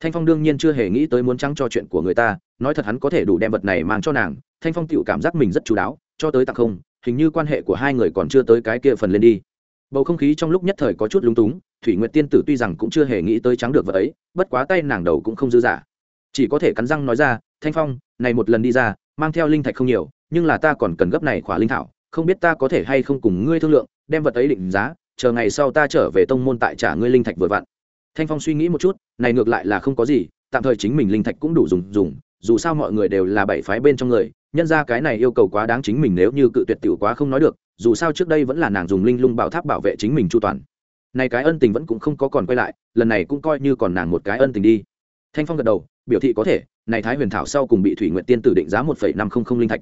Thanh phong đương nhiên chưa hề nghĩ tới muốn trắng cho chuyện của người ta, nói thật hắn có thể đủ đem vật này mang cho nàng, thanh phong tự cảm giác mình rất chú đáo, cho tới tặng không, hình như quan hệ của hai người còn chưa tới cái kia phần lên đi. Bầu không khí trong lúc nhất thời có chút lúng túng, thủy nguyệt tiên tử tuy rằng cũng chưa hề nghĩ tới trắng được vợ ấy, bất quá tay nàng đầu cũng không dư giả chỉ có thể cắn răng nói ra, thanh phong, này một lần đi ra, mang theo linh thạch không nhiều, nhưng là ta còn cần gấp này khỏa linh thảo, không biết ta có thể hay không cùng ngươi thương lượng, đem vật ấy định giá, chờ ngày sau ta trở về tông môn tại trả ngươi linh thạch vừa vặn. Thanh phong suy nghĩ một chút, này ngược lại là không có gì, tạm thời chính mình linh thạch cũng đủ dùng dùng, dù sao mọi người đều là bảy phái bên trong người, nhân ra cái này yêu cầu quá đáng chính mình nếu như cự tuyệt tiểu quá không nói được, dù sao trước đây vẫn là nàng dùng linh lung bảo tháp bảo vệ chính mình chu toàn. Này cái ân tình vẫn cũng không có còn quay lại, lần này cũng coi như còn nàng một cái ân tình đi. Thanh phong gật đầu biểu thị có thể, này thái huyền thảo sau cùng bị thủy nguyện tiên tử định giá một phẩy năm không không linh thạch.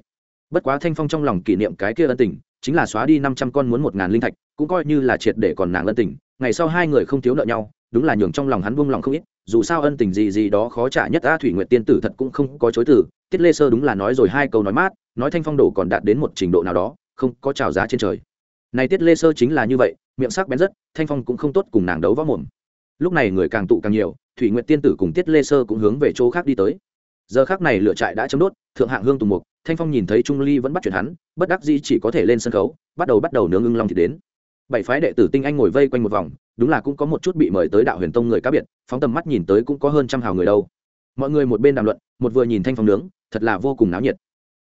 Bất quá thanh phong trong lòng kỷ niệm cái kia ân tình, chính là xóa đi năm trăm con muốn một ngàn linh thạch, cũng coi như là triệt để còn nàng ân tình, ngày sau hai người không thiếu nợ nhau, đúng là nhường trong lòng hắn buông lòng không ít, dù sao ân tình gì gì đó khó trả nhất, a, thủy nguyện tiên tử thật cũng không có chối từ, tiết lê sơ đúng là nói rồi hai câu nói mát, nói thanh phong đổ còn đạt đến một trình độ nào đó, không có trào giá trên trời. Này tiết lê sơ chính là như vậy, miệng sắc bén rất, thanh phong cũng không tốt cùng nàng đấu võ mồm. Lúc này người càng tụ càng nhiều thủy nguyện tiên tử cùng tiết lê sơ cũng hướng về chỗ khác đi tới. Giờ khác này lửa trại đã chấm đốt, thượng hạng hương tùng mục, thanh phong nhìn thấy trung ly vẫn bắt chuyển hắn, bất đắc dĩ chỉ có thể lên sân khấu, bắt đầu bắt đầu nướng ưng long thì đến. Bảy phái đệ tử tinh anh ngồi vây quanh một vòng, đúng là cũng có một chút bị mời tới đạo huyền tông người cá biệt, phóng tầm mắt nhìn tới cũng có hơn trăm hào người đâu. Mọi người một bên đàm luận, một vừa nhìn thanh phong nướng, thật là vô cùng náo nhiệt.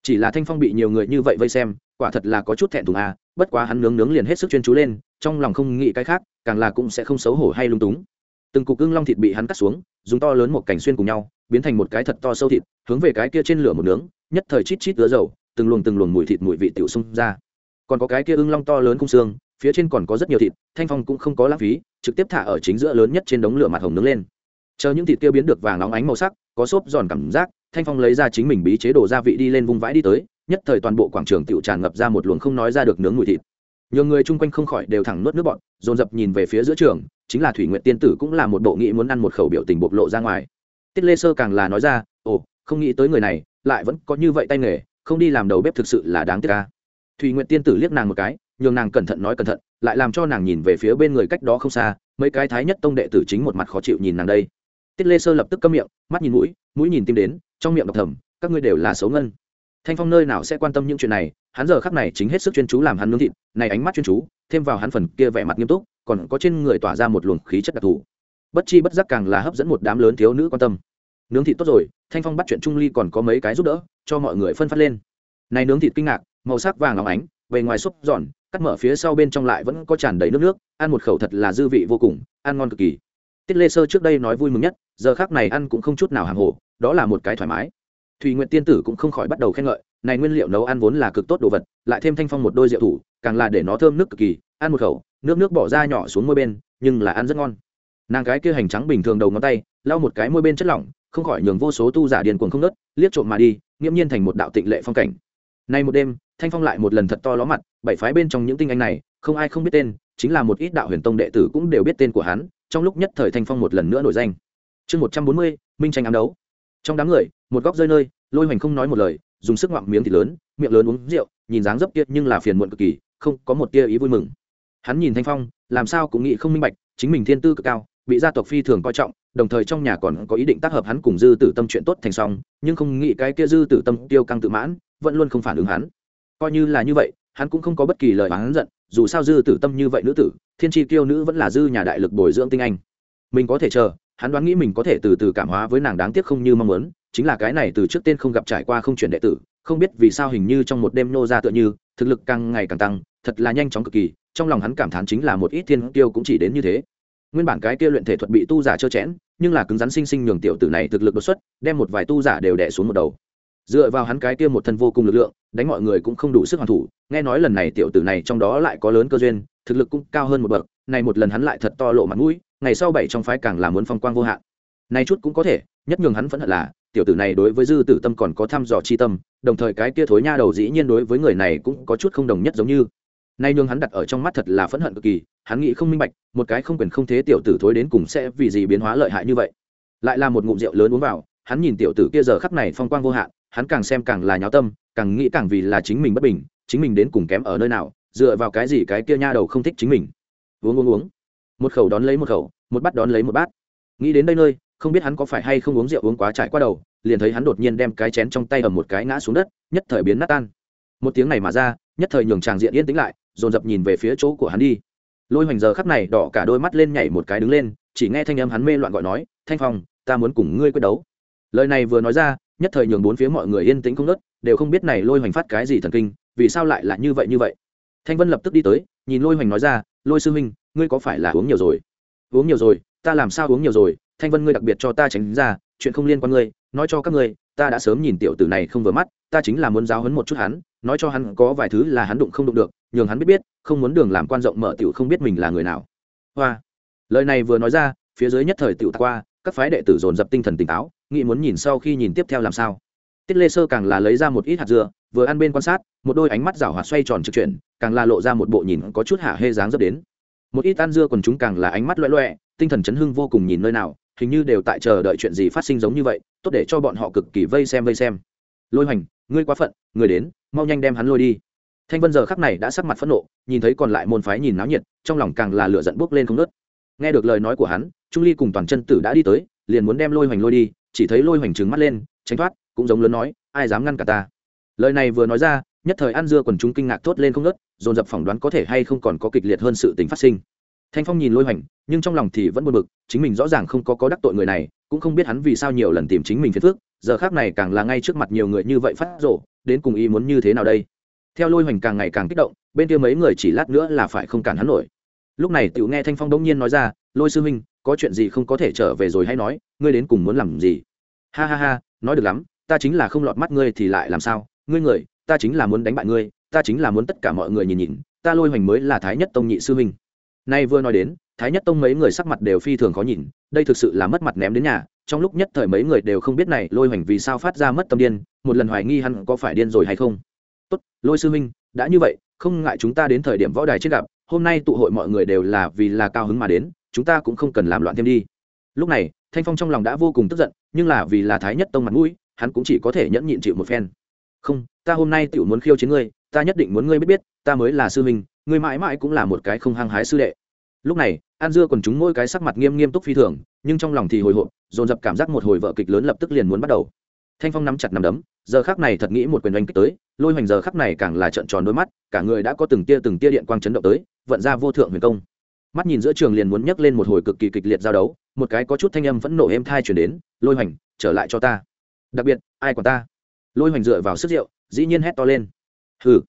Chỉ là thanh phong bị nhiều người như vậy vây xem, quả thật là có chút thẹn thùng à bất quá hắn nướng nướng liền hết sức chuyên chú lên, trong lòng không nghĩ cái khác, càng là cũng sẽ không xấu hổ hay lung túng từng cục ưng long thịt bị hắn cắt xuống, dùng to lớn một cảnh xuyên cùng nhau, biến thành một cái thật to sâu thịt, hướng về cái kia trên lửa một nướng, nhất thời chít chít ứa dầu, từng luồng từng luồng mùi thịt mùi vị tiểu xung ra. Còn có cái kia ưng long to lớn cung xương, phía trên còn có rất nhiều thịt, thanh phong cũng không có lãng phí, trực tiếp thả ở chính giữa lớn nhất trên đống lửa mặt hồng nướng lên. Chờ những thịt kia biến được vàng óng ánh màu sắc, có xốp giòn cảm giác, thanh phong lấy ra chính mình bí chế đồ gia vị đi lên vung vãi đi tới, nhất thời toàn bộ quảng trường tiểu tràn ngập ra một luồng không nói ra được nướng mùi thịt nhiều người chung quanh không khỏi đều thẳng nuốt nước bọn, dồn dập nhìn về phía giữa trường, chính là thủy nguyện tiên tử cũng là một bộ nghĩ muốn ăn một khẩu biểu tình bộc lộ ra ngoài. Tiết lê sơ càng là nói ra, ồ, không nghĩ tới người này, lại vẫn có như vậy tay nghề, không đi làm đầu bếp thực sự là đáng tiếc ca thùy nguyện tiên tử liếc nàng một cái, nhường nàng cẩn thận nói cẩn thận, lại làm cho nàng nhìn về phía bên người cách đó không xa, mấy cái thái nhất tông đệ tử chính một mặt khó chịu nhìn nàng đây. Tiết lê sơ lập tức câm miệng, mắt nhìn mũi mũi nhìn tim đến, trong miệng đọc thầm, các ngươi đều là xấu ngân thanh phong nơi nào sẽ quan tâm những chuyện này, hắn giờ khắc này chính hết sức chuyên chú làm hắn nướng thịt, này ánh mắt chuyên chú, thêm vào hắn phần kia vẻ mặt nghiêm túc, còn có trên người tỏa ra một luồng khí chất đặc thù. Bất chi bất giác càng là hấp dẫn một đám lớn thiếu nữ quan tâm. Nướng thịt tốt rồi, thanh phong bắt chuyện trung ly còn có mấy cái giúp đỡ, cho mọi người phân phát lên. Này nướng thịt kinh ngạc, màu sắc vàng óng ánh về ngoài xúc giòn, cắt mở phía sau bên trong lại vẫn có tràn đầy nước nước, ăn một khẩu thật là dư vị vô cùng, ăn ngon cực kỳ. Tiết lê sơ trước đây nói vui mừng nhất, giờ khác này ăn cũng không chút nào hàng hồ, đó là một cái thoải mái thùy nguyện tiên tử cũng không khỏi bắt đầu khen ngợi, này nguyên liệu nấu ăn vốn là cực tốt đồ vật, lại thêm thanh phong một đôi rượu thủ, càng là để nó thơm nước cực kỳ, ăn một khẩu, nước nước bỏ ra nhỏ xuống môi bên, nhưng là ăn rất ngon. Nàng cái kia hành trắng bình thường đầu ngón tay, lau một cái môi bên chất lỏng, không khỏi nhường vô số tu giả điền cuồng không nớt liếc trộm mà đi, nghiễm nhiên thành một đạo tịnh lệ phong cảnh. Nay một đêm, thanh phong lại một lần thật to ló mặt, bảy phái bên trong những tinh anh này, không ai không biết tên, chính là một ít đạo huyền tông đệ tử cũng đều biết tên của hắn, trong lúc nhất thời thanh phong một lần nữa nổi danh. Chương một trăm bốn mươi, minh tranh ám đấu. Trong đám người một góc rơi nơi, lôi hoành không nói một lời, dùng sức ngoạm miếng thịt lớn, miệng lớn uống rượu, nhìn dáng dấp kia nhưng là phiền muộn cực kỳ, không có một tia ý vui mừng. Hắn nhìn thanh phong, làm sao cũng nghĩ không minh bạch, chính mình thiên tư cực cao, bị gia tộc phi thường coi trọng, đồng thời trong nhà còn có ý định tác hợp hắn cùng dư tử tâm chuyện tốt thành xong nhưng không nghĩ cái kia dư tử tâm tiêu căng tự mãn, vẫn luôn không phản ứng hắn. Coi như là như vậy, hắn cũng không có bất kỳ lời hắn giận, dù sao dư tử tâm như vậy nữ tử, thiên tri tiêu nữ vẫn là dư nhà đại lực bồi dưỡng tinh anh. Mình có thể chờ, hắn đoán nghĩ mình có thể từ từ cảm hóa với nàng đáng tiếc không như mong muốn chính là cái này từ trước tên không gặp trải qua không chuyển đệ tử, không biết vì sao hình như trong một đêm nô ra tựa như, thực lực càng ngày càng tăng, thật là nhanh chóng cực kỳ, trong lòng hắn cảm thán chính là một ít thiên tiêu cũng chỉ đến như thế. Nguyên bản cái kia luyện thể thuật bị tu giả trơ chẽn, nhưng là cứng rắn sinh sinh nhường tiểu tử này thực lực đột xuất, đem một vài tu giả đều đẻ xuống một đầu. Dựa vào hắn cái kia một thân vô cùng lực lượng, đánh mọi người cũng không đủ sức hoàn thủ, nghe nói lần này tiểu tử này trong đó lại có lớn cơ duyên, thực lực cũng cao hơn một bậc, này một lần hắn lại thật to lộ mặt mũi, ngày sau bảy trong phái càng là muốn phong quang vô hạn. Này chút cũng có thể, nhất nhường hắn vẫn hận là tiểu tử này đối với dư tử tâm còn có thăm dò chi tâm, đồng thời cái kia thối nha đầu dĩ nhiên đối với người này cũng có chút không đồng nhất giống như. Nay nhường hắn đặt ở trong mắt thật là phẫn hận cực kỳ, hắn nghĩ không minh bạch, một cái không quyền không thế tiểu tử thối đến cùng sẽ vì gì biến hóa lợi hại như vậy. Lại là một ngụm rượu lớn uống vào, hắn nhìn tiểu tử kia giờ khắp này phong quang vô hạn, hắn càng xem càng là nháo tâm, càng nghĩ càng vì là chính mình bất bình, chính mình đến cùng kém ở nơi nào, dựa vào cái gì cái kia nha đầu không thích chính mình. Uống uống uống. Một khẩu đón lấy một khẩu, một bát đón lấy một bát. Nghĩ đến đây nơi không biết hắn có phải hay không uống rượu uống quá trải qua đầu, liền thấy hắn đột nhiên đem cái chén trong tay ở một cái ngã xuống đất, nhất thời biến nát tan. Một tiếng này mà ra, nhất thời nhường tràng diện yên tĩnh lại, dồn dập nhìn về phía chỗ của hắn đi. Lôi hoành giờ khắp này đỏ cả đôi mắt lên nhảy một cái đứng lên, chỉ nghe thanh âm hắn mê loạn gọi nói, thanh phong, ta muốn cùng ngươi quyết đấu. Lời này vừa nói ra, nhất thời nhường bốn phía mọi người yên tĩnh không nớt đều không biết này lôi hoành phát cái gì thần kinh, vì sao lại là như vậy như vậy. Thanh vân lập tức đi tới, nhìn lôi hoành nói ra, lôi sư huynh, ngươi có phải là uống nhiều rồi? Uống nhiều rồi, ta làm sao uống nhiều rồi? Thanh vân ngươi đặc biệt cho ta tránh ra, chuyện không liên quan ngươi, nói cho các ngươi, ta đã sớm nhìn tiểu tử này không vừa mắt, ta chính là muốn giáo hấn một chút hắn, nói cho hắn có vài thứ là hắn đụng không đụng được, nhường hắn biết biết, không muốn đường làm quan rộng mở tiểu không biết mình là người nào. Hoa. Lời này vừa nói ra, phía dưới nhất thời tiểu qua, các phái đệ tử dồn dập tinh thần tỉnh táo, nghĩ muốn nhìn sau khi nhìn tiếp theo làm sao. Tiết lê sơ càng là lấy ra một ít hạt dưa, vừa ăn bên quan sát, một đôi ánh mắt rảo hoạt xoay tròn trực chuyển, càng là lộ ra một bộ nhìn có chút hạ hê dáng dấp đến. Một ít ăn dưa còn chúng càng là ánh mắt loẹ loẹ, tinh thần chấn hưng vô cùng nhìn nơi nào hình như đều tại chờ đợi chuyện gì phát sinh giống như vậy, tốt để cho bọn họ cực kỳ vây xem vây xem. Lôi hoành, ngươi quá phận người đến, mau nhanh đem hắn lôi đi. Thanh vân giờ khắc này đã sắc mặt phẫn nộ, nhìn thấy còn lại môn phái nhìn náo nhiệt, trong lòng càng là lửa giận bốc lên không nớt nghe được lời nói của hắn, trung ly cùng toàn chân tử đã đi tới, liền muốn đem lôi hoành lôi đi, chỉ thấy lôi hoành trừng mắt lên, tránh thoát, cũng giống lớn nói, ai dám ngăn cả ta? Lời này vừa nói ra, nhất thời ăn dưa quần chúng kinh ngạc thốt lên không nớt dồn dập phỏng đoán có thể hay không còn có kịch liệt hơn sự tình phát sinh thanh phong nhìn lôi hoành, nhưng trong lòng thì vẫn buồn bực, chính mình rõ ràng không có có đắc tội người này, cũng không biết hắn vì sao nhiều lần tìm chính mình phiền phức. giờ khác này càng là ngay trước mặt nhiều người như vậy phát rộ đến cùng ý muốn như thế nào đây? Theo lôi hoành càng ngày càng kích động, bên kia mấy người chỉ lát nữa là phải không cản hắn nổi. Lúc này tiểu nghe thanh phong đông nhiên nói ra, lôi sư huynh, có chuyện gì không có thể trở về rồi hay nói, ngươi đến cùng muốn làm gì? Ha ha ha, nói được lắm, ta chính là không lọt mắt ngươi thì lại làm sao? Ngươi người, ta chính là muốn đánh bại ngươi, ta chính là muốn tất cả mọi người nhìn nhìn, ta lôi hoành mới là thái nhất tông nhị sư huynh nay vừa nói đến, thái nhất tông mấy người sắc mặt đều phi thường khó nhìn, đây thực sự là mất mặt ném đến nhà, trong lúc nhất thời mấy người đều không biết này lôi hoành vì sao phát ra mất tâm điên, một lần hoài nghi hắn có phải điên rồi hay không. Tốt, lôi sư huynh, đã như vậy, không ngại chúng ta đến thời điểm võ đài trên gặp, hôm nay tụ hội mọi người đều là vì là cao hứng mà đến, chúng ta cũng không cần làm loạn thêm đi. Lúc này, thanh phong trong lòng đã vô cùng tức giận, nhưng là vì là thái nhất tông mặt mũi, hắn cũng chỉ có thể nhẫn nhịn chịu một phen. Không, ta hôm nay tiểu muốn khiêu chiến ngươi, ta nhất định muốn ngươi biết biết ta mới là sư huynh, ngươi mãi mãi cũng là một cái không hăng hái sư đệ. Lúc này, an dưa còn chúng mỗi cái sắc mặt nghiêm nghiêm túc phi thường, nhưng trong lòng thì hồi hộp, dồn dập cảm giác một hồi vợ kịch lớn lập tức liền muốn bắt đầu. Thanh phong nắm chặt nắm đấm, giờ khắc này thật nghĩ một quyền oanh kích tới, lôi hoành giờ khắc này càng là trợn tròn đôi mắt, cả người đã có từng tia từng tia điện quang chấn động tới, vận ra vô thượng huyền công. Mắt nhìn giữa trường liền muốn nhấc lên một hồi cực kỳ kịch liệt giao đấu, một cái có chút thanh âm vẫn nộ êm thai chuyển đến, lôi hoành, trở lại cho ta. Đặc biệt, ai còn ta? Lôi hoành dựa vào sức rượu, dĩ nhiên hét to lên. Hừ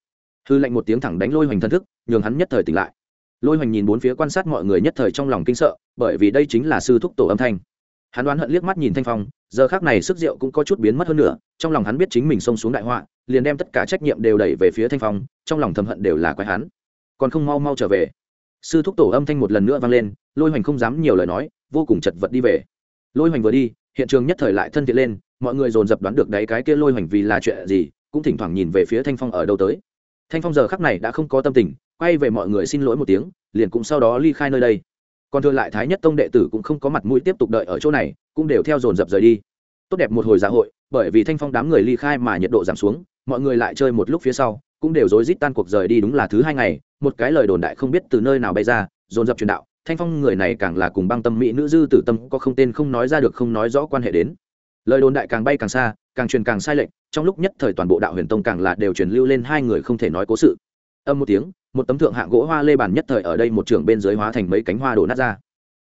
hư lạnh một tiếng thẳng đánh lôi hoành thân thức, nhường hắn nhất thời tỉnh lại. Lôi hoành nhìn bốn phía quan sát mọi người nhất thời trong lòng kinh sợ, bởi vì đây chính là sư thúc tổ âm thanh. Hắn đoán hận liếc mắt nhìn thanh phong, giờ khác này sức rượu cũng có chút biến mất hơn nữa, trong lòng hắn biết chính mình xông xuống đại họa, liền đem tất cả trách nhiệm đều đẩy về phía thanh phong, trong lòng thầm hận đều là quái hắn. Còn không mau mau trở về. Sư thúc tổ âm thanh một lần nữa vang lên, lôi hoành không dám nhiều lời nói, vô cùng chật vật đi về. Lôi hoành vừa đi, hiện trường nhất thời lại thân thiện lên, mọi người dồn dập đoán được đấy cái kia lôi hoành vì là chuyện gì, cũng thỉnh thoảng nhìn về phía thanh phong ở đâu tới thanh phong giờ khắc này đã không có tâm tình, quay về mọi người xin lỗi một tiếng, liền cũng sau đó ly khai nơi đây. Còn thừa lại thái nhất tông đệ tử cũng không có mặt mũi tiếp tục đợi ở chỗ này, cũng đều theo dồn dập rời đi. Tốt đẹp một hồi dạ hội, bởi vì thanh phong đám người ly khai mà nhiệt độ giảm xuống, mọi người lại chơi một lúc phía sau, cũng đều rối rít tan cuộc rời đi đúng là thứ hai ngày, một cái lời đồn đại không biết từ nơi nào bay ra, dồn dập truyền đạo, thanh phong người này càng là cùng băng tâm mỹ nữ dư tử tâm có không tên không nói ra được không nói rõ quan hệ đến. Lời đồn đại càng bay càng xa càng truyền càng sai lệch, trong lúc nhất thời toàn bộ đạo huyền tông càng là đều truyền lưu lên hai người không thể nói cố sự. Âm một tiếng, một tấm thượng hạng gỗ hoa lê bàn nhất thời ở đây một trường bên dưới hóa thành mấy cánh hoa đổ nát ra.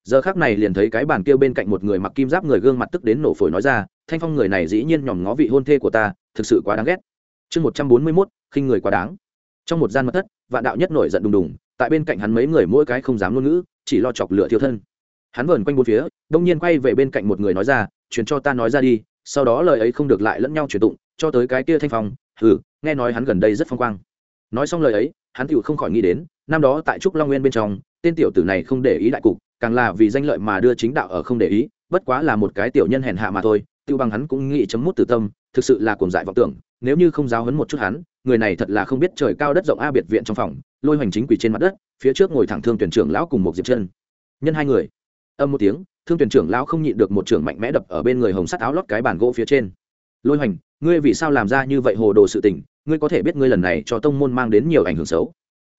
Giờ khác này liền thấy cái bàn kia bên cạnh một người mặc kim giáp người gương mặt tức đến nổ phổi nói ra, thanh phong người này dĩ nhiên nhòm ngó vị hôn thê của ta, thực sự quá đáng ghét. Chương một trăm bốn mươi mốt, khinh người quá đáng. Trong một gian mật thất, vạn đạo nhất nổi giận đùng đùng, tại bên cạnh hắn mấy người mỗi cái không dám ngôn ngữ, chỉ lo chọc lửa thiêu thân. Hắn vờn quanh bốn phía, đông nhiên quay về bên cạnh một người nói ra, truyền cho ta nói ra đi sau đó lời ấy không được lại lẫn nhau chuyển tụng, cho tới cái kia thanh phong ừ nghe nói hắn gần đây rất phong quang. Nói xong lời ấy, hắn tựu không khỏi nghĩ đến, năm đó tại trúc long nguyên bên trong, tên tiểu tử này không để ý đại cục, càng là vì danh lợi mà đưa chính đạo ở không để ý, bất quá là một cái tiểu nhân hèn hạ mà thôi tiêu bằng hắn cũng nghĩ chấm mút từ tâm, thực sự là cuồng dại vọng tưởng, nếu như không giáo hấn một chút hắn, người này thật là không biết trời cao đất rộng a biệt viện trong phòng, lôi hoành chính quỷ trên mặt đất, phía trước ngồi thẳng thương tuyển trưởng lão cùng một diệp chân. Nhân hai người. Âm một tiếng thương tuyển trưởng lão không nhịn được một trưởng mạnh mẽ đập ở bên người hồng sắt áo lót cái bàn gỗ phía trên. Lôi hoành, ngươi vì sao làm ra như vậy hồ đồ sự tình? Ngươi có thể biết ngươi lần này cho tông môn mang đến nhiều ảnh hưởng xấu.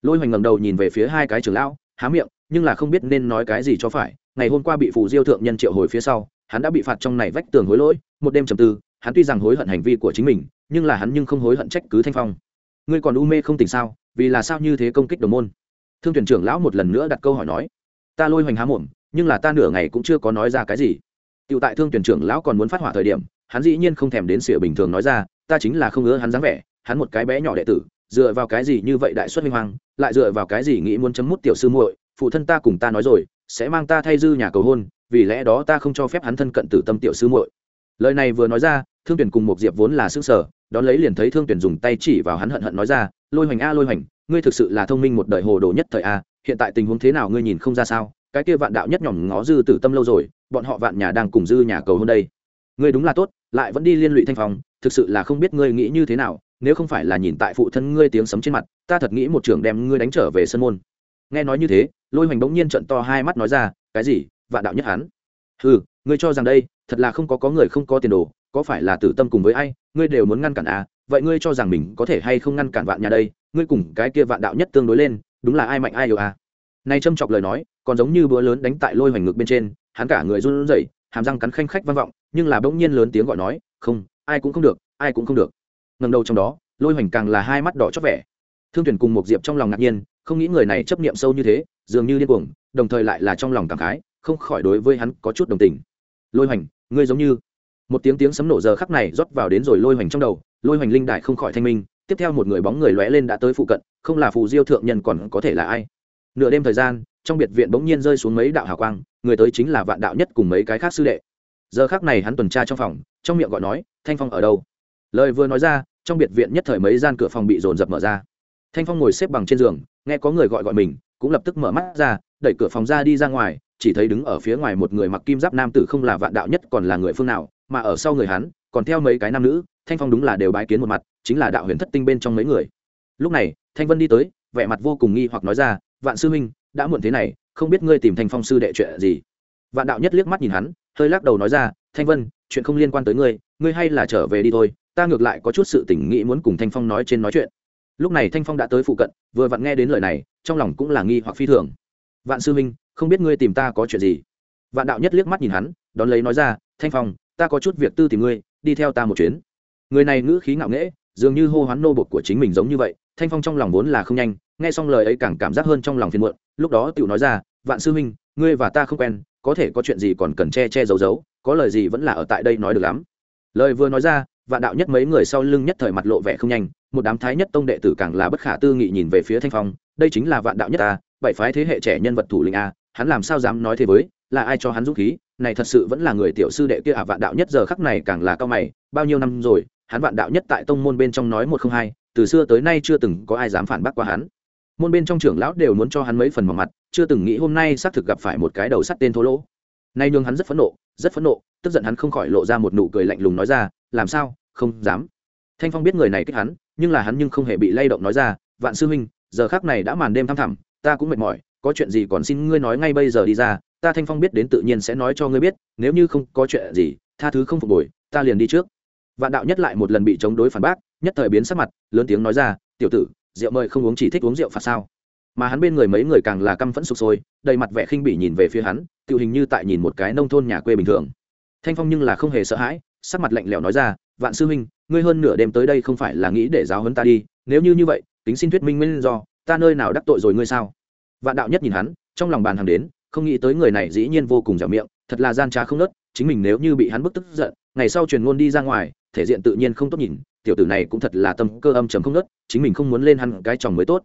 Lôi hoành ngầm đầu nhìn về phía hai cái trưởng lão, há miệng, nhưng là không biết nên nói cái gì cho phải. Ngày hôm qua bị phù diêu thượng nhân triệu hồi phía sau, hắn đã bị phạt trong này vách tường hối lỗi, một đêm trầm tư, hắn tuy rằng hối hận hành vi của chính mình, nhưng là hắn nhưng không hối hận trách cứ thanh phong. Ngươi còn u mê không tỉnh sao? Vì là sao như thế công kích đồng môn? Thương tuyển trưởng lão một lần nữa đặt câu hỏi nói. Ta lôi hoành há mồm nhưng là ta nửa ngày cũng chưa có nói ra cái gì. Tựu tại thương tuyển trưởng lão còn muốn phát hỏa thời điểm, hắn dĩ nhiên không thèm đến sửa bình thường nói ra, ta chính là không ngớ hắn dáng vẻ, hắn một cái bé nhỏ đệ tử, dựa vào cái gì như vậy đại xuất minh hoàng lại dựa vào cái gì nghĩ muốn chấm mút tiểu sư muội, phụ thân ta cùng ta nói rồi, sẽ mang ta thay dư nhà cầu hôn, vì lẽ đó ta không cho phép hắn thân cận tử tâm tiểu sư muội. Lời này vừa nói ra, thương tuyển cùng một diệp vốn là xương sở đón lấy liền thấy thương tuyển dùng tay chỉ vào hắn hận hận nói ra, lôi hoành a, lôi hoành, ngươi thực sự là thông minh một đời hồ đồ nhất thời a, hiện tại tình huống thế nào ngươi nhìn không ra sao? Cái kia vạn đạo nhất nhỏm ngó dư tử tâm lâu rồi, bọn họ vạn nhà đang cùng dư nhà cầu hôn đây. Ngươi đúng là tốt, lại vẫn đi liên lụy thanh phòng thực sự là không biết ngươi nghĩ như thế nào, nếu không phải là nhìn tại phụ thân ngươi tiếng sấm trên mặt, ta thật nghĩ một trưởng đem ngươi đánh trở về sân môn. Nghe nói như thế, lôi hoành bỗng nhiên trận to hai mắt nói ra, cái gì, vạn đạo nhất hắn? Ừ ngươi cho rằng đây, thật là không có có người không có tiền đồ, có phải là tử tâm cùng với ai, ngươi đều muốn ngăn cản à? Vậy ngươi cho rằng mình có thể hay không ngăn cản vạn nhà đây? Ngươi cùng cái kia vạn đạo nhất tương đối lên, đúng là ai mạnh ai yếu à? Nay châm chọc lời nói, còn giống như búa lớn đánh tại lôi hoành ngực bên trên, hắn cả người run rẩy, hàm răng cắn khanh khách vang vọng, nhưng là bỗng nhiên lớn tiếng gọi nói, không, ai cũng không được, ai cũng không được. Ngầm đầu trong đó, lôi hoành càng là hai mắt đỏ chót vẻ. Thương tuyển cùng một diệp trong lòng ngạc nhiên, không nghĩ người này chấp niệm sâu như thế, dường như điên cuồng, đồng thời lại là trong lòng cảm khái, không khỏi đối với hắn có chút đồng tình. Lôi hoành, ngươi giống như một tiếng tiếng sấm nổ giờ khắc này rót vào đến rồi lôi hoành trong đầu, lôi hoành linh đại không khỏi thanh minh, tiếp theo một người bóng người lóe lên đã tới phụ cận, không là phù diêu thượng nhân còn có thể là ai? Nửa đêm thời gian, trong biệt viện bỗng nhiên rơi xuống mấy đạo hào quang, người tới chính là vạn đạo nhất cùng mấy cái khác sư đệ. Giờ khác này hắn tuần tra trong phòng, trong miệng gọi nói, thanh phong ở đâu? Lời vừa nói ra, trong biệt viện nhất thời mấy gian cửa phòng bị dồn dập mở ra. Thanh phong ngồi xếp bằng trên giường, nghe có người gọi gọi mình, cũng lập tức mở mắt ra, đẩy cửa phòng ra đi ra ngoài, chỉ thấy đứng ở phía ngoài một người mặc kim giáp nam tử không là vạn đạo nhất còn là người phương nào, mà ở sau người hắn, còn theo mấy cái nam nữ, thanh phong đúng là đều bái kiến một mặt, chính là đạo huyền thất tinh bên trong mấy người. Lúc này, thanh vân đi tới, vẻ mặt vô cùng nghi hoặc nói ra vạn sư huynh, đã muộn thế này, không biết ngươi tìm thanh phong sư đệ chuyện gì? Vạn đạo nhất liếc mắt nhìn hắn, hơi lắc đầu nói ra, thanh vân, chuyện không liên quan tới ngươi ngươi hay là trở về đi thôi, ta ngược lại có chút sự tỉnh nghĩ muốn cùng thanh phong nói trên nói chuyện. Lúc này thanh phong đã tới phụ cận, vừa vặn nghe đến lời này, trong lòng cũng là nghi hoặc phi thường. Vạn sư minh không biết ngươi tìm ta có chuyện gì? Vạn đạo nhất liếc mắt nhìn hắn, đón lấy nói ra, thanh phong, ta có chút việc tư tìm ngươi, đi theo ta một chuyến. Người này ngữ khí ngạo nghễ dường như hô hoán nô bột của chính mình giống như vậy, thanh phong trong lòng vốn là không nhanh, nghe xong lời ấy càng cảm giác hơn trong lòng phiền muộn, lúc đó tiểu nói ra, vạn sư minh ngươi và ta không quen, có thể có chuyện gì còn cần che che giấu giấu, có lời gì vẫn là ở tại đây nói được lắm. Lời vừa nói ra, vạn đạo nhất mấy người sau lưng nhất thời mặt lộ vẻ không nhanh, một đám thái nhất tông đệ tử càng là bất khả tư nghị nhìn về phía thanh phong, đây chính là vạn đạo nhất ta, bảy phái thế hệ trẻ nhân vật thủ lĩnh a, hắn làm sao dám nói thế với, là ai cho hắn dũng khí, này thật sự vẫn là người tiểu sư đệ kia à vạn đạo nhất giờ khắc này càng là cao mày, bao nhiêu năm rồi hắn vạn đạo nhất tại tông môn bên trong nói một không hai, từ xưa tới nay chưa từng có ai dám phản bác qua hắn. Môn bên trong trưởng lão đều muốn cho hắn mấy phần mỏng mặt, chưa từng nghĩ hôm nay xác thực gặp phải một cái đầu sắt tên thô lỗ. Nay nhường hắn rất phẫn nộ, rất phẫn nộ, tức giận hắn không khỏi lộ ra một nụ cười lạnh lùng nói ra, làm sao? Không dám. Thanh phong biết người này kích hắn, nhưng là hắn nhưng không hề bị lay động nói ra, vạn sư huynh, giờ khác này đã màn đêm thăm thẳm, ta cũng mệt mỏi, có chuyện gì còn xin ngươi nói ngay bây giờ đi ra, ta thanh phong biết đến tự nhiên sẽ nói cho ngươi biết, nếu như không có chuyện gì, tha thứ không phục hồi, ta liền đi trước vạn đạo nhất lại một lần bị chống đối phản bác, nhất thời biến sắc mặt, lớn tiếng nói ra, tiểu tử, rượu mời không uống chỉ thích uống rượu phạt sao? Mà hắn bên người mấy người càng là căm phẫn sụp sôi, đầy mặt vẻ khinh bỉ nhìn về phía hắn tự hình như tại nhìn một cái nông thôn nhà quê bình thường. Thanh phong nhưng là không hề sợ hãi, sắc mặt lạnh lẽo nói ra, vạn sư huynh, ngươi hơn nửa đêm tới đây không phải là nghĩ để giáo huấn ta đi, nếu như như vậy, tính xin thuyết minh nguyên do, ta nơi nào đắc tội rồi ngươi sao? Vạn đạo nhất nhìn hắn, trong lòng bàn hàng đến, không nghĩ tới người này dĩ nhiên vô cùng dẻo miệng, thật là gian trá không nớt, chính mình nếu như bị hắn bức tức giận, ngày sau truyền ngôn đi ra ngoài thể diện tự nhiên không tốt nhìn, tiểu tử này cũng thật là tâm cơ âm trầm không nớt chính mình không muốn lên hắn cái chồng mới tốt.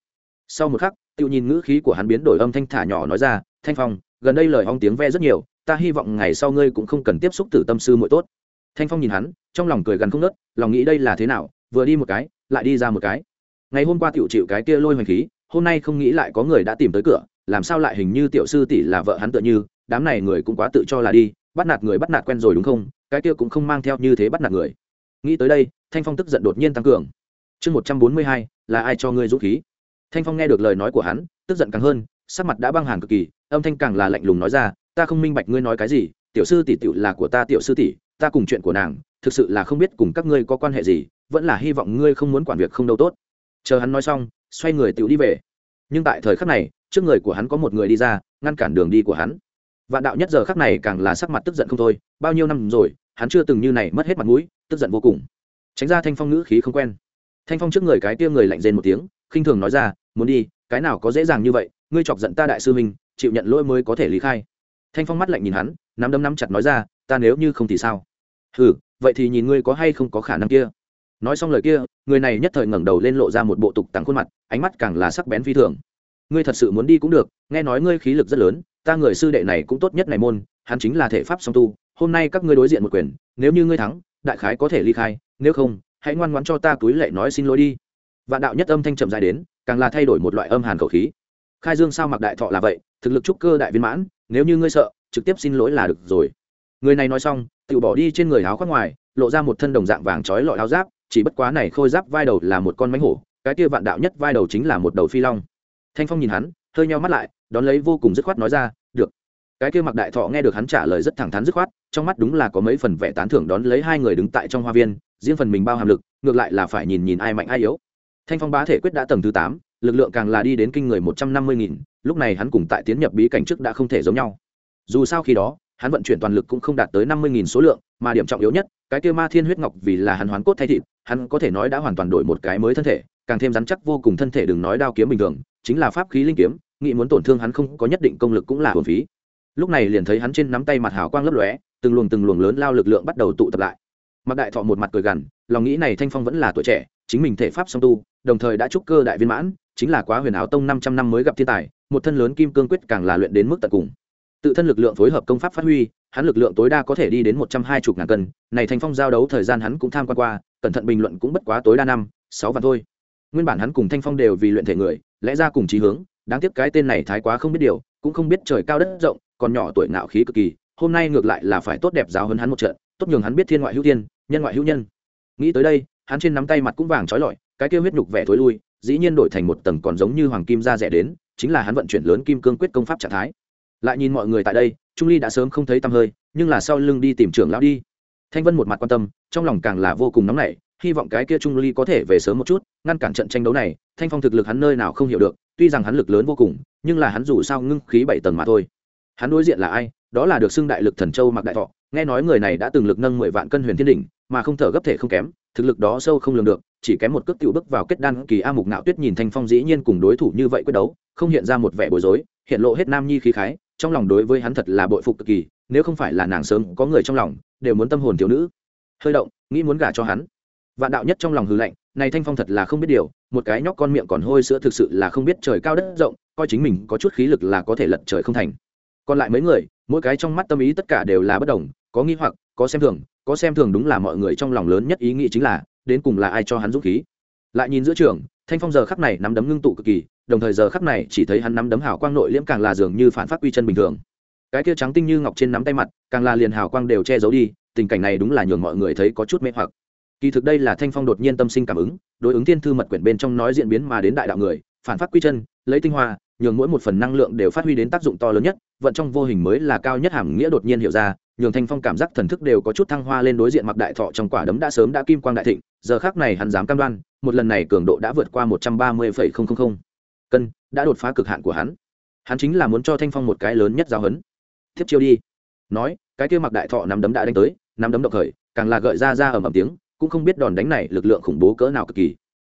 Sau một khắc tự nhìn ngữ khí của hắn biến đổi âm thanh thả nhỏ nói ra, thanh phong, gần đây lời hong tiếng ve rất nhiều, ta hy vọng ngày sau ngươi cũng không cần tiếp xúc tử tâm sư muội tốt. Thanh phong nhìn hắn, trong lòng cười gần không nớt lòng nghĩ đây là thế nào, vừa đi một cái, lại đi ra một cái. Ngày hôm qua tiểu chịu cái kia lôi hoành khí, hôm nay không nghĩ lại có người đã tìm tới cửa, làm sao lại hình như tiểu sư tỷ là vợ hắn tựa như, đám này người cũng quá tự cho là đi, bắt nạt người bắt nạt quen rồi đúng không? Cái kia cũng không mang theo như thế bắt nạt người nghĩ tới đây, thanh phong tức giận đột nhiên tăng cường. Chương một trăm bốn mươi hai, là ai cho ngươi dũng khí? Thanh phong nghe được lời nói của hắn, tức giận càng hơn, sắc mặt đã băng hàn cực kỳ, âm thanh càng là lạnh lùng nói ra, ta không minh bạch ngươi nói cái gì, tiểu sư tỷ tiểu là của ta tiểu sư tỷ, ta cùng chuyện của nàng, thực sự là không biết cùng các ngươi có quan hệ gì, vẫn là hy vọng ngươi không muốn quản việc không đâu tốt. Chờ hắn nói xong, xoay người tiểu đi về. Nhưng tại thời khắc này, trước người của hắn có một người đi ra, ngăn cản đường đi của hắn. Vạn đạo nhất giờ khắc này càng là sắc mặt tức giận không thôi, bao nhiêu năm rồi hắn chưa từng như này mất hết mặt mũi, tức giận vô cùng. Tránh ra thanh phong ngữ khí không quen. Thanh phong trước người cái tia người lạnh rên một tiếng, khinh thường nói ra, muốn đi, cái nào có dễ dàng như vậy, ngươi chọc giận ta đại sư huynh, chịu nhận lỗi mới có thể lý khai. Thanh phong mắt lạnh nhìn hắn, nắm đấm nắm chặt nói ra, ta nếu như không thì sao? Ừ vậy thì nhìn ngươi có hay không có khả năng kia. Nói xong lời kia, người này nhất thời ngẩng đầu lên lộ ra một bộ tục tặng khuôn mặt, ánh mắt càng là sắc bén phi thường. Ngươi thật sự muốn đi cũng được, nghe nói ngươi khí lực rất lớn, ta người sư đệ này cũng tốt nhất này môn, hắn chính là thể pháp song tu hôm nay các ngươi đối diện một quyền, nếu như ngươi thắng, đại khái có thể ly khai, nếu không, hãy ngoan ngoãn cho ta túi lệ nói xin lỗi đi. Vạn đạo nhất âm thanh trầm dài đến, càng là thay đổi một loại âm hàn khẩu khí. Khai dương sao mặc đại thọ là vậy, thực lực trúc cơ đại viên mãn, nếu như ngươi sợ, trực tiếp xin lỗi là được rồi. Người này nói xong tự bỏ đi trên người áo khoác ngoài, lộ ra một thân đồng dạng vàng trói lọi áo giáp, chỉ bất quá này khôi giáp vai đầu là một con mánh hổ, cái kia vạn đạo nhất vai đầu chính là một đầu phi long. Thanh phong nhìn hắn, hơi nheo mắt lại, đón lấy vô cùng dứt khoát nói ra cái kia mặc đại thọ nghe được hắn trả lời rất thẳng thắn dứt khoát, trong mắt đúng là có mấy phần vẻ tán thưởng đón lấy hai người đứng tại trong hoa viên, riêng phần mình bao hàm lực, ngược lại là phải nhìn nhìn ai mạnh ai yếu. Thanh phong bá thể quyết đã tầng thứ tám, lực lượng càng là đi đến kinh người một trăm năm mươi nghìn, lúc này hắn cùng tại tiến nhập bí cảnh trước đã không thể giống nhau. Dù sao khi đó, hắn vận chuyển toàn lực cũng không đạt tới năm mươi nghìn số lượng, mà điểm trọng yếu nhất, cái kia ma thiên huyết ngọc vì là hắn hoán cốt thay thịt, hắn có thể nói đã hoàn toàn đổi một cái mới thân thể, càng thêm rắn chắc vô cùng thân thể đừng nói đao kiếm bình thường, chính là pháp khí linh kiếm, nghĩ muốn tổn thương hắn không có nhất định công lực cũng là hồn phí lúc này liền thấy hắn trên nắm tay mặt hào quang lấp lóe, từng luồng từng luồng lớn lao lực lượng bắt đầu tụ tập lại. Mặc đại thọ một mặt cười gằn, lòng nghĩ này thanh phong vẫn là tuổi trẻ, chính mình thể pháp song tu, đồng thời đã trúc cơ đại viên mãn, chính là quá huyền áo tông năm trăm năm mới gặp thiên tài, một thân lớn kim cương quyết càng là luyện đến mức tận cùng. Tự thân lực lượng phối hợp công pháp phát huy, hắn lực lượng tối đa có thể đi đến một trăm hai mươi ngàn cân, này thanh phong giao đấu thời gian hắn cũng tham quan qua, cẩn thận bình luận cũng bất quá tối đa năm, sáu vạn thôi. Nguyên bản hắn cùng thanh phong đều vì luyện thể người, lẽ ra cùng chí hướng, đáng tiếc cái tên này thái quá không biết điều, cũng không biết trời cao đất rộng còn nhỏ tuổi ngạo khí cực kỳ, hôm nay ngược lại là phải tốt đẹp giáo hơn hắn một trận, tốt nhường hắn biết thiên ngoại hữu thiên, nhân ngoại hữu nhân. Nghĩ tới đây, hắn trên nắm tay mặt cũng vàng trói lọi, cái kêu huyết nhục vẻ thối lui, dĩ nhiên đổi thành một tầng còn giống như hoàng kim da rẻ đến, chính là hắn vận chuyển lớn kim cương quyết công pháp trạng thái. Lại nhìn mọi người tại đây, trung ly đã sớm không thấy tăm hơi, nhưng là sau lưng đi tìm trưởng lão đi. Thanh vân một mặt quan tâm, trong lòng càng là vô cùng nóng nảy, hy vọng cái kia trung ly có thể về sớm một chút, ngăn cản trận tranh đấu này, thanh phong thực lực hắn nơi nào không hiểu được, tuy rằng hắn lực lớn vô cùng, nhưng là hắn dù sao ngưng khí bảy tầng mà thôi hắn đối diện là ai, đó là được xưng đại lực thần châu mặc đại thọ. Nghe nói người này đã từng lực nâng mười vạn cân huyền thiên đỉnh, mà không thở gấp thể không kém, thực lực đó sâu không lường được, chỉ kém một cước tiểu bước vào kết đan kỳ a mục nạo tuyết nhìn thanh phong dĩ nhiên cùng đối thủ như vậy quyết đấu, không hiện ra một vẻ bối rối, hiện lộ hết nam nhi khí khái, trong lòng đối với hắn thật là bội phục cực kỳ, nếu không phải là nàng sớm có người trong lòng, đều muốn tâm hồn thiếu nữ. Hơi động, nghĩ muốn gả cho hắn. Vạn đạo nhất trong lòng hư lạnh, này thanh phong thật là không biết điều, một cái nhóc con miệng còn hôi sữa thực sự là không biết trời cao đất rộng, coi chính mình có chút khí lực là có thể lật trời không thành còn lại mấy người, mỗi cái trong mắt tâm ý tất cả đều là bất đồng, có nghi hoặc, có xem thường, có xem thường đúng là mọi người trong lòng lớn nhất ý nghĩ chính là, đến cùng là ai cho hắn dũng khí. Lại nhìn giữa trường, thanh phong giờ khắc này nắm đấm ngưng tụ cực kỳ, đồng thời giờ khắc này chỉ thấy hắn nắm đấm hào quang nội liễm càng là dường như phản phát quy chân bình thường. Cái kia trắng tinh như ngọc trên nắm tay mặt, càng là liền hào quang đều che giấu đi, tình cảnh này đúng là nhường mọi người thấy có chút mê hoặc. Kỳ thực đây là thanh phong đột nhiên tâm sinh cảm ứng, đối ứng thiên thư mật quyển bên trong nói diễn biến mà đến đại đạo người, phản phát quy chân lấy tinh hoa, nhường mỗi một phần năng lượng đều phát huy đến tác dụng to lớn nhất, vận trong vô hình mới là cao nhất hàm nghĩa đột nhiên hiểu ra, nhường thanh phong cảm giác thần thức đều có chút thăng hoa lên đối diện mặc đại thọ trong quả đấm đã sớm đã kim quang đại thịnh, giờ khác này hắn dám cam đoan, một lần này cường độ đã vượt qua một trăm ba mươi phẩy không không không. Cân, đã đột phá cực hạn của hắn. Hắn chính là muốn cho thanh phong một cái lớn nhất giáo hấn tiếp chiêu đi. Nói, cái kia mặc đại thọ nắm đấm đã đánh tới, nắm đấm độc khởi, càng là gợi ra ra ầm ầm tiếng, cũng không biết đòn đánh này lực lượng khủng bố cỡ nào cực kỳ.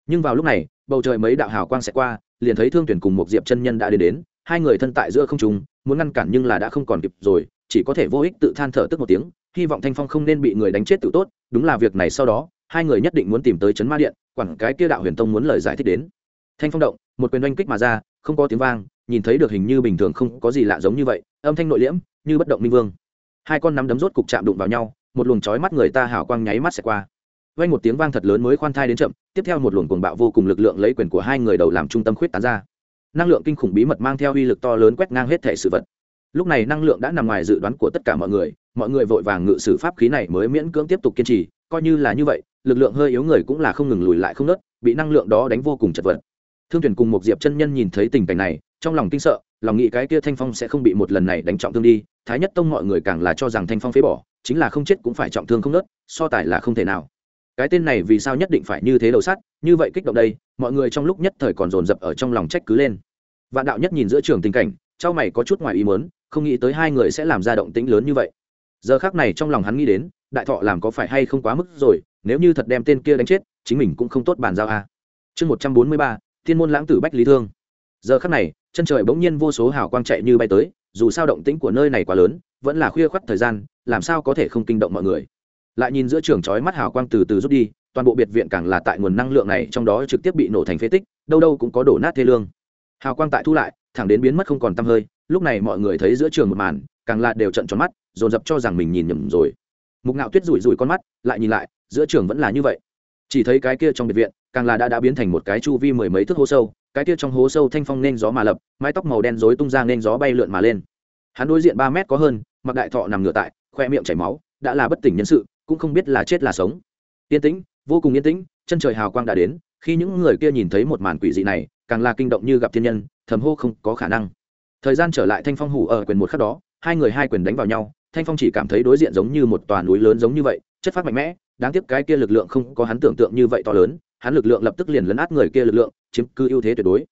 Nhưng vào lúc này, bầu trời mấy đạo hào quang sẽ qua liền thấy thương tuyển cùng một diệp chân nhân đã đến đến hai người thân tại giữa không trùng, muốn ngăn cản nhưng là đã không còn kịp rồi chỉ có thể vô ích tự than thở tức một tiếng hy vọng thanh phong không nên bị người đánh chết tự tốt đúng là việc này sau đó hai người nhất định muốn tìm tới chấn ma điện quản cái kia đạo huyền tông muốn lời giải thích đến. Thanh phong động một quyền oanh kích mà ra không có tiếng vang nhìn thấy được hình như bình thường không có gì lạ giống như vậy âm thanh nội liễm như bất động minh vương. Hai con nắm đấm rốt cục chạm đụng vào nhau một luồng chói mắt người ta hào quang nháy mắt sẽ qua vang một tiếng vang thật lớn mới khoan thai đến chậm tiếp theo một luồng cuồng bạo vô cùng lực lượng lấy quyền của hai người đầu làm trung tâm khuyết tán ra. Năng lượng kinh khủng bí mật mang theo uy lực to lớn quét ngang hết thể sự vật. Lúc này năng lượng đã nằm ngoài dự đoán của tất cả mọi người mọi người vội vàng ngự sử pháp khí này mới miễn cưỡng tiếp tục kiên trì coi như là như vậy lực lượng hơi yếu người cũng là không ngừng lùi lại không ngớt, bị năng lượng đó đánh vô cùng chật vật. Thương thuyền cùng một diệp chân nhân nhìn thấy tình cảnh này trong lòng kinh sợ lòng nghĩ cái kia thanh phong sẽ không bị một lần này đánh trọng thương đi thái nhất tông mọi người càng là cho rằng thanh phong phế bỏ chính là không chết cũng phải trọng thương không nớt so tài là không thể nào cái tên này vì sao nhất định phải như thế đầu sắt, như vậy kích động đây, mọi người trong lúc nhất thời còn dồn dập ở trong lòng trách cứ lên. Vạn đạo nhất nhìn giữa trường tình cảnh trao mày có chút ngoài ý muốn, không nghĩ tới hai người sẽ làm ra động tĩnh lớn như vậy. Giờ khác này trong lòng hắn nghĩ đến, đại thọ làm có phải hay không quá mức rồi, nếu như thật đem tên kia đánh chết, chính mình cũng không tốt bàn giao a. À. chương một trăm bốn mươi ba, thiên môn lãng tử bách lý thương. Giờ khắc này, chân trời bỗng nhiên vô số hào quang chạy như bay tới, dù sao động tĩnh của nơi này quá lớn, vẫn là khuya khoắt thời gian, làm sao có thể không kinh động mọi người lại nhìn giữa trường chói mắt hào quang từ từ rút đi, toàn bộ biệt viện càng là tại nguồn năng lượng này trong đó trực tiếp bị nổ thành phế tích, đâu đâu cũng có đổ nát thê lương. Hào quang tại thu lại, thẳng đến biến mất không còn tăm hơi, lúc này mọi người thấy giữa trường một màn, càng là đều trận tròn mắt, dồn dập cho rằng mình nhìn nhầm rồi. Mục ngạo tuyết rủi rủi con mắt, lại nhìn lại, giữa trường vẫn là như vậy. Chỉ thấy cái kia trong biệt viện, càng là đã đã biến thành một cái chu vi mười mấy thước hố sâu, cái kia trong hố sâu thanh phong nên gió mà lập, mái tóc màu đen rối tung ra nên gió bay lượn mà lên. Hắn đối diện ba mét có hơn, mặc đại thọ nằm ngửa tại, khoe miệng chảy máu, đã là bất tỉnh nhân sự cũng không biết là chết là sống. Yên tĩnh, vô cùng yên tĩnh, chân trời hào quang đã đến, khi những người kia nhìn thấy một màn quỷ dị này, càng là kinh động như gặp thiên nhân, thầm hô không có khả năng. Thời gian trở lại thanh phong hủ ở quyền một khắc đó, hai người hai quyền đánh vào nhau, thanh phong chỉ cảm thấy đối diện giống như một tòa núi lớn giống như vậy, chất phát mạnh mẽ, đáng tiếc cái kia lực lượng không có hắn tưởng tượng như vậy to lớn, hắn lực lượng lập tức liền lấn át người kia lực lượng, chiếm cứ ưu thế tuyệt đối.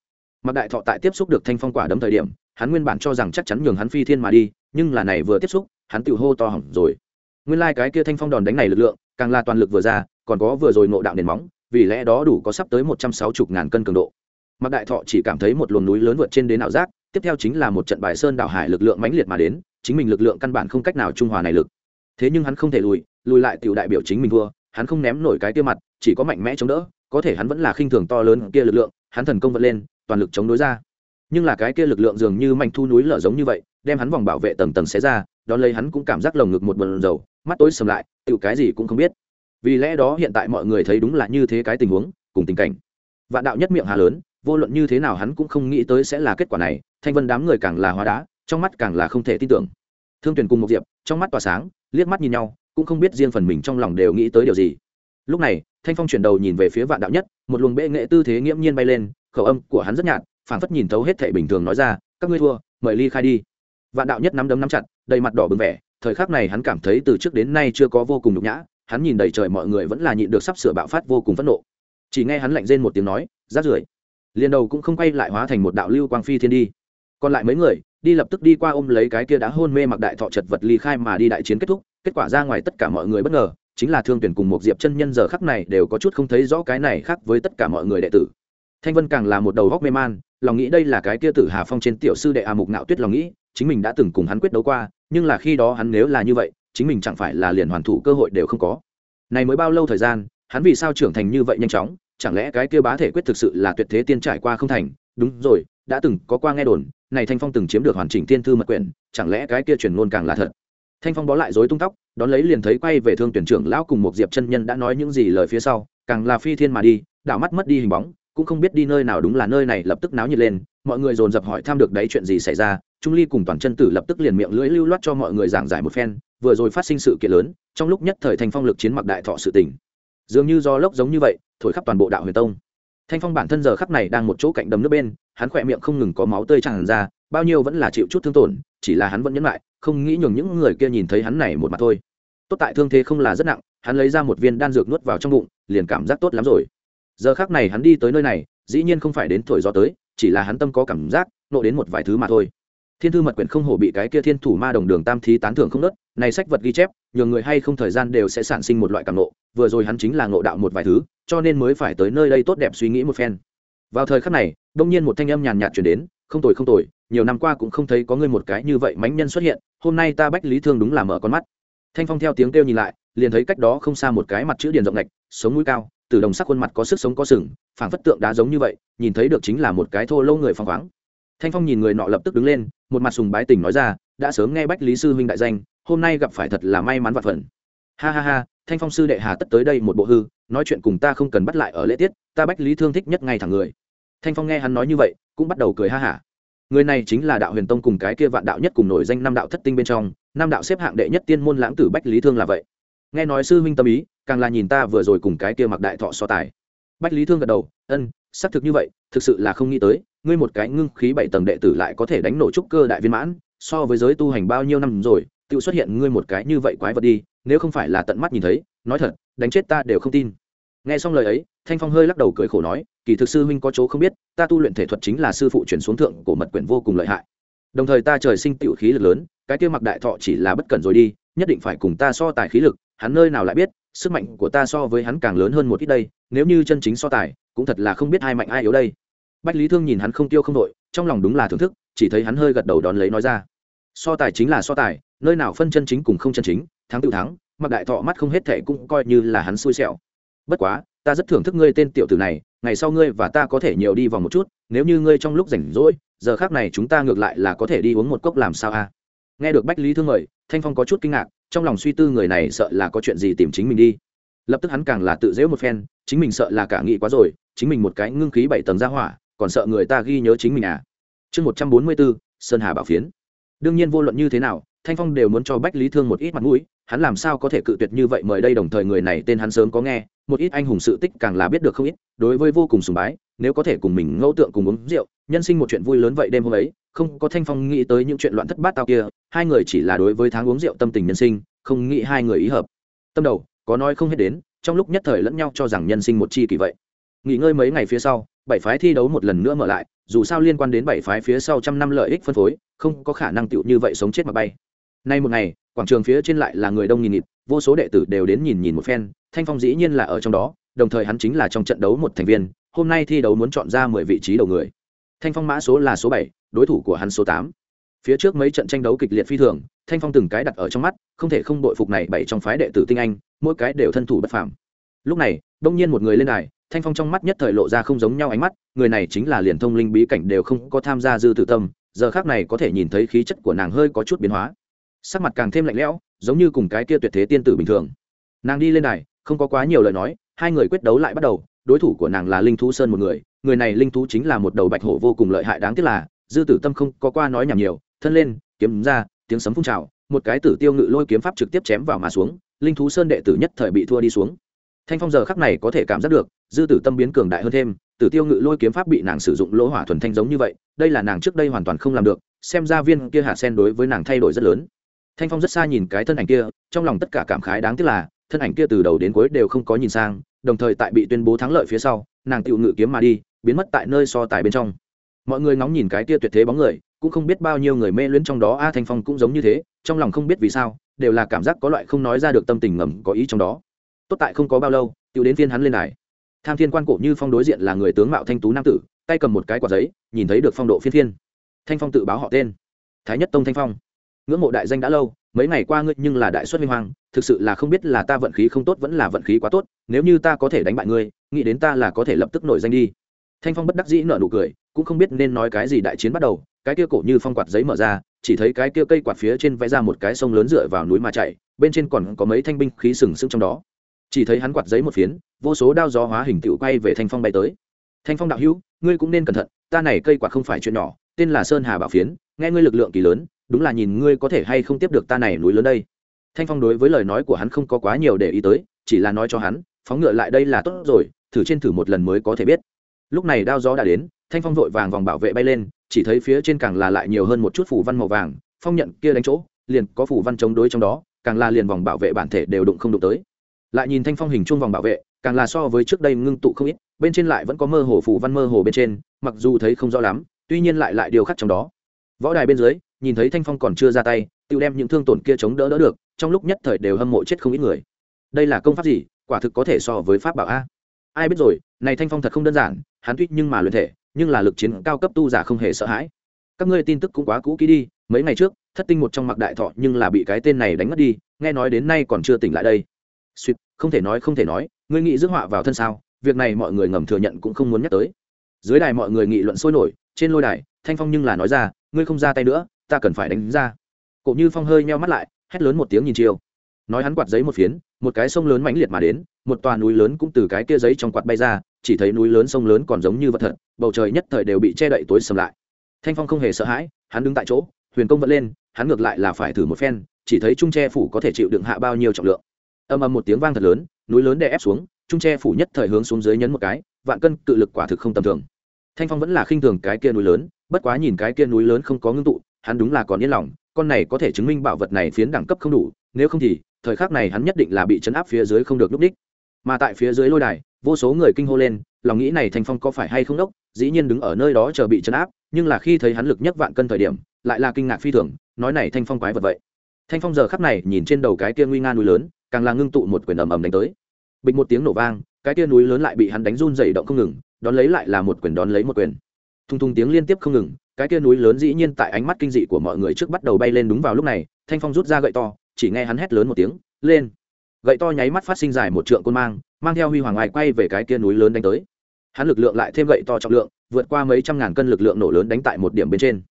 Mặc đại thọ tại tiếp xúc được thanh phong quả đấm thời điểm, hắn nguyên bản cho rằng chắc chắn nhường hắn phi thiên mà đi, nhưng là này vừa tiếp xúc, hắn tự hô to hỏng rồi nguyên lai、like、cái kia thanh phong đòn đánh này lực lượng, càng là toàn lực vừa ra, còn có vừa rồi ngộ đạo nền móng, vì lẽ đó đủ có sắp tới một trăm sáu mươi ngàn cân cường độ. Mặc đại thọ chỉ cảm thấy một luồng núi lớn vượt trên đến ảo giác, tiếp theo chính là một trận bài sơn đảo hải lực lượng mãnh liệt mà đến, chính mình lực lượng căn bản không cách nào trung hòa này lực. Thế nhưng hắn không thể lùi lùi lại tiểu đại biểu chính mình thua, hắn không ném nổi cái kia mặt, chỉ có mạnh mẽ chống đỡ, có thể hắn vẫn là khinh thường to lớn kia lực lượng, hắn thần công vật lên, toàn lực chống đối ra. Nhưng là cái kia lực lượng dường như mạnh thu núi lở giống như vậy, đem hắn vòng bảo vệ tầng tầng xé ra đón lấy hắn cũng cảm giác lồng ngực một bần dầu mắt tối sầm lại tự cái gì cũng không biết. Vì lẽ đó hiện tại mọi người thấy đúng là như thế cái tình huống, cùng tình cảnh. Vạn đạo nhất miệng hà lớn, vô luận như thế nào hắn cũng không nghĩ tới sẽ là kết quả này, thanh vân đám người càng là hóa đá, trong mắt càng là không thể tin tưởng. Thương tuyển cùng một diệp, trong mắt tỏa sáng, liếc mắt nhìn nhau, cũng không biết riêng phần mình trong lòng đều nghĩ tới điều gì. Lúc này, thanh phong chuyển đầu nhìn về phía vạn đạo nhất, một luồng bệ nghệ tư thế nghiễm nhiên bay lên, khẩu âm của hắn rất nhạt, phảng phất nhìn thấu hết thệ bình thường nói ra, các ngươi thua, mời ly khai đi vạn đạo nhất nắm đấm nắm chặt, đầy mặt đỏ bừng vẻ, thời khắc này hắn cảm thấy từ trước đến nay chưa có vô cùng nhục nhã, hắn nhìn đầy trời mọi người vẫn là nhịn được sắp sửa bạo phát vô cùng phẫn nộ. Chỉ nghe hắn lạnh rên một tiếng nói rát rưởi. Liền đầu cũng không quay lại hóa thành một đạo lưu quang phi thiên đi. Còn lại mấy người, đi lập tức đi qua ôm lấy cái kia đã hôn mê mặc đại thọ chật vật ly khai mà đi đại chiến kết thúc. Kết quả ra ngoài tất cả mọi người bất ngờ, chính là thương tuyển cùng một diệp chân nhân giờ khắc này đều có chút không thấy rõ cái này khác với tất cả mọi người đệ tử. Thanh vân càng là một đầu góc mê man, lòng nghĩ đây là cái kia tử hà phong trên tiểu sư đệ a mục nạo tuyết lòng nghĩ chính mình đã từng cùng hắn quyết đấu qua, nhưng là khi đó hắn nếu là như vậy, chính mình chẳng phải là liền hoàn thủ cơ hội đều không có. Này mới bao lâu thời gian, hắn vì sao trưởng thành như vậy nhanh chóng? Chẳng lẽ cái kia bá thể quyết thực sự là tuyệt thế tiên trải qua không thành? Đúng rồi, đã từng có qua nghe đồn, này thanh phong từng chiếm được hoàn chỉnh tiên thư mật quyển, chẳng lẽ cái kia truyền ngôn càng là thật? Thanh phong bó lại dối tung tóc, đón lấy liền thấy quay về thương tuyển trưởng lão cùng một diệp chân nhân đã nói những gì lời phía sau, càng là phi thiên mà đi, đảo mắt mất đi hình bóng, cũng không biết đi nơi nào đúng là nơi này, lập tức náo nhiệt lên mọi người dồn dập hỏi thăm được đấy chuyện gì xảy ra, trung ly cùng toàn chân tử lập tức liền miệng lưỡi lưu loát cho mọi người giảng giải một phen, vừa rồi phát sinh sự kiện lớn, trong lúc nhất thời thanh phong lực chiến mặc đại thọ sự tình. Dường như do lốc giống như vậy, thổi khắp toàn bộ đạo huyền tông. Thanh phong bản thân giờ khắp này đang một chỗ cạnh đầm nước bên, hắn khỏe miệng không ngừng có máu tươi tràn ra, bao nhiêu vẫn là chịu chút thương tổn, chỉ là hắn vẫn nhẫn lại, không nghĩ nhường những người kia nhìn thấy hắn này một mặt thôi. Tốt tại thương thế không là rất nặng, hắn lấy ra một viên đan dược nuốt vào trong bụng, liền cảm giác tốt lắm rồi. Giờ khác này hắn đi tới nơi này, dĩ nhiên không phải đến thổi gió tới chỉ là hắn tâm có cảm giác, nộ đến một vài thứ mà thôi. Thiên thư mật quyển không hổ bị cái kia thiên thủ ma đồng đường tam thí tán thưởng không nớt, này sách vật ghi chép, nhường người hay không thời gian đều sẽ sản sinh một loại cảm nộ, vừa rồi hắn chính là ngộ đạo một vài thứ, cho nên mới phải tới nơi đây tốt đẹp suy nghĩ một phen. Vào thời khắc này, đông nhiên một thanh âm nhàn nhạt chuyển đến, không tồi không tồi, nhiều năm qua cũng không thấy có người một cái như vậy mánh nhân xuất hiện, hôm nay ta bách lý thương đúng là mở con mắt. Thanh phong theo tiếng kêu nhìn lại, liền thấy cách đó không xa một cái mặt chữ điền rộng lạch sống mũi cao từ đồng sắc khuôn mặt có sức sống có sừng, phảng phất tượng đá giống như vậy, nhìn thấy được chính là một cái thô lâu người phong khoáng. Thanh phong nhìn người nọ lập tức đứng lên, một mặt sùng bái tình nói ra, đã sớm nghe bách lý sư huynh đại danh, hôm nay gặp phải thật là may mắn và phần. Ha ha ha, thanh phong sư đệ hà tất tới đây một bộ hư, nói chuyện cùng ta không cần bắt lại ở lễ tiết, ta bách lý thương thích nhất ngay thẳng người. Thanh phong nghe hắn nói như vậy, cũng bắt đầu cười ha hả. Người này chính là đạo huyền tông cùng cái kia vạn đạo nhất cùng nổi danh năm đạo thất tinh bên trong năm đạo xếp hạng đệ nhất tiên môn lãng tử bách lý thương là vậy. Nghe nói sư huynh tâm ý càng là nhìn ta vừa rồi cùng cái kia mặc đại thọ so tài. Bách lý thương gật đầu, ân, xác thực như vậy, thực sự là không nghĩ tới, ngươi một cái ngưng khí bảy tầng đệ tử lại có thể đánh nổ trúc cơ đại viên mãn, so với giới tu hành bao nhiêu năm rồi tự xuất hiện ngươi một cái như vậy quái vật đi, nếu không phải là tận mắt nhìn thấy, nói thật, đánh chết ta đều không tin. Nghe xong lời ấy, thanh phong hơi lắc đầu cười khổ nói, kỳ thực sư huynh có chỗ không biết, ta tu luyện thể thuật chính là sư phụ chuyển xuống thượng của mật quyển vô cùng lợi hại. Đồng thời ta trời sinh tiểu khí lực lớn, cái kia mặc đại thọ chỉ là bất cẩn rồi đi, nhất định phải cùng ta so tài khí lực, hắn nơi nào lại biết sức mạnh của ta so với hắn càng lớn hơn một ít đây, nếu như chân chính so tài, cũng thật là không biết ai mạnh ai yếu đây. Bách lý thương nhìn hắn không tiêu không đội, trong lòng đúng là thưởng thức, chỉ thấy hắn hơi gật đầu đón lấy nói ra. So tài chính là so tài, nơi nào phân chân chính cùng không chân chính, thắng tự thắng, mặc đại thọ mắt không hết thệ cũng coi như là hắn xui xẻo. Bất quá, ta rất thưởng thức ngươi tên tiểu tử này, ngày sau ngươi và ta có thể nhiều đi vòng một chút, nếu như ngươi trong lúc rảnh rỗi, giờ khác này chúng ta ngược lại là có thể đi uống một cốc làm sao a? Nghe được bách lý thương mời, thanh phong có chút kinh ngạc trong lòng suy tư người này sợ là có chuyện gì tìm chính mình đi. Lập tức hắn càng là tự dễu một phen, chính mình sợ là cả nghĩ quá rồi, chính mình một cái ngưng khí bảy tầng ra hỏa, còn sợ người ta ghi nhớ chính mình à. Chương một trăm bốn mươi bốn, sơn hà bảo phiến. Đương nhiên vô luận như thế nào, thanh phong đều muốn cho bách lý thương một ít mặt mũi, hắn làm sao có thể cự tuyệt như vậy mời đây đồng thời người này tên hắn sớm có nghe, một ít anh hùng sự tích càng là biết được không ít, đối với vô cùng sùng bái nếu có thể cùng mình ngẫu tượng cùng uống rượu, nhân sinh một chuyện vui lớn vậy đêm hôm ấy, không có thanh phong nghĩ tới những chuyện loạn thất bát tao kia, hai người chỉ là đối với tháng uống rượu tâm tình nhân sinh, không nghĩ hai người ý hợp. Tâm đầu, có nói không hết đến, trong lúc nhất thời lẫn nhau cho rằng nhân sinh một chi kỳ vậy. Nghỉ ngơi mấy ngày phía sau, bảy phái thi đấu một lần nữa mở lại, dù sao liên quan đến bảy phái phía sau trăm năm lợi ích phân phối, không có khả năng tựu như vậy sống chết mà bay. Nay một ngày, quảng trường phía trên lại là người đông nghìn nghịt, vô số đệ tử đều đến nhìn nhìn một phen, thanh phong dĩ nhiên là ở trong đó, đồng thời hắn chính là trong trận đấu một thành viên hôm nay thi đấu muốn chọn ra mười vị trí đầu người. Thanh phong mã số là số bảy, đối thủ của hắn số tám. Phía trước mấy trận tranh đấu kịch liệt phi thường, thanh phong từng cái đặt ở trong mắt, không thể không đội phục này bảy trong phái đệ tử tinh anh, mỗi cái đều thân thủ bất phàm. Lúc này, đông nhiên một người lên đài, thanh phong trong mắt nhất thời lộ ra không giống nhau ánh mắt, người này chính là liền thông linh bí cảnh đều không có tham gia dư tử tâm, giờ khác này có thể nhìn thấy khí chất của nàng hơi có chút biến hóa. Sắc mặt càng thêm lạnh lẽo, giống như cùng cái kia tuyệt thế tiên tử bình thường. Nàng đi lên đài, không có quá nhiều lời nói, hai người quyết đấu lại bắt đầu đối thủ của nàng là linh thú sơn một người người này linh thú chính là một đầu bạch hổ vô cùng lợi hại đáng tiếc là, dư tử tâm không có qua nói nhảm nhiều, thân lên, kiếm ra, tiếng sấm phun trào, một cái tử tiêu ngự lôi kiếm pháp trực tiếp chém vào mà xuống, linh thú sơn đệ tử nhất thời bị thua đi xuống. Thanh phong giờ khắc này có thể cảm giác được, dư tử tâm biến cường đại hơn thêm, tử tiêu ngự lôi kiếm pháp bị nàng sử dụng lỗ hỏa thuần thanh giống như vậy, đây là nàng trước đây hoàn toàn không làm được, xem ra viên kia hạ sen đối với nàng thay đổi rất lớn. Thanh phong rất xa nhìn cái thân ảnh kia, trong lòng tất cả cảm khái đáng tiếc là, thân ảnh kia từ đầu đến cuối đều không có nhìn sang đồng thời tại bị tuyên bố thắng lợi phía sau, nàng tự ngự kiếm mà đi, biến mất tại nơi so tài bên trong. Mọi người ngóng nhìn cái kia tuyệt thế bóng người, cũng không biết bao nhiêu người mê luyến trong đó, a thanh phong cũng giống như thế, trong lòng không biết vì sao, đều là cảm giác có loại không nói ra được tâm tình ngầm có ý trong đó. Tốt tại không có bao lâu tự đến phiên hắn lên đài. Tham thiên quan cổ như phong đối diện là người tướng mạo thanh tú nam tử, tay cầm một cái quả giấy, nhìn thấy được phong độ phiên phiên. Thanh phong tự báo họ tên. Thái nhất tông thanh phong ngưỡng mộ đại danh đã lâu, mấy ngày qua ngươi nhưng là đại xuất minh hoàng thực sự là không biết là ta vận khí không tốt vẫn là vận khí quá tốt, nếu như ta có thể đánh bại ngươi, nghĩ đến ta là có thể lập tức nổi danh đi. Thanh phong bất đắc dĩ nở nụ cười, cũng không biết nên nói cái gì đại chiến bắt đầu, cái kia cổ như phong quạt giấy mở ra, chỉ thấy cái kia cây quạt phía trên vẽ ra một cái sông lớn dựa vào núi mà chạy, bên trên còn có mấy thanh binh khí sừng sững trong đó. Chỉ thấy hắn quạt giấy một phiến, vô số đao gió hóa hình tựu quay về thanh phong bay tới. Thanh phong đạo hữu, ngươi cũng nên cẩn thận, ta này cây quạt không phải chuyện nhỏ, tên là sơn hà bảo phiến, nghe ngươi lực lượng kỳ lớn đúng là nhìn ngươi có thể hay không tiếp được ta này núi lớn đây. Thanh phong đối với lời nói của hắn không có quá nhiều để ý tới, chỉ là nói cho hắn, phóng ngựa lại đây là tốt rồi, thử trên thử một lần mới có thể biết. Lúc này đao gió đã đến, thanh phong vội vàng vòng bảo vệ bay lên, chỉ thấy phía trên càng là lại nhiều hơn một chút phủ văn màu vàng, phong nhận kia đánh chỗ, liền có phủ văn chống đối trong đó, càng là liền vòng bảo vệ bản thể đều đụng không đụng tới. Lại nhìn thanh phong hình chuông vòng bảo vệ, càng là so với trước đây ngưng tụ không ít, bên trên lại vẫn có mơ hồ phủ văn mơ hồ bên trên, mặc dù thấy không rõ lắm, tuy nhiên lại lại điều khắc trong đó võ đài bên dưới, nhìn thấy thanh phong còn chưa ra tay tự đem những thương tổn kia chống đỡ đỡ được, trong lúc nhất thời đều hâm mộ chết không ít người. Đây là công pháp gì? Quả thực có thể so với pháp bảo a. Ai biết rồi, này thanh phong thật không đơn giản, hắn tuy nhưng mà luyện thể, nhưng là lực chiến cao cấp tu giả không hề sợ hãi. Các ngươi tin tức cũng quá cũ kỹ đi, mấy ngày trước, thất tinh một trong mặc đại thọ nhưng là bị cái tên này đánh mất đi, nghe nói đến nay còn chưa tỉnh lại đây. Suýt không thể nói, không thể nói, ngươi nghĩ rước họa vào thân sao? Việc này mọi người ngầm thừa nhận cũng không muốn nhắc tới. Dưới đài mọi người nghị luận sôi nổi, trên lôi đài thanh phong nhưng là nói ra, ngươi không ra tay nữa, ta cần phải đánh ra. Cổ như phong hơi meo mắt lại, hét lớn một tiếng nhìn chiêu. Nói hắn quạt giấy một phiến, một cái sông lớn mãnh liệt mà đến, một tòa núi lớn cũng từ cái kia giấy trong quạt bay ra, chỉ thấy núi lớn sông lớn còn giống như vật thật, bầu trời nhất thời đều bị che đậy tối sầm lại. Thanh phong không hề sợ hãi, hắn đứng tại chỗ, huyền công vẫn lên, hắn ngược lại là phải thử một phen, chỉ thấy trung tre phủ có thể chịu đựng hạ bao nhiêu trọng lượng. Âm âm một tiếng vang thật lớn, núi lớn đè ép xuống, trung tre phủ nhất thời hướng xuống dưới nhấn một cái, vạn cân cự lực quả thực không tầm thường. Thanh phong vẫn là khinh thường cái kia núi lớn bất quá nhìn cái kia núi lớn không có ngưng tụ, hắn đúng là còn yên lòng, con này có thể chứng minh bảo vật này phiến đẳng cấp không đủ, nếu không thì, thời khắc này hắn nhất định là bị chấn áp phía dưới không được núp đích. Mà tại phía dưới lôi đài, vô số người kinh hô lên, lòng nghĩ này thanh phong có phải hay không đốc, dĩ nhiên đứng ở nơi đó chờ bị chấn áp, nhưng là khi thấy hắn lực nhất vạn cân thời điểm, lại là kinh ngạc phi thường, nói này thanh phong quái vật vậy. Thanh phong giờ khắc này nhìn trên đầu cái kia nguy nga núi lớn, càng là ngưng tụ một quyền ầm ầm đánh tới. Bịch một tiếng nổ vang, cái kia núi lớn lại bị hắn đánh run dày động không ngừng, đón lấy lại là một quyền đón lấy một quyền thùng thùng tiếng liên tiếp không ngừng, cái kia núi lớn dĩ nhiên tại ánh mắt kinh dị của mọi người trước bắt đầu bay lên đúng vào lúc này, thanh phong rút ra gậy to, chỉ nghe hắn hét lớn một tiếng, lên! Gậy to nháy mắt phát sinh dài một trượng côn mang mang theo huy hoàng ngoài quay về cái kia núi lớn đánh tới. Hắn lực lượng lại thêm gậy to trọng lượng, vượt qua mấy trăm ngàn cân lực lượng nổ lớn đánh tại một điểm bên trên.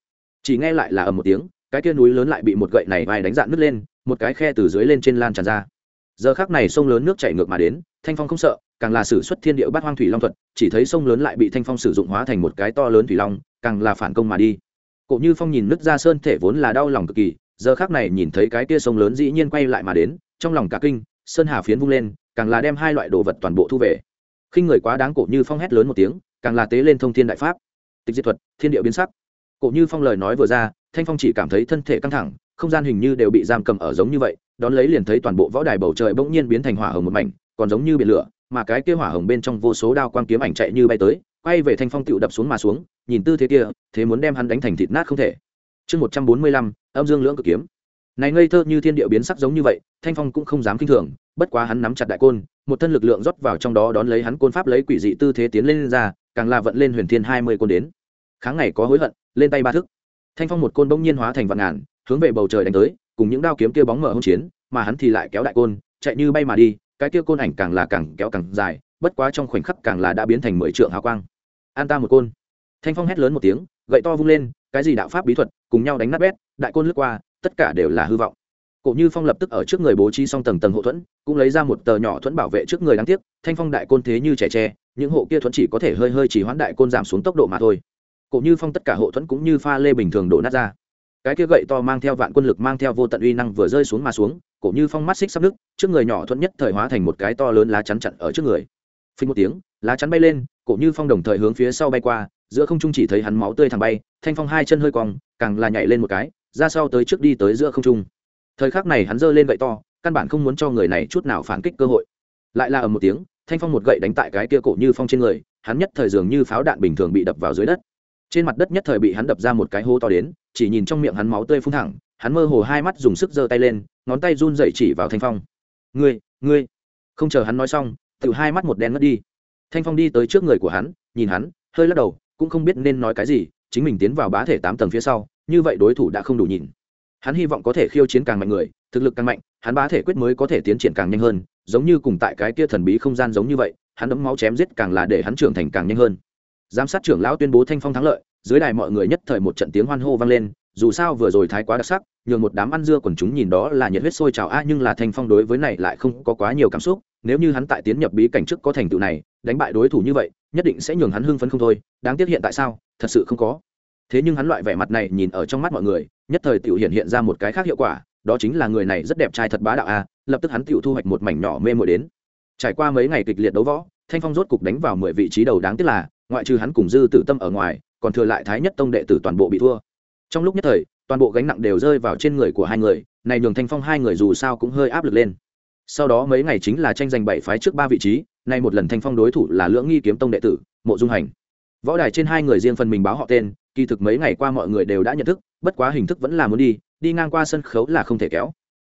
Chỉ nghe lại là ầm một tiếng, cái kia núi lớn lại bị một gậy này vai đánh dạn nứt lên, một cái khe từ dưới lên trên lan tràn ra. Giờ khác này sông lớn nước chảy ngược mà đến, thanh phong không sợ càng là sử xuất thiên địa bát hoang thủy long thuật, chỉ thấy sông lớn lại bị thanh phong sử dụng hóa thành một cái to lớn thủy long, càng là phản công mà đi. Cổ như phong nhìn nứt ra sơn thể vốn là đau lòng cực kỳ, giờ khác này nhìn thấy cái kia sông lớn dĩ nhiên quay lại mà đến, trong lòng cả kinh, sơn hà phiến vung lên, càng là đem hai loại đồ vật toàn bộ thu về. Khinh người quá đáng cổ như phong hét lớn một tiếng, càng là tế lên thông thiên đại pháp. Tịch diệt thuật, thiên địa biến sắc. Cổ như phong lời nói vừa ra, thanh phong chỉ cảm thấy thân thể căng thẳng, không gian hình như đều bị giam cầm ở giống như vậy, đón lấy liền thấy toàn bộ võ đài bầu trời bỗng nhiên biến thành hỏa hồng một mảnh, còn giống như biển lửa mà cái kia hỏa hồng bên trong vô số đao quang kiếm ảnh chạy như bay tới quay về thanh phong tựu đập xuống mà xuống nhìn tư thế kia thế muốn đem hắn đánh thành thịt nát không thể. Chương một trăm bốn mươi lăm âm dương lưỡng cực kiếm. Này ngây thơ như thiên địa biến sắc giống như vậy thanh phong cũng không dám kinh thường bất quá hắn nắm chặt đại côn một thân lực lượng rót vào trong đó đón lấy hắn côn pháp lấy quỷ dị tư thế tiến lên, lên ra càng là vận lên huyền thiên hai mươi côn đến. Kháng ngày có hối hận lên tay ba thức. Thanh phong một côn bỗng nhiên hóa thành vạn ngàn hướng về bầu trời đánh tới cùng những đao kiếm kia bóng mở hông chiến mà hắn thì lại kéo đại côn chạy như bay mà đi cái kia côn ảnh càng là càng kéo càng dài, bất quá trong khoảnh khắc càng là đã biến thành mười trượng hào quang. An ta một côn. Thanh phong hét lớn một tiếng, gậy to vung lên, cái gì đạo pháp bí thuật, cùng nhau đánh nát bét, đại côn lướt qua, tất cả đều là hư vọng. Cổ như phong lập tức ở trước người bố trí xong tầng tầng hộ thuẫn, cũng lấy ra một tờ nhỏ thuẫn bảo vệ trước người đáng tiếc, thanh phong đại côn thế như trẻ tre, những hộ kia thuẫn chỉ có thể hơi hơi chỉ hoãn đại côn giảm xuống tốc độ mà thôi. Cổ như phong tất cả hộ thuẫn cũng như pha lê bình thường đổ nát ra cái kia gậy to mang theo vạn quân lực mang theo vô tận uy năng vừa rơi xuống mà xuống, cổ như phong mắt xích sắp nước trước người nhỏ thuận nhất thời hóa thành một cái to lớn lá chắn chặn ở trước người. Phình một tiếng, lá chắn bay lên, cổ như phong đồng thời hướng phía sau bay qua, giữa không trung chỉ thấy hắn máu tươi thẳng bay, thanh phong hai chân hơi cong, càng là nhảy lên một cái, ra sau tới trước đi tới giữa không trung. Thời khắc này hắn giơ lên gậy to, căn bản không muốn cho người này chút nào phản kích cơ hội. Lại là ở một tiếng, thanh phong một gậy đánh tại cái kia cổ như phong trên người, hắn nhất thời dường như pháo đạn bình thường bị đập vào dưới đất. Trên mặt đất nhất thời bị hắn đập ra một cái hố to đến chỉ nhìn trong miệng hắn máu tươi phun thẳng, hắn mơ hồ hai mắt dùng sức giơ tay lên, ngón tay run dậy chỉ vào thanh phong. Ngươi ngươi. Không chờ hắn nói xong tự hai mắt một đen ngất đi. Thanh phong đi tới trước người của hắn, nhìn hắn, hơi lắc đầu, cũng không biết nên nói cái gì, chính mình tiến vào bá thể tám tầng phía sau, như vậy đối thủ đã không đủ nhìn. Hắn hy vọng có thể khiêu chiến càng mạnh người, thực lực càng mạnh, hắn bá thể quyết mới có thể tiến triển càng nhanh hơn, giống như cùng tại cái kia thần bí không gian giống như vậy, hắn đấm máu chém giết càng là để hắn trưởng thành càng nhanh hơn. Giám sát trưởng lão tuyên bố thanh phong thắng lợi dưới đài mọi người nhất thời một trận tiếng hoan hô vang lên, dù sao vừa rồi thái quá đặc sắc, nhường một đám ăn dưa quần chúng nhìn đó là nhiệt huyết sôi trào a, nhưng là thanh phong đối với này lại không có quá nhiều cảm xúc, nếu như hắn tại tiến nhập bí cảnh trước có thành tựu này, đánh bại đối thủ như vậy, nhất định sẽ nhường hắn hưng phấn không thôi, đáng tiếc hiện tại sao, thật sự không có. Thế nhưng hắn loại vẻ mặt này nhìn ở trong mắt mọi người, nhất thời tiểu hiện hiện ra một cái khác hiệu quả, đó chính là người này rất đẹp trai thật bá đạo a, lập tức hắn tiểu thu hoạch một mảnh nhỏ mê mội đến. Trải qua mấy ngày kịch liệt đấu võ, thanh phong rốt cục đánh vào mười vị trí đầu đáng tiếc là, ngoại trừ hắn cùng dư tử tâm ở ngoài còn thừa lại thái nhất tông đệ tử toàn bộ bị thua. Trong lúc nhất thời, toàn bộ gánh nặng đều rơi vào trên người của hai người, này nhường thanh phong hai người dù sao cũng hơi áp lực lên. Sau đó mấy ngày chính là tranh giành bảy phái trước ba vị trí, nay một lần thanh phong đối thủ là lưỡng nghi kiếm tông đệ tử, mộ dung hành. Võ đài trên hai người riêng phần mình báo họ tên, kỳ thực mấy ngày qua mọi người đều đã nhận thức, bất quá hình thức vẫn là muốn đi đi ngang qua sân khấu là không thể kéo.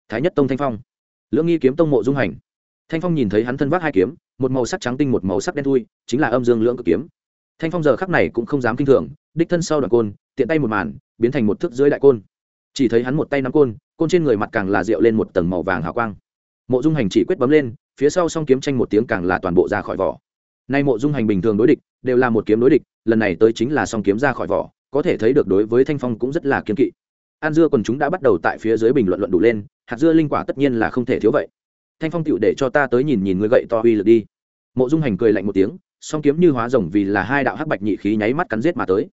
Thái nhất tông thanh phong. Lưỡng nghi kiếm tông mộ dung hành. Thanh phong nhìn thấy hắn thân vác hai kiếm, một màu sắc trắng tinh một màu sắc đen thui, chính là âm dương lưỡng cực kiếm thanh phong giờ khắc này cũng không dám kinh thường, đích thân sau đoạn côn, tiện tay một màn, biến thành một thước dưới đại côn. Chỉ thấy hắn một tay nắm côn côn trên người mặt càng là rượu lên một tầng màu vàng hào quang. Mộ dung hành chỉ quyết bấm lên, phía sau song kiếm tranh một tiếng càng là toàn bộ ra khỏi vỏ. Nay mộ dung hành bình thường đối địch, đều là một kiếm đối địch, lần này tới chính là song kiếm ra khỏi vỏ, có thể thấy được đối với thanh phong cũng rất là kiên kỵ. An dưa còn chúng đã bắt đầu tại phía dưới bình luận luận đủ lên, hạt dưa linh quả tất nhiên là không thể thiếu vậy. Thanh phong tựu để cho ta tới nhìn nhìn người gậy to uy lực đi. Mộ dung hành cười lạnh một tiếng song kiếm như hóa rồng vì là hai đạo hắc bạch nhị khí nháy mắt cắn giết mà tới.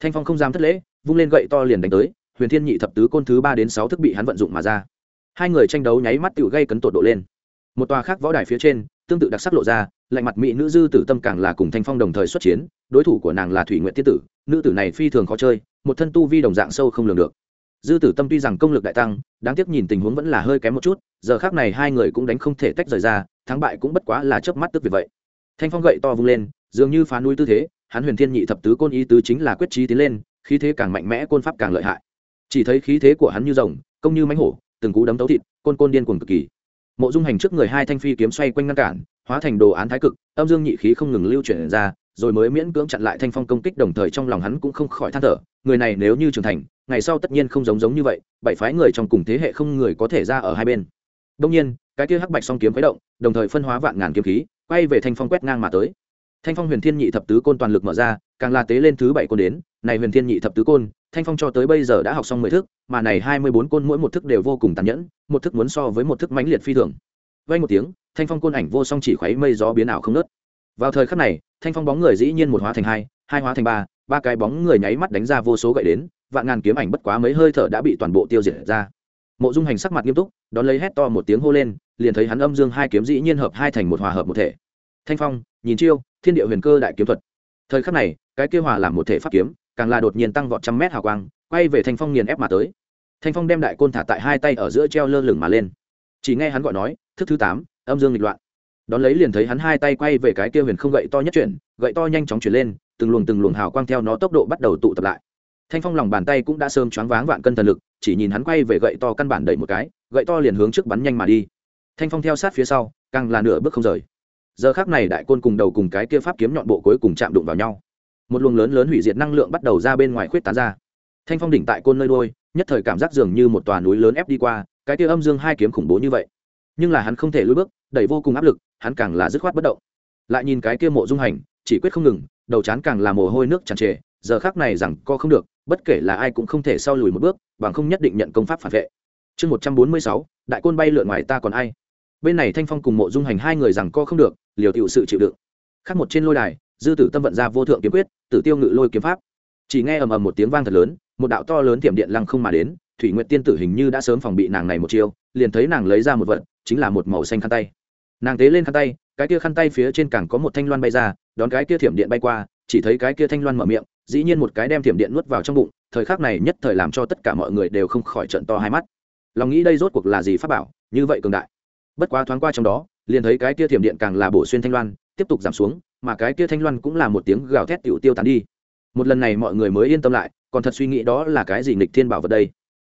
Thanh phong không dám thất lễ, vung lên gậy to liền đánh tới, huyền thiên nhị thập tứ côn thứ ba đến sáu thức bị hắn vận dụng mà ra. Hai người tranh đấu nháy mắt tựu gây cấn tột độ lên. Một tòa khác võ đài phía trên, tương tự đặc sắc lộ ra, lạnh mặt mỹ nữ dư tử tâm càng là cùng thanh phong đồng thời xuất chiến, đối thủ của nàng là thủy nguyện tiết tử, nữ tử này phi thường khó chơi, một thân tu vi đồng dạng sâu không lường được. Dư tử tâm tuy rằng công lực đại tăng, đáng tiếc nhìn tình huống vẫn là hơi kém một chút, giờ khác này hai người cũng đánh không thể tách rời ra, thắng bại cũng bất quá là chớp mắt tức vì vậy thanh phong gậy to vung lên, dường như phá núi tư thế, hắn huyền thiên nhị thập tứ côn ý tứ chính là quyết trí tiến lên, khí thế càng mạnh mẽ, côn pháp càng lợi hại. Chỉ thấy khí thế của hắn như rồng, công như mánh hổ, từng cú đấm tấu thịt, côn côn điên cuồng cực kỳ. Mộ dung hành trước người hai thanh phi kiếm xoay quanh ngăn cản, hóa thành đồ án thái cực, âm dương nhị khí không ngừng lưu chuyển ra, rồi mới miễn cưỡng chặn lại thanh phong công kích, đồng thời trong lòng hắn cũng không khỏi than thở, người này nếu như trưởng thành, ngày sau tất nhiên không giống giống như vậy, bảy phái người trong cùng thế hệ không người có thể ra ở hai bên. Đông nhiên, cái kia hắc bạch song kiếm khuấy động, đồng thời phân hóa vạn ngàn kiếm khí quay về thanh phong quét ngang mà tới. Thanh phong huyền thiên nhị thập tứ côn toàn lực mở ra, càng là tế lên thứ bảy côn đến. Này huyền thiên nhị thập tứ côn, thanh phong cho tới bây giờ đã học xong mười thức, mà này hai mươi bốn côn mỗi một thức đều vô cùng tàn nhẫn, một thức muốn so với một thức mãnh liệt phi thường. Vay một tiếng, thanh phong côn ảnh vô song chỉ khuấy mây gió biến ảo không nớt vào thời khắc này, thanh phong bóng người dĩ nhiên một hóa thành hai hai hóa thành ba ba cái bóng người nháy mắt đánh ra vô số gậy đến, vạn ngàn kiếm ảnh bất quá mấy hơi thở đã bị toàn bộ tiêu diệt ra. Mộ dung hành sắc mặt nghiêm túc, đón lấy hét to một tiếng hô lên liền thấy hắn âm dương hai kiếm dĩ nhiên hợp hai thành một hòa hợp một thể. Thanh phong, nhìn chiêu, thiên địa huyền cơ đại kiếm thuật. Thời khắc này, cái kia hòa làm một thể pháp kiếm, càng là đột nhiên tăng vọt trăm mét hào quang, quay về thanh phong nghiền ép mà tới. Thanh phong đem đại côn thả tại hai tay ở giữa treo lơ lửng mà lên. Chỉ nghe hắn gọi nói, thức thứ tám, âm dương nghịch loạn. Đón lấy liền thấy hắn hai tay quay về cái kia huyền không gậy to nhất chuyển, gậy to nhanh chóng chuyển lên, từng luồng từng luồng hào quang theo nó tốc độ bắt đầu tụ tập lại. Thanh phong lòng bàn tay cũng đã sớm choáng váng vạn cân thần lực, chỉ nhìn hắn quay về gậy to căn bản đẩy một cái, gậy to liền hướng trước bắn nhanh mà đi thanh phong theo sát phía sau, càng là nửa bước không rời. Giờ khác này đại côn cùng đầu cùng cái kia pháp kiếm nhọn bộ cuối cùng chạm đụng vào nhau. Một luồng lớn lớn hủy diệt năng lượng bắt đầu ra bên ngoài khuyết tán ra. Thanh phong đỉnh tại côn nơi đôi nhất thời cảm giác dường như một tòa núi lớn ép đi qua, cái kia âm dương hai kiếm khủng bố như vậy. Nhưng là hắn không thể lùi bước, đẩy vô cùng áp lực, hắn càng là dứt khoát bất động. Lại nhìn cái kia mộ dung hành, chỉ quyết không ngừng, đầu chán càng là mồ hôi nước tràn trề, giờ khác này rằng co không được, bất kể là ai cũng không thể sau lùi một bước, bằng không nhất định nhận công pháp phản vệ. Chương một trăm bốn mươi sáu, đại côn bay lượn ngoài ta còn ai? Bên này thanh phong cùng mộ dung hành hai người rằng co không được, liều tiểu sự chịu đựng. Khác một trên lôi đài, dư tử tâm vận ra vô thượng kiếm quyết, tử tiêu ngự lôi kiếm pháp. Chỉ nghe ầm ầm một tiếng vang thật lớn, một đạo to lớn tiệm điện lăng không mà đến, thủy nguyện tiên tử hình như đã sớm phòng bị nàng này một chiêu, liền thấy nàng lấy ra một vật, chính là một màu xanh khăn tay. Nàng tế lên khăn tay, cái kia khăn tay phía trên càng có một thanh loan bay ra, đón cái kia thiểm điện bay qua, chỉ thấy cái kia thanh loan mở miệng, dĩ nhiên một cái đem thiểm điện nuốt vào trong bụng, thời khắc này nhất thời làm cho tất cả mọi người đều không khỏi trận to hai mắt. Lòng nghĩ đây rốt cuộc là gì pháp bảo, như vậy cường đại bất quá thoáng qua trong đó, liền thấy cái kia thiểm điện càng là bổ xuyên thanh loan, tiếp tục giảm xuống, mà cái kia thanh loan cũng là một tiếng gào thét tiểu tiêu tán đi. Một lần này mọi người mới yên tâm lại, còn thật suy nghĩ đó là cái gì nghịch thiên bảo vật đây.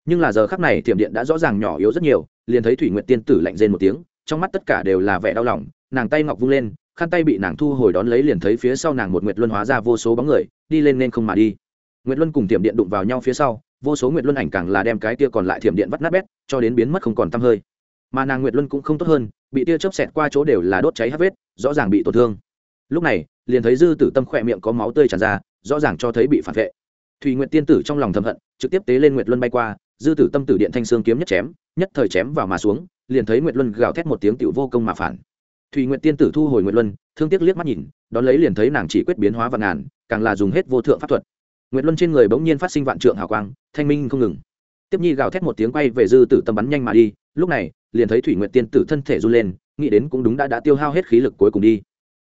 Nhưng là giờ khắc này thiểm điện đã rõ ràng nhỏ yếu rất nhiều, liền thấy thủy nguyện tiên tử lạnh rên một tiếng, trong mắt tất cả đều là vẻ đau lòng, nàng tay ngọc vung lên, khăn tay bị nàng thu hồi đón lấy liền thấy phía sau nàng một nguyệt luân hóa ra vô số bóng người, đi lên nên không mà đi. Nguyệt luân cùng thiểm điện đụng vào nhau phía sau, vô số nguyệt luân ảnh càng là đem cái tia còn lại thiểm điện vắt nát bét, cho đến biến mất không còn tăm hơi mà nàng nguyệt luân cũng không tốt hơn bị tia chớp xẹt qua chỗ đều là đốt cháy hát vết rõ ràng bị tổn thương lúc này liền thấy dư tử tâm khỏe miệng có máu tươi tràn ra rõ ràng cho thấy bị phản vệ thùy nguyệt tiên tử trong lòng thầm hận trực tiếp tế lên nguyệt luân bay qua dư tử tâm tử điện thanh xương kiếm nhất chém nhất thời chém vào mà xuống liền thấy nguyệt luân gào thét một tiếng tựu vô công mà phản thùy nguyệt tiên tử thu hồi nguyệt luân thương tiếc liếc mắt nhìn đón lấy liền thấy nàng chỉ quyết biến hóa vạn ngàn càng là dùng hết vô thượng pháp thuật nguyệt luân trên người bỗng nhiên phát sinh vạn trượng hào quang thanh minh không ngừng tiếp nhi gào thét một tiếng quay về dư tử tâm bắn nhanh mà đi, lúc này, liền thấy thủy nguyệt tiên tử thân thể run lên, nghĩ đến cũng đúng đã đã tiêu hao hết khí lực cuối cùng đi.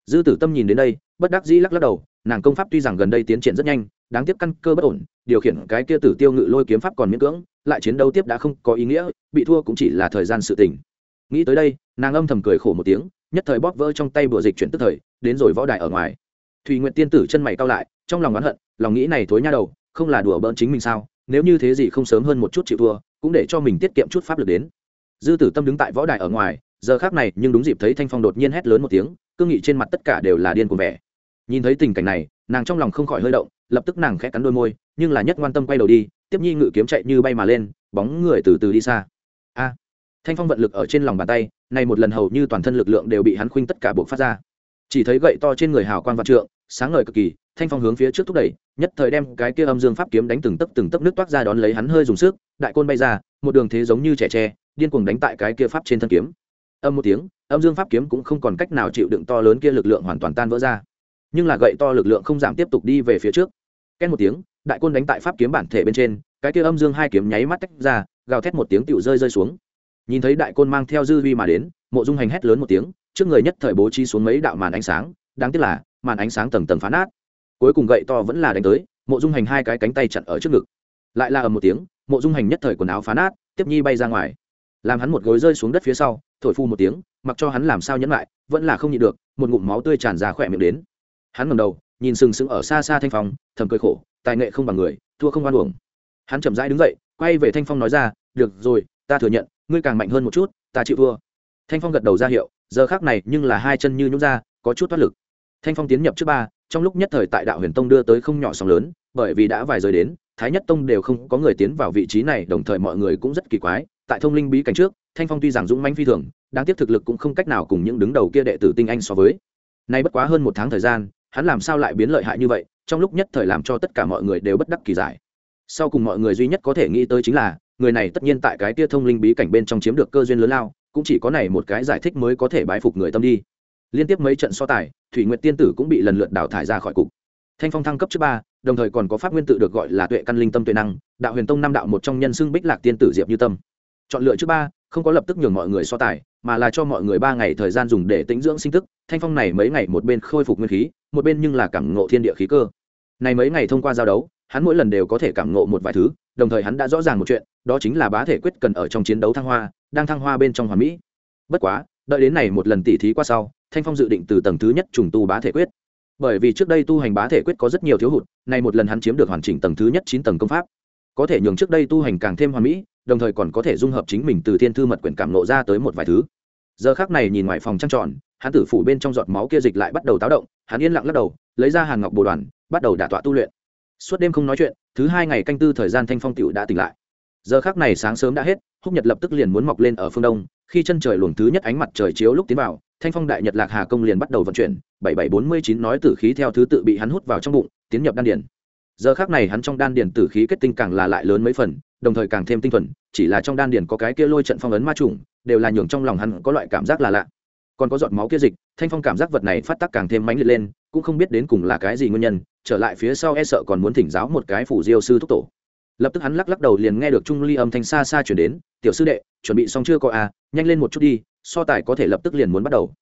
Dư tử tâm nhìn đến đây, bất đắc dĩ lắc lắc đầu, nàng công pháp tuy rằng gần đây tiến triển rất nhanh, đáng tiếc căn cơ bất ổn, điều khiển cái kia tử tiêu ngự lôi kiếm pháp còn miễn cưỡng, lại chiến đấu tiếp đã không có ý nghĩa, bị thua cũng chỉ là thời gian sự tình. Nghĩ tới đây, nàng âm thầm cười khổ một tiếng, nhất thời bóp vỡ trong tay bùa dịch chuyển tức thời, đến rồi võ đài ở ngoài. Thùy nguyện tiên tử chân mày cao lại, trong lòng oán hận, lòng nghĩ này thối nha đầu, không là đùa bỡn chính mình sao? Nếu như thế gì không sớm hơn một chút chịu thua, cũng để cho mình tiết kiệm chút pháp lực đến. Dư tử tâm đứng tại võ đài ở ngoài, giờ khác này nhưng đúng dịp thấy thanh phong đột nhiên hét lớn một tiếng, cương nghị trên mặt tất cả đều là điên cuồng vẻ. Nhìn thấy tình cảnh này, nàng trong lòng không khỏi hơi động, lập tức nàng khẽ cắn đôi môi, nhưng là nhất quan tâm quay đầu đi, tiếp nhi ngự kiếm chạy như bay mà lên, bóng người từ từ đi xa. A! Thanh phong vận lực ở trên lòng bàn tay, này một lần hầu như toàn thân lực lượng đều bị hắn khuynh tất cả buộc phát ra. Chỉ thấy gậy to trên người hào quan vạn trượng, sáng ngời cực kỳ thanh phong hướng phía trước thúc đẩy, nhất thời đem cái kia âm dương pháp kiếm đánh từng tấc từng tấc nước toát ra đón lấy hắn hơi dùng sức, đại côn bay ra, một đường thế giống như trẻ tre, điên cuồng đánh tại cái kia pháp trên thân kiếm. Âm một tiếng, âm dương pháp kiếm cũng không còn cách nào chịu đựng to lớn kia lực lượng hoàn toàn tan vỡ ra. Nhưng là gậy to lực lượng không giảm tiếp tục đi về phía trước. Két một tiếng, đại côn đánh tại pháp kiếm bản thể bên trên, cái kia âm dương hai kiếm nháy mắt tách ra, gào thét một tiếng tựu rơi rơi xuống. Nhìn thấy đại côn mang theo dư vi mà đến, mộ dung hành hét lớn một tiếng, trước người nhất thời bố trí xuống mấy đạo màn ánh sáng, đáng tiếc là, màn ánh sáng tầng tầng phá nát cuối cùng gậy to vẫn là đánh tới, mộ dung hành hai cái cánh tay chặn ở trước ngực. Lại là ầm một tiếng, mộ dung hành nhất thời quần áo phá nát, tiếp nhi bay ra ngoài. Làm hắn một gối rơi xuống đất phía sau, thổi phu một tiếng, mặc cho hắn làm sao nhẫn lại, vẫn là không nhịn được, một ngụm máu tươi tràn ra khỏe miệng đến. Hắn ngầm đầu, nhìn sừng sững ở xa xa thanh phong, thầm cười khổ, tài nghệ không bằng người, thua không oan uổng. Hắn chậm rãi đứng dậy, quay về thanh phong nói ra, được rồi, ta thừa nhận, ngươi càng mạnh hơn một chút, ta chịu thua. Thanh phong gật đầu ra hiệu, giờ khác này nhưng là hai chân như nhúng ra, có chút thoát lực. Thanh phong tiến nhập trước ba trong lúc nhất thời tại đạo huyền tông đưa tới không nhỏ sóng lớn, bởi vì đã vài giờ đến, thái nhất tông đều không có người tiến vào vị trí này, đồng thời mọi người cũng rất kỳ quái. Tại thông linh bí cảnh trước, thanh phong tuy rằng dũng manh phi thường, đáng tiếc thực lực cũng không cách nào cùng những đứng đầu kia đệ tử tinh anh so với. Nay bất quá hơn một tháng thời gian, hắn làm sao lại biến lợi hại như vậy, trong lúc nhất thời làm cho tất cả mọi người đều bất đắc kỳ giải. Sau cùng mọi người duy nhất có thể nghĩ tới chính là, người này tất nhiên tại cái tia thông linh bí cảnh bên trong chiếm được cơ duyên lớn lao, cũng chỉ có này một cái giải thích mới có thể bái phục người tâm đi liên tiếp mấy trận so tài, thủy nguyện tiên tử cũng bị lần lượt đào thải ra khỏi cục. Thanh phong thăng cấp trước ba, đồng thời còn có pháp nguyên tự được gọi là tuệ căn linh tâm tuệ năng, đạo huyền tông năm đạo một trong nhân xưng bích lạc tiên tử diệp như tâm. Chọn lựa trước ba, không có lập tức nhường mọi người so tài, mà là cho mọi người ba ngày thời gian dùng để tĩnh dưỡng sinh tức. Thanh phong này mấy ngày một bên khôi phục nguyên khí, một bên nhưng là cảm ngộ thiên địa khí cơ. Này mấy ngày thông qua giao đấu, hắn mỗi lần đều có thể cảm ngộ một vài thứ, đồng thời hắn đã rõ ràng một chuyện, đó chính là bá thể quyết cần ở trong chiến đấu thăng hoa, đang thăng hoa bên trong hoàn mỹ. Bất quá, đợi đến này một lần tỉ thí qua sau thanh phong dự định từ tầng thứ nhất trùng tu bá thể quyết. Bởi vì trước đây tu hành bá thể quyết có rất nhiều thiếu hụt, nay một lần hắn chiếm được hoàn chỉnh tầng thứ nhất chín tầng công pháp. Có thể nhường trước đây tu hành càng thêm hoàn mỹ, đồng thời còn có thể dung hợp chính mình từ thiên thư mật quyển cảm nộ ra tới một vài thứ. Giờ khác này nhìn ngoài phòng trăng tròn, hắn tử phủ bên trong giọt máu kia dịch lại bắt đầu táo động, hắn yên lặng lắc đầu, lấy ra hàng ngọc bồ đoàn, bắt đầu đả tọa tu luyện. Suốt đêm không nói chuyện, thứ hai ngày canh tư thời gian thanh phong tựu đã tỉnh lại. Giờ khác này sáng sớm đã hết, húc nhật lập tức liền muốn mọc lên ở phương đông, khi chân trời luồng thứ nhất ánh mặt trời chiếu lúc tiến vào thanh phong đại nhật lạc hà công liền bắt đầu vận chuyển, bảy bảy bốn mươi chín nói tử khí theo thứ tự bị hắn hút vào trong bụng, tiến nhập đan điển giờ khác này hắn trong đan điển tử khí kết tinh càng là lại lớn mấy phần, đồng thời càng thêm tinh thuần, chỉ là trong đan điển có cái kia lôi trận phong ấn ma trùng, đều là nhường trong lòng hắn có loại cảm giác là lạ. Còn có giọt máu kia dịch, thanh phong cảm giác vật này phát tác càng thêm mãnh liệt lên, cũng không biết đến cùng là cái gì nguyên nhân, trở lại phía sau e sợ còn muốn thỉnh giáo một cái phủ diêu sư thúc tổ lập tức hắn lắc lắc đầu liền nghe được trung ly âm thanh xa xa chuyển đến, tiểu sư đệ, chuẩn bị xong chưa có à nhanh lên một chút đi, so tài có thể lập tức liền muốn bắt đầu.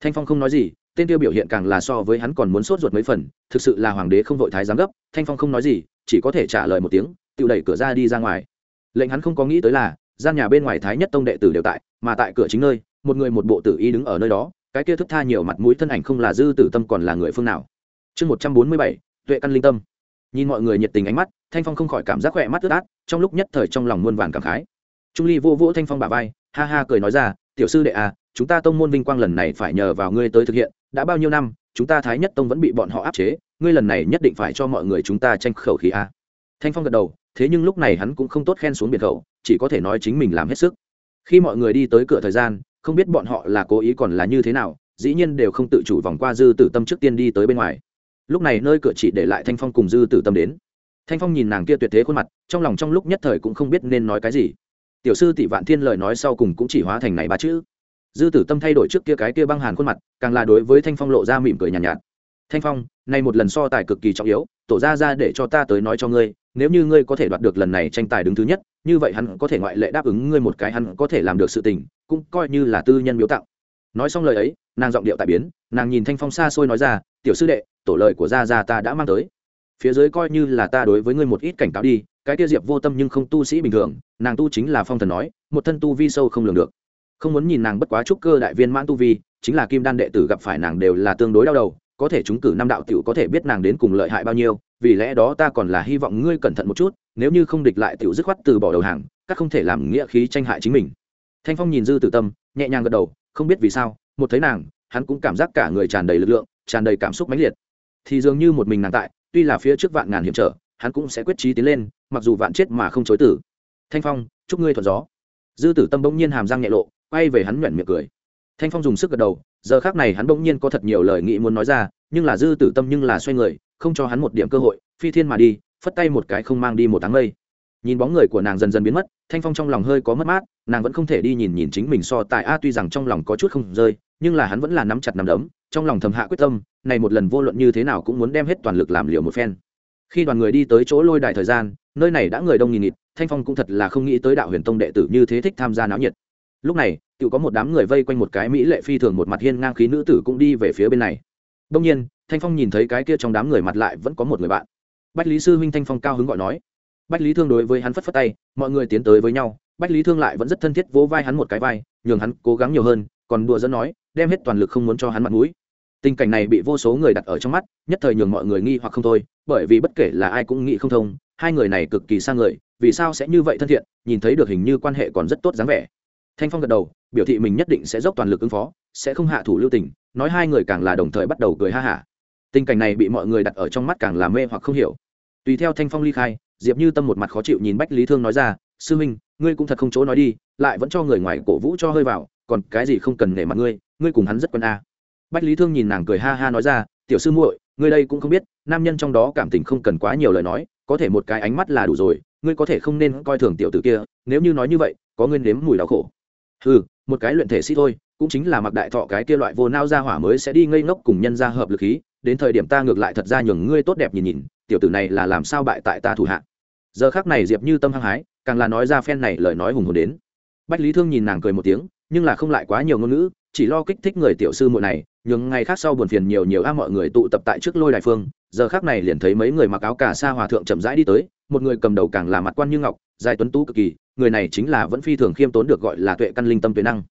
Thanh phong không nói gì, tên tiêu biểu hiện càng là so với hắn còn muốn sốt ruột mấy phần, thực sự là hoàng đế không vội thái giám gấp, thanh phong không nói gì, chỉ có thể trả lời một tiếng tự đẩy cửa ra đi ra ngoài. Lệnh hắn không có nghĩ tới là, gian nhà bên ngoài thái nhất tông đệ tử đều tại, mà tại cửa chính nơi, một người một bộ tử y đứng ở nơi đó, cái kia thức tha nhiều mặt mũi thân ảnh không là dư tử tâm còn là người phương nào. Chương một trăm bốn mươi bảy, tuệ căn linh tâm nhìn mọi người nhiệt tình ánh mắt, thanh phong không khỏi cảm giác khỏe mắt ướt át, trong lúc nhất thời trong lòng muôn vàn cảm khái. Trung ly vô vỗ thanh phong bà vai, ha ha cười nói ra, tiểu sư đệ à chúng ta tông môn vinh quang lần này phải nhờ vào ngươi tới thực hiện, đã bao nhiêu năm, chúng ta thái nhất tông vẫn bị bọn họ áp chế, ngươi lần này nhất định phải cho mọi người chúng ta tranh khẩu khí a. Thanh phong gật đầu, thế nhưng lúc này hắn cũng không tốt khen xuống biệt khẩu, chỉ có thể nói chính mình làm hết sức. Khi mọi người đi tới cửa thời gian, không biết bọn họ là cố ý còn là như thế nào, dĩ nhiên đều không tự chủ vòng qua dư tử tâm trước tiên đi tới bên ngoài lúc này nơi cửa chỉ để lại thanh phong cùng dư tử tâm đến. Thanh phong nhìn nàng kia tuyệt thế khuôn mặt trong lòng trong lúc nhất thời cũng không biết nên nói cái gì. Tiểu sư tỷ vạn thiên lời nói sau cùng cũng chỉ hóa thành này ba chữ. Dư tử tâm thay đổi trước kia cái kia băng hàn khuôn mặt càng là đối với thanh phong lộ ra mỉm cười nhàn nhạt, nhạt. Thanh phong nay một lần so tài cực kỳ trọng yếu tổ ra ra để cho ta tới nói cho ngươi nếu như ngươi có thể đoạt được lần này tranh tài đứng thứ nhất như vậy hắn có thể ngoại lệ đáp ứng ngươi một cái hắn có thể làm được sự tình cũng coi như là tư nhân biếu tặng. Nói xong lời ấy nàng giọng điệu tại biến nàng nhìn thanh phong xa xôi nói ra tiểu sư đệ tổ lợi của gia gia ta đã mang tới. Phía dưới coi như là ta đối với ngươi một ít cảnh cáo đi, cái kia diệp vô tâm nhưng không tu sĩ bình thường, nàng tu chính là phong thần nói, một thân tu vi sâu không lường được. Không muốn nhìn nàng bất quá trúc cơ đại viên mãn tu vi, chính là kim đan đệ tử gặp phải nàng đều là tương đối đau đầu, có thể chúng cử năm đạo tiểu có thể biết nàng đến cùng lợi hại bao nhiêu, vì lẽ đó ta còn là hy vọng ngươi cẩn thận một chút, nếu như không địch lại tiểu dứt khoát từ bỏ đầu hàng, các không thể làm nghĩa khí tranh hại chính mình. Thanh phong nhìn dư tử tâm, nhẹ nhàng gật đầu, không biết vì sao, một thấy nàng, hắn cũng cảm giác cả người tràn đầy lực lượng, tràn đầy cảm xúc mãnh liệt thì dường như một mình nàng tại, tuy là phía trước vạn ngàn hiểm trở, hắn cũng sẽ quyết trí tiến lên, mặc dù vạn chết mà không chối tử. Thanh phong, chúc ngươi thuận gió. Dư tử tâm bỗng nhiên hàm răng nhẹ lộ, quay về hắn nhoẻn miệng cười. Thanh phong dùng sức gật đầu, giờ khác này hắn bỗng nhiên có thật nhiều lời nghĩ muốn nói ra, nhưng là dư tử tâm nhưng là xoay người, không cho hắn một điểm cơ hội, phi thiên mà đi, phất tay một cái không mang đi một tháng mây. Nhìn bóng người của nàng dần dần biến mất, thanh phong trong lòng hơi có mất mát, nàng vẫn không thể đi nhìn nhìn chính mình so tại a tuy rằng trong lòng có chút không rơi nhưng là hắn vẫn là nắm chặt nắm đấm, trong lòng thầm hạ quyết tâm, này một lần vô luận như thế nào cũng muốn đem hết toàn lực làm liều một phen. Khi đoàn người đi tới chỗ lôi đài thời gian, nơi này đã người đông nghìn nghịt, thanh phong cũng thật là không nghĩ tới đạo huyền tông đệ tử như thế thích tham gia náo nhiệt. Lúc này tự có một đám người vây quanh một cái mỹ lệ phi thường một mặt hiên ngang khí nữ tử cũng đi về phía bên này. Đông nhiên, thanh phong nhìn thấy cái kia trong đám người mặt lại vẫn có một người bạn. Bách lý sư huynh thanh phong cao hứng gọi nói. Bách lý thương đối với hắn phất phất tay, mọi người tiến tới với nhau. Bách lý thương lại vẫn rất thân thiết vỗ vai hắn một cái vai, nhường hắn cố gắng nhiều hơn, còn đùa dẫn nói đem hết toàn lực không muốn cho hắn mặt mũi. Tình cảnh này bị vô số người đặt ở trong mắt, nhất thời nhường mọi người nghi hoặc không thôi, bởi vì bất kể là ai cũng nghĩ không thông, hai người này cực kỳ xa người, vì sao sẽ như vậy thân thiện, nhìn thấy được hình như quan hệ còn rất tốt dáng vẻ. Thanh phong gật đầu, biểu thị mình nhất định sẽ dốc toàn lực ứng phó, sẽ không hạ thủ lưu tình, nói hai người càng là đồng thời bắt đầu cười ha hả. Tình cảnh này bị mọi người đặt ở trong mắt càng là mê hoặc không hiểu. Tùy theo thanh phong ly khai, diệp như tâm một mặt khó chịu nhìn bách lý thương nói ra, sư minh, ngươi cũng thật không chỗ nói đi, lại vẫn cho người ngoài cổ vũ cho hơi vào, còn cái gì không cần nể mặt ngươi ngươi cùng hắn rất quân a. Bách lý thương nhìn nàng cười ha ha nói ra, tiểu sư muội, ngươi đây cũng không biết, nam nhân trong đó cảm tình không cần quá nhiều lời nói, có thể một cái ánh mắt là đủ rồi, ngươi có thể không nên coi thường tiểu tử kia, nếu như nói như vậy, có ngươi nếm mùi đau khổ. Ừ một cái luyện thể sĩ thôi, cũng chính là mặc đại thọ cái kia loại vô nao ra hỏa mới sẽ đi ngây ngốc cùng nhân ra hợp lực khí, đến thời điểm ta ngược lại thật ra nhường ngươi tốt đẹp nhìn nhìn, tiểu tử này là làm sao bại tại ta thủ hạ. Giờ khác này diệp như tâm hăng hái, càng là nói ra phen này lời nói hùng hồn đến. Bách lý thương nhìn nàng cười một tiếng, nhưng là không lại quá nhiều ngôn ngữ chỉ lo kích thích người tiểu sư muội này, nhưng ngày khác sau buồn phiền nhiều nhiều a mọi người tụ tập tại trước lôi đài phương, giờ khác này liền thấy mấy người mặc áo cà sa hòa thượng chậm rãi đi tới, một người cầm đầu càng là mặt quan như ngọc, dài tuấn tú cực kỳ, người này chính là vẫn phi thường khiêm tốn được gọi là tuệ căn linh tâm tuệ năng.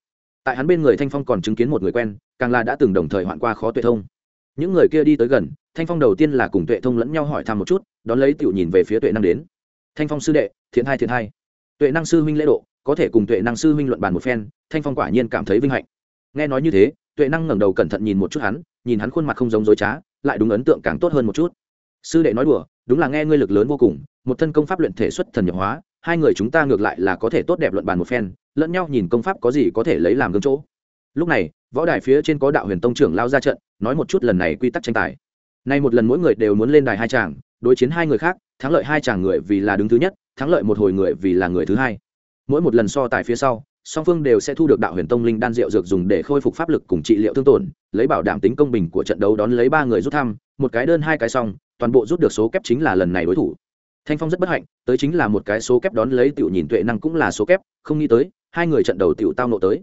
Tại hắn bên người thanh phong còn chứng kiến một người quen, càng là đã từng đồng thời hoạn qua khó tuệ thông. Những người kia đi tới gần, thanh phong đầu tiên là cùng tuệ thông lẫn nhau hỏi thăm một chút, đón lấy tiểu nhìn về phía tuệ năng đến. Thanh phong sư đệ, thiện hai thiện hai. Tuệ năng sư huynh lễ độ, có thể cùng tuệ năng sư huynh luận bàn một phen, thanh phong quả nhiên cảm thấy vinh hạnh nghe nói như thế, tuệ năng ngẩng đầu cẩn thận nhìn một chút hắn, nhìn hắn khuôn mặt không giống dối trá, lại đúng ấn tượng càng tốt hơn một chút. Sư đệ nói đùa, đúng là nghe ngươi lực lớn vô cùng, một thân công pháp luyện thể xuất thần nhập hóa, hai người chúng ta ngược lại là có thể tốt đẹp luận bàn một phen, lẫn nhau nhìn công pháp có gì có thể lấy làm gương chỗ. Lúc này, võ đài phía trên có đạo huyền tông trưởng lao ra trận, nói một chút lần này quy tắc tranh tài. Nay một lần mỗi người đều muốn lên đài hai chàng, đối chiến hai người khác, thắng lợi hai chàng người vì là đứng thứ nhất, thắng lợi một hồi người vì là người thứ hai. Mỗi một lần so tài phía sau song phương đều sẽ thu được đạo huyền tông linh đan rượu dược dùng để khôi phục pháp lực cùng trị liệu thương tổn, lấy bảo đảm tính công bình của trận đấu đón lấy ba người rút thăm, một cái đơn hai cái xong, toàn bộ rút được số kép chính là lần này đối thủ. Thanh phong rất bất hạnh, tới chính là một cái số kép đón lấy tiểu nhìn tuệ năng cũng là số kép, không nghĩ tới, hai người trận đầu tiểu tao nộ tới.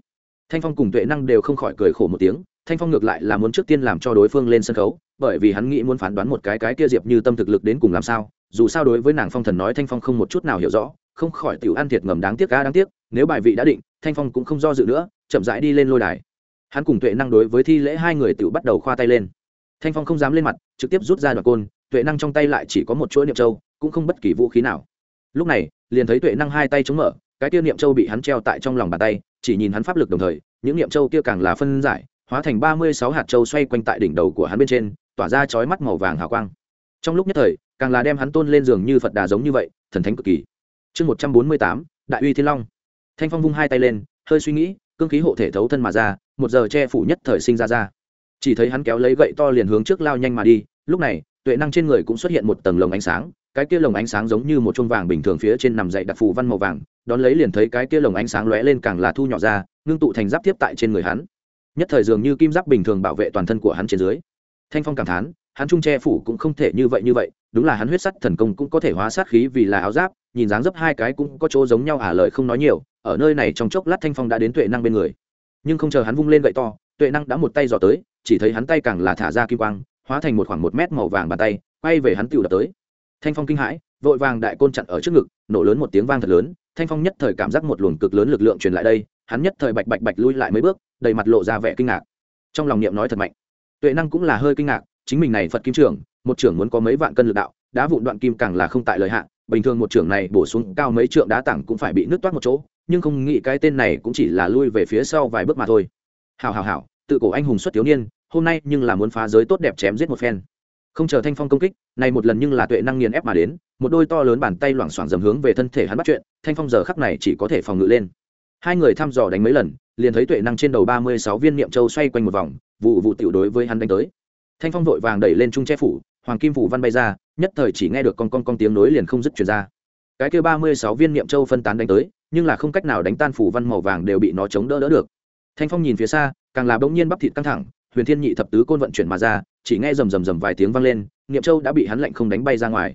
Thanh phong cùng tuệ năng đều không khỏi cười khổ một tiếng, thanh phong ngược lại là muốn trước tiên làm cho đối phương lên sân khấu, bởi vì hắn nghĩ muốn phán đoán một cái cái kia diệp như tâm thực lực đến cùng làm sao, dù sao đối với nàng phong thần nói thanh phong không một chút nào hiểu rõ, không khỏi tiểu ăn thiệt ngầm đáng tiếc ca đáng tiếc, nếu bài vị đã định thanh phong cũng không do dự nữa, chậm rãi đi lên lôi đài. Hắn cùng tuệ năng đối với thi lễ hai người tiểu bắt đầu khoa tay lên. Thanh phong không dám lên mặt, trực tiếp rút ra đoạn côn, tuệ năng trong tay lại chỉ có một chuỗi niệm châu, cũng không bất kỳ vũ khí nào. Lúc này, liền thấy tuệ năng hai tay chống mở, cái tiêu niệm châu bị hắn treo tại trong lòng bàn tay, chỉ nhìn hắn pháp lực đồng thời, những niệm châu kia càng là phân giải, hóa thành ba mươi sáu hạt châu xoay quanh tại đỉnh đầu của hắn bên trên, tỏa ra chói mắt màu vàng hào quang. Trong lúc nhất thời, càng là đem hắn tôn lên giường như phật đà giống như vậy, thần thánh cực kỳ. Chương một trăm bốn mươi tám, đại uy thiên long thanh phong vung hai tay lên, hơi suy nghĩ, cương khí hộ thể thấu thân mà ra, một giờ che phủ nhất thời sinh ra ra. Chỉ thấy hắn kéo lấy gậy to liền hướng trước lao nhanh mà đi, lúc này, tuệ năng trên người cũng xuất hiện một tầng lồng ánh sáng, cái kia lồng ánh sáng giống như một chuông vàng bình thường phía trên nằm dậy đặc phù văn màu vàng, đón lấy liền thấy cái kia lồng ánh sáng lóe lên càng là thu nhỏ ra, ngưng tụ thành giáp tiếp tại trên người hắn. Nhất thời dường như kim giáp bình thường bảo vệ toàn thân của hắn trên dưới. Thanh phong cảm thán, hắn trung che phủ cũng không thể như vậy như vậy, đúng là hắn huyết sắt thần công cũng có thể hóa sát khí vì là áo giáp nhìn dáng dấp hai cái cũng có chỗ giống nhau à lời không nói nhiều, ở nơi này trong chốc lát thanh phong đã đến tuệ năng bên người. Nhưng không chờ hắn vung lên gậy to, tuệ năng đã một tay dò tới, chỉ thấy hắn tay càng là thả ra kim quang, hóa thành một khoảng một mét màu vàng bàn tay, quay về hắn tựu đập tới. Thanh phong kinh hãi, vội vàng đại côn chặn ở trước ngực, nổ lớn một tiếng vang thật lớn, thanh phong nhất thời cảm giác một luồng cực lớn lực lượng truyền lại đây, hắn nhất thời bạch bạch bạch lui lại mấy bước, đầy mặt lộ ra vẻ kinh ngạc. Trong lòng niệm nói thật mạnh, tuệ năng cũng là hơi kinh ngạc, chính mình này phật kim trưởng, một trưởng muốn có mấy vạn cân lực đạo đá vụn đoạn kim càng là không tại lời hạn bình thường một trưởng này bổ xuống cao mấy trượng đá tảng cũng phải bị nứt toát một chỗ, nhưng không nghĩ cái tên này cũng chỉ là lui về phía sau vài bước mà thôi. Hào hào hào tự cổ anh hùng xuất thiếu niên, hôm nay nhưng là muốn phá giới tốt đẹp chém giết một phen. Không chờ thanh phong công kích, này một lần nhưng là tuệ năng nghiền ép mà đến, một đôi to lớn bàn tay loảng xoảng dầm hướng về thân thể hắn bắt chuyện, thanh phong giờ khắc này chỉ có thể phòng ngự lên. Hai người thăm dò đánh mấy lần, liền thấy tuệ năng trên đầu ba mươi sáu viên niệm châu xoay quanh một vòng, vụ vụ tiểu đối với hắn đánh tới. Thanh phong vội vàng đẩy lên trung che phủ, hoàng kim phủ văn bay ra nhất thời chỉ nghe được con con con tiếng nối liền không dứt chuyển ra. Cái kêu ba mươi sáu viên niệm châu phân tán đánh tới, nhưng là không cách nào đánh tan phủ văn màu vàng đều bị nó chống đỡ đỡ được. Thanh phong nhìn phía xa, càng là bỗng nhiên bắp thịt căng thẳng, huyền thiên nhị thập tứ côn vận chuyển mà ra, chỉ nghe rầm rầm rầm vài tiếng vang lên, niệm châu đã bị hắn lạnh không đánh bay ra ngoài.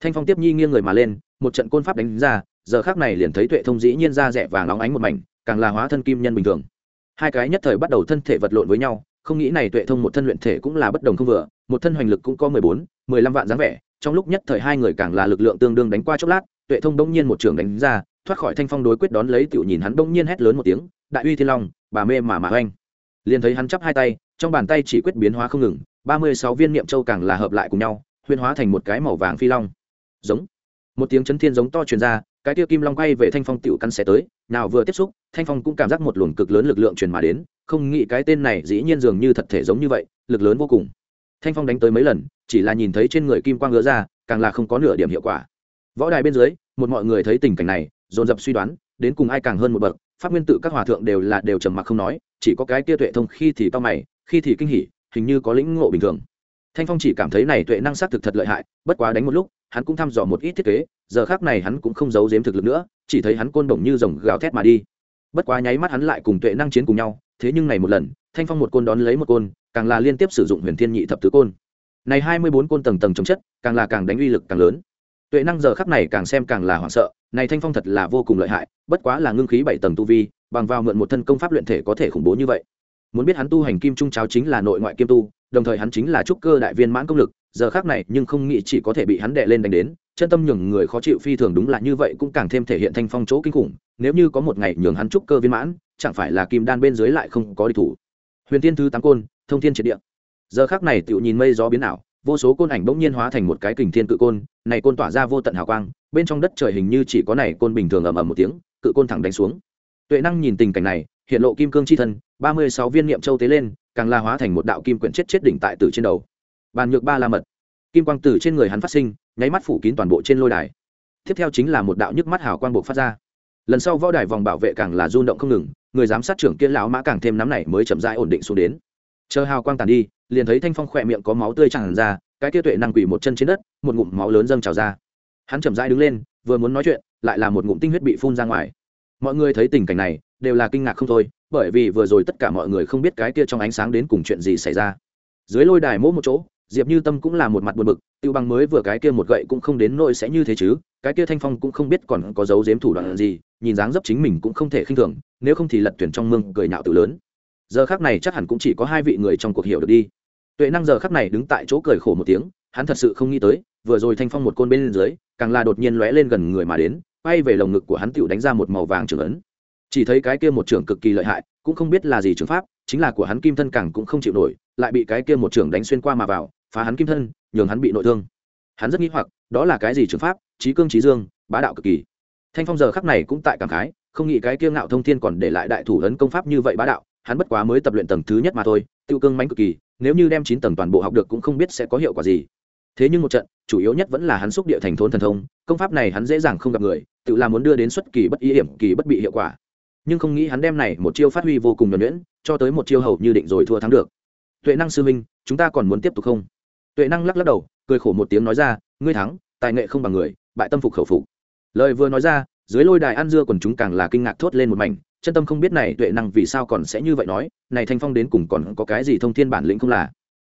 Thanh phong tiếp nhi nghiêng người mà lên, một trận côn pháp đánh ra, giờ khác này liền thấy tuệ thông dĩ nhiên ra rẻ vàng óng ánh một mảnh, càng là hóa thân kim nhân bình thường. Hai cái nhất thời bắt đầu thân thể vật lộn với nhau không nghĩ này tuệ thông một thân luyện thể cũng là bất đồng không vừa, một thân hoành lực cũng có mười bốn, mười lăm vạn dáng vẻ, trong lúc nhất thời hai người càng là lực lượng tương đương đánh qua chốc lát, tuệ thông đông nhiên một trường đánh ra, thoát khỏi thanh phong đối quyết đón lấy tiểu nhìn hắn đông nhiên hét lớn một tiếng, đại uy thiên long, bà mê mà mà oanh. Liền thấy hắn chắp hai tay, trong bàn tay chỉ quyết biến hóa không ngừng, ba mươi sáu viên niệm châu càng là hợp lại cùng nhau, huyên hóa thành một cái màu vàng phi long. Giống. Một tiếng chấn thiên giống to truyền ra, cái tiêu kim long quay về thanh phong tiểu căn xé tới nào vừa tiếp xúc, thanh phong cũng cảm giác một luồng cực lớn lực lượng truyền mà đến, không nghĩ cái tên này dĩ nhiên dường như thật thể giống như vậy, lực lớn vô cùng. Thanh phong đánh tới mấy lần, chỉ là nhìn thấy trên người kim quang ngứa ra, càng là không có nửa điểm hiệu quả. Võ đài bên dưới, một mọi người thấy tình cảnh này, dồn dập suy đoán, đến cùng ai càng hơn một bậc, pháp nguyên tự các hòa thượng đều là đều trầm mặc không nói, chỉ có cái kia tuệ thông khi thì to mày, khi thì kinh hỉ, hình như có lĩnh ngộ bình thường. Thanh phong chỉ cảm thấy này tuệ năng xác thực thật lợi hại, bất quá đánh một lúc hắn cũng thăm dò một ít thiết kế, giờ khác này hắn cũng không giấu giếm thực lực nữa, chỉ thấy hắn côn đồng như rồng gào thét mà đi. Bất quá nháy mắt hắn lại cùng tuệ năng chiến cùng nhau, thế nhưng này một lần, thanh phong một côn đón lấy một côn, càng là liên tiếp sử dụng huyền thiên nhị thập tứ côn. Này hai mươi bốn côn tầng tầng chống chất, càng là càng đánh uy lực càng lớn. Tuệ năng giờ khắc này càng xem càng là hoảng sợ, này thanh phong thật là vô cùng lợi hại, bất quá là ngưng khí bảy tầng tu vi, bằng vào mượn một thân công pháp luyện thể có thể khủng bố như vậy. Muốn biết hắn tu hành kim trung cháo chính là nội ngoại kim tu, đồng thời hắn chính là trúc cơ đại viên mãn công lực giờ khác này nhưng không nghĩ chỉ có thể bị hắn đệ lên đánh đến, chân tâm nhường người khó chịu phi thường đúng là như vậy cũng càng thêm thể hiện thanh phong chỗ kinh khủng, nếu như có một ngày nhường hắn trúc cơ viên mãn, chẳng phải là kim đan bên dưới lại không có địch thủ. Huyền tiên thứ tám côn, thông thiên triệt địa. Giờ khác này tựu nhìn mây gió biến ảo, vô số côn ảnh bỗng nhiên hóa thành một cái kình thiên cự côn, này côn tỏa ra vô tận hào quang, bên trong đất trời hình như chỉ có này côn bình thường ầm ầm một tiếng, cự côn thẳng đánh xuống. Tuệ năng nhìn tình cảnh này, hiện lộ kim cương chi thân, ba mươi sáu viên niệm châu tế lên, càng la hóa thành một đạo kim quyển chết chết đỉnh tại tử trên đầu bàn nhược ba la mật. Kim quang tử trên người hắn phát sinh, nháy mắt phủ kín toàn bộ trên lôi đài. Tiếp theo chính là một đạo nhức mắt hào quang buộc phát ra. Lần sau võ đài vòng bảo vệ càng là rung động không ngừng, người giám sát trưởng kiên lão mã càng thêm nắm này mới chậm rãi ổn định xuống đến. Chờ hào quang tàn đi, liền thấy thanh phong khỏe miệng có máu tươi tràn ra, cái kia tuệ năng quỷ một chân trên đất, một ngụm máu lớn dâng trào ra. Hắn chậm rãi đứng lên, vừa muốn nói chuyện, lại là một ngụm tinh huyết bị phun ra ngoài. Mọi người thấy tình cảnh này, đều là kinh ngạc không thôi, bởi vì vừa rồi tất cả mọi người không biết cái kia trong ánh sáng đến cùng chuyện gì xảy ra. Dưới lôi đài mỗ một chỗ diệp như tâm cũng là một mặt buồn bực, tiêu bằng mới vừa cái kia một gậy cũng không đến nỗi sẽ như thế chứ, cái kia thanh phong cũng không biết còn có dấu giếm thủ đoạn gì, nhìn dáng dấp chính mình cũng không thể khinh thường, nếu không thì lật tuyển trong mương cười nhạo tự lớn. Giờ khắc này chắc hẳn cũng chỉ có hai vị người trong cuộc hiểu được đi. Tuệ năng giờ khắc này đứng tại chỗ cười khổ một tiếng, hắn thật sự không nghĩ tới, vừa rồi thanh phong một côn bên dưới, càng là đột nhiên lóe lên gần người mà đến bay về lồng ngực của hắn tựu đánh ra một màu vàng trưởng ấn. Chỉ thấy cái kia một trưởng cực kỳ lợi hại, cũng không biết là gì trường pháp, chính là của hắn kim thân càng cũng không chịu nổi, lại bị cái kia một trưởng đánh xuyên qua mà vào phá hắn kim thân, nhường hắn bị nội thương. Hắn rất nghĩ hoặc, đó là cái gì trường pháp, trí cương trí dương, bá đạo cực kỳ. Thanh phong giờ khắc này cũng tại cảm khái, không nghĩ cái kiêng ngạo thông thiên còn để lại đại thủ ấn công pháp như vậy bá đạo, hắn bất quá mới tập luyện tầng thứ nhất mà thôi, tiêu cương mánh cực kỳ, nếu như đem chín tầng toàn bộ học được cũng không biết sẽ có hiệu quả gì. Thế nhưng một trận, chủ yếu nhất vẫn là hắn xúc địa thành thôn thần thông, công pháp này hắn dễ dàng không gặp người, tự làm muốn đưa đến xuất kỳ bất ý hiểm, kỳ bất bị hiệu quả. Nhưng không nghĩ hắn đem này một chiêu phát huy vô cùng nhuẩn nhuyễn, cho tới một chiêu hầu như định rồi thua thắng được. Tuệ năng sư minh, chúng ta còn muốn tiếp tục không? Tuệ năng lắc lắc đầu, cười khổ một tiếng nói ra, ngươi thắng, tài nghệ không bằng người, bại tâm phục khẩu phục. Lời vừa nói ra, dưới lôi đài ăn dưa quần chúng càng là kinh ngạc thốt lên một mảnh, chân tâm không biết này tuệ năng vì sao còn sẽ như vậy nói, này thanh phong đến cùng còn có cái gì thông thiên bản lĩnh không là?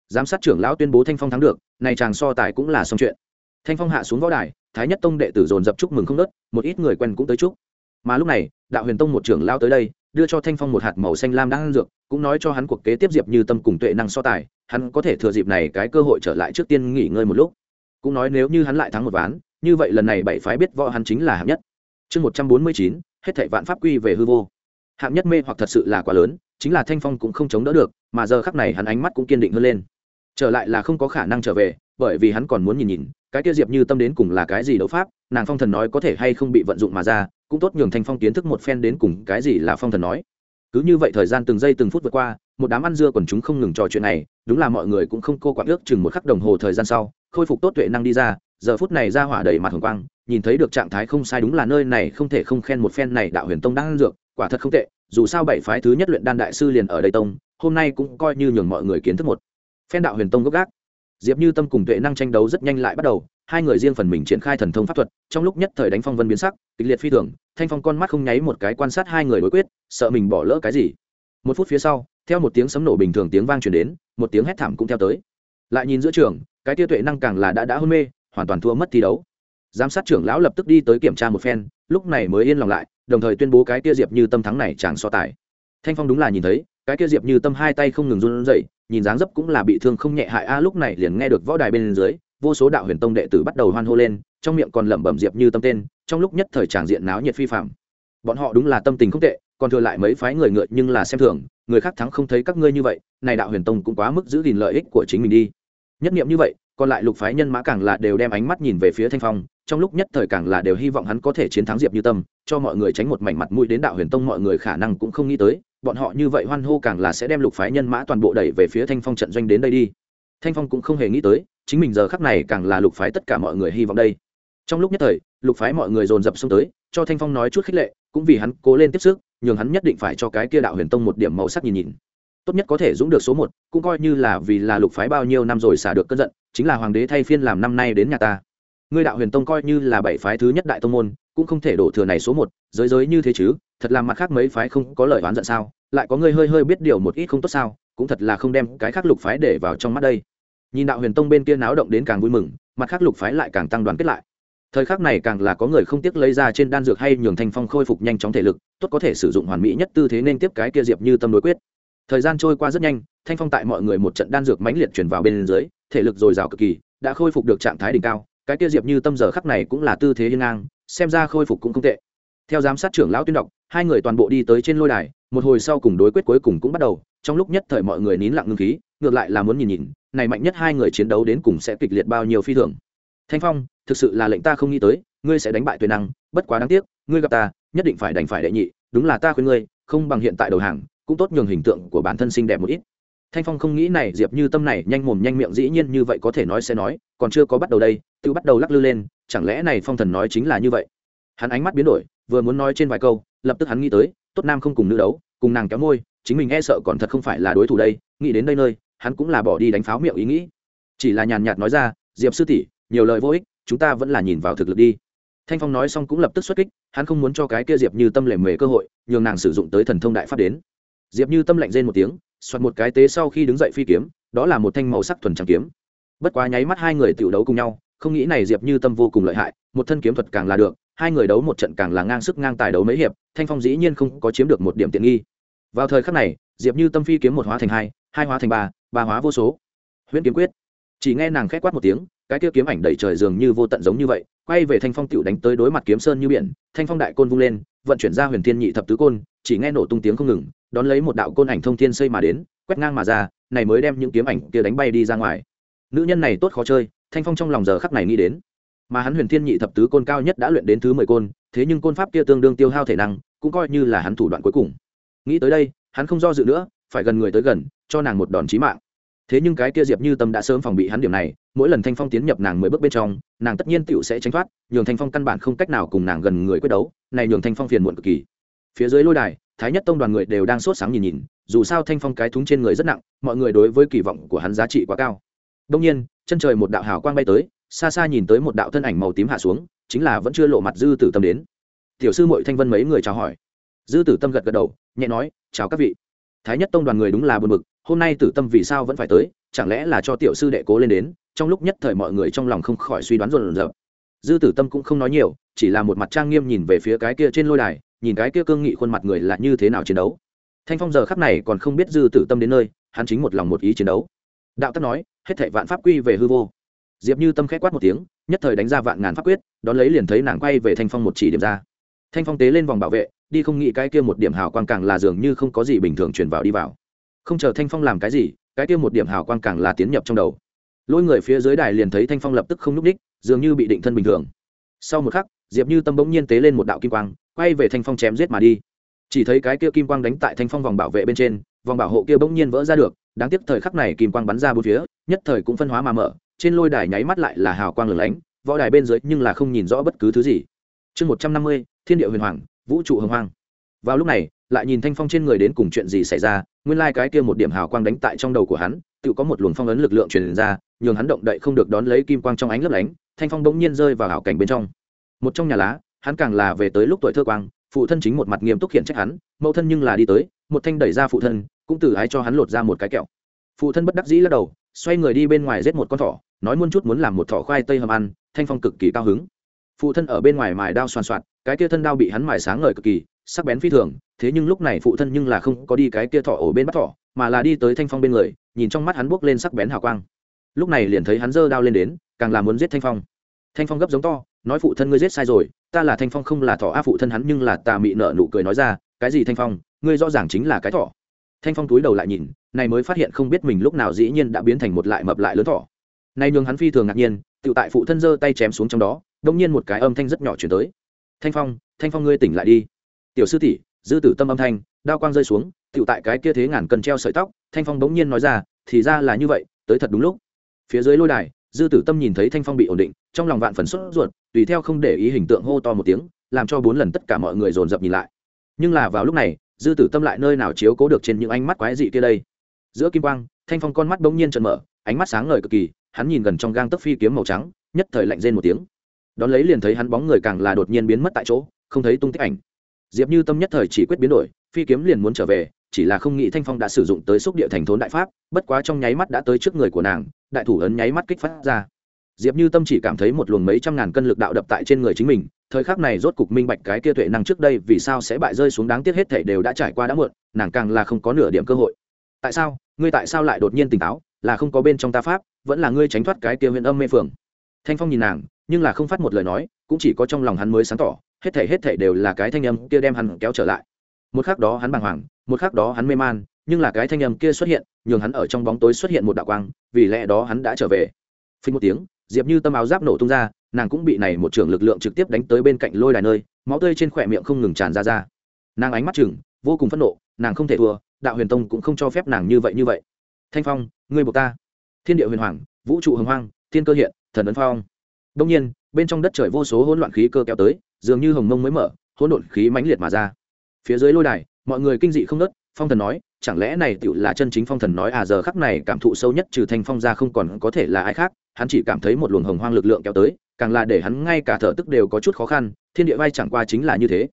Giám sát trưởng lão tuyên bố thanh phong thắng được, này chàng so tài cũng là xong chuyện. Thanh phong hạ xuống võ đài, thái nhất tông đệ tử dồn dập chúc mừng không nớt một ít người quen cũng tới chúc. Mà lúc này, đạo huyền tông một trưởng lao tới đây đưa cho thanh phong một hạt màu xanh lam đang ăn dược, cũng nói cho hắn cuộc kế tiếp diệp như tâm cùng tuệ năng so tài, hắn có thể thừa dịp này cái cơ hội trở lại trước tiên nghỉ ngơi một lúc. Cũng nói nếu như hắn lại thắng một ván, như vậy lần này bảy phái biết võ hắn chính là hạng nhất. Chương một trăm bốn mươi chín, hết thảy vạn pháp quy về hư vô. Hạng nhất mê hoặc thật sự là quá lớn, chính là thanh phong cũng không chống đỡ được, mà giờ khắc này hắn ánh mắt cũng kiên định hơn lên. Trở lại là không có khả năng trở về, bởi vì hắn còn muốn nhìn nhìn, cái kia diệp như tâm đến cùng là cái gì đấu pháp nàng phong thần nói có thể hay không bị vận dụng mà ra, cũng tốt nhường thanh phong kiến thức một phen đến cùng cái gì là phong thần nói. Cứ như vậy thời gian từng giây từng phút vượt qua, một đám ăn dưa còn chúng không ngừng trò chuyện này, đúng là mọi người cũng không cô quạng ước chừng một khắc đồng hồ thời gian sau, khôi phục tốt tuệ năng đi ra, giờ phút này ra hỏa đầy mặt hồng quang, nhìn thấy được trạng thái không sai đúng là nơi này không thể không khen một phen này đạo huyền tông đang ăn dược, quả thật không tệ, dù sao bảy phái thứ nhất luyện đan đại sư liền ở đây tông, hôm nay cũng coi như nhường mọi người kiến thức một phen đạo huyền tông gốc gác. Diệp như tâm cùng tuệ năng tranh đấu rất nhanh lại bắt đầu hai người riêng phần mình triển khai thần thông pháp thuật, trong lúc nhất thời đánh phong vân biến sắc, kịch liệt phi thường, thanh phong con mắt không nháy một cái quan sát hai người đối quyết, sợ mình bỏ lỡ cái gì. Một phút phía sau, theo một tiếng sấm nổ bình thường tiếng vang truyền đến, một tiếng hét thảm cũng theo tới. Lại nhìn giữa trường, cái tia tuệ năng càng là đã đã hôn mê, hoàn toàn thua mất thi đấu. Giám sát trưởng lão lập tức đi tới kiểm tra một phen, lúc này mới yên lòng lại, đồng thời tuyên bố cái tia diệp như tâm thắng này chẳng so tài. Thanh phong đúng là nhìn thấy, cái kia diệp như tâm hai tay không ngừng run rẩy, nhìn dáng dấp cũng là bị thương không nhẹ hại a, lúc này liền nghe được võ đài bên dưới vô số đạo huyền tông đệ tử bắt đầu hoan hô lên, trong miệng còn lẩm bẩm diệp như tâm tên, trong lúc nhất thời tràng diện náo nhiệt phi phạm bọn họ đúng là tâm tình không tệ, còn thừa lại mấy phái người ngựa nhưng là xem thường, người khác thắng không thấy các ngươi như vậy, này đạo huyền tông cũng quá mức giữ gìn lợi ích của chính mình đi. Nhất niệm như vậy, còn lại lục phái nhân mã càng là đều đem ánh mắt nhìn về phía thanh phong, trong lúc nhất thời càng là đều hy vọng hắn có thể chiến thắng diệp như tâm, cho mọi người tránh một mảnh mặt mũi đến đạo huyền tông mọi người khả năng cũng không nghĩ tới, bọn họ như vậy hoan hô càng là sẽ đem lục phái nhân mã toàn bộ đẩy về phía thanh phong trận doanh đến đây đi. Thanh phong cũng không hề nghĩ tới chính mình giờ khắc này càng là lục phái tất cả mọi người hy vọng đây. Trong lúc nhất thời, lục phái mọi người dồn dập xông tới, cho thanh phong nói chút khích lệ, cũng vì hắn cố lên tiếp sức, nhường hắn nhất định phải cho cái kia đạo huyền tông một điểm màu sắc nhìn nhìn. Tốt nhất có thể dũng được số một, cũng coi như là vì là lục phái bao nhiêu năm rồi xả được cơn giận, chính là hoàng đế thay phiên làm năm nay đến nhà ta. Ngươi đạo huyền tông coi như là bảy phái thứ nhất đại tông môn, cũng không thể đổ thừa này số một, giới giới như thế chứ, thật là mặt khác mấy phái không có lời oán giận sao, lại có ngươi hơi hơi biết điều một ít không tốt sao, cũng thật là không đem cái khác lục phái để vào trong mắt đây nhìn đạo huyền tông bên kia náo động đến càng vui mừng, mặt khác lục phái lại càng tăng đoàn kết lại. Thời khắc này càng là có người không tiếc lấy ra trên đan dược hay nhường thanh phong khôi phục nhanh chóng thể lực, tốt có thể sử dụng hoàn mỹ nhất tư thế nên tiếp cái kia diệp như tâm đối quyết. Thời gian trôi qua rất nhanh, thanh phong tại mọi người một trận đan dược mãnh liệt chuyển vào bên dưới, thể lực dồi dào cực kỳ, đã khôi phục được trạng thái đỉnh cao, cái kia diệp như tâm giờ khắc này cũng là tư thế hiên ngang, xem ra khôi phục cũng không tệ. Theo giám sát trưởng lão tuyên đọc, hai người toàn bộ đi tới trên lôi đài, một hồi sau cùng đối quyết cuối cùng cũng bắt đầu, trong lúc nhất thời mọi người nín lặng ngưng khí, ngược lại là muốn nhìn nhìn này mạnh nhất hai người chiến đấu đến cùng sẽ kịch liệt bao nhiêu phi thường. Thanh phong, thực sự là lệnh ta không nghĩ tới, ngươi sẽ đánh bại tuyệt năng, bất quá đáng tiếc, ngươi gặp ta, nhất định phải đánh phải đệ nhị, đúng là ta khuyên ngươi, không bằng hiện tại đầu hàng, cũng tốt nhường hình tượng của bản thân xinh đẹp một ít. Thanh phong không nghĩ này, diệp như tâm này, nhanh mồm nhanh miệng dĩ nhiên như vậy có thể nói sẽ nói, còn chưa có bắt đầu đây, tự bắt đầu lắc lư lên, chẳng lẽ này phong thần nói chính là như vậy? Hắn ánh mắt biến đổi, vừa muốn nói trên vài câu, lập tức hắn nghĩ tới, tốt nam không cùng nữ đấu, cùng nàng kéo môi, chính mình e sợ còn thật không phải là đối thủ đây, nghĩ đến đây nơi hắn cũng là bỏ đi đánh pháo miệng ý nghĩ. Chỉ là nhàn nhạt nói ra, diệp sư tỷ, nhiều lời vô ích, chúng ta vẫn là nhìn vào thực lực đi. Thanh phong nói xong cũng lập tức xuất kích, hắn không muốn cho cái kia diệp như tâm lệ mề cơ hội, nhường nàng sử dụng tới thần thông đại pháp đến. Diệp như tâm lạnh rên một tiếng xoặt một cái tế sau khi đứng dậy phi kiếm, đó là một thanh màu sắc thuần trắng kiếm. Bất quá nháy mắt hai người tiểu đấu cùng nhau, không nghĩ này diệp như tâm vô cùng lợi hại, một thân kiếm thuật càng là được, hai người đấu một trận càng là ngang sức ngang tài đấu mấy hiệp, thanh phong dĩ nhiên không có chiếm được một điểm tiện nghi. Vào thời khắc này, diệp như tâm phi kiếm một hóa thành hai hai hóa thành ba ba hóa vô số. Huyễn kiếm quyết. Chỉ nghe nàng khét quát một tiếng, cái kia kiếm ảnh đẩy trời dường như vô tận giống như vậy, quay về thanh phong tựu đánh tới đối mặt kiếm sơn như biển, thanh phong đại côn vung lên, vận chuyển ra huyền thiên nhị thập tứ côn, chỉ nghe nổ tung tiếng không ngừng, đón lấy một đạo côn ảnh thông thiên xây mà đến, quét ngang mà ra, này mới đem những kiếm ảnh kia đánh bay đi ra ngoài. Nữ nhân này tốt khó chơi, thanh phong trong lòng giờ khắc này nghĩ đến. Mà hắn huyền thiên nhị thập tứ côn cao nhất đã luyện đến thứ mười côn, thế nhưng côn pháp kia tương đương tiêu hao thể năng, cũng coi như là hắn thủ đoạn cuối cùng. Nghĩ tới đây, hắn không do dự nữa phải gần người tới gần, cho nàng một đòn chí mạng. Thế nhưng cái kia diệp như tâm đã sớm phòng bị hắn điểm này, mỗi lần thanh phong tiến nhập nàng mười bước bên trong, nàng tất nhiên tựu sẽ tránh thoát, nhường thanh phong căn bản không cách nào cùng nàng gần người quyết đấu, này nhường thanh phong phiền muộn cực kỳ. Phía dưới lôi đài, thái nhất tông đoàn người đều đang sốt sáng nhìn nhìn, dù sao thanh phong cái thúng trên người rất nặng, mọi người đối với kỳ vọng của hắn giá trị quá cao. Đông nhiên, chân trời một đạo hào quang bay tới, xa xa nhìn tới một đạo thân ảnh màu tím hạ xuống, chính là vẫn chưa lộ mặt dư tử tâm đến. Tiểu sư mội thanh vân mấy người chào hỏi. Dư tử tâm gật gật đầu, nhẹ nói, chào các vị thái nhất tông đoàn người đúng là buồn bực, hôm nay tử tâm vì sao vẫn phải tới, chẳng lẽ là cho tiểu sư đệ cố lên đến, trong lúc nhất thời mọi người trong lòng không khỏi suy đoán rộn rợn dư tử tâm cũng không nói nhiều, chỉ là một mặt trang nghiêm nhìn về phía cái kia trên lôi đài, nhìn cái kia cương nghị khuôn mặt người là như thế nào chiến đấu. Thanh phong giờ khắp này còn không biết dư tử tâm đến nơi, hắn chính một lòng một ý chiến đấu. Đạo tắc nói, hết thảy vạn pháp quy về hư vô. Diệp như tâm khẽ quát một tiếng, nhất thời đánh ra vạn ngàn pháp quyết, đón lấy liền thấy nàng quay về thanh phong một chỉ điểm ra. Thanh phong tế lên vòng bảo vệ đi không nghĩ cái kia một điểm hào quang càng là dường như không có gì bình thường truyền vào đi vào. Không chờ thanh phong làm cái gì, cái kia một điểm hào quang càng là tiến nhập trong đầu. Lôi người phía dưới đài liền thấy thanh phong lập tức không nhúc ních dường như bị định thân bình thường. Sau một khắc, diệp như tâm bỗng nhiên tế lên một đạo kim quang, quay về thanh phong chém giết mà đi. Chỉ thấy cái kia kim quang đánh tại thanh phong vòng bảo vệ bên trên, vòng bảo hộ kia bỗng nhiên vỡ ra được, đáng tiếc thời khắc này kim quang bắn ra bốn phía, nhất thời cũng phân hóa mà mở, trên lôi đài nháy mắt lại là hào quang lửng lánh, võ đài bên dưới nhưng là không nhìn rõ bất cứ thứ gì. Chương một trăm năm mươi, thiên địa huyền hoàng vũ trụ hồng hoang. Vào lúc này, lại nhìn thanh phong trên người đến cùng chuyện gì xảy ra, nguyên lai、like、cái kia một điểm hào quang đánh tại trong đầu của hắn, tự có một luồng phong ấn lực lượng truyền ra, nhường hắn động đậy không được đón lấy kim quang trong ánh lấp lánh, thanh phong bỗng nhiên rơi vào hảo cảnh bên trong. Một trong nhà lá, hắn càng là về tới lúc tuổi thơ quang, phụ thân chính một mặt nghiêm túc khiển trách hắn, mẫu thân nhưng là đi tới, một thanh đẩy ra phụ thân, cũng từ ái cho hắn lột ra một cái kẹo. Phụ thân bất đắc dĩ lắc đầu, xoay người đi bên ngoài giết một con thỏ, nói muôn chút muốn làm một thỏ khoai tây hầm ăn, thanh phong cực kỳ cao hứng. Phụ thân ở bên ngoài mài đao soàn soạt cái kia thân đao bị hắn mài sáng ngời cực kỳ, sắc bén phi thường, thế nhưng lúc này phụ thân nhưng là không có đi cái kia thỏ ổ bên bắt thỏ, mà là đi tới thanh phong bên người, nhìn trong mắt hắn buốc lên sắc bén hào quang. Lúc này liền thấy hắn giơ đao lên đến, càng là muốn giết thanh phong. Thanh phong gấp giống to, nói phụ thân ngươi giết sai rồi, ta là thanh phong không là thỏ a phụ thân hắn nhưng là tà mị nợ nụ cười nói ra, cái gì thanh phong, ngươi rõ ràng chính là cái thỏ. Thanh phong túi đầu lại nhìn, này mới phát hiện không biết mình lúc nào dĩ nhiên đã biến thành một lại mập lại lớn thỏ. Này nhường hắn phi thường ngạc nhiên, tự tại phụ thân giơ tay chém xuống trong đó đông nhiên một cái âm thanh rất nhỏ chuyển tới thanh phong thanh phong ngươi tỉnh lại đi. Tiểu sư tỷ dư tử tâm âm thanh, đao quang rơi xuống tựu tại cái kia thế ngàn cần treo sợi tóc, thanh phong bỗng nhiên nói ra, thì ra là như vậy, tới thật đúng lúc. Phía dưới lôi đài, dư tử tâm nhìn thấy thanh phong bị ổn định, trong lòng vạn phần sốt ruột, tùy theo không để ý hình tượng hô to một tiếng, làm cho bốn lần tất cả mọi người dồn dập nhìn lại. Nhưng là vào lúc này, dư tử tâm lại nơi nào chiếu cố được trên những ánh mắt quái dị kia đây? Giữa kim quang, thanh phong con mắt bỗng nhiên trợn mở, ánh mắt sáng ngời cực kỳ, hắn nhìn gần trong gang tấc phi kiếm màu trắng, nhất thời lạnh rên một tiếng đón lấy liền thấy hắn bóng người càng là đột nhiên biến mất tại chỗ, không thấy tung tích ảnh. Diệp như tâm nhất thời chỉ quyết biến đổi, phi kiếm liền muốn trở về, chỉ là không nghĩ thanh phong đã sử dụng tới xúc địa thành thốn đại pháp, bất quá trong nháy mắt đã tới trước người của nàng, đại thủ ấn nháy mắt kích phát ra. Diệp như tâm chỉ cảm thấy một luồng mấy trăm ngàn cân lực đạo đập tại trên người chính mình, thời khắc này rốt cục minh bạch cái kia tuệ năng trước đây vì sao sẽ bại rơi xuống đáng tiếc hết thể đều đã trải qua đã muộn, nàng càng là không có nửa điểm cơ hội. Tại sao? Ngươi tại sao lại đột nhiên tỉnh táo? Là không có bên trong ta pháp, vẫn là ngươi tránh thoát cái kia huyện âm mê phường thanh phong nhìn nàng nhưng là không phát một lời nói, cũng chỉ có trong lòng hắn mới sáng tỏ, hết thể hết thể đều là cái thanh âm kia đem hắn kéo trở lại. Một khắc đó hắn bàng hoàng, một khắc đó hắn mê man, nhưng là cái thanh âm kia xuất hiện, nhường hắn ở trong bóng tối xuất hiện một đạo quang, vì lẽ đó hắn đã trở về. Phình một tiếng, diệp như tâm áo giáp nổ tung ra, nàng cũng bị này một trưởng lực lượng trực tiếp đánh tới bên cạnh lôi đài nơi, máu tươi trên khỏe miệng không ngừng tràn ra ra. Nàng ánh mắt chừng, vô cùng phẫn nộ, nàng không thể thua, đạo huyền tông cũng không cho phép nàng như vậy như vậy. Thanh phong, ngươi buộc ta. Thiên địa huyền hoàng, vũ trụ hồng hoang, thiên cơ hiện, thần ấn phong đông nhiên, bên trong đất trời vô số hỗn loạn khí cơ kéo tới, dường như hồng mông mới mở, hỗn độn khí mãnh liệt mà ra. Phía dưới lôi đài, mọi người kinh dị không nớt phong thần nói, chẳng lẽ này tựu là chân chính phong thần nói à giờ khắc này cảm thụ sâu nhất trừ thanh phong ra không còn có thể là ai khác, hắn chỉ cảm thấy một luồng hồng hoang lực lượng kéo tới, càng là để hắn ngay cả thở tức đều có chút khó khăn, thiên địa vai chẳng qua chính là như thế.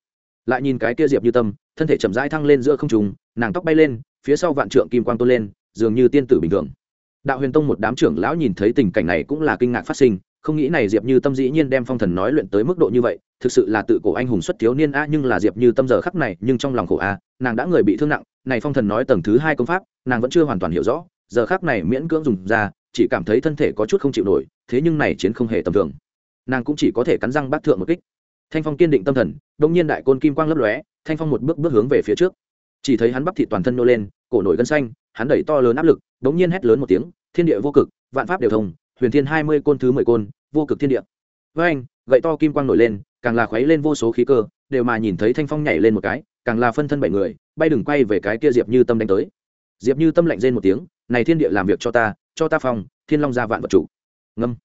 Lại nhìn cái kia diệp như tâm, thân thể chậm rãi thăng lên giữa không trùng nàng tóc bay lên, phía sau vạn trượng kim quang tôn lên, dường như tiên tử bình thường. Đạo huyền tông một đám trưởng lão nhìn thấy tình cảnh này cũng là kinh ngạc phát sinh không nghĩ này diệp như tâm dĩ nhiên đem phong thần nói luyện tới mức độ như vậy, thực sự là tự cổ anh hùng xuất thiếu niên a, nhưng là diệp như tâm giờ khắc này, nhưng trong lòng khổ a, nàng đã người bị thương nặng, này phong thần nói tầng thứ hai công pháp, nàng vẫn chưa hoàn toàn hiểu rõ, giờ khắc này miễn cưỡng dùng ra, chỉ cảm thấy thân thể có chút không chịu nổi, thế nhưng này chiến không hề tầm thường. Nàng cũng chỉ có thể cắn răng bác thượng một kích. Thanh phong kiên định tâm thần đông nhiên đại côn kim quang lấp lóe, thanh phong một bước bước hướng về phía trước. Chỉ thấy hắn bắp thịt toàn thân nô lên, cổ nổi gân xanh, hắn đẩy to lớn áp lực đống nhiên hét lớn một tiếng, thiên địa vô cực, vạn pháp đều thông huyền thiên hai mươi côn thứ mười côn, vô cực thiên địa. Với anh, gậy to kim quang nổi lên, càng là khuấy lên vô số khí cơ, đều mà nhìn thấy thanh phong nhảy lên một cái, càng là phân thân bảy người, bay đừng quay về cái kia diệp như tâm đánh tới. Diệp như tâm lạnh rên một tiếng, này thiên địa làm việc cho ta cho ta phong thiên long ra vạn vật chủ. Ngâm.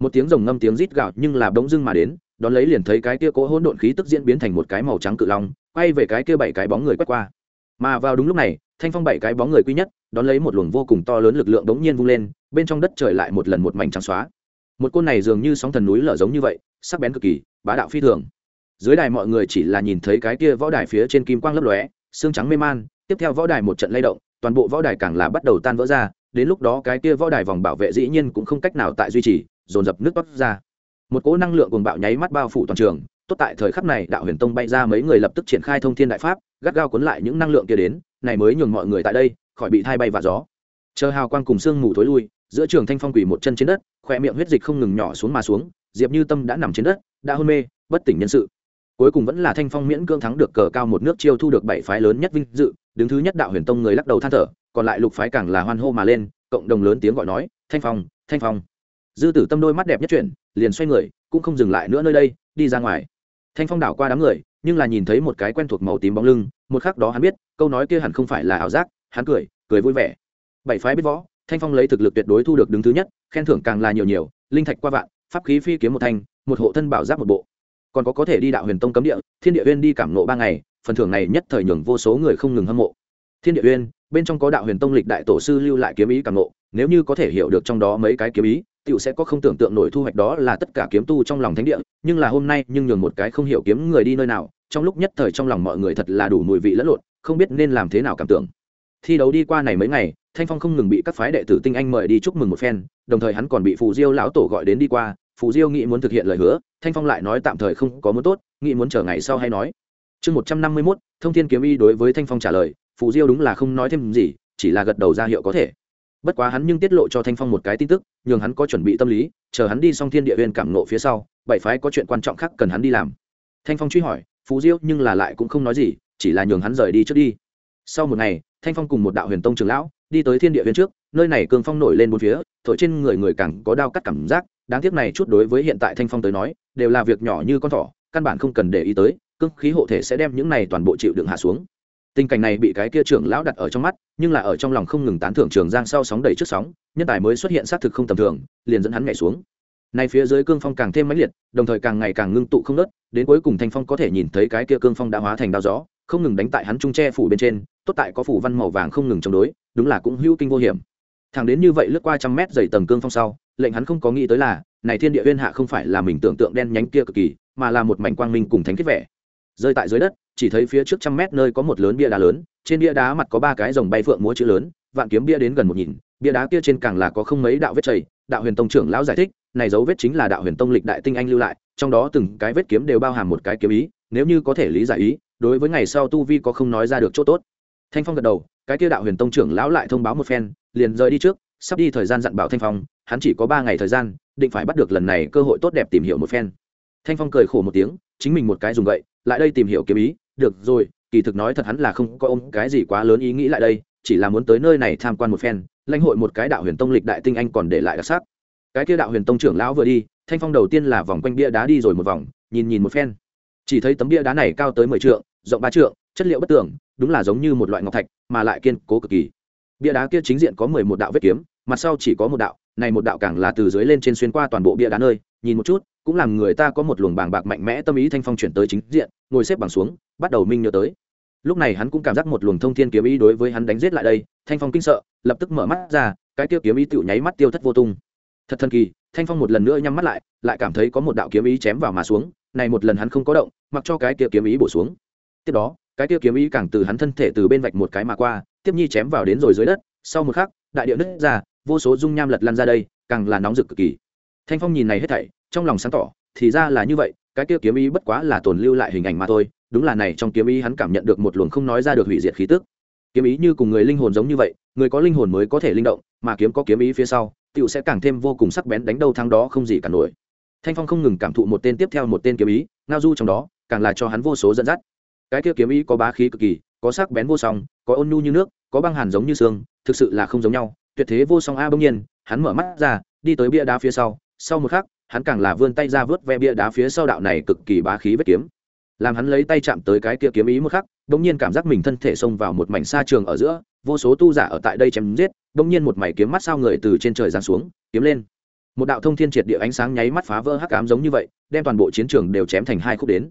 Một tiếng rồng ngâm tiếng rít gạo nhưng là bỗng dưng mà đến, đón lấy liền thấy cái kia cố hỗn độn khí tức diễn biến thành một cái màu trắng cự long, quay về cái kia bảy cái bóng người quét qua. Mà vào đúng lúc này thanh phong bảy cái bóng người quý nhất, đón lấy một luồng vô cùng to lớn lực lượng đống nhiên vung lên, bên trong đất trời lại một lần một mảnh trắng xóa. Một côn này dường như sóng thần núi lở giống như vậy, sắc bén cực kỳ, bá đạo phi thường. Dưới đài mọi người chỉ là nhìn thấy cái kia võ đài phía trên kim quang lấp lóe, xương trắng mê man, tiếp theo võ đài một trận lay động, toàn bộ võ đài càng là bắt đầu tan vỡ ra, đến lúc đó cái kia võ đài vòng bảo vệ dĩ nhiên cũng không cách nào tại duy trì, dồn dập nước bắp ra. Một cỗ năng lượng cuồng bạo nháy mắt bao phủ toàn trường, tốt tại thời khắc này đạo huyền tông bay ra mấy người lập tức triển khai thông thiên đại pháp, gắt gao cuốn lại những năng lượng kia đến này mới nhường mọi người tại đây, khỏi bị thay bay và gió. Chờ hào quang cùng sương mù thối lui, giữa trường thanh phong quỷ một chân trên đất khoe miệng huyết dịch không ngừng nhỏ xuống mà xuống, diệp như tâm đã nằm trên đất, đã hôn mê, bất tỉnh nhân sự. Cuối cùng vẫn là thanh phong miễn cưỡng thắng được cờ cao một nước chiêu thu được bảy phái lớn nhất vinh dự, đứng thứ nhất đạo huyền tông người lắc đầu than thở, còn lại lục phái càng là hoan hô mà lên, cộng đồng lớn tiếng gọi nói, thanh phong thanh phong. Dư tử tâm đôi mắt đẹp nhất chuyển, liền xoay người, cũng không dừng lại nữa nơi đây, đi ra ngoài. Thanh phong đảo qua đám người nhưng là nhìn thấy một cái quen thuộc màu tím bóng lưng, một khắc đó hắn biết, câu nói kia hẳn không phải là ảo giác, hắn cười cười vui vẻ. Bảy phái biết võ, thanh phong lấy thực lực tuyệt đối thu được đứng thứ nhất, khen thưởng càng là nhiều nhiều, linh thạch qua vạn, pháp khí phi kiếm một thanh, một hộ thân bảo giáp một bộ. Còn có có thể đi đạo huyền tông cấm địa, thiên địa uyên đi cảm nộ ba ngày, phần thưởng này nhất thời nhường vô số người không ngừng hâm mộ. Thiên địa uyên, bên trong có đạo huyền tông lịch đại tổ sư lưu lại kiếm ý cảm nộ nếu như có thể hiểu được trong đó mấy cái kiếm ý Tiểu sẽ có không tưởng tượng nổi thu hoạch đó là tất cả kiếm tu trong lòng thánh địa, nhưng là hôm nay nhưng nhường một cái không hiểu kiếm người đi nơi nào, trong lúc nhất thời trong lòng mọi người thật là đủ mùi vị lẫn lộn, không biết nên làm thế nào cảm tưởng. Thi đấu đi qua này mấy ngày, thanh phong không ngừng bị các phái đệ tử tinh anh mời đi chúc mừng một phen, đồng thời hắn còn bị phù diêu lão tổ gọi đến đi qua, phù diêu nghĩ muốn thực hiện lời hứa, thanh phong lại nói tạm thời không có muốn tốt, nghĩ muốn chờ ngày sau hay nói. Chương một trăm năm mươi mốt, thông thiên kiếm y đối với thanh phong trả lời, phù diêu đúng là không nói thêm gì, chỉ là gật đầu ra hiệu có thể bất quá hắn nhưng tiết lộ cho thanh phong một cái tin tức, nhường hắn có chuẩn bị tâm lý, chờ hắn đi xong thiên địa huyền cảm nộ phía sau, bảy phái có chuyện quan trọng khác cần hắn đi làm. Thanh phong truy hỏi, phú diêu, nhưng là lại cũng không nói gì, chỉ là nhường hắn rời đi trước đi. Sau một ngày, thanh phong cùng một đạo huyền tông trường lão đi tới thiên địa huyền trước, nơi này cương phong nổi lên bốn phía, thổi trên người người càng có đau cắt cảm giác, đáng tiếc này chút đối với hiện tại thanh phong tới nói, đều là việc nhỏ như con thỏ, căn bản không cần để ý tới, cương khí hộ thể sẽ đem những này toàn bộ chịu đựng hạ xuống tình cảnh này bị cái kia trưởng lão đặt ở trong mắt, nhưng là ở trong lòng không ngừng tán thưởng trường giang sau sóng đầy trước sóng, nhân tài mới xuất hiện xác thực không tầm thường, liền dẫn hắn nhảy xuống. Nay phía dưới cương phong càng thêm mãnh liệt, đồng thời càng ngày càng ngưng tụ không nớt, đến cuối cùng thanh phong có thể nhìn thấy cái kia cương phong đã hóa thành đao gió, không ngừng đánh tại hắn trung tre phủ bên trên, tốt tại có phủ văn màu vàng không ngừng chống đối, đúng là cũng hữu kinh vô hiểm. Thẳng đến như vậy lướt qua trăm mét dày tầng cương phong sau, lệnh hắn không có nghĩ tới là, này thiên địa uyên hạ không phải là mình tưởng tượng đen nhánh kia cực kỳ, mà là một mảnh quang minh cùng thánh kết vẻ. Rơi tại dưới đất chỉ thấy phía trước trăm mét nơi có một lớn bia đá lớn, trên bia đá mặt có ba cái dòng bay phượng múa chữ lớn, vạn kiếm bia đến gần một nhìn, bia đá kia trên càng là có không mấy đạo vết chảy, đạo huyền tông trưởng lão giải thích, này dấu vết chính là đạo huyền tông lịch đại tinh anh lưu lại, trong đó từng cái vết kiếm đều bao hàm một cái kiếm ý, nếu như có thể lý giải ý, đối với ngày sau tu vi có không nói ra được chỗ tốt. Thanh phong gật đầu, cái kia đạo huyền tông trưởng lão lại thông báo một phen, liền rời đi trước, sắp đi thời gian dặn bảo thanh phong, hắn chỉ có ba ngày thời gian, định phải bắt được lần này cơ hội tốt đẹp tìm hiểu một phen. Thanh phong cười khổ một tiếng, chính mình một cái dùng gậy lại đây tìm hiểu kiếm ý, được rồi, kỳ thực nói thật hắn là không có ôm cái gì quá lớn ý nghĩ lại đây, chỉ là muốn tới nơi này tham quan một phen, lãnh hội một cái đạo huyền tông lịch đại tinh anh còn để lại đặc sắc. Cái kia đạo huyền tông trưởng lão vừa đi, thanh phong đầu tiên là vòng quanh bia đá đi rồi một vòng, nhìn nhìn một phen. Chỉ thấy tấm bia đá này cao tới mười trượng, rộng ba trượng, chất liệu bất tường, đúng là giống như một loại ngọc thạch, mà lại kiên cố cực kỳ. Bia đá kia chính diện có mười một đạo vết kiếm, mặt sau chỉ có một đạo, này một đạo càng là từ dưới lên trên xuyên qua toàn bộ bia đá nơi nhìn một chút, cũng làm người ta có một luồng bàng bạc mạnh mẽ tâm ý thanh phong chuyển tới chính diện, ngồi xếp bằng xuống, bắt đầu minh nhớ tới. Lúc này hắn cũng cảm giác một luồng thông thiên kiếm ý đối với hắn đánh giết lại đây, thanh phong kinh sợ, lập tức mở mắt ra, cái tiêu kiếm ý tựu nháy mắt tiêu thất vô tung. Thật thần kỳ, thanh phong một lần nữa nhắm mắt lại lại cảm thấy có một đạo kiếm ý chém vào mà xuống, này một lần hắn không có động, mặc cho cái kia kiếm ý bổ xuống. Tiếp đó, cái kia kiếm ý càng từ hắn thân thể từ bên vạch một cái mà qua, tiếp nhi chém vào đến rồi dưới đất, sau một khắc, đại địa nứt ra, vô số dung nham lật lăn ra đây, càng là nóng rực cực kỳ thanh phong nhìn này hết thảy, trong lòng sáng tỏ, thì ra là như vậy, cái kia kiếm ý bất quá là tồn lưu lại hình ảnh mà thôi, đúng là này trong kiếm ý hắn cảm nhận được một luồng không nói ra được hủy diệt khí tức. Kiếm ý như cùng người linh hồn giống như vậy, người có linh hồn mới có thể linh động, mà kiếm có kiếm ý phía sau tựu sẽ càng thêm vô cùng sắc bén đánh đâu thắng đó không gì cả nổi. Thanh phong không ngừng cảm thụ một tên tiếp theo một tên kiếm ý, ngao du trong đó, càng là cho hắn vô số dẫn dắt. Cái kia kiếm ý có bá khí cực kỳ, có sắc bén vô song, có ôn nhu như nước, có băng hàn giống như xương, thực sự là không giống nhau, tuyệt thế vô song a bỗng nhiên, hắn mở mắt ra, đi tới bia đá phía sau sau một khắc, hắn càng là vươn tay ra vớt ve bia đá phía sau đạo này cực kỳ bá khí vết kiếm. Làm hắn lấy tay chạm tới cái kia kiếm ý một khắc, bỗng nhiên cảm giác mình thân thể xông vào một mảnh xa trường ở giữa, vô số tu giả ở tại đây chém giết, bỗng nhiên một mảy kiếm mắt sao người từ trên trời giáng xuống, kiếm lên. Một đạo thông thiên triệt địa ánh sáng nháy mắt phá vỡ hắc ám giống như vậy, đem toàn bộ chiến trường đều chém thành hai khúc đến.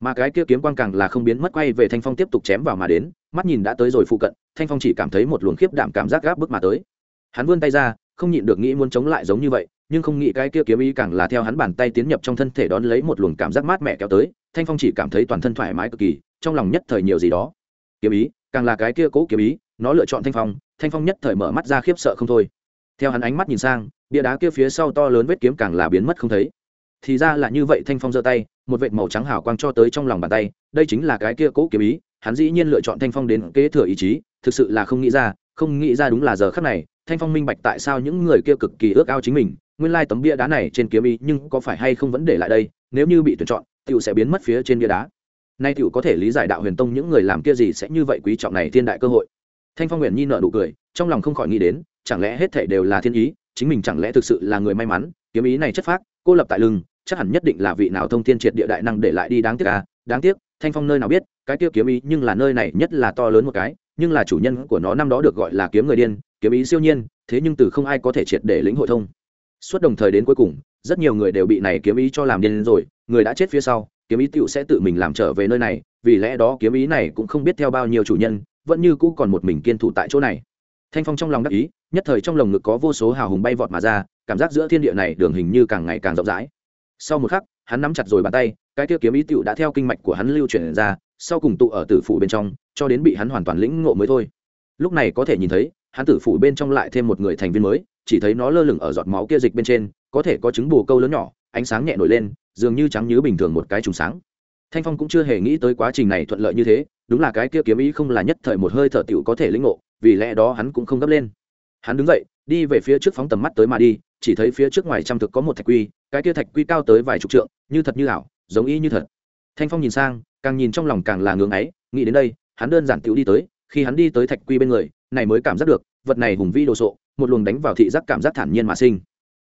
Mà cái kia kiếm quang càng là không biến mất, quay về thanh phong tiếp tục chém vào mà đến, mắt nhìn đã tới rồi phụ cận, thanh phong chỉ cảm thấy một luồng khiếp đảm cảm giác gáp bức mà tới. Hắn vươn tay ra, không nhịn được nghĩ muốn chống lại giống như vậy nhưng không nghĩ cái kia kiếm ý càng là theo hắn bàn tay tiến nhập trong thân thể đón lấy một luồng cảm giác mát mẻ kéo tới, thanh phong chỉ cảm thấy toàn thân thoải mái cực kỳ, trong lòng nhất thời nhiều gì đó. Kiếm ý, càng là cái kia cố kiếm ý, nó lựa chọn thanh phong thanh phong nhất thời mở mắt ra khiếp sợ không thôi. Theo hắn ánh mắt nhìn sang, bia đá kia phía sau to lớn vết kiếm càng là biến mất không thấy. Thì ra là như vậy, thanh phong giơ tay, một vệt màu trắng hào quang cho tới trong lòng bàn tay, đây chính là cái kia cố kiếm ý, hắn dĩ nhiên lựa chọn thanh phong đến kế thừa ý chí, thực sự là không nghĩ ra không nghĩ ra đúng là giờ khắc này, thanh phong minh bạch tại sao những người kia cực kỳ ước ao chính mình, nguyên lai tấm bia đá này trên kiếm ý nhưng có phải hay không vẫn để lại đây, nếu như bị tuyển chọn tựu sẽ biến mất phía trên bia đá. Nay tựu có thể lý giải đạo huyền tông những người làm kia gì sẽ như vậy quý trọng này thiên đại cơ hội. Thanh phong nguyện nhi nợ nụ cười, trong lòng không khỏi nghĩ đến, chẳng lẽ hết thể đều là thiên ý, chính mình chẳng lẽ thực sự là người may mắn, kiếm ý này chất phác, cô lập tại lưng, chắc hẳn nhất định là vị nào thông thiên triệt địa đại năng để lại đi đáng tiếc à? Đáng tiếc, thanh phong nơi nào biết, cái kia kiếm ý nhưng là nơi này nhất là to lớn một cái nhưng là chủ nhân của nó năm đó được gọi là kiếm người điên, kiếm ý siêu nhiên, thế nhưng từ không ai có thể triệt để lĩnh hội thông. Suốt đồng thời đến cuối cùng, rất nhiều người đều bị này kiếm ý cho làm điên rồi, người đã chết phía sau, kiếm ý tựu sẽ tự mình làm trở về nơi này, vì lẽ đó kiếm ý này cũng không biết theo bao nhiêu chủ nhân, vẫn như cũ còn một mình kiên thủ tại chỗ này. Thanh phong trong lòng đắc ý, nhất thời trong lồng ngực có vô số hào hùng bay vọt mà ra, cảm giác giữa thiên địa này đường hình như càng ngày càng rộng rãi. Sau một khắc, hắn nắm chặt rồi bàn tay, cái kia kiếm ý tựu đã theo kinh mạch của hắn lưu chuyển ra, sau cùng tụ ở tử phủ bên trong cho đến bị hắn hoàn toàn lĩnh ngộ mới thôi. Lúc này có thể nhìn thấy, hắn tử phủ bên trong lại thêm một người thành viên mới, chỉ thấy nó lơ lửng ở giọt máu kia dịch bên trên, có thể có trứng bù câu lớn nhỏ, ánh sáng nhẹ nổi lên, dường như trắng như bình thường một cái trùng sáng. Thanh phong cũng chưa hề nghĩ tới quá trình này thuận lợi như thế, đúng là cái kia kiếm ý không là nhất thời một hơi thở tiểu có thể lĩnh ngộ, vì lẽ đó hắn cũng không gấp lên. Hắn đứng dậy, đi về phía trước phóng tầm mắt tới mà đi, chỉ thấy phía trước ngoài trăm thực có một thạch quy, cái kia thạch quy cao tới vài chục trượng, như thật như ảo, giống y như thật. Thanh phong nhìn sang, càng nhìn trong lòng càng là ngưỡng ấy, nghĩ đến đây hắn đơn giản tiểu đi tới, khi hắn đi tới thạch quy bên người, này mới cảm giác được, vật này hùng vĩ đồ sộ, một luồng đánh vào thị giác cảm giác thản nhiên mà sinh.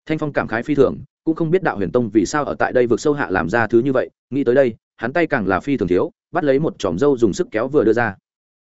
Thanh phong cảm khái phi thường, cũng không biết đạo huyền tông vì sao ở tại đây vực sâu hạ làm ra thứ như vậy, nghĩ tới đây, hắn tay càng là phi thường thiếu, bắt lấy một chòm dâu dùng sức kéo vừa đưa ra.